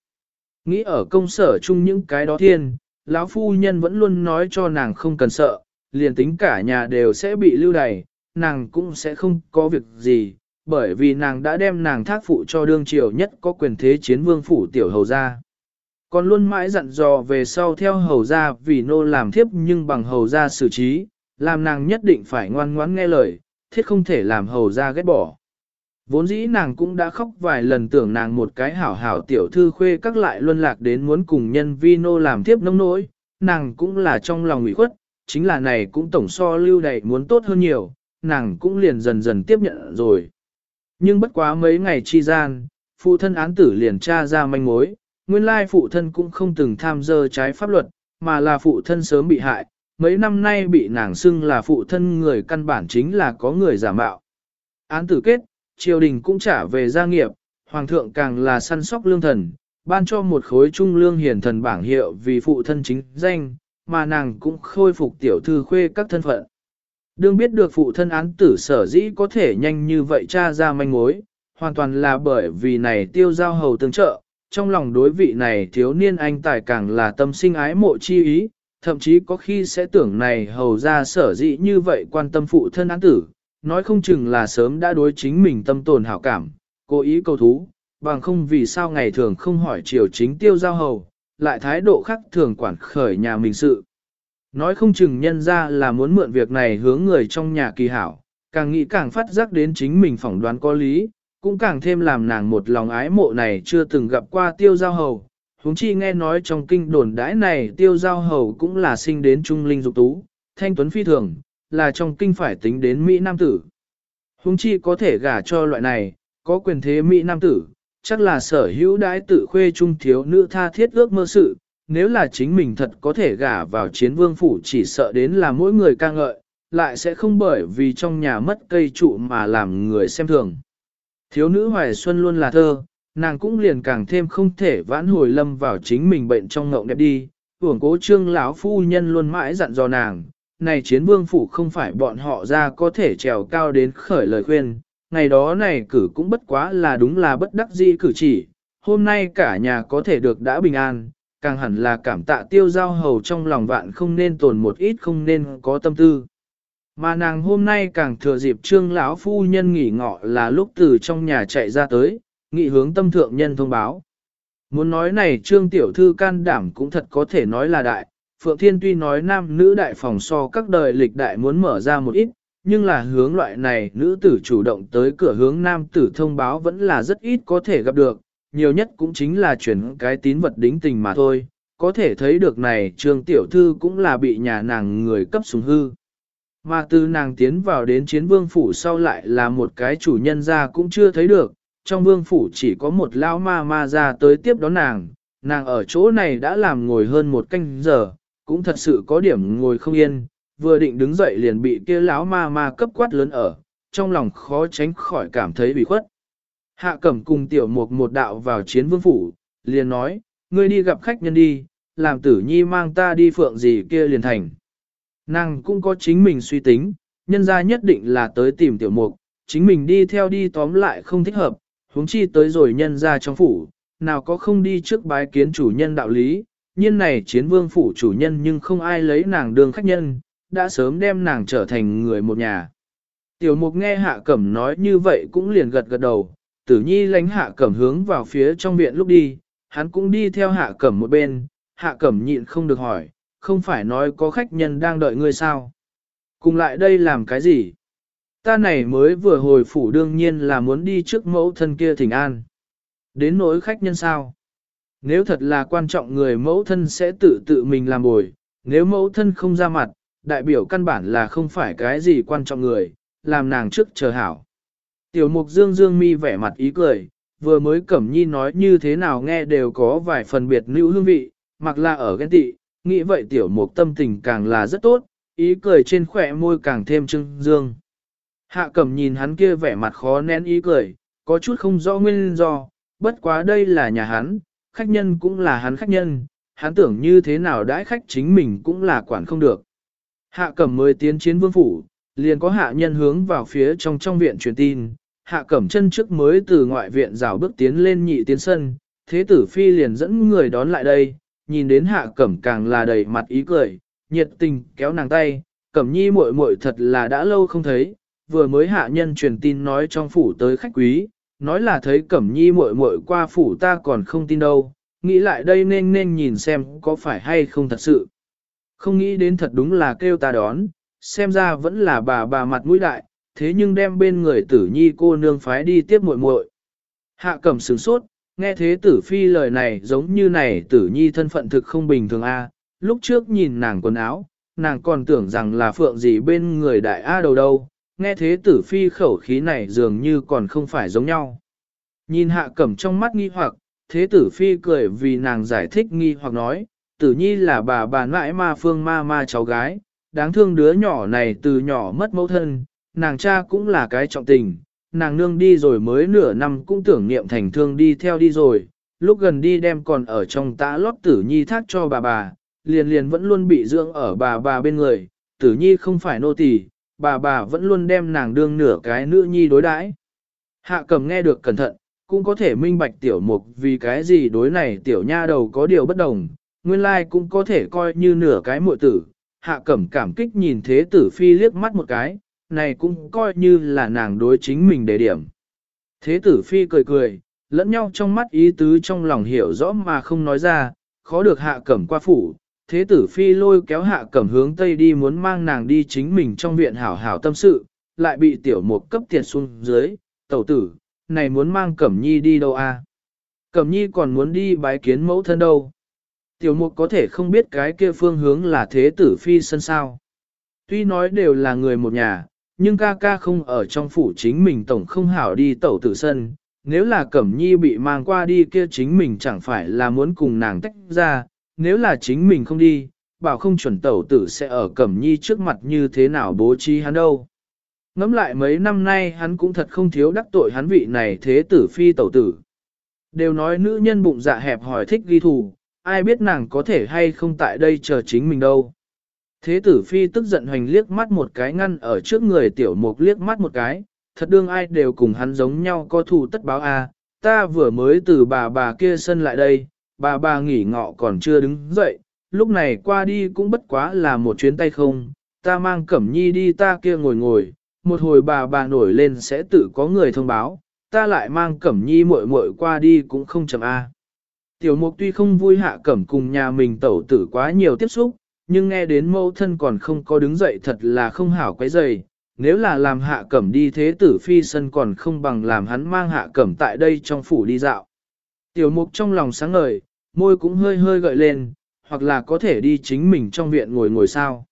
Nghĩ ở công sở chung những cái đó thiên, lão phu nhân vẫn luôn nói cho nàng không cần sợ, liền tính cả nhà đều sẽ bị lưu đày, nàng cũng sẽ không có việc gì, bởi vì nàng đã đem nàng thác phụ cho đương triều nhất có quyền thế chiến vương phủ tiểu hầu gia. Còn luôn mãi dặn dò về sau theo hầu gia vì nô làm thiếp nhưng bằng hầu gia xử trí, làm nàng nhất định phải ngoan ngoãn nghe lời, thiết không thể làm hầu gia ghét bỏ. Vốn dĩ nàng cũng đã khóc vài lần tưởng nàng một cái hảo hảo tiểu thư khuê các lại luân lạc đến muốn cùng nhân vi nô làm thiếp nông nỗi, nàng cũng là trong lòng ủy khuất, chính là này cũng tổng so lưu đầy muốn tốt hơn nhiều, nàng cũng liền dần dần tiếp nhận rồi. Nhưng bất quá mấy ngày chi gian, phụ thân án tử liền tra ra manh mối, nguyên lai phụ thân cũng không từng tham dơ trái pháp luật, mà là phụ thân sớm bị hại, mấy năm nay bị nàng xưng là phụ thân người căn bản chính là có người giả mạo. Án tử kết, triều đình cũng trả về gia nghiệp, hoàng thượng càng là săn sóc lương thần, ban cho một khối trung lương hiển thần bảng hiệu vì phụ thân chính danh, mà nàng cũng khôi phục tiểu thư khuê các thân phận. Đương biết được phụ thân án tử sở dĩ có thể nhanh như vậy tra ra manh mối, hoàn toàn là bởi vì này tiêu giao hầu tương trợ, trong lòng đối vị này thiếu niên anh tài càng là tâm sinh ái mộ chi ý, thậm chí có khi sẽ tưởng này hầu ra sở dĩ như vậy quan tâm phụ thân án tử, nói không chừng là sớm đã đối chính mình tâm tồn hảo cảm, cố ý cầu thú, bằng không vì sao ngày thường không hỏi chiều chính tiêu giao hầu, lại thái độ khác thường quản khởi nhà mình sự. Nói không chừng nhân ra là muốn mượn việc này hướng người trong nhà kỳ hảo, càng nghĩ càng phát giác đến chính mình phỏng đoán có lý, cũng càng thêm làm nàng một lòng ái mộ này chưa từng gặp qua tiêu giao hầu. Húng chi nghe nói trong kinh đồn đãi này tiêu giao hầu cũng là sinh đến trung linh dục tú, thanh tuấn phi thường, là trong kinh phải tính đến Mỹ Nam tử. Húng chi có thể gả cho loại này, có quyền thế Mỹ Nam tử, chắc là sở hữu đãi tự khuê trung thiếu nữ tha thiết ước mơ sự, nếu là chính mình thật có thể gả vào chiến vương phủ chỉ sợ đến là mỗi người ca ngợi, lại sẽ không bởi vì trong nhà mất cây trụ mà làm người xem thường. Thiếu nữ hoài xuân luôn là thơ, nàng cũng liền càng thêm không thể vãn hồi lâm vào chính mình bệnh trong ngộng đẹp đi, hưởng cố trương lão phu nhân luôn mãi dặn dò nàng, này chiến vương phủ không phải bọn họ ra có thể trèo cao đến khởi lời khuyên, ngày đó này cử cũng bất quá là đúng là bất đắc dĩ cử chỉ, hôm nay cả nhà có thể được đã bình an, càng hẳn là cảm tạ tiêu giao hầu trong lòng vạn không nên tồn một ít không nên có tâm tư. Mà nàng hôm nay càng thừa dịp trương lão phu nhân nghỉ ngọ là lúc từ trong nhà chạy ra tới, nghị hướng tâm thượng nhân thông báo. Muốn nói này trương tiểu thư can đảm cũng thật có thể nói là đại, Phượng Thiên tuy nói nam nữ đại phòng so các đời lịch đại muốn mở ra một ít, nhưng là hướng loại này nữ tử chủ động tới cửa hướng nam tử thông báo vẫn là rất ít có thể gặp được, nhiều nhất cũng chính là chuyển cái tín vật đính tình mà thôi, có thể thấy được này trương tiểu thư cũng là bị nhà nàng người cấp súng hư. Mà từ nàng tiến vào đến chiến vương phủ sau lại là một cái chủ nhân ra cũng chưa thấy được, trong vương phủ chỉ có một lão ma ma ra tới tiếp đón nàng, nàng ở chỗ này đã làm ngồi hơn một canh giờ, cũng thật sự có điểm ngồi không yên, vừa định đứng dậy liền bị kia lão ma ma cấp quát lớn ở, trong lòng khó tránh khỏi cảm thấy bị khuất. Hạ cẩm cùng tiểu mục một đạo vào chiến vương phủ, liền nói, ngươi đi gặp khách nhân đi, làm tử nhi mang ta đi phượng gì kia liền thành. Nàng cũng có chính mình suy tính, nhân ra nhất định là tới tìm tiểu mục, chính mình đi theo đi tóm lại không thích hợp, huống chi tới rồi nhân ra trong phủ, nào có không đi trước bái kiến chủ nhân đạo lý, nhiên này chiến vương phủ chủ nhân nhưng không ai lấy nàng đường khách nhân, đã sớm đem nàng trở thành người một nhà. Tiểu mục nghe hạ cẩm nói như vậy cũng liền gật gật đầu, tử nhi lánh hạ cẩm hướng vào phía trong viện lúc đi, hắn cũng đi theo hạ cẩm một bên, hạ cẩm nhịn không được hỏi, không phải nói có khách nhân đang đợi ngươi sao? Cùng lại đây làm cái gì? Ta này mới vừa hồi phủ đương nhiên là muốn đi trước mẫu thân kia thỉnh an. Đến nỗi khách nhân sao? Nếu thật là quan trọng người mẫu thân sẽ tự tự mình làm bồi, nếu mẫu thân không ra mặt, đại biểu căn bản là không phải cái gì quan trọng người, làm nàng trước chờ hảo. Tiểu mục dương dương mi vẻ mặt ý cười, vừa mới cẩm nhi nói như thế nào nghe đều có vài phần biệt nữ hương vị, mặc là ở ghen tị, nghĩ vậy tiểu mục tâm tình càng là rất tốt, ý cười trên khỏe môi càng thêm trưng dương. Hạ cẩm nhìn hắn kia vẻ mặt khó nén ý cười, có chút không rõ nguyên do, bất quá đây là nhà hắn, khách nhân cũng là hắn khách nhân, hắn tưởng như thế nào đãi khách chính mình cũng là quản không được. Hạ cẩm mới tiến chiến vương phủ, liền có hạ nhân hướng vào phía trong trong viện truyền tin, hạ cẩm chân trước mới từ ngoại viện rào bước tiến lên nhị tiến sân, thế tử phi liền dẫn người đón lại đây, nhìn đến hạ cẩm càng là đầy mặt ý cười, nhiệt tình kéo nàng tay, cẩm nhi muội muội thật là đã lâu không thấy, vừa mới hạ nhân truyền tin nói trong phủ tới khách quý, nói là thấy cẩm nhi muội muội qua phủ ta còn không tin đâu, nghĩ lại đây nên nên nhìn xem có phải hay không thật sự. Không nghĩ đến thật đúng là kêu ta đón, xem ra vẫn là bà bà mặt mũi đại, thế nhưng đem bên người tử nhi cô nương phái đi tiếp muội muội. Hạ cẩm sửng sốt, nghe thế tử phi lời này giống như này tử nhi thân phận thực không bình thường a. lúc trước nhìn nàng quần áo, nàng còn tưởng rằng là phượng gì bên người đại A đầu đâu, nghe thế tử phi khẩu khí này dường như còn không phải giống nhau. Nhìn hạ cẩm trong mắt nghi hoặc, thế tử phi cười vì nàng giải thích nghi hoặc nói, tử nhi là bà bà mãi ma phương ma ma cháu gái, đáng thương đứa nhỏ này từ nhỏ mất mẫu thân, nàng cha cũng là cái trọng tình, nàng nương đi rồi mới nửa năm cũng tưởng niệm thành thương đi theo đi rồi, lúc gần đi đem còn ở trong tã lót tử nhi thác cho bà bà, liền liền vẫn luôn bị dưỡng ở bà bà bên người, tử nhi không phải nô tỳ, bà bà vẫn luôn đem nàng đương nửa cái nữ nhi đối đãi. Hạ cầm nghe được cẩn thận, cũng có thể minh bạch tiểu mục vì cái gì đối này tiểu nha đầu có điều bất đồng, nguyên lai cũng có thể coi như nửa cái muội tử. Hạ cẩm cảm kích nhìn thế tử phi liếc mắt một cái, này cũng coi như là nàng đối chính mình đề điểm. Thế tử phi cười cười, lẫn nhau trong mắt ý tứ trong lòng hiểu rõ mà không nói ra, khó được hạ cẩm qua phủ. Thế tử phi lôi kéo hạ cẩm hướng tây đi muốn mang nàng đi chính mình trong viện hảo hảo tâm sự, lại bị tiểu mục cấp tiền xuống dưới, tẩu tử, này muốn mang cẩm nhi đi đâu a? Cẩm nhi còn muốn đi bái kiến mẫu thân đâu. Tiểu mục có thể không biết cái kia phương hướng là thế tử phi sân sao. Tuy nói đều là người một nhà, nhưng ca ca không ở trong phủ chính mình tổng không hảo đi tẩu tử sân, nếu là Cẩm Nhi bị mang qua đi kia chính mình chẳng phải là muốn cùng nàng tách ra, nếu là chính mình không đi, bảo không chuẩn tẩu tử sẽ ở Cẩm Nhi trước mặt như thế nào bố trí hắn đâu. Ngắm lại mấy năm nay hắn cũng thật không thiếu đắc tội hắn vị này thế tử phi tẩu tử. Đều nói nữ nhân bụng dạ hẹp hỏi thích ghi thù, ai biết nàng có thể hay không tại đây chờ chính mình đâu. Thế tử phi tức giận hoành liếc mắt một cái ngăn ở trước người tiểu mục liếc mắt một cái, thật đương ai đều cùng hắn giống nhau có thù tất báo a. À, ta vừa mới từ bà bà kia sân lại đây, bà bà nghỉ ngọ còn chưa đứng dậy, lúc này qua đi cũng bất quá là một chuyến tay không, ta mang cẩm nhi đi ta kia ngồi ngồi, một hồi bà bà nổi lên sẽ tự có người thông báo, ta lại mang cẩm nhi muội muội qua đi cũng không chậm a. Tiểu mục tuy không vui hạ cẩm cùng nhà mình tẩu tử quá nhiều tiếp xúc, nhưng nghe đến mẫu thân còn không có đứng dậy thật là không hảo quấy dày. Nếu là làm hạ cẩm đi thế tử phi sân còn không bằng làm hắn mang hạ cẩm tại đây trong phủ đi dạo. Tiểu mục trong lòng sáng ngời, môi cũng hơi hơi gợi lên, hoặc là có thể đi chính mình trong viện ngồi ngồi sao.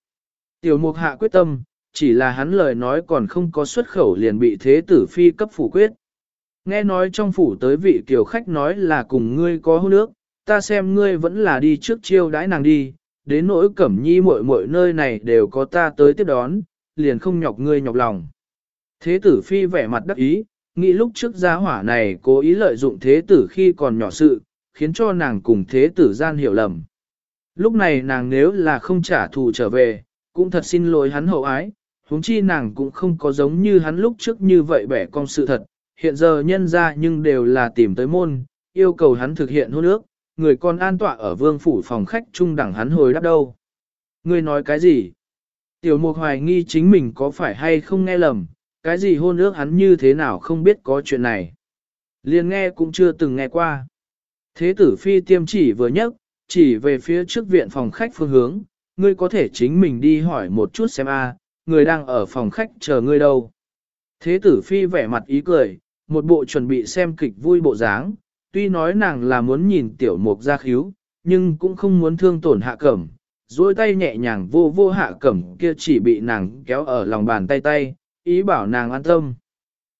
Tiểu mục hạ quyết tâm, chỉ là hắn lời nói còn không có xuất khẩu liền bị thế tử phi cấp phủ quyết. Nghe nói trong phủ tới vị tiểu khách nói là cùng ngươi có hôn nước, ta xem ngươi vẫn là đi trước chiêu đãi nàng đi, đến nỗi cẩm nhi muội muội nơi này đều có ta tới tiếp đón, liền không nhọc ngươi nhọc lòng. Thế tử phi vẻ mặt đắc ý, nghĩ lúc trước gia hỏa này cố ý lợi dụng thế tử khi còn nhỏ sự, khiến cho nàng cùng thế tử gian hiểu lầm. Lúc này nàng nếu là không trả thù trở về, cũng thật xin lỗi hắn hậu ái, huống chi nàng cũng không có giống như hắn lúc trước như vậy bẻ con sự thật, hiện giờ nhân ra nhưng đều là tìm tới môn, yêu cầu hắn thực hiện hôn ước, người con an tọa ở vương phủ phòng khách trung đẳng hắn hồi đáp đâu. Người nói cái gì? Tiểu mục hoài nghi chính mình có phải hay không nghe lầm, cái gì hôn ước hắn như thế nào không biết có chuyện này. Liên nghe cũng chưa từng nghe qua. Thế tử phi tiêm chỉ vừa nhấc, chỉ về phía trước viện phòng khách phương hướng, ngươi có thể chính mình đi hỏi một chút xem a, người đang ở phòng khách chờ ngươi đâu. Thế tử phi vẻ mặt ý cười, một bộ chuẩn bị xem kịch vui bộ dáng, tuy nói nàng là muốn nhìn tiểu mục ra khíu, nhưng cũng không muốn thương tổn hạ cẩm, duỗi tay nhẹ nhàng vô vô hạ cẩm kia chỉ bị nàng kéo ở lòng bàn tay tay, ý bảo nàng an tâm.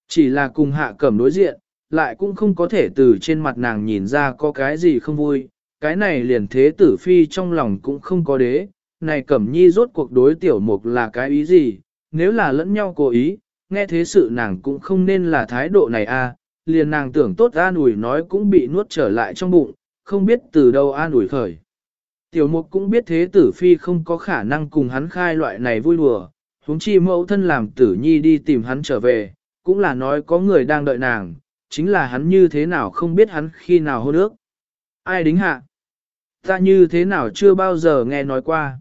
Chỉ là cùng hạ cẩm đối diện, lại cũng không có thể từ trên mặt nàng nhìn ra có cái gì không vui, cái này liền thế tử phi trong lòng cũng không có đế, này cẩm nhi rốt cuộc đối tiểu mục là cái ý gì, nếu là lẫn nhau cố ý, nghe thế sự nàng cũng không nên là thái độ này a liền nàng tưởng tốt an ủi nói cũng bị nuốt trở lại trong bụng, không biết từ đâu an ủi khởi. Tiểu mục cũng biết thế tử phi không có khả năng cùng hắn khai loại này vui đùa, huống chi mẫu thân làm tử nhi đi tìm hắn trở về, cũng là nói có người đang đợi nàng, chính là hắn như thế nào không biết hắn khi nào hôn ước. Ai đính hạ? Ta như thế nào chưa bao giờ nghe nói qua.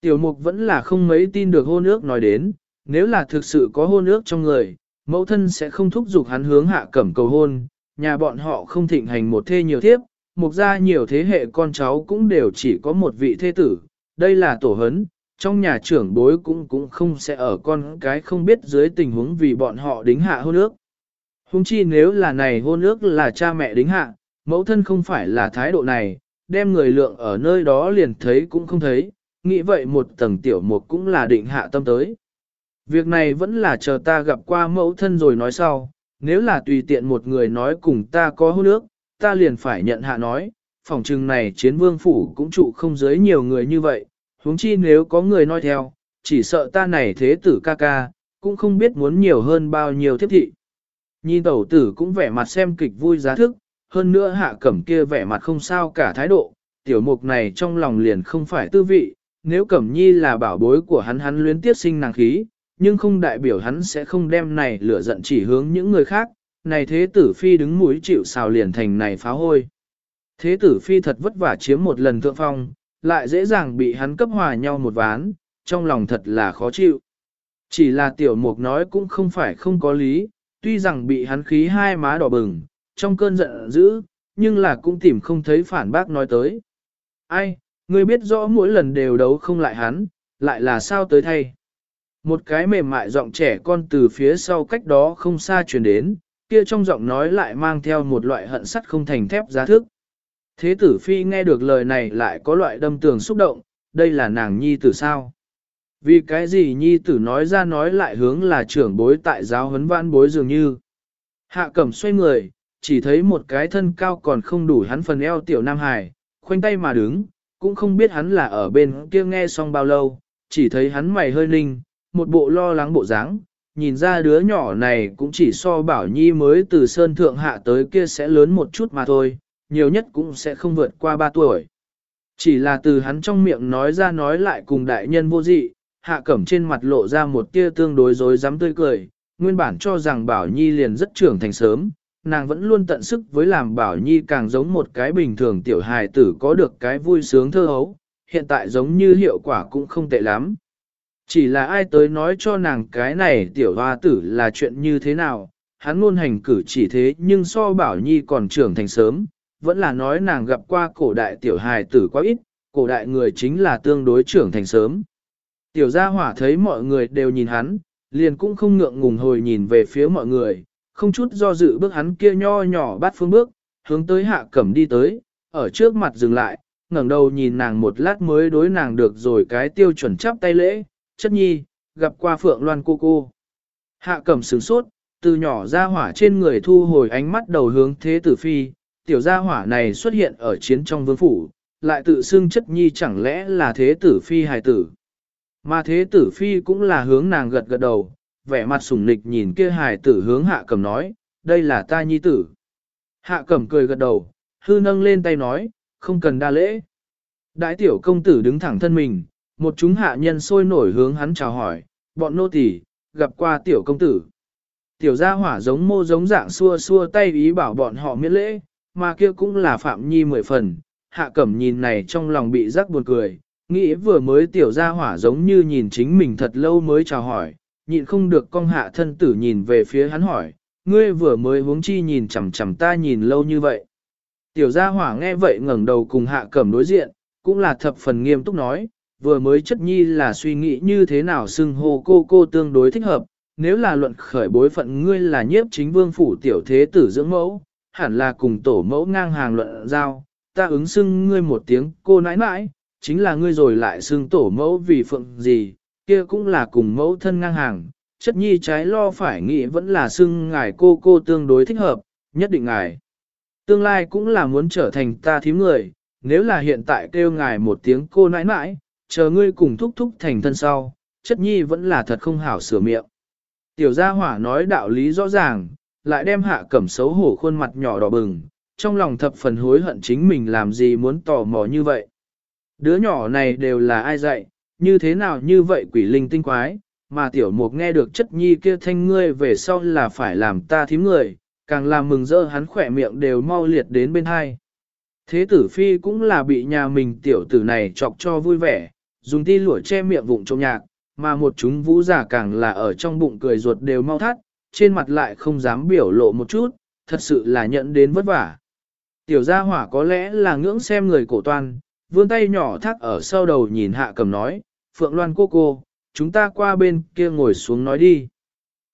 Tiểu mục vẫn là không mấy tin được hôn ước nói đến, nếu là thực sự có hôn ước trong người, mẫu thân sẽ không thúc giục hắn hướng hạ cẩm cầu hôn, nhà bọn họ không thịnh hành một thê nhiều thiếp, mục ra nhiều thế hệ con cháu cũng đều chỉ có một vị thê tử, đây là tổ hấn, trong nhà trưởng bối cũng cũng không sẽ ở con cái không biết dưới tình huống vì bọn họ đính hạ hôn ước. Hùng chi nếu là này hôn ước là cha mẹ đính hạ, mẫu thân không phải là thái độ này, đem người lượng ở nơi đó liền thấy cũng không thấy, nghĩ vậy một tầng tiểu mục cũng là định hạ tâm tới. Việc này vẫn là chờ ta gặp qua mẫu thân rồi nói sau, nếu là tùy tiện một người nói cùng ta có hôn ước, ta liền phải nhận hạ nói, phòng trừng này chiến vương phủ cũng trụ không giới nhiều người như vậy, huống chi nếu có người nói theo, chỉ sợ ta này thế tử ca ca, cũng không biết muốn nhiều hơn bao nhiêu thiết thị. Nhìn tẩu tử cũng vẻ mặt xem kịch vui giá thức, hơn nữa hạ cẩm kia vẻ mặt không sao cả thái độ, tiểu mục này trong lòng liền không phải tư vị, nếu cẩm nhi là bảo bối của hắn hắn luyến tiết sinh nàng khí, nhưng không đại biểu hắn sẽ không đem này lửa giận chỉ hướng những người khác, này thế tử phi đứng mũi chịu xào liền thành này phá hôi. Thế tử phi thật vất vả chiếm một lần thượng phong, lại dễ dàng bị hắn cấp hòa nhau một ván, trong lòng thật là khó chịu. Chỉ là tiểu mục nói cũng không phải không có lý, tuy rằng bị hắn khí hai má đỏ bừng, trong cơn giận dữ, nhưng là cũng tìm không thấy phản bác nói tới. Ai, ngươi biết rõ mỗi lần đều đấu không lại hắn, lại là sao tới thay. Một cái mềm mại giọng trẻ con từ phía sau cách đó không xa truyền đến, kia trong giọng nói lại mang theo một loại hận sắt không thành thép giá thức. Thế tử phi nghe được lời này lại có loại đâm tường xúc động, đây là nàng nhi tử sao? Vì cái gì nhi tử nói ra nói lại hướng là trưởng bối tại giáo huấn vãn bối dường như. Hạ cẩm xoay người, chỉ thấy một cái thân cao còn không đủ hắn phần eo tiểu nam hải, khoanh tay mà đứng, cũng không biết hắn là ở bên kia nghe xong bao lâu, chỉ thấy hắn mày hơi ninh, một bộ lo lắng bộ dáng, nhìn ra đứa nhỏ này cũng chỉ so bảo nhi mới từ sơn thượng hạ tới kia sẽ lớn một chút mà thôi, nhiều nhất cũng sẽ không vượt qua 3 tuổi. Chỉ là từ hắn trong miệng nói ra nói lại cùng đại nhân vô dị, hạ cẩm trên mặt lộ ra một tia tương đối dối dám tươi cười, nguyên bản cho rằng bảo nhi liền rất trưởng thành sớm, nàng vẫn luôn tận sức với làm bảo nhi càng giống một cái bình thường tiểu hài tử có được cái vui sướng thơ hấu, hiện tại giống như hiệu quả cũng không tệ lắm. Chỉ là ai tới nói cho nàng cái này tiểu hoa tử là chuyện như thế nào, hắn luôn hành cử chỉ thế nhưng so bảo nhi còn trưởng thành sớm, vẫn là nói nàng gặp qua cổ đại tiểu hài tử quá ít, cổ đại người chính là tương đối trưởng thành sớm. Tiểu gia hỏa thấy mọi người đều nhìn hắn, liền cũng không ngượng ngùng hồi nhìn về phía mọi người, không chút do dự bước hắn kia nho nhỏ bắt phương bước, hướng tới hạ cẩm đi tới, ở trước mặt dừng lại, ngẩng đầu nhìn nàng một lát mới đối nàng được rồi cái tiêu chuẩn chắp tay lễ, chất nhi, gặp qua phượng loan cô cô. Hạ cẩm sửng sốt, từ nhỏ ra hỏa trên người thu hồi ánh mắt đầu hướng thế tử phi, tiểu gia hỏa này xuất hiện ở chiến trong vương phủ, lại tự xưng chất nhi chẳng lẽ là thế tử phi hài tử. Mà thế tử phi cũng là hướng nàng gật gật đầu, vẻ mặt sủng nịch nhìn kia hài tử hướng hạ cầm nói, đây là ta nhi tử. Hạ cẩm cười gật đầu, hư nâng lên tay nói, không cần đa lễ. Đại tiểu công tử đứng thẳng thân mình, một chúng hạ nhân sôi nổi hướng hắn chào hỏi, bọn nô tỳ gặp qua tiểu công tử. Tiểu gia hỏa giống mô giống dạng xua xua tay ý bảo bọn họ miễn lễ, mà kia cũng là phạm nhi mười phần. Hạ cẩm nhìn này trong lòng bị rắc buồn cười, nghĩ vừa mới tiểu gia hỏa giống như nhìn chính mình thật lâu mới chào hỏi, nhịn không được con hạ thân tử nhìn về phía hắn hỏi, ngươi vừa mới huống chi nhìn chằm chằm ta nhìn lâu như vậy. Tiểu gia hỏa nghe vậy ngẩng đầu cùng hạ cẩm đối diện, cũng là thập phần nghiêm túc nói, vừa mới chất nhi là suy nghĩ như thế nào xưng hô cô cô tương đối thích hợp, nếu là luận khởi bối phận ngươi là nhiếp chính vương phủ tiểu thế tử dưỡng mẫu, hẳn là cùng tổ mẫu ngang hàng luận giao, ta ứng xưng ngươi một tiếng cô nãi nãi, chính là ngươi rồi lại xưng tổ mẫu vì phượng gì, kia cũng là cùng mẫu thân ngang hàng, chất nhi trái lo phải nghĩ vẫn là xưng ngài cô cô tương đối thích hợp, nhất định ngài. Tương lai cũng là muốn trở thành ta thím người, nếu là hiện tại kêu ngài một tiếng cô nãi nãi, chờ ngươi cùng thúc thúc thành thân sau, chất nhi vẫn là thật không hảo sửa miệng. Tiểu gia hỏa nói đạo lý rõ ràng, lại đem hạ cẩm xấu hổ khuôn mặt nhỏ đỏ bừng, trong lòng thập phần hối hận chính mình làm gì muốn tò mò như vậy. Đứa nhỏ này đều là ai dạy, như thế nào như vậy quỷ linh tinh quái, mà tiểu mục nghe được chất nhi kia thanh ngươi về sau là phải làm ta thím người, càng làm mừng rỡ hắn khỏe miệng đều mau liệt đến bên hai. Thế tử phi cũng là bị nhà mình tiểu tử này chọc cho vui vẻ, dùng ti lũa che miệng vụng trộm nhạc, mà một chúng vũ giả càng là ở trong bụng cười ruột đều mau thắt, trên mặt lại không dám biểu lộ một chút, thật sự là nhận đến vất vả. Tiểu gia hỏa có lẽ là ngưỡng xem người cổ toan, vươn tay nhỏ thắt ở sau đầu nhìn hạ cầm nói, Phượng Loan cô cô, chúng ta qua bên kia ngồi xuống nói đi.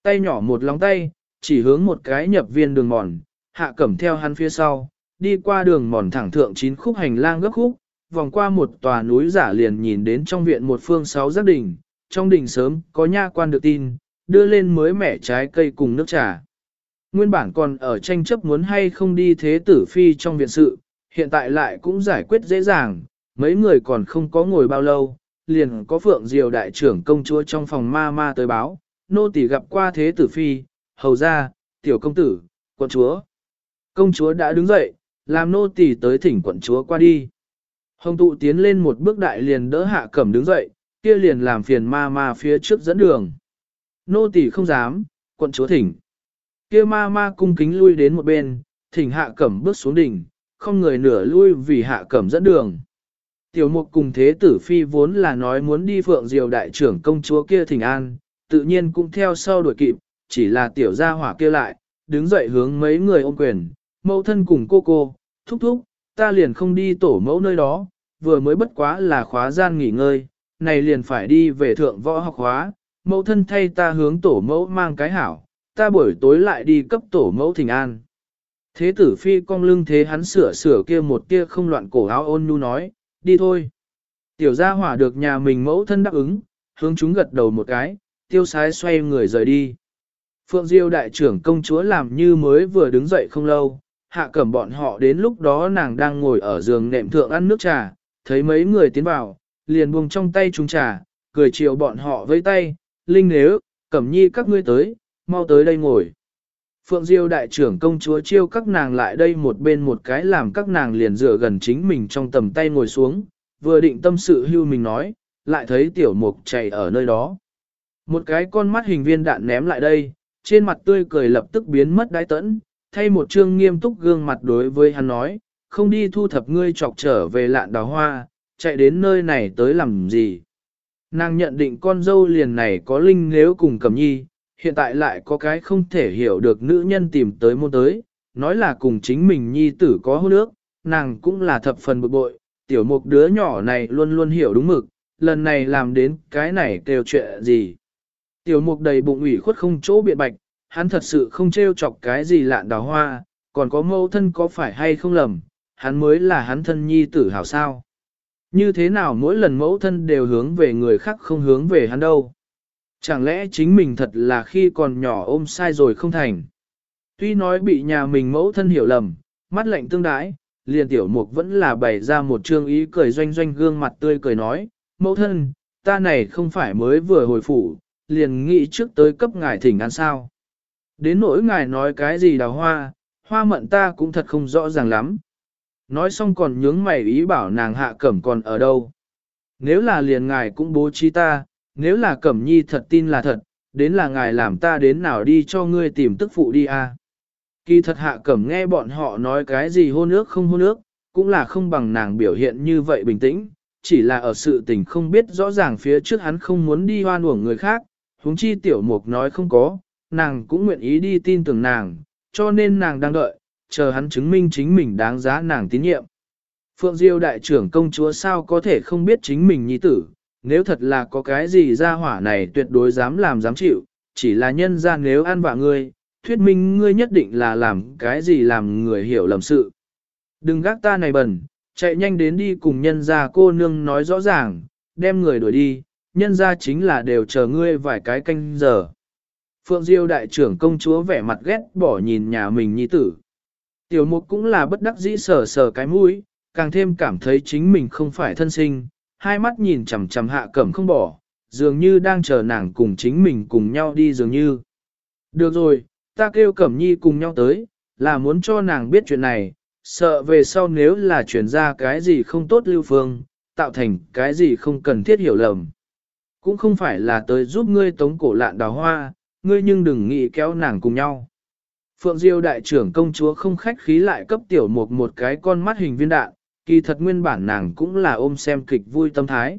Tay nhỏ một lòng tay, chỉ hướng một cái nhập viên đường mòn, hạ cẩm theo hắn phía sau, đi qua đường mòn thẳng thượng chín khúc hành lang gấp khúc, vòng qua một tòa núi giả liền nhìn đến trong viện một phương sáu giác đình, trong đình sớm có nha quan được tin, đưa lên mới mẻ trái cây cùng nước trà. Nguyên bản còn ở tranh chấp muốn hay không đi thế tử phi trong viện sự, hiện tại lại cũng giải quyết dễ dàng, mấy người còn không có ngồi bao lâu, liền có Phượng Diều đại trưởng công chúa trong phòng ma ma tới báo, nô tỳ gặp qua thế tử phi, hầu ra, tiểu công tử, quận chúa. Công chúa đã đứng dậy, làm nô tỳ tới thỉnh quận chúa qua đi. Hồng tụ tiến lên một bước đại liền đỡ hạ cẩm đứng dậy, kia liền làm phiền ma ma phía trước dẫn đường. Nô tỳ không dám, quận chúa thỉnh. Kia ma ma cung kính lui đến một bên, thỉnh hạ cẩm bước xuống đỉnh, không người nửa lui vì hạ cẩm dẫn đường. Tiểu mục cùng thế tử phi vốn là nói muốn đi phượng diều đại trưởng công chúa kia thỉnh an, tự nhiên cũng theo sau đuổi kịp, chỉ là tiểu gia hỏa kia lại, đứng dậy hướng mấy người ôm quyền, mẫu thân cùng cô cô, thúc thúc, ta liền không đi tổ mẫu nơi đó, vừa mới bất quá là khóa gian nghỉ ngơi, này liền phải đi về thượng võ học khóa, mẫu thân thay ta hướng tổ mẫu mang cái hảo, ta buổi tối lại đi cấp tổ mẫu thỉnh an. Thế tử phi cong lưng thế hắn sửa sửa kia một kia không loạn cổ áo ôn nhu nói, đi thôi. Tiểu gia hỏa được nhà mình mẫu thân đáp ứng, hướng chúng gật đầu một cái, tiêu sái xoay người rời đi. Phượng Diêu đại trưởng công chúa làm như mới vừa đứng dậy không lâu, hạ cẩm bọn họ đến lúc đó nàng đang ngồi ở giường nệm thượng ăn nước trà, thấy mấy người tiến vào, liền buông trong tay chúng trà, cười chiều bọn họ với tay, Linh nếu, cẩm nhi các ngươi tới, mau tới đây ngồi. Phượng Diêu đại trưởng công chúa chiêu các nàng lại đây một bên một cái làm các nàng liền dựa gần chính mình trong tầm tay ngồi xuống, vừa định tâm sự hưu mình nói, lại thấy tiểu mục chạy ở nơi đó. Một cái con mắt hình viên đạn ném lại đây, trên mặt tươi cười lập tức biến mất đái tẫn, thay một trương nghiêm túc gương mặt đối với hắn nói, không đi thu thập ngươi chọc trở về lạn đào hoa, chạy đến nơi này tới làm gì. Nàng nhận định con dâu liền này có linh nếu cùng cầm nhi, hiện tại lại có cái không thể hiểu được nữ nhân tìm tới môn tới, nói là cùng chính mình nhi tử có hôn ước, nàng cũng là thập phần bực bội, tiểu mục đứa nhỏ này luôn luôn hiểu đúng mực, lần này làm đến cái này kêu chuyện gì. Tiểu mục đầy bụng ủy khuất không chỗ biện bạch, hắn thật sự không trêu chọc cái gì lạn đào hoa, còn có mâu thân có phải hay không lầm, hắn mới là hắn thân nhi tử hảo sao. Như thế nào mỗi lần mẫu thân đều hướng về người khác không hướng về hắn đâu. Chẳng lẽ chính mình thật là khi còn nhỏ ôm sai rồi không thành. Tuy nói bị nhà mình mẫu thân hiểu lầm, mắt lạnh tương đái, liền tiểu mục vẫn là bày ra một trương ý cười doanh doanh gương mặt tươi cười nói, mẫu thân, ta này không phải mới vừa hồi phủ, liền nghĩ trước tới cấp ngài thỉnh ăn sao. Đến nỗi ngài nói cái gì đào hoa, hoa mận ta cũng thật không rõ ràng lắm. Nói xong còn nhướng mày ý bảo nàng hạ cẩm còn ở đâu. Nếu là liền ngài cũng bố trí ta, nếu là cẩm nhi thật tin là thật, đến là ngài làm ta đến nào đi cho ngươi tìm tức phụ đi. À. Kỳ thật hạ cẩm nghe bọn họ nói cái gì hôn ước không hôn ước, cũng là không bằng nàng biểu hiện như vậy bình tĩnh, chỉ là ở sự tình không biết rõ ràng phía trước hắn không muốn đi hoan uổng người khác, huống chi tiểu mục nói không có, nàng cũng nguyện ý đi tin tưởng nàng, cho nên nàng đang đợi, chờ hắn chứng minh chính mình đáng giá nàng tín nhiệm. Phượng Diêu đại trưởng công chúa sao có thể không biết chính mình nhi tử, nếu thật là có cái gì ra hỏa này tuyệt đối dám làm dám chịu, chỉ là nhân ra nếu ăn vạ ngươi, thuyết minh ngươi nhất định là làm cái gì làm người hiểu lầm sự. Đừng gác ta này bẩn, chạy nhanh đến đi cùng nhân ra cô nương nói rõ ràng, đem người đuổi đi, nhân ra chính là đều chờ ngươi vài cái canh giờ. Phượng Diêu đại trưởng công chúa vẻ mặt ghét bỏ nhìn nhà mình nhi tử. Tiểu mục cũng là bất đắc dĩ sờ sờ cái mũi, càng thêm cảm thấy chính mình không phải thân sinh, hai mắt nhìn chằm chằm hạ cẩm không bỏ, dường như đang chờ nàng cùng chính mình cùng nhau đi dường như. Được rồi, ta kêu cẩm nhi cùng nhau tới, là muốn cho nàng biết chuyện này, sợ về sau nếu là chuyển ra cái gì không tốt lưu phương, tạo thành cái gì không cần thiết hiểu lầm. Cũng không phải là tới giúp ngươi tống cổ lạn đào hoa, ngươi nhưng đừng nghĩ kéo nàng cùng nhau. Phượng Diêu đại trưởng công chúa không khách khí lại cấp tiểu mục một cái con mắt hình viên đạn, kỳ thật nguyên bản nàng cũng là ôm xem kịch vui tâm thái.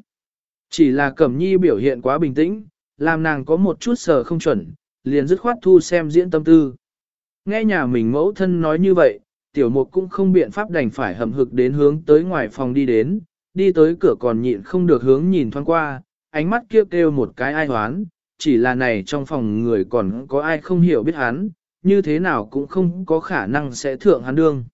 Chỉ là Cẩm Nhi biểu hiện quá bình tĩnh, làm nàng có một chút sờ không chuẩn, liền dứt khoát thu xem diễn tâm tư. Nghe nhà mình mẫu thân nói như vậy, tiểu mục cũng không biện pháp đành phải hầm hực đến hướng tới ngoài phòng đi đến, đi tới cửa còn nhịn không được hướng nhìn thoáng qua, ánh mắt kia kêu, kêu một cái ai hoán, chỉ là này trong phòng người còn có ai không hiểu biết hắn, như thế nào cũng không có khả năng sẽ thượng hắn đương.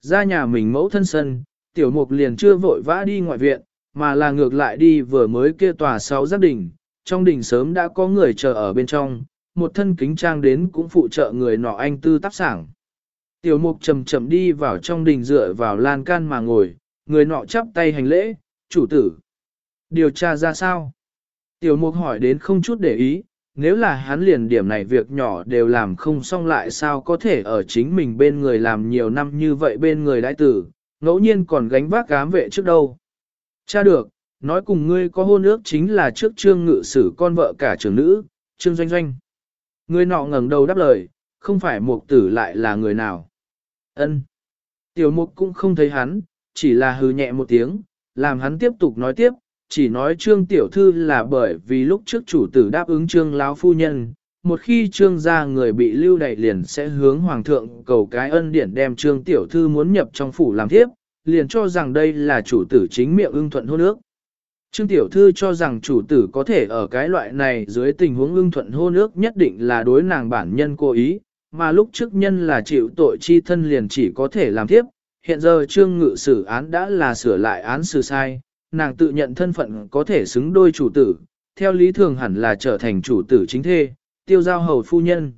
Ra nhà mình mẫu thân sân, tiểu mục liền chưa vội vã đi ngoại viện, mà là ngược lại đi vừa mới kia tòa sáu giác đỉnh, trong đỉnh sớm đã có người chờ ở bên trong, một thân kính trang đến cũng phụ trợ người nọ anh tư tác sảng. Tiểu mục chậm chậm đi vào trong đình dựa vào lan can mà ngồi, người nọ chắp tay hành lễ, chủ tử. Điều tra ra sao? Tiểu mục hỏi đến không chút để ý, nếu là hắn liền điểm này việc nhỏ đều làm không xong lại sao có thể ở chính mình bên người làm nhiều năm như vậy bên người đại tử, ngẫu nhiên còn gánh vác cám vệ trước đâu. Cha được, nói cùng ngươi có hôn ước chính là trước trương ngự sử con vợ cả trưởng nữ, trương doanh doanh. Người nọ ngẩng đầu đáp lời, không phải mục tử lại là người nào. ân Tiểu mục cũng không thấy hắn, chỉ là hừ nhẹ một tiếng, làm hắn tiếp tục nói tiếp, chỉ nói trương tiểu thư là bởi vì lúc trước chủ tử đáp ứng trương lão phu nhân, một khi trương gia người bị lưu đày liền sẽ hướng hoàng thượng cầu cái ân điển đem trương tiểu thư muốn nhập trong phủ làm thiếp, liền cho rằng đây là chủ tử chính miệng ưng thuận hôn ước. Trương tiểu thư cho rằng chủ tử có thể ở cái loại này dưới tình huống ưng thuận hôn ước nhất định là đối nàng bản nhân cố ý, mà lúc trước nhân là chịu tội chi thân liền chỉ có thể làm thiếp, hiện giờ trương ngự xử án đã là sửa lại án xử sai, nàng tự nhận thân phận có thể xứng đôi chủ tử, theo lý thường hẳn là trở thành chủ tử chính thê, tiêu giao hầu phu nhân.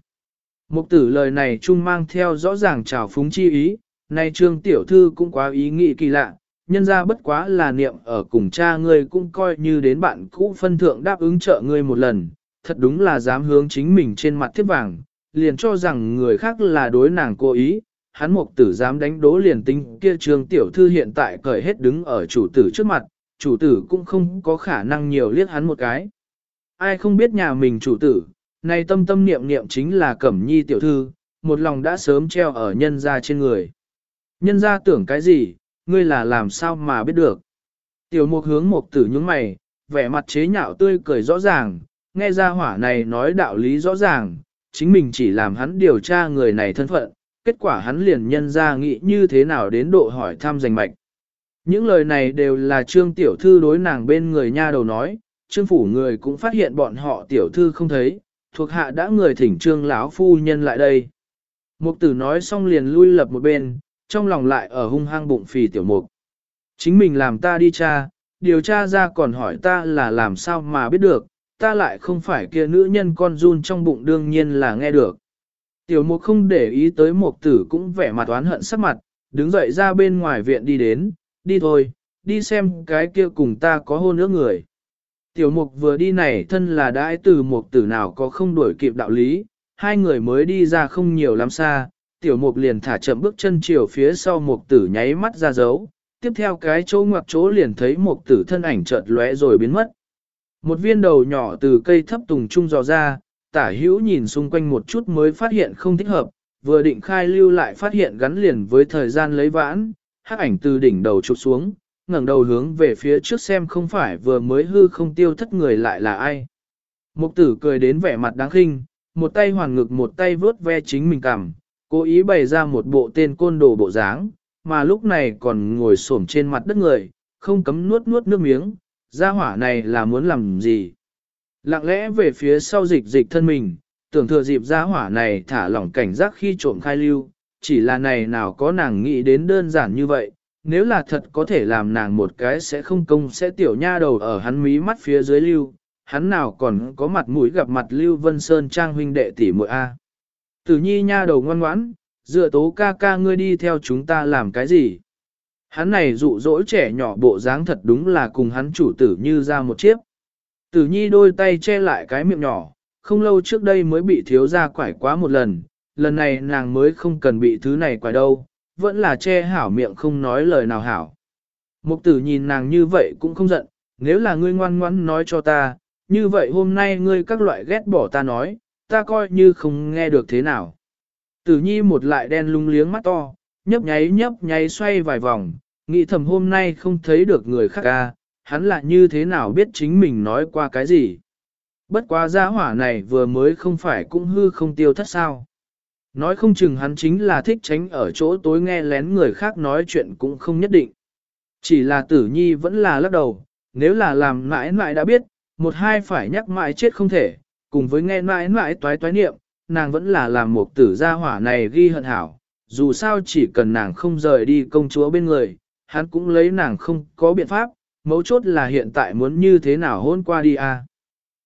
Mục tử lời này chung mang theo rõ ràng trào phúng chi ý, nay trương tiểu thư cũng quá ý nghĩ kỳ lạ, nhân ra bất quá là niệm ở cùng cha ngươi cũng coi như đến bạn cũ phân thượng đáp ứng trợ ngươi một lần, thật đúng là dám hướng chính mình trên mặt thiết vàng, liền cho rằng người khác là đối nàng cố ý, hắn mục tử dám đánh đố liền tính kia trương tiểu thư hiện tại cởi hết đứng ở chủ tử trước mặt, chủ tử cũng không có khả năng nhiều liếc hắn một cái. Ai không biết nhà mình chủ tử, nay tâm tâm niệm niệm chính là cẩm nhi tiểu thư, một lòng đã sớm treo ở nhân gia trên người. Nhân gia tưởng cái gì, ngươi là làm sao mà biết được. Tiểu mục hướng mục tử nhướng mày, vẻ mặt chế nhạo tươi cười rõ ràng, nghe ra hỏa này nói đạo lý rõ ràng, chính mình chỉ làm hắn điều tra người này thân phận, kết quả hắn liền nhân ra nghĩ như thế nào đến độ hỏi thăm giành mạch. Những lời này đều là trương tiểu thư đối nàng bên người nha đầu nói, trương phủ người cũng phát hiện bọn họ tiểu thư không thấy, thuộc hạ đã người thỉnh trương lão phu nhân lại đây. Mục tử nói xong liền lui lập một bên, trong lòng lại ở hung hăng bụng phì tiểu mục. Chính mình làm ta đi cha, điều tra ra còn hỏi ta là làm sao mà biết được, ta lại không phải kia nữ nhân con run trong bụng đương nhiên là nghe được. Tiểu mục không để ý tới mục tử cũng vẻ mặt oán hận sắc mặt, đứng dậy ra bên ngoài viện đi đến, đi thôi, đi xem cái kia cùng ta có hôn ước người. Tiểu mục vừa đi này thân là đãi từ mục tử nào có không đuổi kịp đạo lý, hai người mới đi ra không nhiều lắm xa, tiểu mục liền thả chậm bước chân chiều phía sau mục tử nháy mắt ra dấu, tiếp theo cái chỗ ngoặc chỗ liền thấy mục tử thân ảnh chợt lóe rồi biến mất. Một viên đầu nhỏ từ cây thấp tùng trung dò ra, tả hữu nhìn xung quanh một chút mới phát hiện không thích hợp, vừa định khai lưu lại phát hiện gắn liền với thời gian lấy vãn, hắc ảnh từ đỉnh đầu chụp xuống, ngẩng đầu hướng về phía trước xem không phải vừa mới hư không tiêu thất người lại là ai. Mục tử cười đến vẻ mặt đáng khinh, một tay hoàn ngực một tay vớt ve chính mình cằm, cố ý bày ra một bộ tên côn đồ bộ dáng, mà lúc này còn ngồi xổm trên mặt đất người, không cấm nuốt nuốt nước miếng, gia hỏa này là muốn làm gì. Lặng lẽ về phía sau dịch dịch thân mình, tưởng thừa dịp gia hỏa này thả lỏng cảnh giác khi trộm khai lưu, chỉ là này nào có nàng nghĩ đến đơn giản như vậy, nếu là thật có thể làm nàng một cái sẽ không công sẽ tiểu nha đầu ở hắn mí mắt phía dưới lưu, hắn nào còn có mặt mũi gặp mặt Lưu Vân Sơn Trang huynh đệ tỷ muội A. Tử nhi nha đầu ngoan ngoãn, dựa tố ca ca ngươi đi theo chúng ta làm cái gì? Hắn này dụ dỗ trẻ nhỏ bộ dáng thật đúng là cùng hắn chủ tử như ra một chiếc. Tử nhi đôi tay che lại cái miệng nhỏ, không lâu trước đây mới bị thiếu ra quải quá một lần, lần này nàng mới không cần bị thứ này quài đâu, vẫn là che hảo miệng không nói lời nào hảo. Mục tử nhìn nàng như vậy cũng không giận, nếu là ngươi ngoan ngoãn nói cho ta, như vậy hôm nay ngươi các loại ghét bỏ ta nói, ta coi như không nghe được thế nào. Tử nhi một lại đen lung liếng mắt to, nhấp nháy nhấp nháy xoay vài vòng, nghĩ thầm hôm nay không thấy được người khác ca, hắn là như thế nào biết chính mình nói qua cái gì. Bất quá gia hỏa này vừa mới không phải cũng hư không tiêu thất sao. Nói không chừng hắn chính là thích tránh ở chỗ tối nghe lén người khác nói chuyện cũng không nhất định. Chỉ là tử nhi vẫn là lắc đầu, nếu là làm mãi mãi đã biết, một hai phải nhắc mãi chết không thể, cùng với nghe mãi mãi toái toái niệm, nàng vẫn là làm một tử gia hỏa này ghi hận hảo, dù sao chỉ cần nàng không rời đi công chúa bên người, hắn cũng lấy nàng không có biện pháp, mấu chốt là hiện tại muốn như thế nào hôn qua đi à.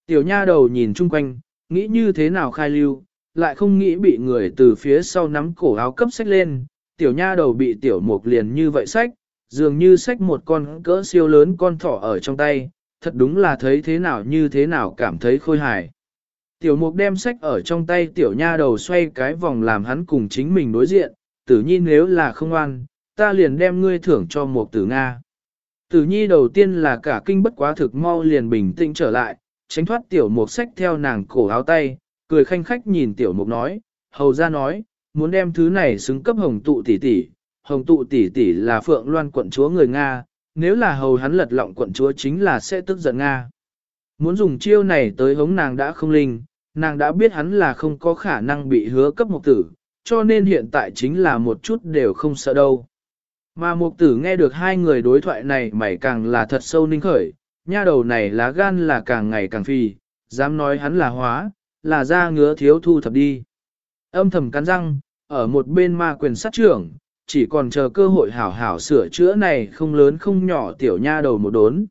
Tiểu nha đầu nhìn chung quanh, nghĩ như thế nào khai lưu, lại không nghĩ bị người từ phía sau nắm cổ áo cấp sách lên, tiểu nha đầu bị tiểu mục liền như vậy sách, dường như sách một con cỡ siêu lớn con thỏ ở trong tay, thật đúng là thấy thế nào như thế nào cảm thấy khôi hài. Tiểu mục đem sách ở trong tay tiểu nha đầu xoay cái vòng làm hắn cùng chính mình đối diện, tử nhi nếu là không an, ta liền đem ngươi thưởng cho một tử Nga. Tử nhi đầu tiên là cả kinh bất quá thực mau liền bình tĩnh trở lại, tránh thoát tiểu mục sách theo nàng cổ áo tay, cười khanh khách nhìn tiểu mục nói, hầu ra nói, muốn đem thứ này xứng cấp hồng tụ tỷ tỷ, hồng tụ tỷ tỷ là phượng loan quận chúa người Nga, nếu là hầu hắn lật lọng quận chúa chính là sẽ tức giận Nga. Muốn dùng chiêu này tới hống nàng đã không linh, nàng đã biết hắn là không có khả năng bị hứa cấp một tử, cho nên hiện tại chính là một chút đều không sợ đâu. Mà mục tử nghe được hai người đối thoại này mày càng là thật sâu ninh khởi, nha đầu này lá gan là càng ngày càng phi, dám nói hắn là hóa, là da ngứa thiếu thu thập đi. Âm thầm cắn răng, ở một bên ma quyền sát trưởng, chỉ còn chờ cơ hội hảo hảo sửa chữa này không lớn không nhỏ tiểu nha đầu một đốn.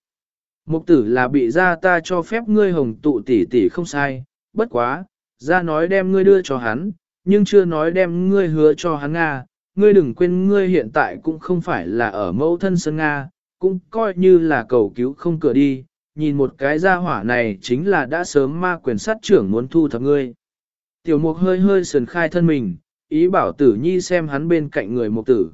Mục tử là bị ra ta cho phép ngươi hồng tụ tỷ tỷ không sai, bất quá, ra nói đem ngươi đưa cho hắn, nhưng chưa nói đem ngươi hứa cho hắn Nga, ngươi đừng quên ngươi hiện tại cũng không phải là ở mẫu thân sân Nga, cũng coi như là cầu cứu không cửa đi, nhìn một cái gia hỏa này chính là đã sớm ma quyền sát trưởng muốn thu thập ngươi. Tiểu mục hơi hơi sườn khai thân mình, ý bảo tử nhi xem hắn bên cạnh người mục tử.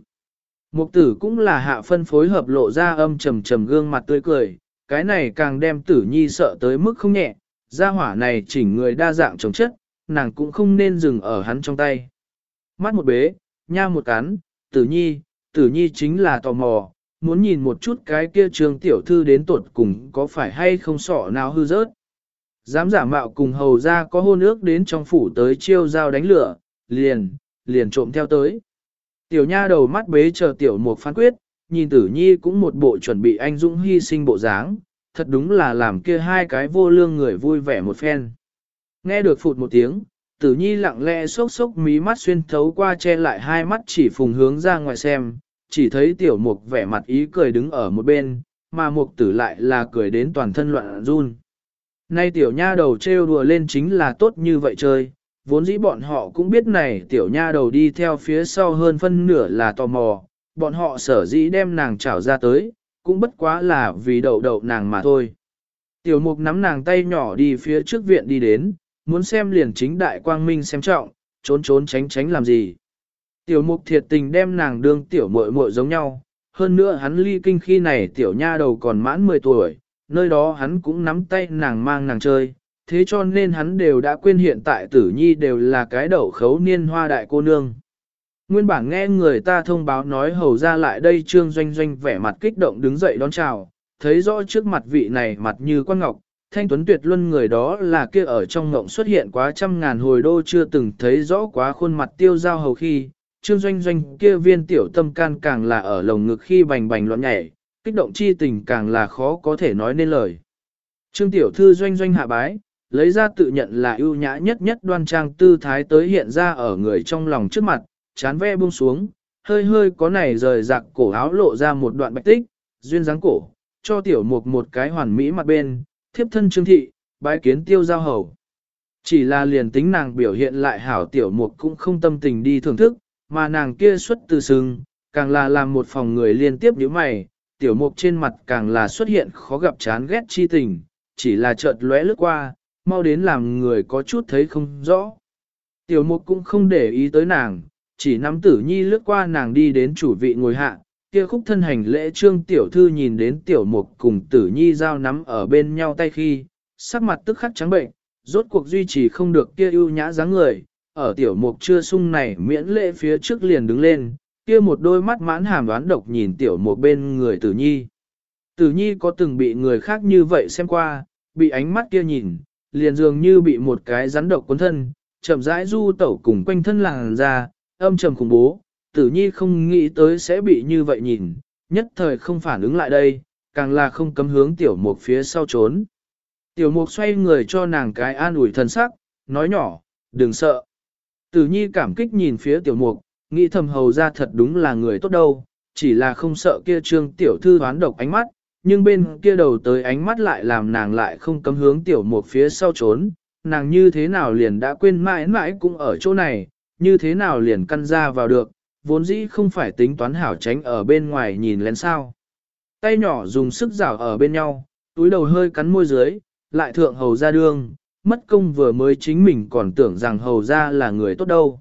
Mục tử cũng là hạ phân phối hợp lộ ra âm trầm trầm gương mặt tươi cười, cái này càng đem tử nhi sợ tới mức không nhẹ, gia hỏa này chỉnh người đa dạng chống chất, nàng cũng không nên dừng ở hắn trong tay. Mắt một bế, nha một cắn, tử nhi, tử nhi chính là tò mò, muốn nhìn một chút cái kia trường tiểu thư đến tuột cùng có phải hay không sọ nào hư rớt. Dám giả mạo cùng hầu ra có hôn ước đến trong phủ tới chiêu dao đánh lửa, liền, liền trộm theo tới. Tiểu nha đầu mắt bế chờ tiểu mục phán quyết, nhìn tử nhi cũng một bộ chuẩn bị anh dũng hy sinh bộ dáng, thật đúng là làm kia hai cái vô lương người vui vẻ một phen. Nghe được phụt một tiếng, tử nhi lặng lẽ sốc sốc mí mắt xuyên thấu qua che lại hai mắt chỉ phùng hướng ra ngoài xem, chỉ thấy tiểu mục vẻ mặt ý cười đứng ở một bên, mà mục tử lại là cười đến toàn thân loạn run. Nay tiểu nha đầu trêu đùa lên chính là tốt như vậy chơi, vốn dĩ bọn họ cũng biết này tiểu nha đầu đi theo phía sau hơn phân nửa là tò mò, bọn họ sở dĩ đem nàng trảo ra tới, cũng bất quá là vì đậu đậu nàng mà thôi. Tiểu mục nắm nàng tay nhỏ đi phía trước viện đi đến, muốn xem liền chính đại quang minh xem trọng, trốn trốn tránh tránh làm gì. Tiểu mục thiệt tình đem nàng đương tiểu muội muội giống nhau, hơn nữa hắn ly kinh khi này tiểu nha đầu còn mãn 10 tuổi, nơi đó hắn cũng nắm tay nàng mang nàng chơi, thế cho nên hắn đều đã quên hiện tại tử nhi đều là cái đầu khấu niên hoa đại cô nương. Nguyên bản nghe người ta thông báo nói hầu ra lại đây trương doanh doanh vẻ mặt kích động đứng dậy đón chào, thấy rõ trước mặt vị này mặt như quan ngọc, thanh tuấn tuyệt luân người đó là kia ở trong ngộng xuất hiện quá trăm ngàn hồi đô chưa từng thấy rõ quá khuôn mặt tiêu giao hầu khi, trương doanh doanh kia viên tiểu tâm can càng là ở lồng ngực khi bành bành loạn nhảy, kích động chi tình càng là khó có thể nói nên lời. Trương tiểu thư doanh doanh hạ bái, lấy ra tự nhận là ưu nhã nhất nhất đoan trang tư thái tới hiện ra ở người trong lòng trước mặt, chán ve buông xuống, hơi hơi có này rời giặc cổ áo lộ ra một đoạn bạch tích, duyên dáng cổ, cho tiểu mục một cái hoàn mỹ mặt bên, thiếp thân trương thị, bái kiến tiêu giao hầu. Chỉ là liền tính nàng biểu hiện lại hảo tiểu mục cũng không tâm tình đi thưởng thức, mà nàng kia xuất từ sừng, càng là làm một phòng người liên tiếp nhíu mày, tiểu mục trên mặt càng là xuất hiện khó gặp chán ghét chi tình, chỉ là chợt lóe lướt qua, mau đến làm người có chút thấy không rõ. Tiểu mục cũng không để ý tới nàng, chỉ nắm tử nhi lướt qua nàng đi đến chủ vị ngồi hạ, kia khúc thân hành lễ trương tiểu thư nhìn đến tiểu mục cùng tử nhi giao nắm ở bên nhau tay khi, sắc mặt tức khắc trắng bệnh, rốt cuộc duy trì không được kia ưu nhã dáng người, ở tiểu mục chưa sung này miễn lễ phía trước liền đứng lên, kia một đôi mắt mãn hàm đoán độc nhìn tiểu mục bên người tử nhi. Tử nhi có từng bị người khác như vậy xem qua, bị ánh mắt kia nhìn, liền dường như bị một cái rắn độc cuốn thân, chậm rãi du tẩu cùng quanh thân làng ra, âm trầm khủng bố, tử nhi không nghĩ tới sẽ bị như vậy nhìn, nhất thời không phản ứng lại đây, càng là không cấm hướng tiểu mục phía sau trốn. Tiểu mục xoay người cho nàng cái an ủi thần sắc, nói nhỏ, đừng sợ. Tử nhi cảm kích nhìn phía tiểu mục, nghĩ thầm hầu ra thật đúng là người tốt đâu, chỉ là không sợ kia trương tiểu thư hoán độc ánh mắt, nhưng bên kia đầu tới ánh mắt lại làm nàng lại không cấm hướng tiểu mục phía sau trốn, nàng như thế nào liền đã quên mãi mãi cũng ở chỗ này, như thế nào liền căn ra vào được, vốn dĩ không phải tính toán hảo tránh ở bên ngoài nhìn lên sao. Tay nhỏ dùng sức rảo ở bên nhau, túi đầu hơi cắn môi dưới, lại thượng hầu ra đường mất công vừa mới chính mình còn tưởng rằng hầu ra là người tốt đâu.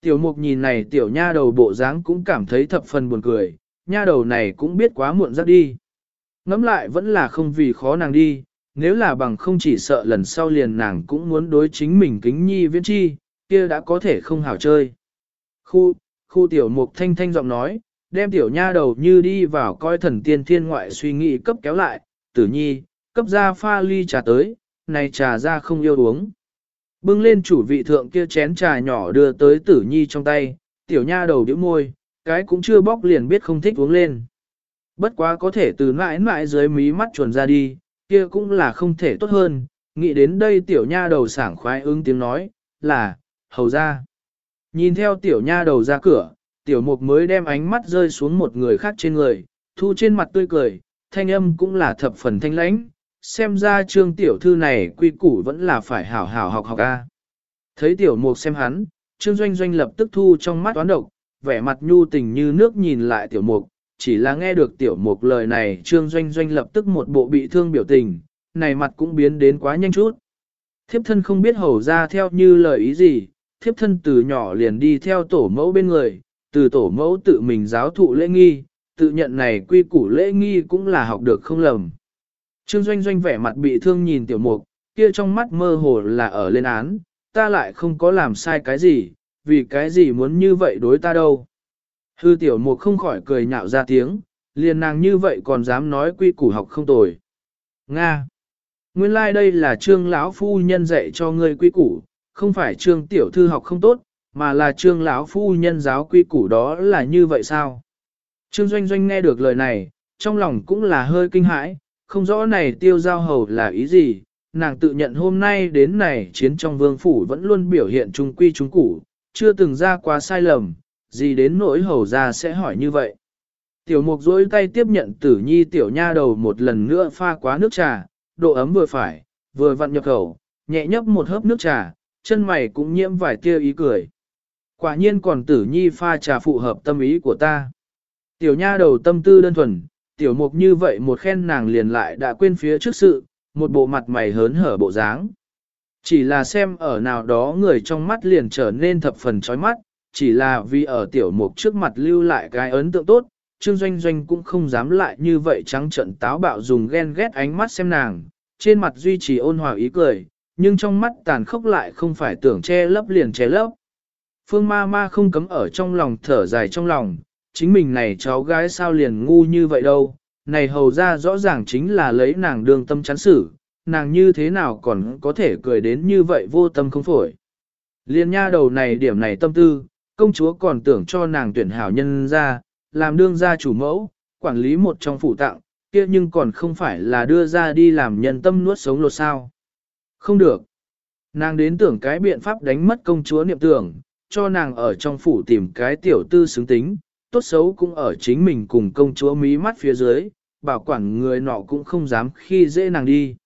Tiểu mục nhìn này tiểu nha đầu bộ dáng cũng cảm thấy thập phần buồn cười, nha đầu này cũng biết quá muộn giấc đi. Ngắm lại vẫn là không vì khó nàng đi, nếu là bằng không chỉ sợ lần sau liền nàng cũng muốn đối chính mình kính nhi viễn chi, kia đã có thể không hảo chơi. Khu, khu tiểu mục thanh thanh giọng nói, đem tiểu nha đầu như đi vào coi thần tiên thiên ngoại suy nghĩ cấp kéo lại, tử nhi, cấp ra pha ly trà tới, này trà ra không yêu uống. Bưng lên chủ vị thượng kia chén trà nhỏ đưa tới tử nhi trong tay, tiểu nha đầu điếu môi, cái cũng chưa bóc liền biết không thích uống lên. Bất quá có thể từ mãi mãi dưới mí mắt chuồn ra đi, kia cũng là không thể tốt hơn, nghĩ đến đây tiểu nha đầu sảng khoái ứng tiếng nói, là, hầu ra. Nhìn theo tiểu nha đầu ra cửa, tiểu mục mới đem ánh mắt rơi xuống một người khác trên người, thu trên mặt tươi cười, thanh âm cũng là thập phần thanh lãnh, xem ra trương tiểu thư này quy củ vẫn là phải hảo hảo học học a. Thấy tiểu mục xem hắn, trương doanh doanh lập tức thu trong mắt toán độc, vẻ mặt nhu tình như nước nhìn lại tiểu mục, chỉ là nghe được tiểu mục lời này trương doanh doanh lập tức một bộ bị thương biểu tình, này mặt cũng biến đến quá nhanh chút. Thiếp thân không biết hầu ra theo như lời ý gì, thiếp thân từ nhỏ liền đi theo tổ mẫu bên người, từ tổ mẫu tự mình giáo thụ lễ nghi, tự nhận này quy củ lễ nghi cũng là học được không lầm. Trương Doanh Doanh vẻ mặt bị thương nhìn tiểu mục, kia trong mắt mơ hồ là ở lên án, ta lại không có làm sai cái gì, vì cái gì muốn như vậy đối ta đâu. Hư tiểu mục không khỏi cười nhạo ra tiếng, liền nàng như vậy còn dám nói quy củ học không tồi. Nga. Nguyên lai like đây là trương lão phu nhân dạy cho ngươi quy củ, không phải trương tiểu thư học không tốt, mà là trương lão phu nhân giáo quy củ đó là như vậy sao? Trương Doanh Doanh nghe được lời này, trong lòng cũng là hơi kinh hãi, không rõ này tiêu giao hầu là ý gì, nàng tự nhận hôm nay đến này chiến trong vương phủ vẫn luôn biểu hiện trung quy trung củ, chưa từng ra quá sai lầm, gì đến nỗi hầu ra sẽ hỏi như vậy. Tiểu mục dối tay tiếp nhận tử nhi tiểu nha đầu một lần nữa pha quá nước trà, độ ấm vừa phải, vừa vặn nhập khẩu, nhẹ nhấp một hớp nước trà, chân mày cũng nhiễm vài tia ý cười. Quả nhiên còn tử nhi pha trà phù hợp tâm ý của ta. Tiểu nha đầu tâm tư đơn thuần, tiểu mục như vậy một khen nàng liền lại đã quên phía trước sự, một bộ mặt mày hớn hở bộ dáng. Chỉ là xem ở nào đó người trong mắt liền trở nên thập phần chói mắt, chỉ là vì ở tiểu mục trước mặt lưu lại cái ấn tượng tốt, Trương Doanh Doanh cũng không dám lại như vậy trắng trận táo bạo dùng ghen ghét ánh mắt xem nàng, trên mặt duy trì ôn hòa ý cười, nhưng trong mắt tàn khốc lại không phải tưởng che lấp liền che lấp. Phương ma ma không cấm ở trong lòng thở dài trong lòng, chính mình này cháu gái sao liền ngu như vậy đâu, này hầu ra rõ ràng chính là lấy nàng đương tâm chán xử, nàng như thế nào còn có thể cười đến như vậy vô tâm không phổi. Liên nha đầu này điểm này tâm tư, công chúa còn tưởng cho nàng tuyển hảo nhân ra, làm đương gia chủ mẫu, quản lý một trong phủ tặng, kia nhưng còn không phải là đưa ra đi làm nhân tâm nuốt sống lột sao. Không được. Nàng đến tưởng cái biện pháp đánh mất công chúa niệm tưởng, cho nàng ở trong phủ tìm cái tiểu tư xứng tính, tốt xấu cũng ở chính mình cùng công chúa mí mắt phía dưới, bảo quản người nọ cũng không dám khi dễ nàng đi.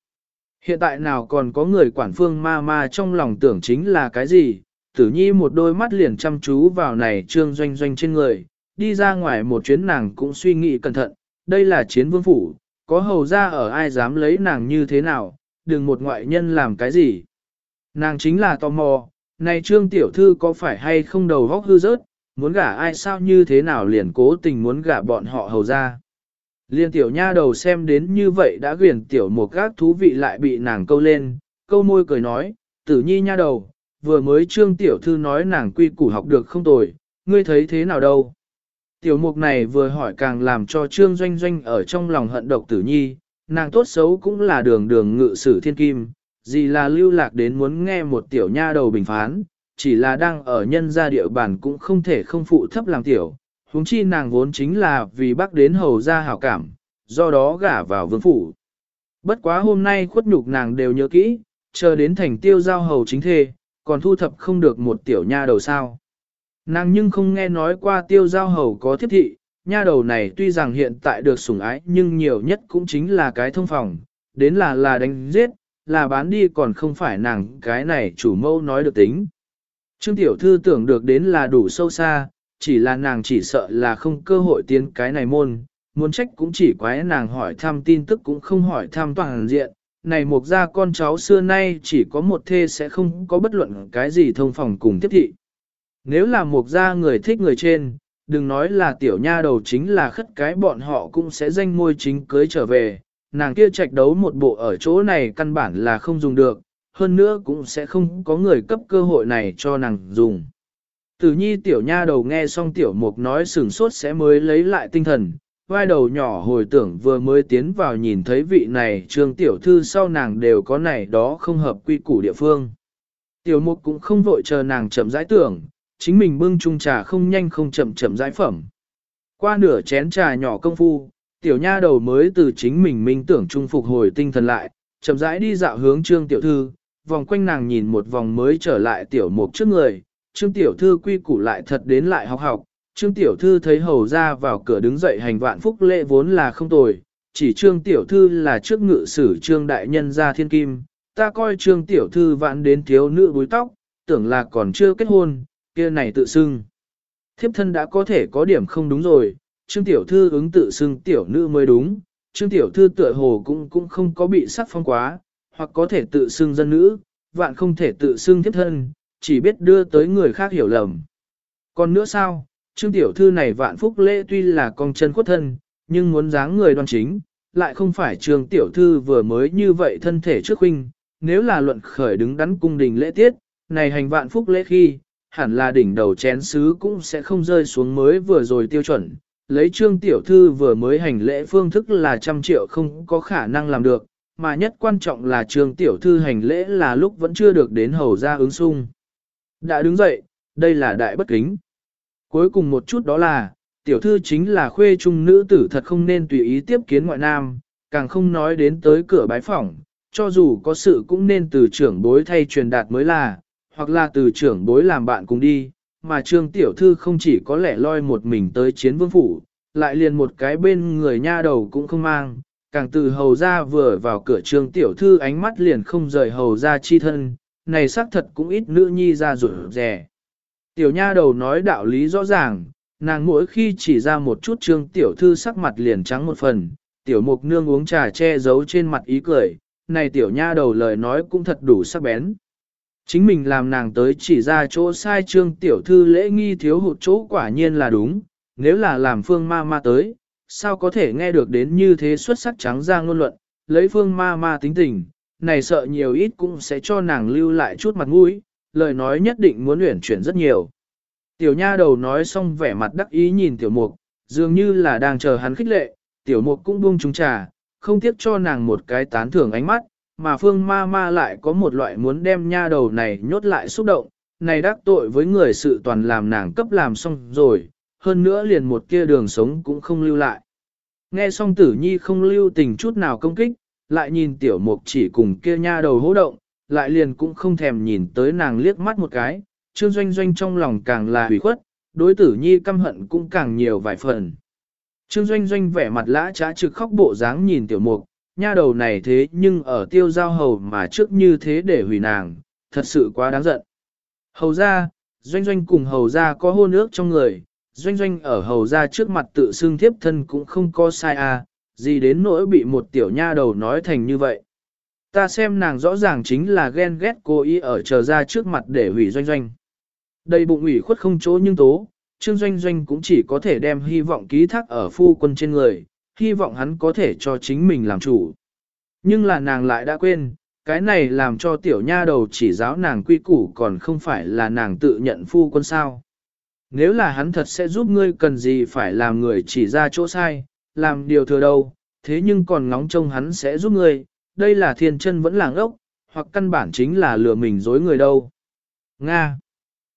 Hiện tại nào còn có người quản phương ma ma trong lòng tưởng chính là cái gì, tử nhi một đôi mắt liền chăm chú vào này trương doanh doanh trên người, đi ra ngoài một chuyến nàng cũng suy nghĩ cẩn thận, đây là chiến vương phủ, có hầu ra ở ai dám lấy nàng như thế nào, đừng một ngoại nhân làm cái gì. Nàng chính là tò mò, này trương tiểu thư có phải hay không đầu góc hư rớt, muốn gả ai sao như thế nào liền cố tình muốn gả bọn họ hầu ra. Liên tiểu nha đầu xem đến như vậy đã quyển tiểu một gác thú vị lại bị nàng câu lên, câu môi cười nói, tử nhi nha đầu, vừa mới trương tiểu thư nói nàng quy củ học được không tồi, ngươi thấy thế nào đâu. Tiểu mục này vừa hỏi càng làm cho trương doanh doanh ở trong lòng hận độc tử nhi, nàng tốt xấu cũng là đường đường ngự sử thiên kim, gì là lưu lạc đến muốn nghe một tiểu nha đầu bình phán, chỉ là đang ở nhân gia địa bàn cũng không thể không phụ thấp làm tiểu, huống chi nàng vốn chính là vì bác đến hầu ra hảo cảm, do đó gả vào vương phủ. Bất quá hôm nay khuất nhục nàng đều nhớ kỹ, chờ đến thành tiêu giao hầu chính thê, còn thu thập không được một tiểu nha đầu sao. Nàng nhưng không nghe nói qua tiêu giao hầu có thiết thị, nha đầu này tuy rằng hiện tại được sủng ái nhưng nhiều nhất cũng chính là cái thông phòng, đến là là đánh giết, là bán đi còn không phải nàng cái này chủ mâu nói được tính. Trương Tiểu Thư tưởng được đến là đủ sâu xa, chỉ là nàng chỉ sợ là không cơ hội tiến cái này môn, muốn trách cũng chỉ quái nàng hỏi thăm tin tức cũng không hỏi thăm toàn diện. Này một gia con cháu xưa nay chỉ có một thê sẽ không có bất luận cái gì thông phòng cùng tiếp thị. Nếu là một gia người thích người trên, đừng nói là tiểu nha đầu chính là khất cái bọn họ cũng sẽ danh môi chính cưới trở về, nàng kia trạch đấu một bộ ở chỗ này căn bản là không dùng được, hơn nữa cũng sẽ không có người cấp cơ hội này cho nàng dùng. Tử nhi tiểu nha đầu nghe xong tiểu mục nói sừng sốt sẽ mới lấy lại tinh thần, vai đầu nhỏ hồi tưởng vừa mới tiến vào nhìn thấy vị này trương tiểu thư sau nàng đều có này đó không hợp quy củ địa phương. Tiểu mục cũng không vội chờ nàng chậm rãi tưởng, chính mình bưng chung trà không nhanh không chậm chậm rãi phẩm. Qua nửa chén trà nhỏ công phu, tiểu nha đầu mới từ chính mình minh tưởng trung phục hồi tinh thần lại, chậm rãi đi dạo hướng trương tiểu thư, vòng quanh nàng nhìn một vòng mới trở lại tiểu mục trước người, trương tiểu thư quy củ lại thật đến lại học học, trương tiểu thư thấy hầu ra vào cửa đứng dậy hành vạn phúc lễ vốn là không tồi, chỉ trương tiểu thư là trước ngự sử trương đại nhân ra thiên kim, ta coi trương tiểu thư vạn đến thiếu nữ búi tóc, tưởng là còn chưa kết hôn, kia này tự xưng. Thiếp thân đã có thể có điểm không đúng rồi, Trương Tiểu Thư ứng tự xưng tiểu nữ mới đúng, Trương Tiểu Thư tựa hồ cũng cũng không có bị sắc phong quá, hoặc có thể tự xưng dân nữ, vạn không thể tự xưng thiếp thân, chỉ biết đưa tới người khác hiểu lầm. Còn nữa sao, Trương Tiểu Thư này vạn phúc lễ tuy là con chân khuất thân, nhưng muốn dáng người đoan chính, lại không phải Trương Tiểu Thư vừa mới như vậy thân thể trước huynh, nếu là luận khởi đứng đắn cung đình lễ tiết, này hành vạn phúc lễ khi, hẳn là đỉnh đầu chén sứ cũng sẽ không rơi xuống mới vừa rồi tiêu chuẩn. Lấy trương tiểu thư vừa mới hành lễ phương thức là trăm triệu không có khả năng làm được, mà nhất quan trọng là trương tiểu thư hành lễ là lúc vẫn chưa được đến hầu ra ứng sung. Đã đứng dậy, đây là đại bất kính. Cuối cùng một chút đó là, tiểu thư chính là khuê trung nữ tử thật không nên tùy ý tiếp kiến ngoại nam, càng không nói đến tới cửa bái phỏng, cho dù có sự cũng nên từ trưởng bối thay truyền đạt mới là, hoặc là từ trưởng bối làm bạn cùng đi, mà trương tiểu thư không chỉ có lẻ loi một mình tới chiến vương phủ, lại liền một cái bên người nha đầu cũng không mang, càng từ hầu ra vừa vào cửa trường tiểu thư ánh mắt liền không rời hầu ra chi thân, này xác thật cũng ít nữ nhi ra rủi rẻ. Tiểu nha đầu nói đạo lý rõ ràng, nàng mỗi khi chỉ ra một chút trương tiểu thư sắc mặt liền trắng một phần, tiểu mục nương uống trà che giấu trên mặt ý cười, này tiểu nha đầu lời nói cũng thật đủ sắc bén. Chính mình làm nàng tới chỉ ra chỗ sai trương tiểu thư lễ nghi thiếu hụt chỗ quả nhiên là đúng, nếu là làm phương ma ma tới, sao có thể nghe được đến như thế xuất sắc trắng ra ngôn luận, lấy phương ma ma tính tình, này sợ nhiều ít cũng sẽ cho nàng lưu lại chút mặt mũi, lời nói nhất định muốn luyện chuyển rất nhiều. Tiểu nha đầu nói xong vẻ mặt đắc ý nhìn tiểu mục, dường như là đang chờ hắn khích lệ, tiểu mục cũng buông trúng trà, không tiếc cho nàng một cái tán thưởng ánh mắt, mà phương ma ma lại có một loại muốn đem nha đầu này nhốt lại xúc động, này đắc tội với người sự toàn làm nàng cấp làm xong rồi, hơn nữa liền một kia đường sống cũng không lưu lại. Nghe xong tử nhi không lưu tình chút nào công kích, lại nhìn tiểu mục chỉ cùng kia nha đầu hỗ động, lại liền cũng không thèm nhìn tới nàng liếc mắt một cái, trương doanh doanh trong lòng càng là hủy khuất, đối tử nhi căm hận cũng càng nhiều vài phần. Trương doanh doanh vẻ mặt lã trá trực khóc bộ dáng nhìn tiểu mục, nha đầu này thế nhưng ở tiêu giao hầu mà trước như thế để hủy nàng, thật sự quá đáng giận. Hầu ra, doanh doanh cùng hầu ra có hôn ước trong người, doanh doanh ở hầu ra trước mặt tự xưng thiếp thân cũng không có sai à, gì đến nỗi bị một tiểu nha đầu nói thành như vậy. Ta xem nàng rõ ràng chính là ghen ghét cô ý ở chờ ra trước mặt để hủy doanh doanh. Đầy bụng ủy khuất không chỗ nhưng tố, Trương Doanh Doanh cũng chỉ có thể đem hy vọng ký thác ở phu quân trên người, hy vọng hắn có thể cho chính mình làm chủ. Nhưng là nàng lại đã quên, cái này làm cho tiểu nha đầu chỉ giáo nàng quy củ còn không phải là nàng tự nhận phu quân sao. Nếu là hắn thật sẽ giúp ngươi cần gì phải làm người chỉ ra chỗ sai, làm điều thừa đâu, thế nhưng còn ngóng trông hắn sẽ giúp ngươi, đây là thiên chân vẫn làng ốc, hoặc căn bản chính là lừa mình dối người đâu. Nga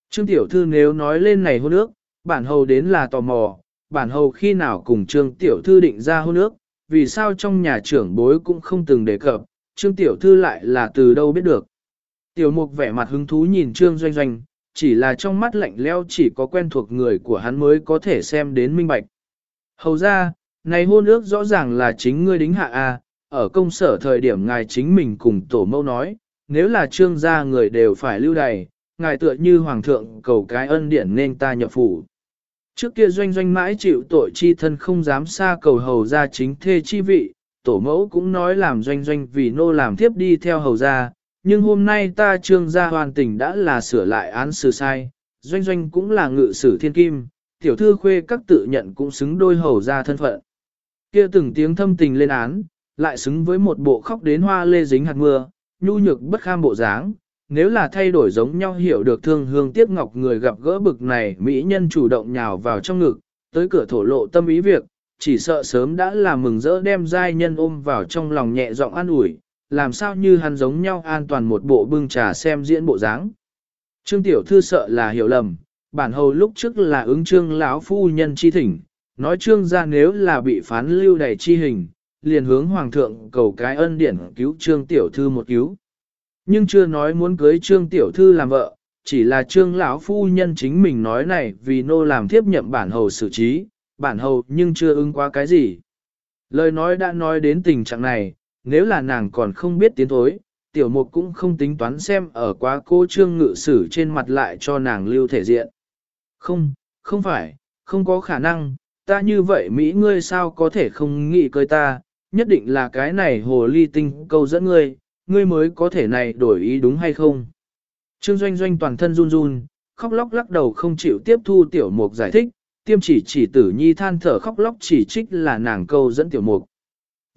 Trương Tiểu Thư nếu nói lên này hôn ước, bản hầu đến là tò mò, bản hầu khi nào cùng Trương Tiểu Thư định ra hôn ước, vì sao trong nhà trưởng bối cũng không từng đề cập, Trương Tiểu Thư lại là từ đâu biết được. Tiểu Mục vẻ mặt hứng thú nhìn Trương Doanh Doanh, chỉ là trong mắt lạnh leo chỉ có quen thuộc người của hắn mới có thể xem đến minh bạch. Hầu ra, này hôn ước rõ ràng là chính ngươi đính hạ a, ở công sở thời điểm ngài chính mình cùng tổ mâu nói, nếu là trương gia người đều phải lưu đày, ngài tựa như hoàng thượng cầu cái ân điển nên ta nhập phủ. Trước kia doanh doanh mãi chịu tội chi thân không dám xa cầu hầu ra chính thê chi vị, tổ mẫu cũng nói làm doanh doanh vì nô làm tiếp đi theo hầu ra, nhưng hôm nay ta trương gia hoàn tình đã là sửa lại án xử sai, doanh doanh cũng là ngự sử thiên kim, tiểu thư khuê các tự nhận cũng xứng đôi hầu ra thân phận. Kia từng tiếng thâm tình lên án, lại xứng với một bộ khóc đến hoa lê dính hạt mưa, nhu nhược bất kham bộ dáng. Nếu là thay đổi giống nhau hiểu được thương hương tiếc ngọc người gặp gỡ bực này, mỹ nhân chủ động nhào vào trong ngực, tới cửa thổ lộ tâm ý việc, chỉ sợ sớm đã là mừng rỡ đem giai nhân ôm vào trong lòng nhẹ giọng an ủi, làm sao như hắn giống nhau an toàn một bộ bưng trà xem diễn bộ dáng. Trương tiểu thư sợ là hiểu lầm, bản hầu lúc trước là ứng trương lão phu nhân chi thỉnh, nói trương gia nếu là bị phán lưu đầy chi hình, liền hướng hoàng thượng cầu cái ân điển cứu trương tiểu thư một cứu. Nhưng chưa nói muốn cưới trương tiểu thư làm vợ, chỉ là trương lão phu nhân chính mình nói này vì nô làm tiếp nhậm bản hầu xử trí, bản hầu nhưng chưa ứng qua cái gì. Lời nói đã nói đến tình trạng này, nếu là nàng còn không biết tiến thối, tiểu mục cũng không tính toán xem ở quá cô trương ngự sử trên mặt lại cho nàng lưu thể diện. Không, không phải, không có khả năng, ta như vậy Mỹ ngươi sao có thể không nghĩ cười ta, nhất định là cái này hồ ly tinh câu dẫn ngươi, ngươi mới có thể này đổi ý đúng hay không. Trương Doanh Doanh toàn thân run run, khóc lóc lắc đầu không chịu tiếp thu tiểu mục giải thích, tiêm chỉ chỉ tử nhi than thở khóc lóc chỉ trích là nàng câu dẫn tiểu mục.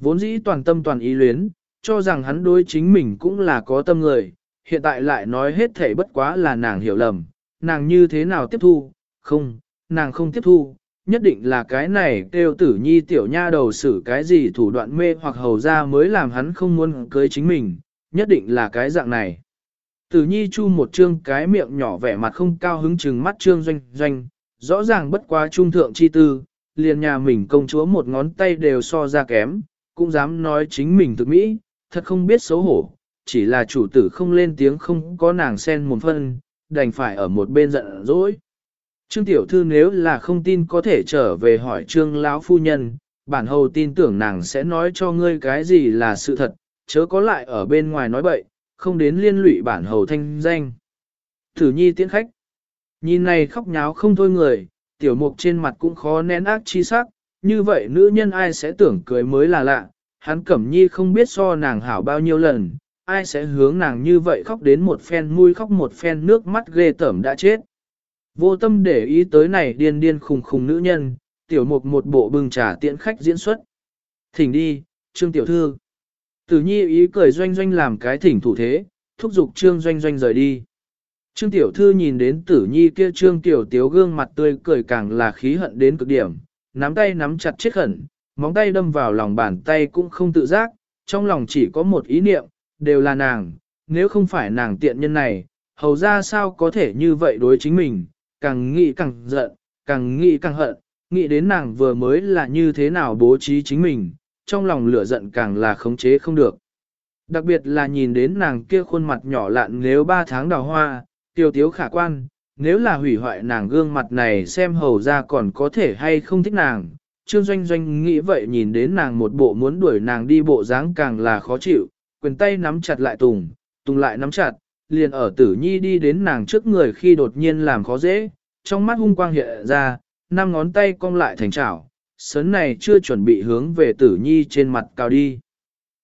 Vốn dĩ toàn tâm toàn ý luyến, cho rằng hắn đối chính mình cũng là có tâm người, hiện tại lại nói hết thể bất quá là nàng hiểu lầm, nàng như thế nào tiếp thu, không, nàng không tiếp thu, nhất định là cái này kêu tử nhi tiểu nha đầu xử cái gì thủ đoạn mê hoặc hầu ra mới làm hắn không muốn cưới chính mình, nhất định là cái dạng này. Tử nhi chu một trương cái miệng nhỏ vẻ mặt không cao hứng chừng mắt trương doanh doanh, rõ ràng bất quá trung thượng chi tư, liền nhà mình công chúa một ngón tay đều so ra kém, cũng dám nói chính mình thực mỹ, thật không biết xấu hổ, chỉ là chủ tử không lên tiếng không có nàng sen một phân, đành phải ở một bên giận dỗi. Trương tiểu thư nếu là không tin có thể trở về hỏi trương lão phu nhân, bản hầu tin tưởng nàng sẽ nói cho ngươi cái gì là sự thật, chớ có lại ở bên ngoài nói bậy, không đến liên lụy bản hầu thanh danh. Thử nhi tiễn khách. Nhìn này khóc nháo không thôi người, tiểu mục trên mặt cũng khó nén ác chi sắc, như vậy nữ nhân ai sẽ tưởng cưới mới là lạ, hắn cẩm nhi không biết so nàng hảo bao nhiêu lần, ai sẽ hướng nàng như vậy khóc đến một phen mui khóc một phen nước mắt ghê tởm đã chết. Vô tâm để ý tới này điên điên khùng khùng nữ nhân, tiểu mục một bộ bừng trà tiễn khách diễn xuất. Thỉnh đi, trương tiểu thư. Tử nhi ý cười doanh doanh làm cái thỉnh thủ thế, thúc giục trương doanh doanh rời đi. Trương tiểu thư nhìn đến tử nhi kia trương tiểu tiếu gương mặt tươi cười càng là khí hận đến cực điểm, nắm tay nắm chặt chết khẩn, móng tay đâm vào lòng bàn tay cũng không tự giác, trong lòng chỉ có một ý niệm, đều là nàng, nếu không phải nàng tiện nhân này, hầu ra sao có thể như vậy đối chính mình, càng nghĩ càng giận, càng nghĩ càng hận, nghĩ đến nàng vừa mới là như thế nào bố trí chính mình, trong lòng lửa giận càng là khống chế không được. Đặc biệt là nhìn đến nàng kia khuôn mặt nhỏ lạn nếu ba tháng đào hoa, tiêu tiếu khả quan, nếu là hủy hoại nàng gương mặt này xem hầu ra còn có thể hay không thích nàng. Trương Doanh Doanh nghĩ vậy nhìn đến nàng một bộ muốn đuổi nàng đi bộ dáng càng là khó chịu, quyền tay nắm chặt lại tùng, tùng lại nắm chặt, liền ở tử nhi đi đến nàng trước người khi đột nhiên làm khó dễ, trong mắt hung quang hiện ra, năm ngón tay cong lại thành chảo, Sớn này chưa chuẩn bị hướng về tử nhi trên mặt cao đi.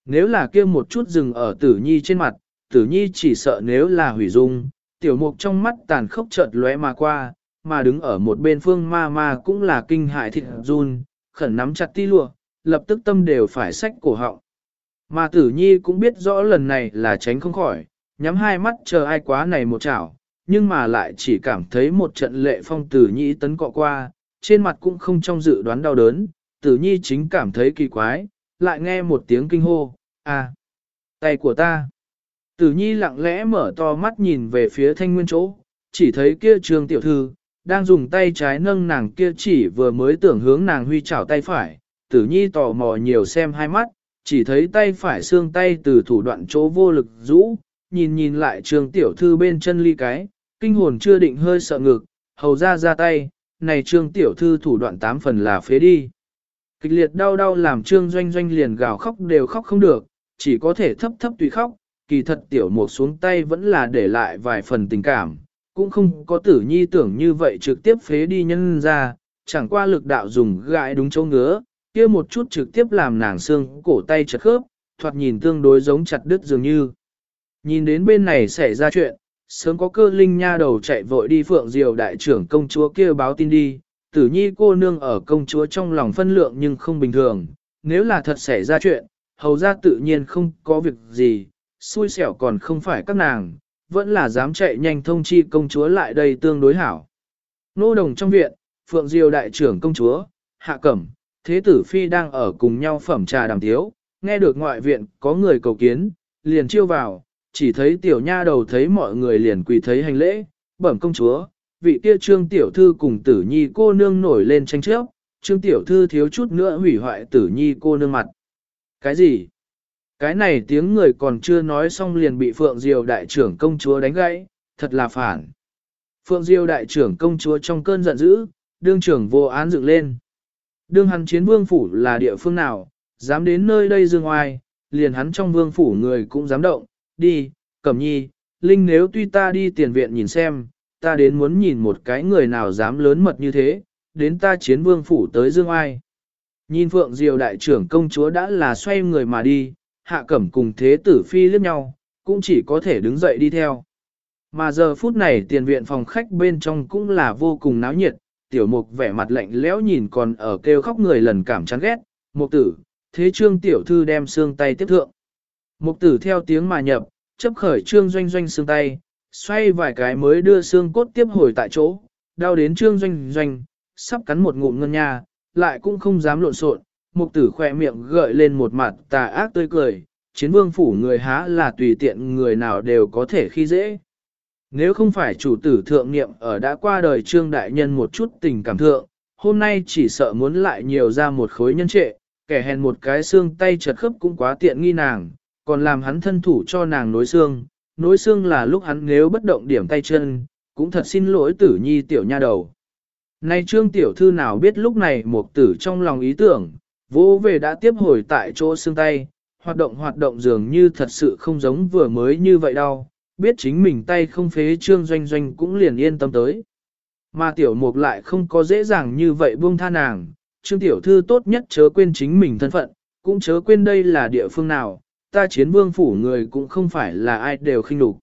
Nếu là kia một chút dừng ở tử nhi trên mặt, tử nhi chỉ sợ nếu là hủy dung, tiểu mục trong mắt tàn khốc chợt lóe mà qua, mà đứng ở một bên phương ma ma cũng là kinh hại thịt run, khẩn nắm chặt ti lụa, lập tức tâm đều phải sách cổ họng. Mà tử nhi cũng biết rõ lần này là tránh không khỏi, nhắm hai mắt chờ ai quá này một chảo, nhưng mà lại chỉ cảm thấy một trận lệ phong tử nhi tấn cọ qua, trên mặt cũng không trong dự đoán đau đớn, tử nhi chính cảm thấy kỳ quái, lại nghe một tiếng kinh hô, à, tay của ta. Tử nhi lặng lẽ mở to mắt nhìn về phía thanh nguyên chỗ, chỉ thấy kia trường tiểu thư, đang dùng tay trái nâng nàng kia chỉ vừa mới tưởng hướng nàng huy chảo tay phải, tử nhi tò mò nhiều xem hai mắt, chỉ thấy tay phải xương tay từ thủ đoạn chỗ vô lực rũ, nhìn nhìn lại trường tiểu thư bên chân ly cái, kinh hồn chưa định hơi sợ ngực, hầu ra ra tay, này trương tiểu thư thủ đoạn tám phần là phế đi. Kịch liệt đau đau làm trương doanh doanh liền gào khóc đều khóc không được, chỉ có thể thấp thấp tùy khóc, kỳ thật tiểu mục xuống tay vẫn là để lại vài phần tình cảm, cũng không có tử nhi tưởng như vậy trực tiếp phế đi nhân ra, chẳng qua lực đạo dùng gãi đúng chỗ ngứa, kia một chút trực tiếp làm nàng xương cổ tay chật khớp, thoạt nhìn tương đối giống chặt đứt dường như. Nhìn đến bên này xảy ra chuyện, sớm có cơ linh nha đầu chạy vội đi phượng diều đại trưởng công chúa kia báo tin đi, tử nhi cô nương ở công chúa trong lòng phân lượng nhưng không bình thường, nếu là thật xảy ra chuyện, hầu ra tự nhiên không có việc gì, xui xẻo còn không phải các nàng, vẫn là dám chạy nhanh thông chi công chúa lại đây tương đối hảo. Nô đồng trong viện, Phượng Diêu đại trưởng công chúa, Hạ Cẩm, Thế tử Phi đang ở cùng nhau phẩm trà đàm thiếu, nghe được ngoại viện có người cầu kiến, liền chiêu vào, chỉ thấy tiểu nha đầu thấy mọi người liền quỳ thấy hành lễ, bẩm công chúa, vị kia trương tiểu thư cùng tử nhi cô nương nổi lên tranh chấp, trương tiểu thư thiếu chút nữa hủy hoại tử nhi cô nương mặt. Cái gì? Cái này tiếng người còn chưa nói xong liền bị Phượng Diều đại trưởng công chúa đánh gãy, thật là phản. Phượng Diêu đại trưởng công chúa trong cơn giận dữ, đương trưởng vô án dựng lên. Đương hắn chiến vương phủ là địa phương nào, dám đến nơi đây dương oai, liền hắn trong vương phủ người cũng dám động, đi, cẩm nhi, linh nếu tuy ta đi tiền viện nhìn xem, ta đến muốn nhìn một cái người nào dám lớn mật như thế, đến ta chiến vương phủ tới dương oai. Nhìn Phượng Diều đại trưởng công chúa đã là xoay người mà đi, hạ cẩm cùng thế tử phi liếc nhau, cũng chỉ có thể đứng dậy đi theo. Mà giờ phút này tiền viện phòng khách bên trong cũng là vô cùng náo nhiệt, tiểu mục vẻ mặt lạnh lẽo nhìn còn ở kêu khóc người lần cảm chán ghét, mục tử, thế trương tiểu thư đem xương tay tiếp thượng. Mục tử theo tiếng mà nhập, chấp khởi trương doanh doanh xương tay, xoay vài cái mới đưa xương cốt tiếp hồi tại chỗ, đau đến trương doanh doanh, sắp cắn một ngụm ngân nha, lại cũng không dám lộn xộn. Mục tử khỏe miệng gợi lên một mặt tà ác tươi cười, chiến vương phủ người há là tùy tiện người nào đều có thể khi dễ. Nếu không phải chủ tử thượng niệm ở đã qua đời trương đại nhân một chút tình cảm thượng, hôm nay chỉ sợ muốn lại nhiều ra một khối nhân trệ, kẻ hèn một cái xương tay chật khớp cũng quá tiện nghi nàng, còn làm hắn thân thủ cho nàng nối xương, nối xương là lúc hắn nếu bất động điểm tay chân, cũng thật xin lỗi tử nhi tiểu nha đầu. Nay trương tiểu thư nào biết lúc này một tử trong lòng ý tưởng, Vỗ về đã tiếp hồi tại chỗ xương tay, hoạt động hoạt động dường như thật sự không giống vừa mới như vậy đâu, biết chính mình tay không phế trương doanh doanh cũng liền yên tâm tới. Mà tiểu mục lại không có dễ dàng như vậy buông tha nàng, trương tiểu thư tốt nhất chớ quên chính mình thân phận, cũng chớ quên đây là địa phương nào, ta chiến vương phủ người cũng không phải là ai đều khinh lục.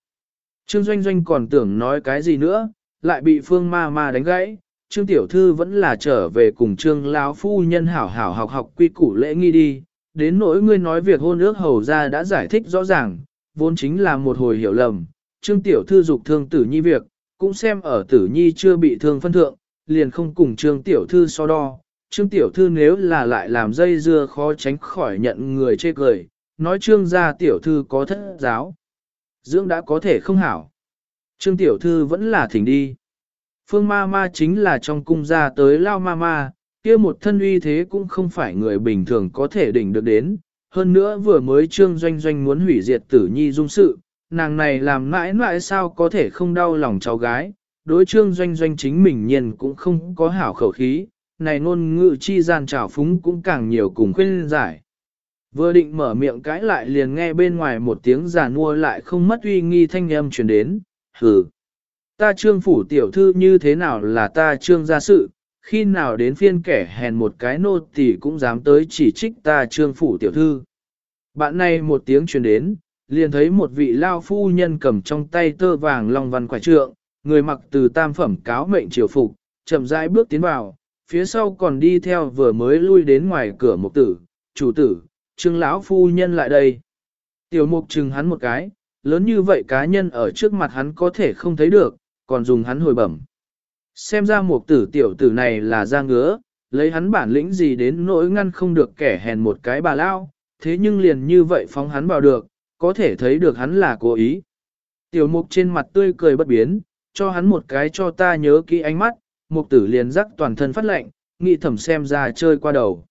Trương doanh doanh còn tưởng nói cái gì nữa, lại bị phương ma ma đánh gãy, trương tiểu thư vẫn là trở về cùng trương lão phu nhân hảo hảo học học quy củ lễ nghi đi, đến nỗi ngươi nói việc hôn ước hầu ra đã giải thích rõ ràng, vốn chính là một hồi hiểu lầm, Trương Tiểu Thư dục thương tử nhi việc, cũng xem ở tử nhi chưa bị thương phân thượng, liền không cùng Trương Tiểu Thư so đo. Trương Tiểu Thư nếu là lại làm dây dưa khó tránh khỏi nhận người chê cười, nói Trương gia Tiểu Thư có thất giáo. Dưỡng đã có thể không hảo. Trương Tiểu Thư vẫn là thỉnh đi. Phương ma ma chính là trong cung gia tới lao ma ma, kia một thân uy thế cũng không phải người bình thường có thể đỉnh được đến, hơn nữa vừa mới trương doanh doanh muốn hủy diệt tử nhi dung sự, nàng này làm mãi mãi sao có thể không đau lòng cháu gái, đối trương doanh doanh chính mình nhiên cũng không có hảo khẩu khí, này ngôn ngữ chi gian trào phúng cũng càng nhiều cùng khuyên giải. Vừa định mở miệng cãi lại liền nghe bên ngoài một tiếng giả nua lại không mất uy nghi thanh âm truyền đến, hừ. Ta trương phủ tiểu thư như thế nào là ta trương gia sự, khi nào đến phiên kẻ hèn một cái nô thì cũng dám tới chỉ trích ta trương phủ tiểu thư. Bạn này một tiếng truyền đến, liền thấy một vị lao phu nhân cầm trong tay tơ vàng long văn quả trượng, người mặc từ tam phẩm cáo mệnh triều phục, chậm rãi bước tiến vào, phía sau còn đi theo vừa mới lui đến ngoài cửa mục tử, chủ tử, trương lão phu nhân lại đây. Tiểu mục chừng hắn một cái, lớn như vậy cá nhân ở trước mặt hắn có thể không thấy được, còn dùng hắn hồi bẩm. Xem ra mục tử tiểu tử này là ra ngứa, lấy hắn bản lĩnh gì đến nỗi ngăn không được kẻ hèn một cái bà lao, thế nhưng liền như vậy phóng hắn vào được, có thể thấy được hắn là cố ý. Tiểu mục trên mặt tươi cười bất biến, cho hắn một cái cho ta nhớ kỹ ánh mắt, mục tử liền rắc toàn thân phát lệnh, nghị thẩm xem ra chơi qua đầu.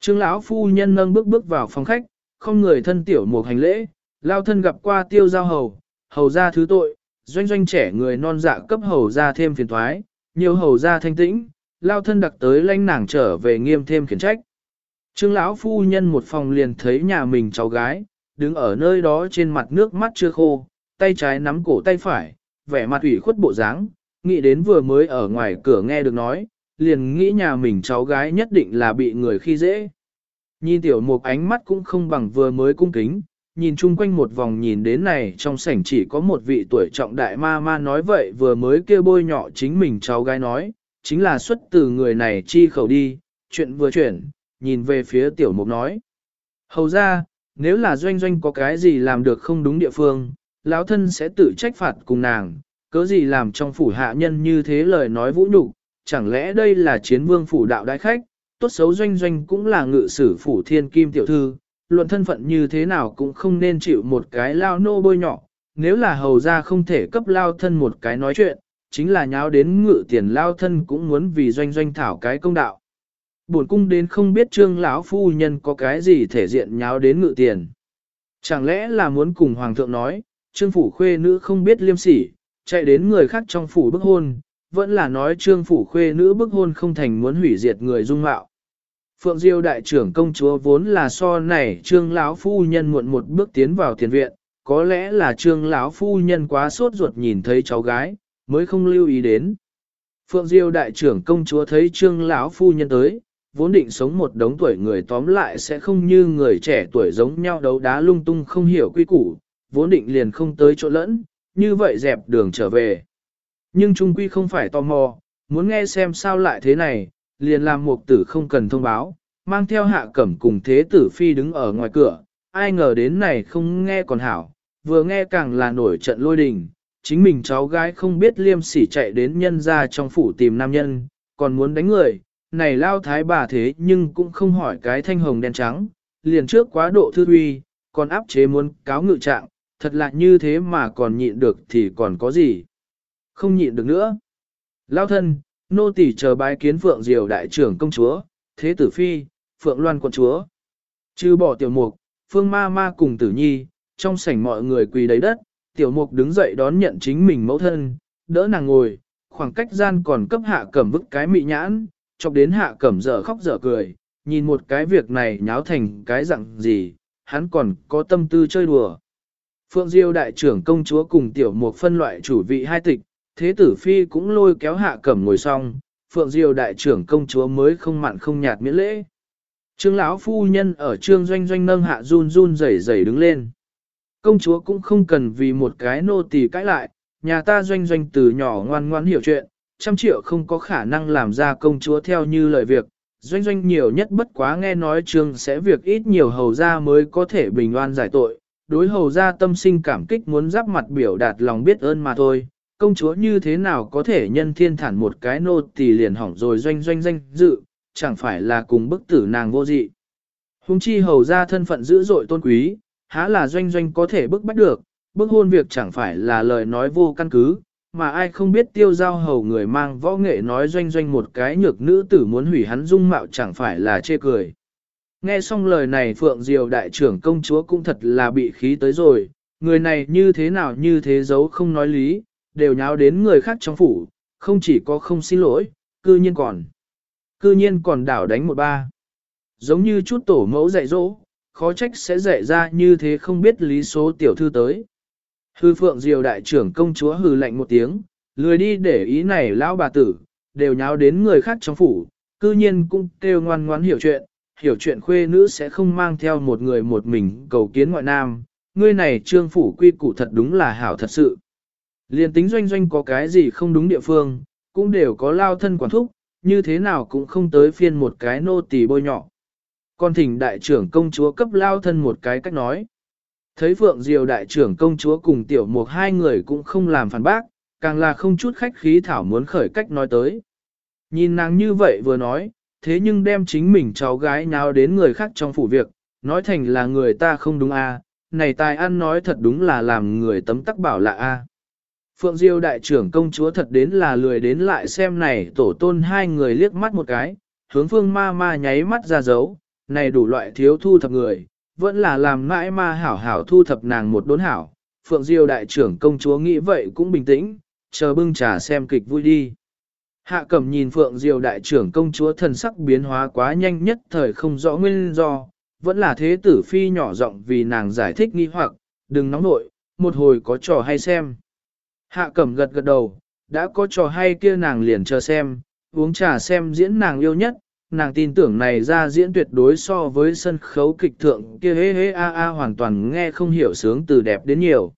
Trương lão phu nhân nâng bước bước vào phòng khách, không người thân tiểu mục hành lễ, lao thân gặp qua tiêu giao hầu, hầu ra thứ tội, doanh doanh trẻ người non dạ cấp hầu ra thêm phiền thoái, nhiều hầu ra thanh tĩnh, lao thân đặc tới lanh nàng trở về nghiêm thêm khiển trách. Trương lão phu nhân một phòng liền thấy nhà mình cháu gái, đứng ở nơi đó trên mặt nước mắt chưa khô, tay trái nắm cổ tay phải, vẻ mặt ủy khuất bộ dáng, nghĩ đến vừa mới ở ngoài cửa nghe được nói, liền nghĩ nhà mình cháu gái nhất định là bị người khi dễ. Nhìn tiểu mục ánh mắt cũng không bằng vừa mới cung kính, nhìn chung quanh một vòng nhìn đến này trong sảnh chỉ có một vị tuổi trọng đại ma ma nói vậy vừa mới kêu bôi nhỏ chính mình cháu gái nói, chính là xuất từ người này chi khẩu đi, chuyện vừa chuyển, nhìn về phía tiểu mục nói. Hầu ra, nếu là doanh doanh có cái gì làm được không đúng địa phương, lão thân sẽ tự trách phạt cùng nàng, cớ gì làm trong phủ hạ nhân như thế lời nói vũ nhục, chẳng lẽ đây là chiến vương phủ đạo đại khách, tốt xấu doanh doanh cũng là ngự sử phủ thiên kim tiểu thư, luận thân phận như thế nào cũng không nên chịu một cái lao nô bôi nhỏ, nếu là hầu ra không thể cấp lao thân một cái nói chuyện, chính là nháo đến ngự tiền lao thân cũng muốn vì doanh doanh thảo cái công đạo. Buồn cung đến không biết trương lão phu nhân có cái gì thể diện nháo đến ngự tiền. Chẳng lẽ là muốn cùng hoàng thượng nói, trương phủ khuê nữ không biết liêm sỉ, chạy đến người khác trong phủ bức hôn, vẫn là nói trương phủ khuê nữ bức hôn không thành muốn hủy diệt người dung mạo. Phượng Diêu đại trưởng công chúa vốn là so này trương lão phu nhân muộn một bước tiến vào tiền viện, có lẽ là trương lão phu nhân quá sốt ruột nhìn thấy cháu gái, mới không lưu ý đến. Phượng Diêu đại trưởng công chúa thấy trương lão phu nhân tới, vốn định sống một đống tuổi người tóm lại sẽ không như người trẻ tuổi giống nhau đấu đá lung tung không hiểu quy củ, vốn định liền không tới chỗ lẫn, như vậy dẹp đường trở về. Nhưng trung quy không phải tò mò, muốn nghe xem sao lại thế này, liền làm mục tử không cần thông báo, mang theo hạ cẩm cùng thế tử phi đứng ở ngoài cửa, ai ngờ đến này không nghe còn hảo, vừa nghe càng là nổi trận lôi đình, chính mình cháu gái không biết liêm sỉ chạy đến nhân ra trong phủ tìm nam nhân, còn muốn đánh người, này lao thái bà thế nhưng cũng không hỏi cái thanh hồng đen trắng, liền trước quá độ thư uy, còn áp chế muốn cáo ngự trạng, thật là như thế mà còn nhịn được thì còn có gì. Không nhịn được nữa. Lao thân, nô tỳ chờ bái kiến Phượng Diều đại trưởng công chúa, thế tử phi, Phượng Loan quận chúa. Trừ bỏ tiểu mục, Phương Ma Ma cùng tử nhi, trong sảnh mọi người quỳ đầy đất, tiểu mục đứng dậy đón nhận chính mình mẫu thân, đỡ nàng ngồi, khoảng cách gian còn cấp hạ cẩm vức cái mị nhãn, chọc đến hạ cẩm dở khóc dở cười, nhìn một cái việc này nháo thành cái dạng gì, hắn còn có tâm tư chơi đùa. Phượng Diêu đại trưởng công chúa cùng tiểu mục phân loại chủ vị hai tịch, thế tử phi cũng lôi kéo hạ cẩm ngồi xong, Phượng diều đại trưởng công chúa mới không mặn không nhạt miễn lễ. Trương lão phu nhân ở trương doanh doanh nâng hạ run run rẩy rẩy đứng lên. Công chúa cũng không cần vì một cái nô tỳ cãi lại, nhà ta doanh doanh từ nhỏ ngoan ngoan hiểu chuyện, trăm triệu không có khả năng làm ra công chúa theo như lời việc. Doanh doanh nhiều nhất bất quá nghe nói trương sẽ việc ít nhiều hầu ra mới có thể bình oan giải tội, đối hầu ra tâm sinh cảm kích muốn giáp mặt biểu đạt lòng biết ơn mà thôi. Công chúa như thế nào có thể nhân thiên thản một cái nô tỳ liền hỏng rồi doanh doanh danh dự, chẳng phải là cùng bức tử nàng vô dị. Hùng chi hầu ra thân phận dữ dội tôn quý, há là doanh doanh có thể bức bách được, bức hôn việc chẳng phải là lời nói vô căn cứ, mà ai không biết tiêu giao hầu người mang võ nghệ nói doanh doanh một cái nhược nữ tử muốn hủy hắn dung mạo chẳng phải là chê cười. Nghe xong lời này Phượng Diều đại trưởng công chúa cũng thật là bị khí tới rồi, người này như thế nào như thế giấu không nói lý, đều nháo đến người khác trong phủ, không chỉ có không xin lỗi, cư nhiên còn. Cư nhiên còn đảo đánh một ba. Giống như chút tổ mẫu dạy dỗ, khó trách sẽ dạy ra như thế không biết lý số tiểu thư tới. Hư Phượng Diều đại trưởng công chúa hừ lạnh một tiếng, lười đi để ý này lão bà tử, đều nháo đến người khác trong phủ, cư nhiên cũng kêu ngoan ngoãn hiểu chuyện, hiểu chuyện khuê nữ sẽ không mang theo một người một mình cầu kiến ngoại nam, ngươi này trương phủ quy củ thật đúng là hảo thật sự. Liên tính doanh doanh có cái gì không đúng địa phương, cũng đều có lao thân quản thúc, như thế nào cũng không tới phiên một cái nô tỳ bôi nhỏ. Con thỉnh đại trưởng công chúa cấp lao thân một cái cách nói. Thấy Phượng Diều đại trưởng công chúa cùng tiểu mục hai người cũng không làm phản bác, càng là không chút khách khí thảo muốn khởi cách nói tới. Nhìn nàng như vậy vừa nói, thế nhưng đem chính mình cháu gái nào đến người khác trong phủ việc, nói thành là người ta không đúng a, à. này tài ăn nói thật đúng là làm người tấm tắc bảo lạ a. À. Phượng Diêu đại trưởng công chúa thật đến là lười đến lại xem này tổ tôn hai người liếc mắt một cái, hướng phương ma ma nháy mắt ra dấu, này đủ loại thiếu thu thập người, vẫn là làm mãi ma hảo hảo thu thập nàng một đốn hảo. Phượng Diêu đại trưởng công chúa nghĩ vậy cũng bình tĩnh, chờ bưng trà xem kịch vui đi. Hạ cẩm nhìn Phượng Diều đại trưởng công chúa thần sắc biến hóa quá nhanh nhất thời không rõ nguyên do, vẫn là thế tử phi nhỏ giọng vì nàng giải thích nghi hoặc, đừng nóng nội, một hồi có trò hay xem. Hạ cẩm gật gật đầu, đã có trò hay kia nàng liền chờ xem, uống trà xem diễn nàng yêu nhất, nàng tin tưởng này ra diễn tuyệt đối so với sân khấu kịch thượng kia hế hế a a hoàn toàn nghe không hiểu sướng từ đẹp đến nhiều.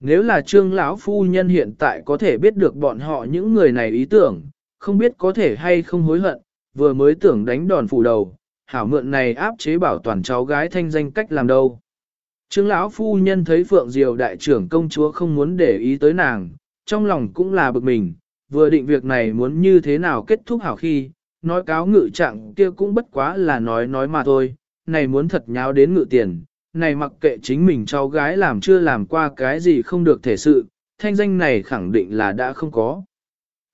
Nếu là trương lão phu nhân hiện tại có thể biết được bọn họ những người này ý tưởng, không biết có thể hay không hối hận, vừa mới tưởng đánh đòn phủ đầu, hảo mượn này áp chế bảo toàn cháu gái thanh danh cách làm đâu. Trương lão phu nhân thấy Phượng Diều đại trưởng công chúa không muốn để ý tới nàng, trong lòng cũng là bực mình, vừa định việc này muốn như thế nào kết thúc hảo khi, nói cáo ngự trạng kia cũng bất quá là nói nói mà thôi, này muốn thật nháo đến ngự tiền, này mặc kệ chính mình cháu gái làm chưa làm qua cái gì không được thể sự, thanh danh này khẳng định là đã không có.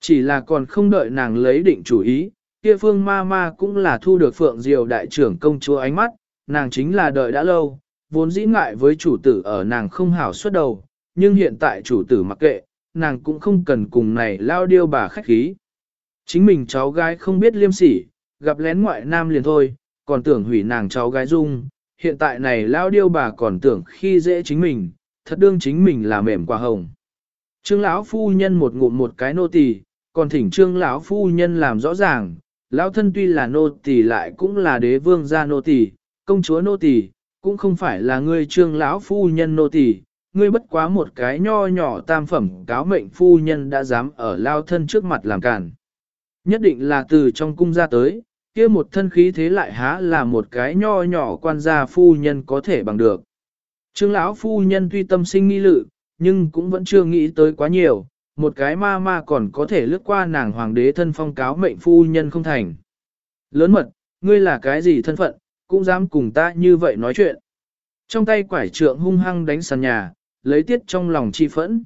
Chỉ là còn không đợi nàng lấy định chủ ý, kia phương ma ma cũng là thu được phượng diều đại trưởng công chúa ánh mắt, nàng chính là đợi đã lâu, vốn dĩ ngại với chủ tử ở nàng không hảo suốt đầu, nhưng hiện tại chủ tử mặc kệ, nàng cũng không cần cùng này lao điêu bà khách khí. Chính mình cháu gái không biết liêm sỉ, gặp lén ngoại nam liền thôi, còn tưởng hủy nàng cháu gái dung, hiện tại này lao điêu bà còn tưởng khi dễ chính mình, thật đương chính mình là mềm quả hồng. Trương lão phu nhân một ngụm một cái nô tỳ, còn thỉnh trương lão phu nhân làm rõ ràng, lão thân tuy là nô tỳ lại cũng là đế vương gia nô tỳ, công chúa nô tỳ, cũng không phải là ngươi trương lão phu nhân nô tỳ, ngươi bất quá một cái nho nhỏ tam phẩm cáo mệnh phu nhân đã dám ở lao thân trước mặt làm cản. Nhất định là từ trong cung ra tới, kia một thân khí thế lại há là một cái nho nhỏ quan gia phu nhân có thể bằng được. Trương lão phu nhân tuy tâm sinh nghi lự, nhưng cũng vẫn chưa nghĩ tới quá nhiều, một cái ma ma còn có thể lướt qua nàng hoàng đế thân phong cáo mệnh phu nhân không thành. Lớn mật, ngươi là cái gì thân phận, cũng dám cùng ta như vậy nói chuyện. Trong tay quải trượng hung hăng đánh sàn nhà, lấy tiết trong lòng chi phẫn.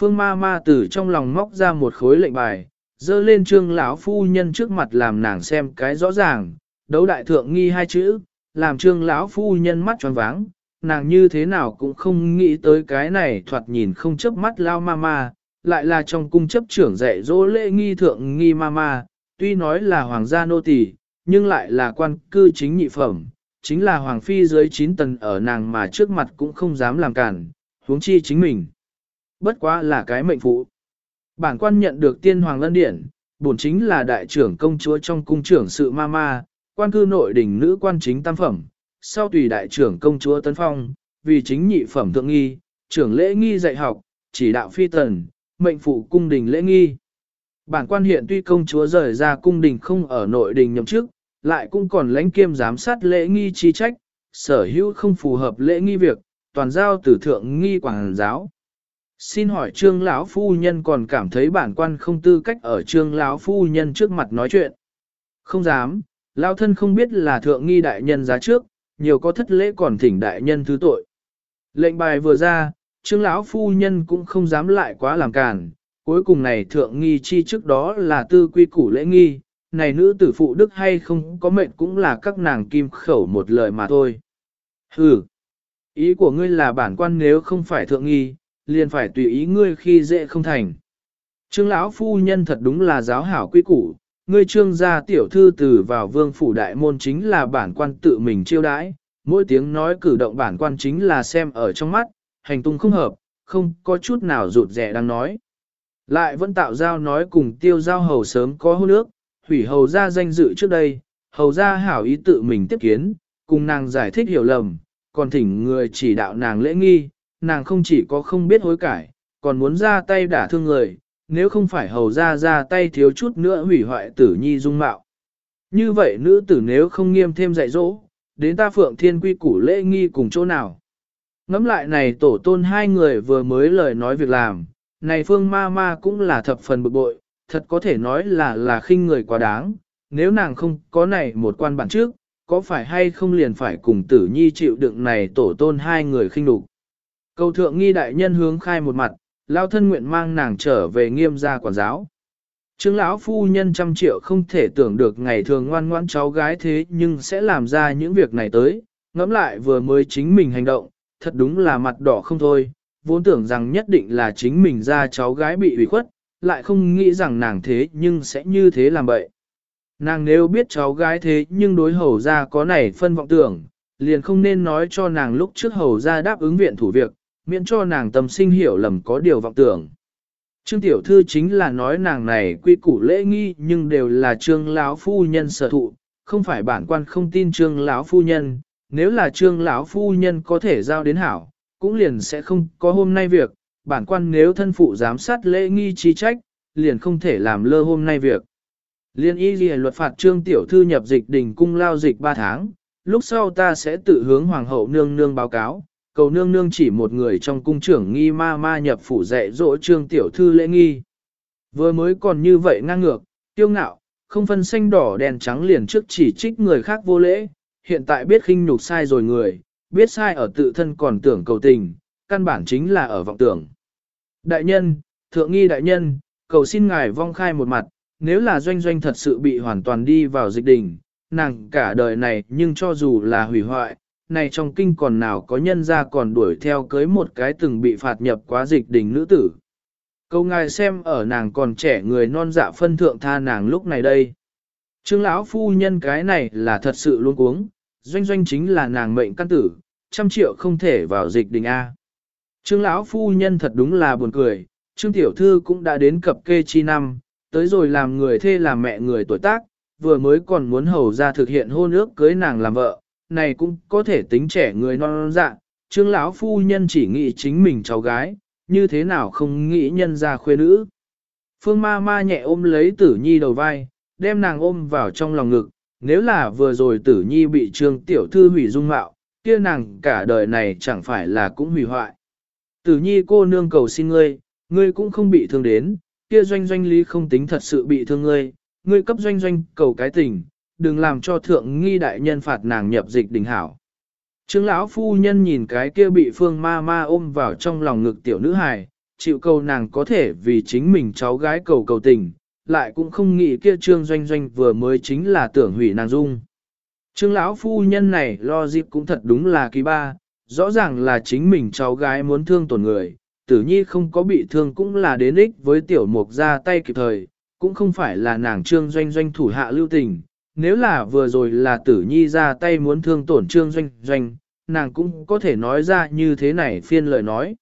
Phương ma ma từ trong lòng móc ra một khối lệnh bài, dơ lên trương lão phu nhân trước mặt làm nàng xem cái rõ ràng, đấu đại thượng nghi hai chữ, làm trương lão phu nhân mắt tròn váng, nàng như thế nào cũng không nghĩ tới cái này thoạt nhìn không chớp mắt lao ma ma, lại là trong cung chấp trưởng dạy dỗ lễ nghi thượng nghi ma ma, tuy nói là hoàng gia nô tỳ, nhưng lại là quan cư chính nhị phẩm, chính là hoàng phi dưới chín tầng ở nàng mà trước mặt cũng không dám làm cản, huống chi chính mình. Bất quá là cái mệnh phụ. Bản quan nhận được tiên hoàng lân điển, bổn chính là đại trưởng công chúa trong cung trưởng sự ma ma, quan cư nội đỉnh nữ quan chính tam phẩm, sau tùy đại trưởng công chúa tấn phong, vì chính nhị phẩm thượng nghi, trưởng lễ nghi dạy học, chỉ đạo phi tần, mệnh phụ cung đình lễ nghi. Bản quan hiện tuy công chúa rời ra cung đình không ở nội đình nhậm chức, lại cũng còn lãnh kiêm giám sát lễ nghi chi trách, sở hữu không phù hợp lễ nghi việc, toàn giao từ thượng nghi quảng giáo. Xin hỏi trương lão phu nhân còn cảm thấy bản quan không tư cách ở trương lão phu nhân trước mặt nói chuyện. Không dám, lão thân không biết là thượng nghi đại nhân giá trước, nhiều có thất lễ còn thỉnh đại nhân thứ tội. Lệnh bài vừa ra, trương lão phu nhân cũng không dám lại quá làm cản, cuối cùng này thượng nghi chi trước đó là tư quy củ lễ nghi, này nữ tử phụ đức hay không có mệnh cũng là các nàng kim khẩu một lời mà thôi. Hừ, ý của ngươi là bản quan nếu không phải thượng nghi, liền phải tùy ý ngươi khi dễ không thành. Trương lão phu nhân thật đúng là giáo hảo quy củ, ngươi trương gia tiểu thư từ vào vương phủ đại môn chính là bản quan tự mình chiêu đãi, mỗi tiếng nói cử động bản quan chính là xem ở trong mắt, hành tung không hợp, không có chút nào rụt rẻ đang nói. Lại vẫn tạo giao nói cùng tiêu giao hầu sớm có hôn ước, hủy hầu ra danh dự trước đây, hầu ra hảo ý tự mình tiếp kiến, cùng nàng giải thích hiểu lầm, còn thỉnh người chỉ đạo nàng lễ nghi, nàng không chỉ có không biết hối cải, còn muốn ra tay đả thương người, nếu không phải hầu ra ra tay thiếu chút nữa hủy hoại tử nhi dung mạo. Như vậy nữ tử nếu không nghiêm thêm dạy dỗ, đến ta phượng thiên quy củ lễ nghi cùng chỗ nào. Ngắm lại này tổ tôn hai người vừa mới lời nói việc làm, này phương ma ma cũng là thập phần bực bội, thật có thể nói là là khinh người quá đáng, nếu nàng không có này một quan bản trước, có phải hay không liền phải cùng tử nhi chịu đựng này tổ tôn hai người khinh đục. Cầu thượng nghi đại nhân hướng khai một mặt, lao thân nguyện mang nàng trở về nghiêm gia quản giáo. Trương lão phu nhân trăm triệu không thể tưởng được ngày thường ngoan ngoãn cháu gái thế nhưng sẽ làm ra những việc này tới, ngẫm lại vừa mới chính mình hành động, thật đúng là mặt đỏ không thôi, vốn tưởng rằng nhất định là chính mình ra cháu gái bị ủy khuất, lại không nghĩ rằng nàng thế nhưng sẽ như thế làm vậy. Nàng nếu biết cháu gái thế nhưng đối hầu ra có này phân vọng tưởng, liền không nên nói cho nàng lúc trước hầu ra đáp ứng viện thủ việc, miễn cho nàng tâm sinh hiểu lầm có điều vọng tưởng. Trương tiểu thư chính là nói nàng này quy củ lễ nghi nhưng đều là trương lão phu nhân sở thụ, không phải bản quan không tin trương lão phu nhân, nếu là trương lão phu nhân có thể giao đến hảo, cũng liền sẽ không có hôm nay việc, bản quan nếu thân phụ giám sát lễ nghi chi trách, liền không thể làm lơ hôm nay việc. Liên y ghi luật phạt trương tiểu thư nhập dịch đình cung lao dịch 3 tháng, lúc sau ta sẽ tự hướng hoàng hậu nương nương báo cáo, cầu nương nương chỉ một người trong cung trưởng nghi ma ma nhập phủ dạy dỗ trương tiểu thư lễ nghi. Vừa mới còn như vậy ngang ngược, tiêu ngạo, không phân xanh đỏ đèn trắng liền trước chỉ trích người khác vô lễ, hiện tại biết khinh nhục sai rồi người, biết sai ở tự thân còn tưởng cầu tình, căn bản chính là ở vọng tưởng. Đại nhân, thượng nghi đại nhân, cầu xin ngài vong khai một mặt, nếu là doanh doanh thật sự bị hoàn toàn đi vào dịch đình, nàng cả đời này nhưng cho dù là hủy hoại, này trong kinh còn nào có nhân ra còn đuổi theo cưới một cái từng bị phạt nhập quá dịch đình nữ tử. Câu ngài xem ở nàng còn trẻ người non dạ phân thượng tha nàng lúc này đây. Trương lão phu nhân cái này là thật sự luôn cuống, doanh doanh chính là nàng mệnh căn tử, trăm triệu không thể vào dịch đình A. Trương lão phu nhân thật đúng là buồn cười, Trương tiểu thư cũng đã đến cập kê chi năm, tới rồi làm người thê làm mẹ người tuổi tác, vừa mới còn muốn hầu ra thực hiện hôn ước cưới nàng làm vợ, này cũng có thể tính trẻ người non, non dạ, Trương lão phu nhân chỉ nghĩ chính mình cháu gái, như thế nào không nghĩ nhân ra khuê nữ. Phương ma ma nhẹ ôm lấy tử nhi đầu vai, đem nàng ôm vào trong lòng ngực, nếu là vừa rồi tử nhi bị trương tiểu thư hủy dung mạo, kia nàng cả đời này chẳng phải là cũng hủy hoại. Tử nhi cô nương cầu xin ngươi, ngươi cũng không bị thương đến, kia doanh doanh lý không tính thật sự bị thương ngươi, ngươi cấp doanh doanh cầu cái tình, đừng làm cho thượng nghi đại nhân phạt nàng nhập dịch đình hảo. Trương lão phu nhân nhìn cái kia bị phương ma ma ôm vào trong lòng ngực tiểu nữ hài, chịu cầu nàng có thể vì chính mình cháu gái cầu cầu tình, lại cũng không nghĩ kia trương doanh doanh vừa mới chính là tưởng hủy nàng dung. Trương lão phu nhân này lo dịp cũng thật đúng là kỳ ba, rõ ràng là chính mình cháu gái muốn thương tổn người, tử nhi không có bị thương cũng là đến ích với tiểu mục ra tay kịp thời, cũng không phải là nàng trương doanh doanh thủ hạ lưu tình, nếu là vừa rồi là tử nhi ra tay muốn thương tổn trương doanh doanh, nàng cũng có thể nói ra như thế này phiên lời nói.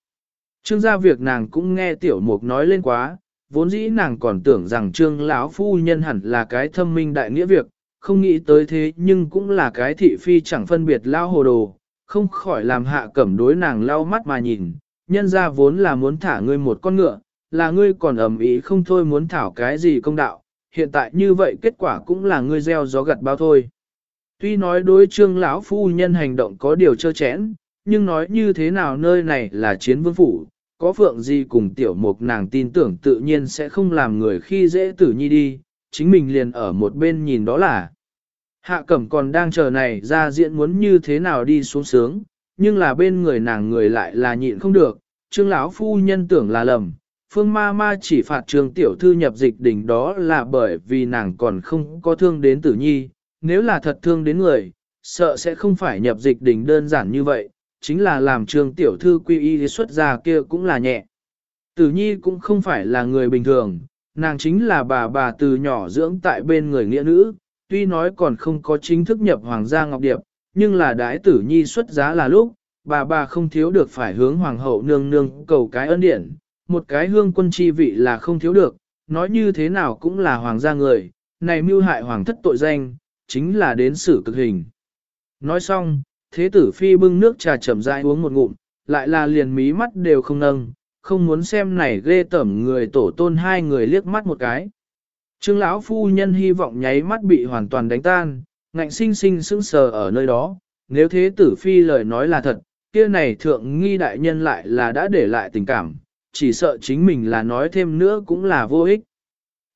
Trương gia việc nàng cũng nghe tiểu mục nói lên quá, vốn dĩ nàng còn tưởng rằng trương lão phu nhân hẳn là cái thâm minh đại nghĩa việc, không nghĩ tới thế nhưng cũng là cái thị phi chẳng phân biệt lao hồ đồ, không khỏi làm hạ cẩm đối nàng lau mắt mà nhìn, nhân ra vốn là muốn thả ngươi một con ngựa, là ngươi còn ầm ý không thôi muốn thảo cái gì công đạo, hiện tại như vậy kết quả cũng là ngươi gieo gió gặt bao thôi. Tuy nói đối trương lão phu nhân hành động có điều trơ chẽn, nhưng nói như thế nào nơi này là chiến vương phủ, có phượng gì cùng tiểu mục nàng tin tưởng tự nhiên sẽ không làm người khi dễ tử nhi đi, chính mình liền ở một bên nhìn đó là. Hạ cẩm còn đang chờ này ra diễn muốn như thế nào đi xuống sướng, nhưng là bên người nàng người lại là nhịn không được, trương lão phu nhân tưởng là lầm, phương ma ma chỉ phạt trương tiểu thư nhập dịch đỉnh đó là bởi vì nàng còn không có thương đến tử nhi, nếu là thật thương đến người, sợ sẽ không phải nhập dịch đỉnh đơn giản như vậy, chính là làm trương tiểu thư quy y xuất ra kia cũng là nhẹ. Tử nhi cũng không phải là người bình thường, nàng chính là bà bà từ nhỏ dưỡng tại bên người nghĩa nữ, tuy nói còn không có chính thức nhập hoàng gia ngọc điệp, nhưng là đái tử nhi xuất giá là lúc, bà bà không thiếu được phải hướng hoàng hậu nương nương cầu cái ân điển, một cái hương quân chi vị là không thiếu được, nói như thế nào cũng là hoàng gia người, này mưu hại hoàng thất tội danh, chính là đến xử cực hình. Nói xong, thế tử phi bưng nước trà chậm rãi uống một ngụm, lại là liền mí mắt đều không nâng, không muốn xem này ghê tẩm người tổ tôn hai người liếc mắt một cái. Trương lão phu nhân hy vọng nháy mắt bị hoàn toàn đánh tan, ngạnh sinh sinh sững sờ ở nơi đó, nếu thế tử phi lời nói là thật, kia này thượng nghi đại nhân lại là đã để lại tình cảm, chỉ sợ chính mình là nói thêm nữa cũng là vô ích.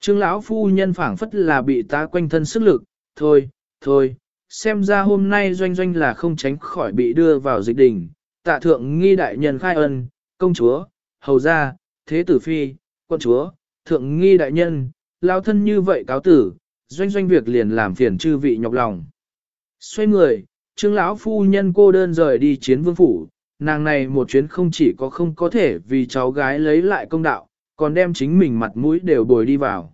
Trương lão phu nhân phảng phất là bị ta quanh thân sức lực, thôi, thôi, xem ra hôm nay doanh doanh là không tránh khỏi bị đưa vào dịch đình, tạ thượng nghi đại nhân khai ân, công chúa, hầu gia, thế tử phi, quân chúa, thượng nghi đại nhân, lao thân như vậy cáo tử, doanh doanh việc liền làm phiền chư vị nhọc lòng. Xoay người, trương lão phu nhân cô đơn rời đi chiến vương phủ, nàng này một chuyến không chỉ có không có thể vì cháu gái lấy lại công đạo, còn đem chính mình mặt mũi đều bồi đi vào.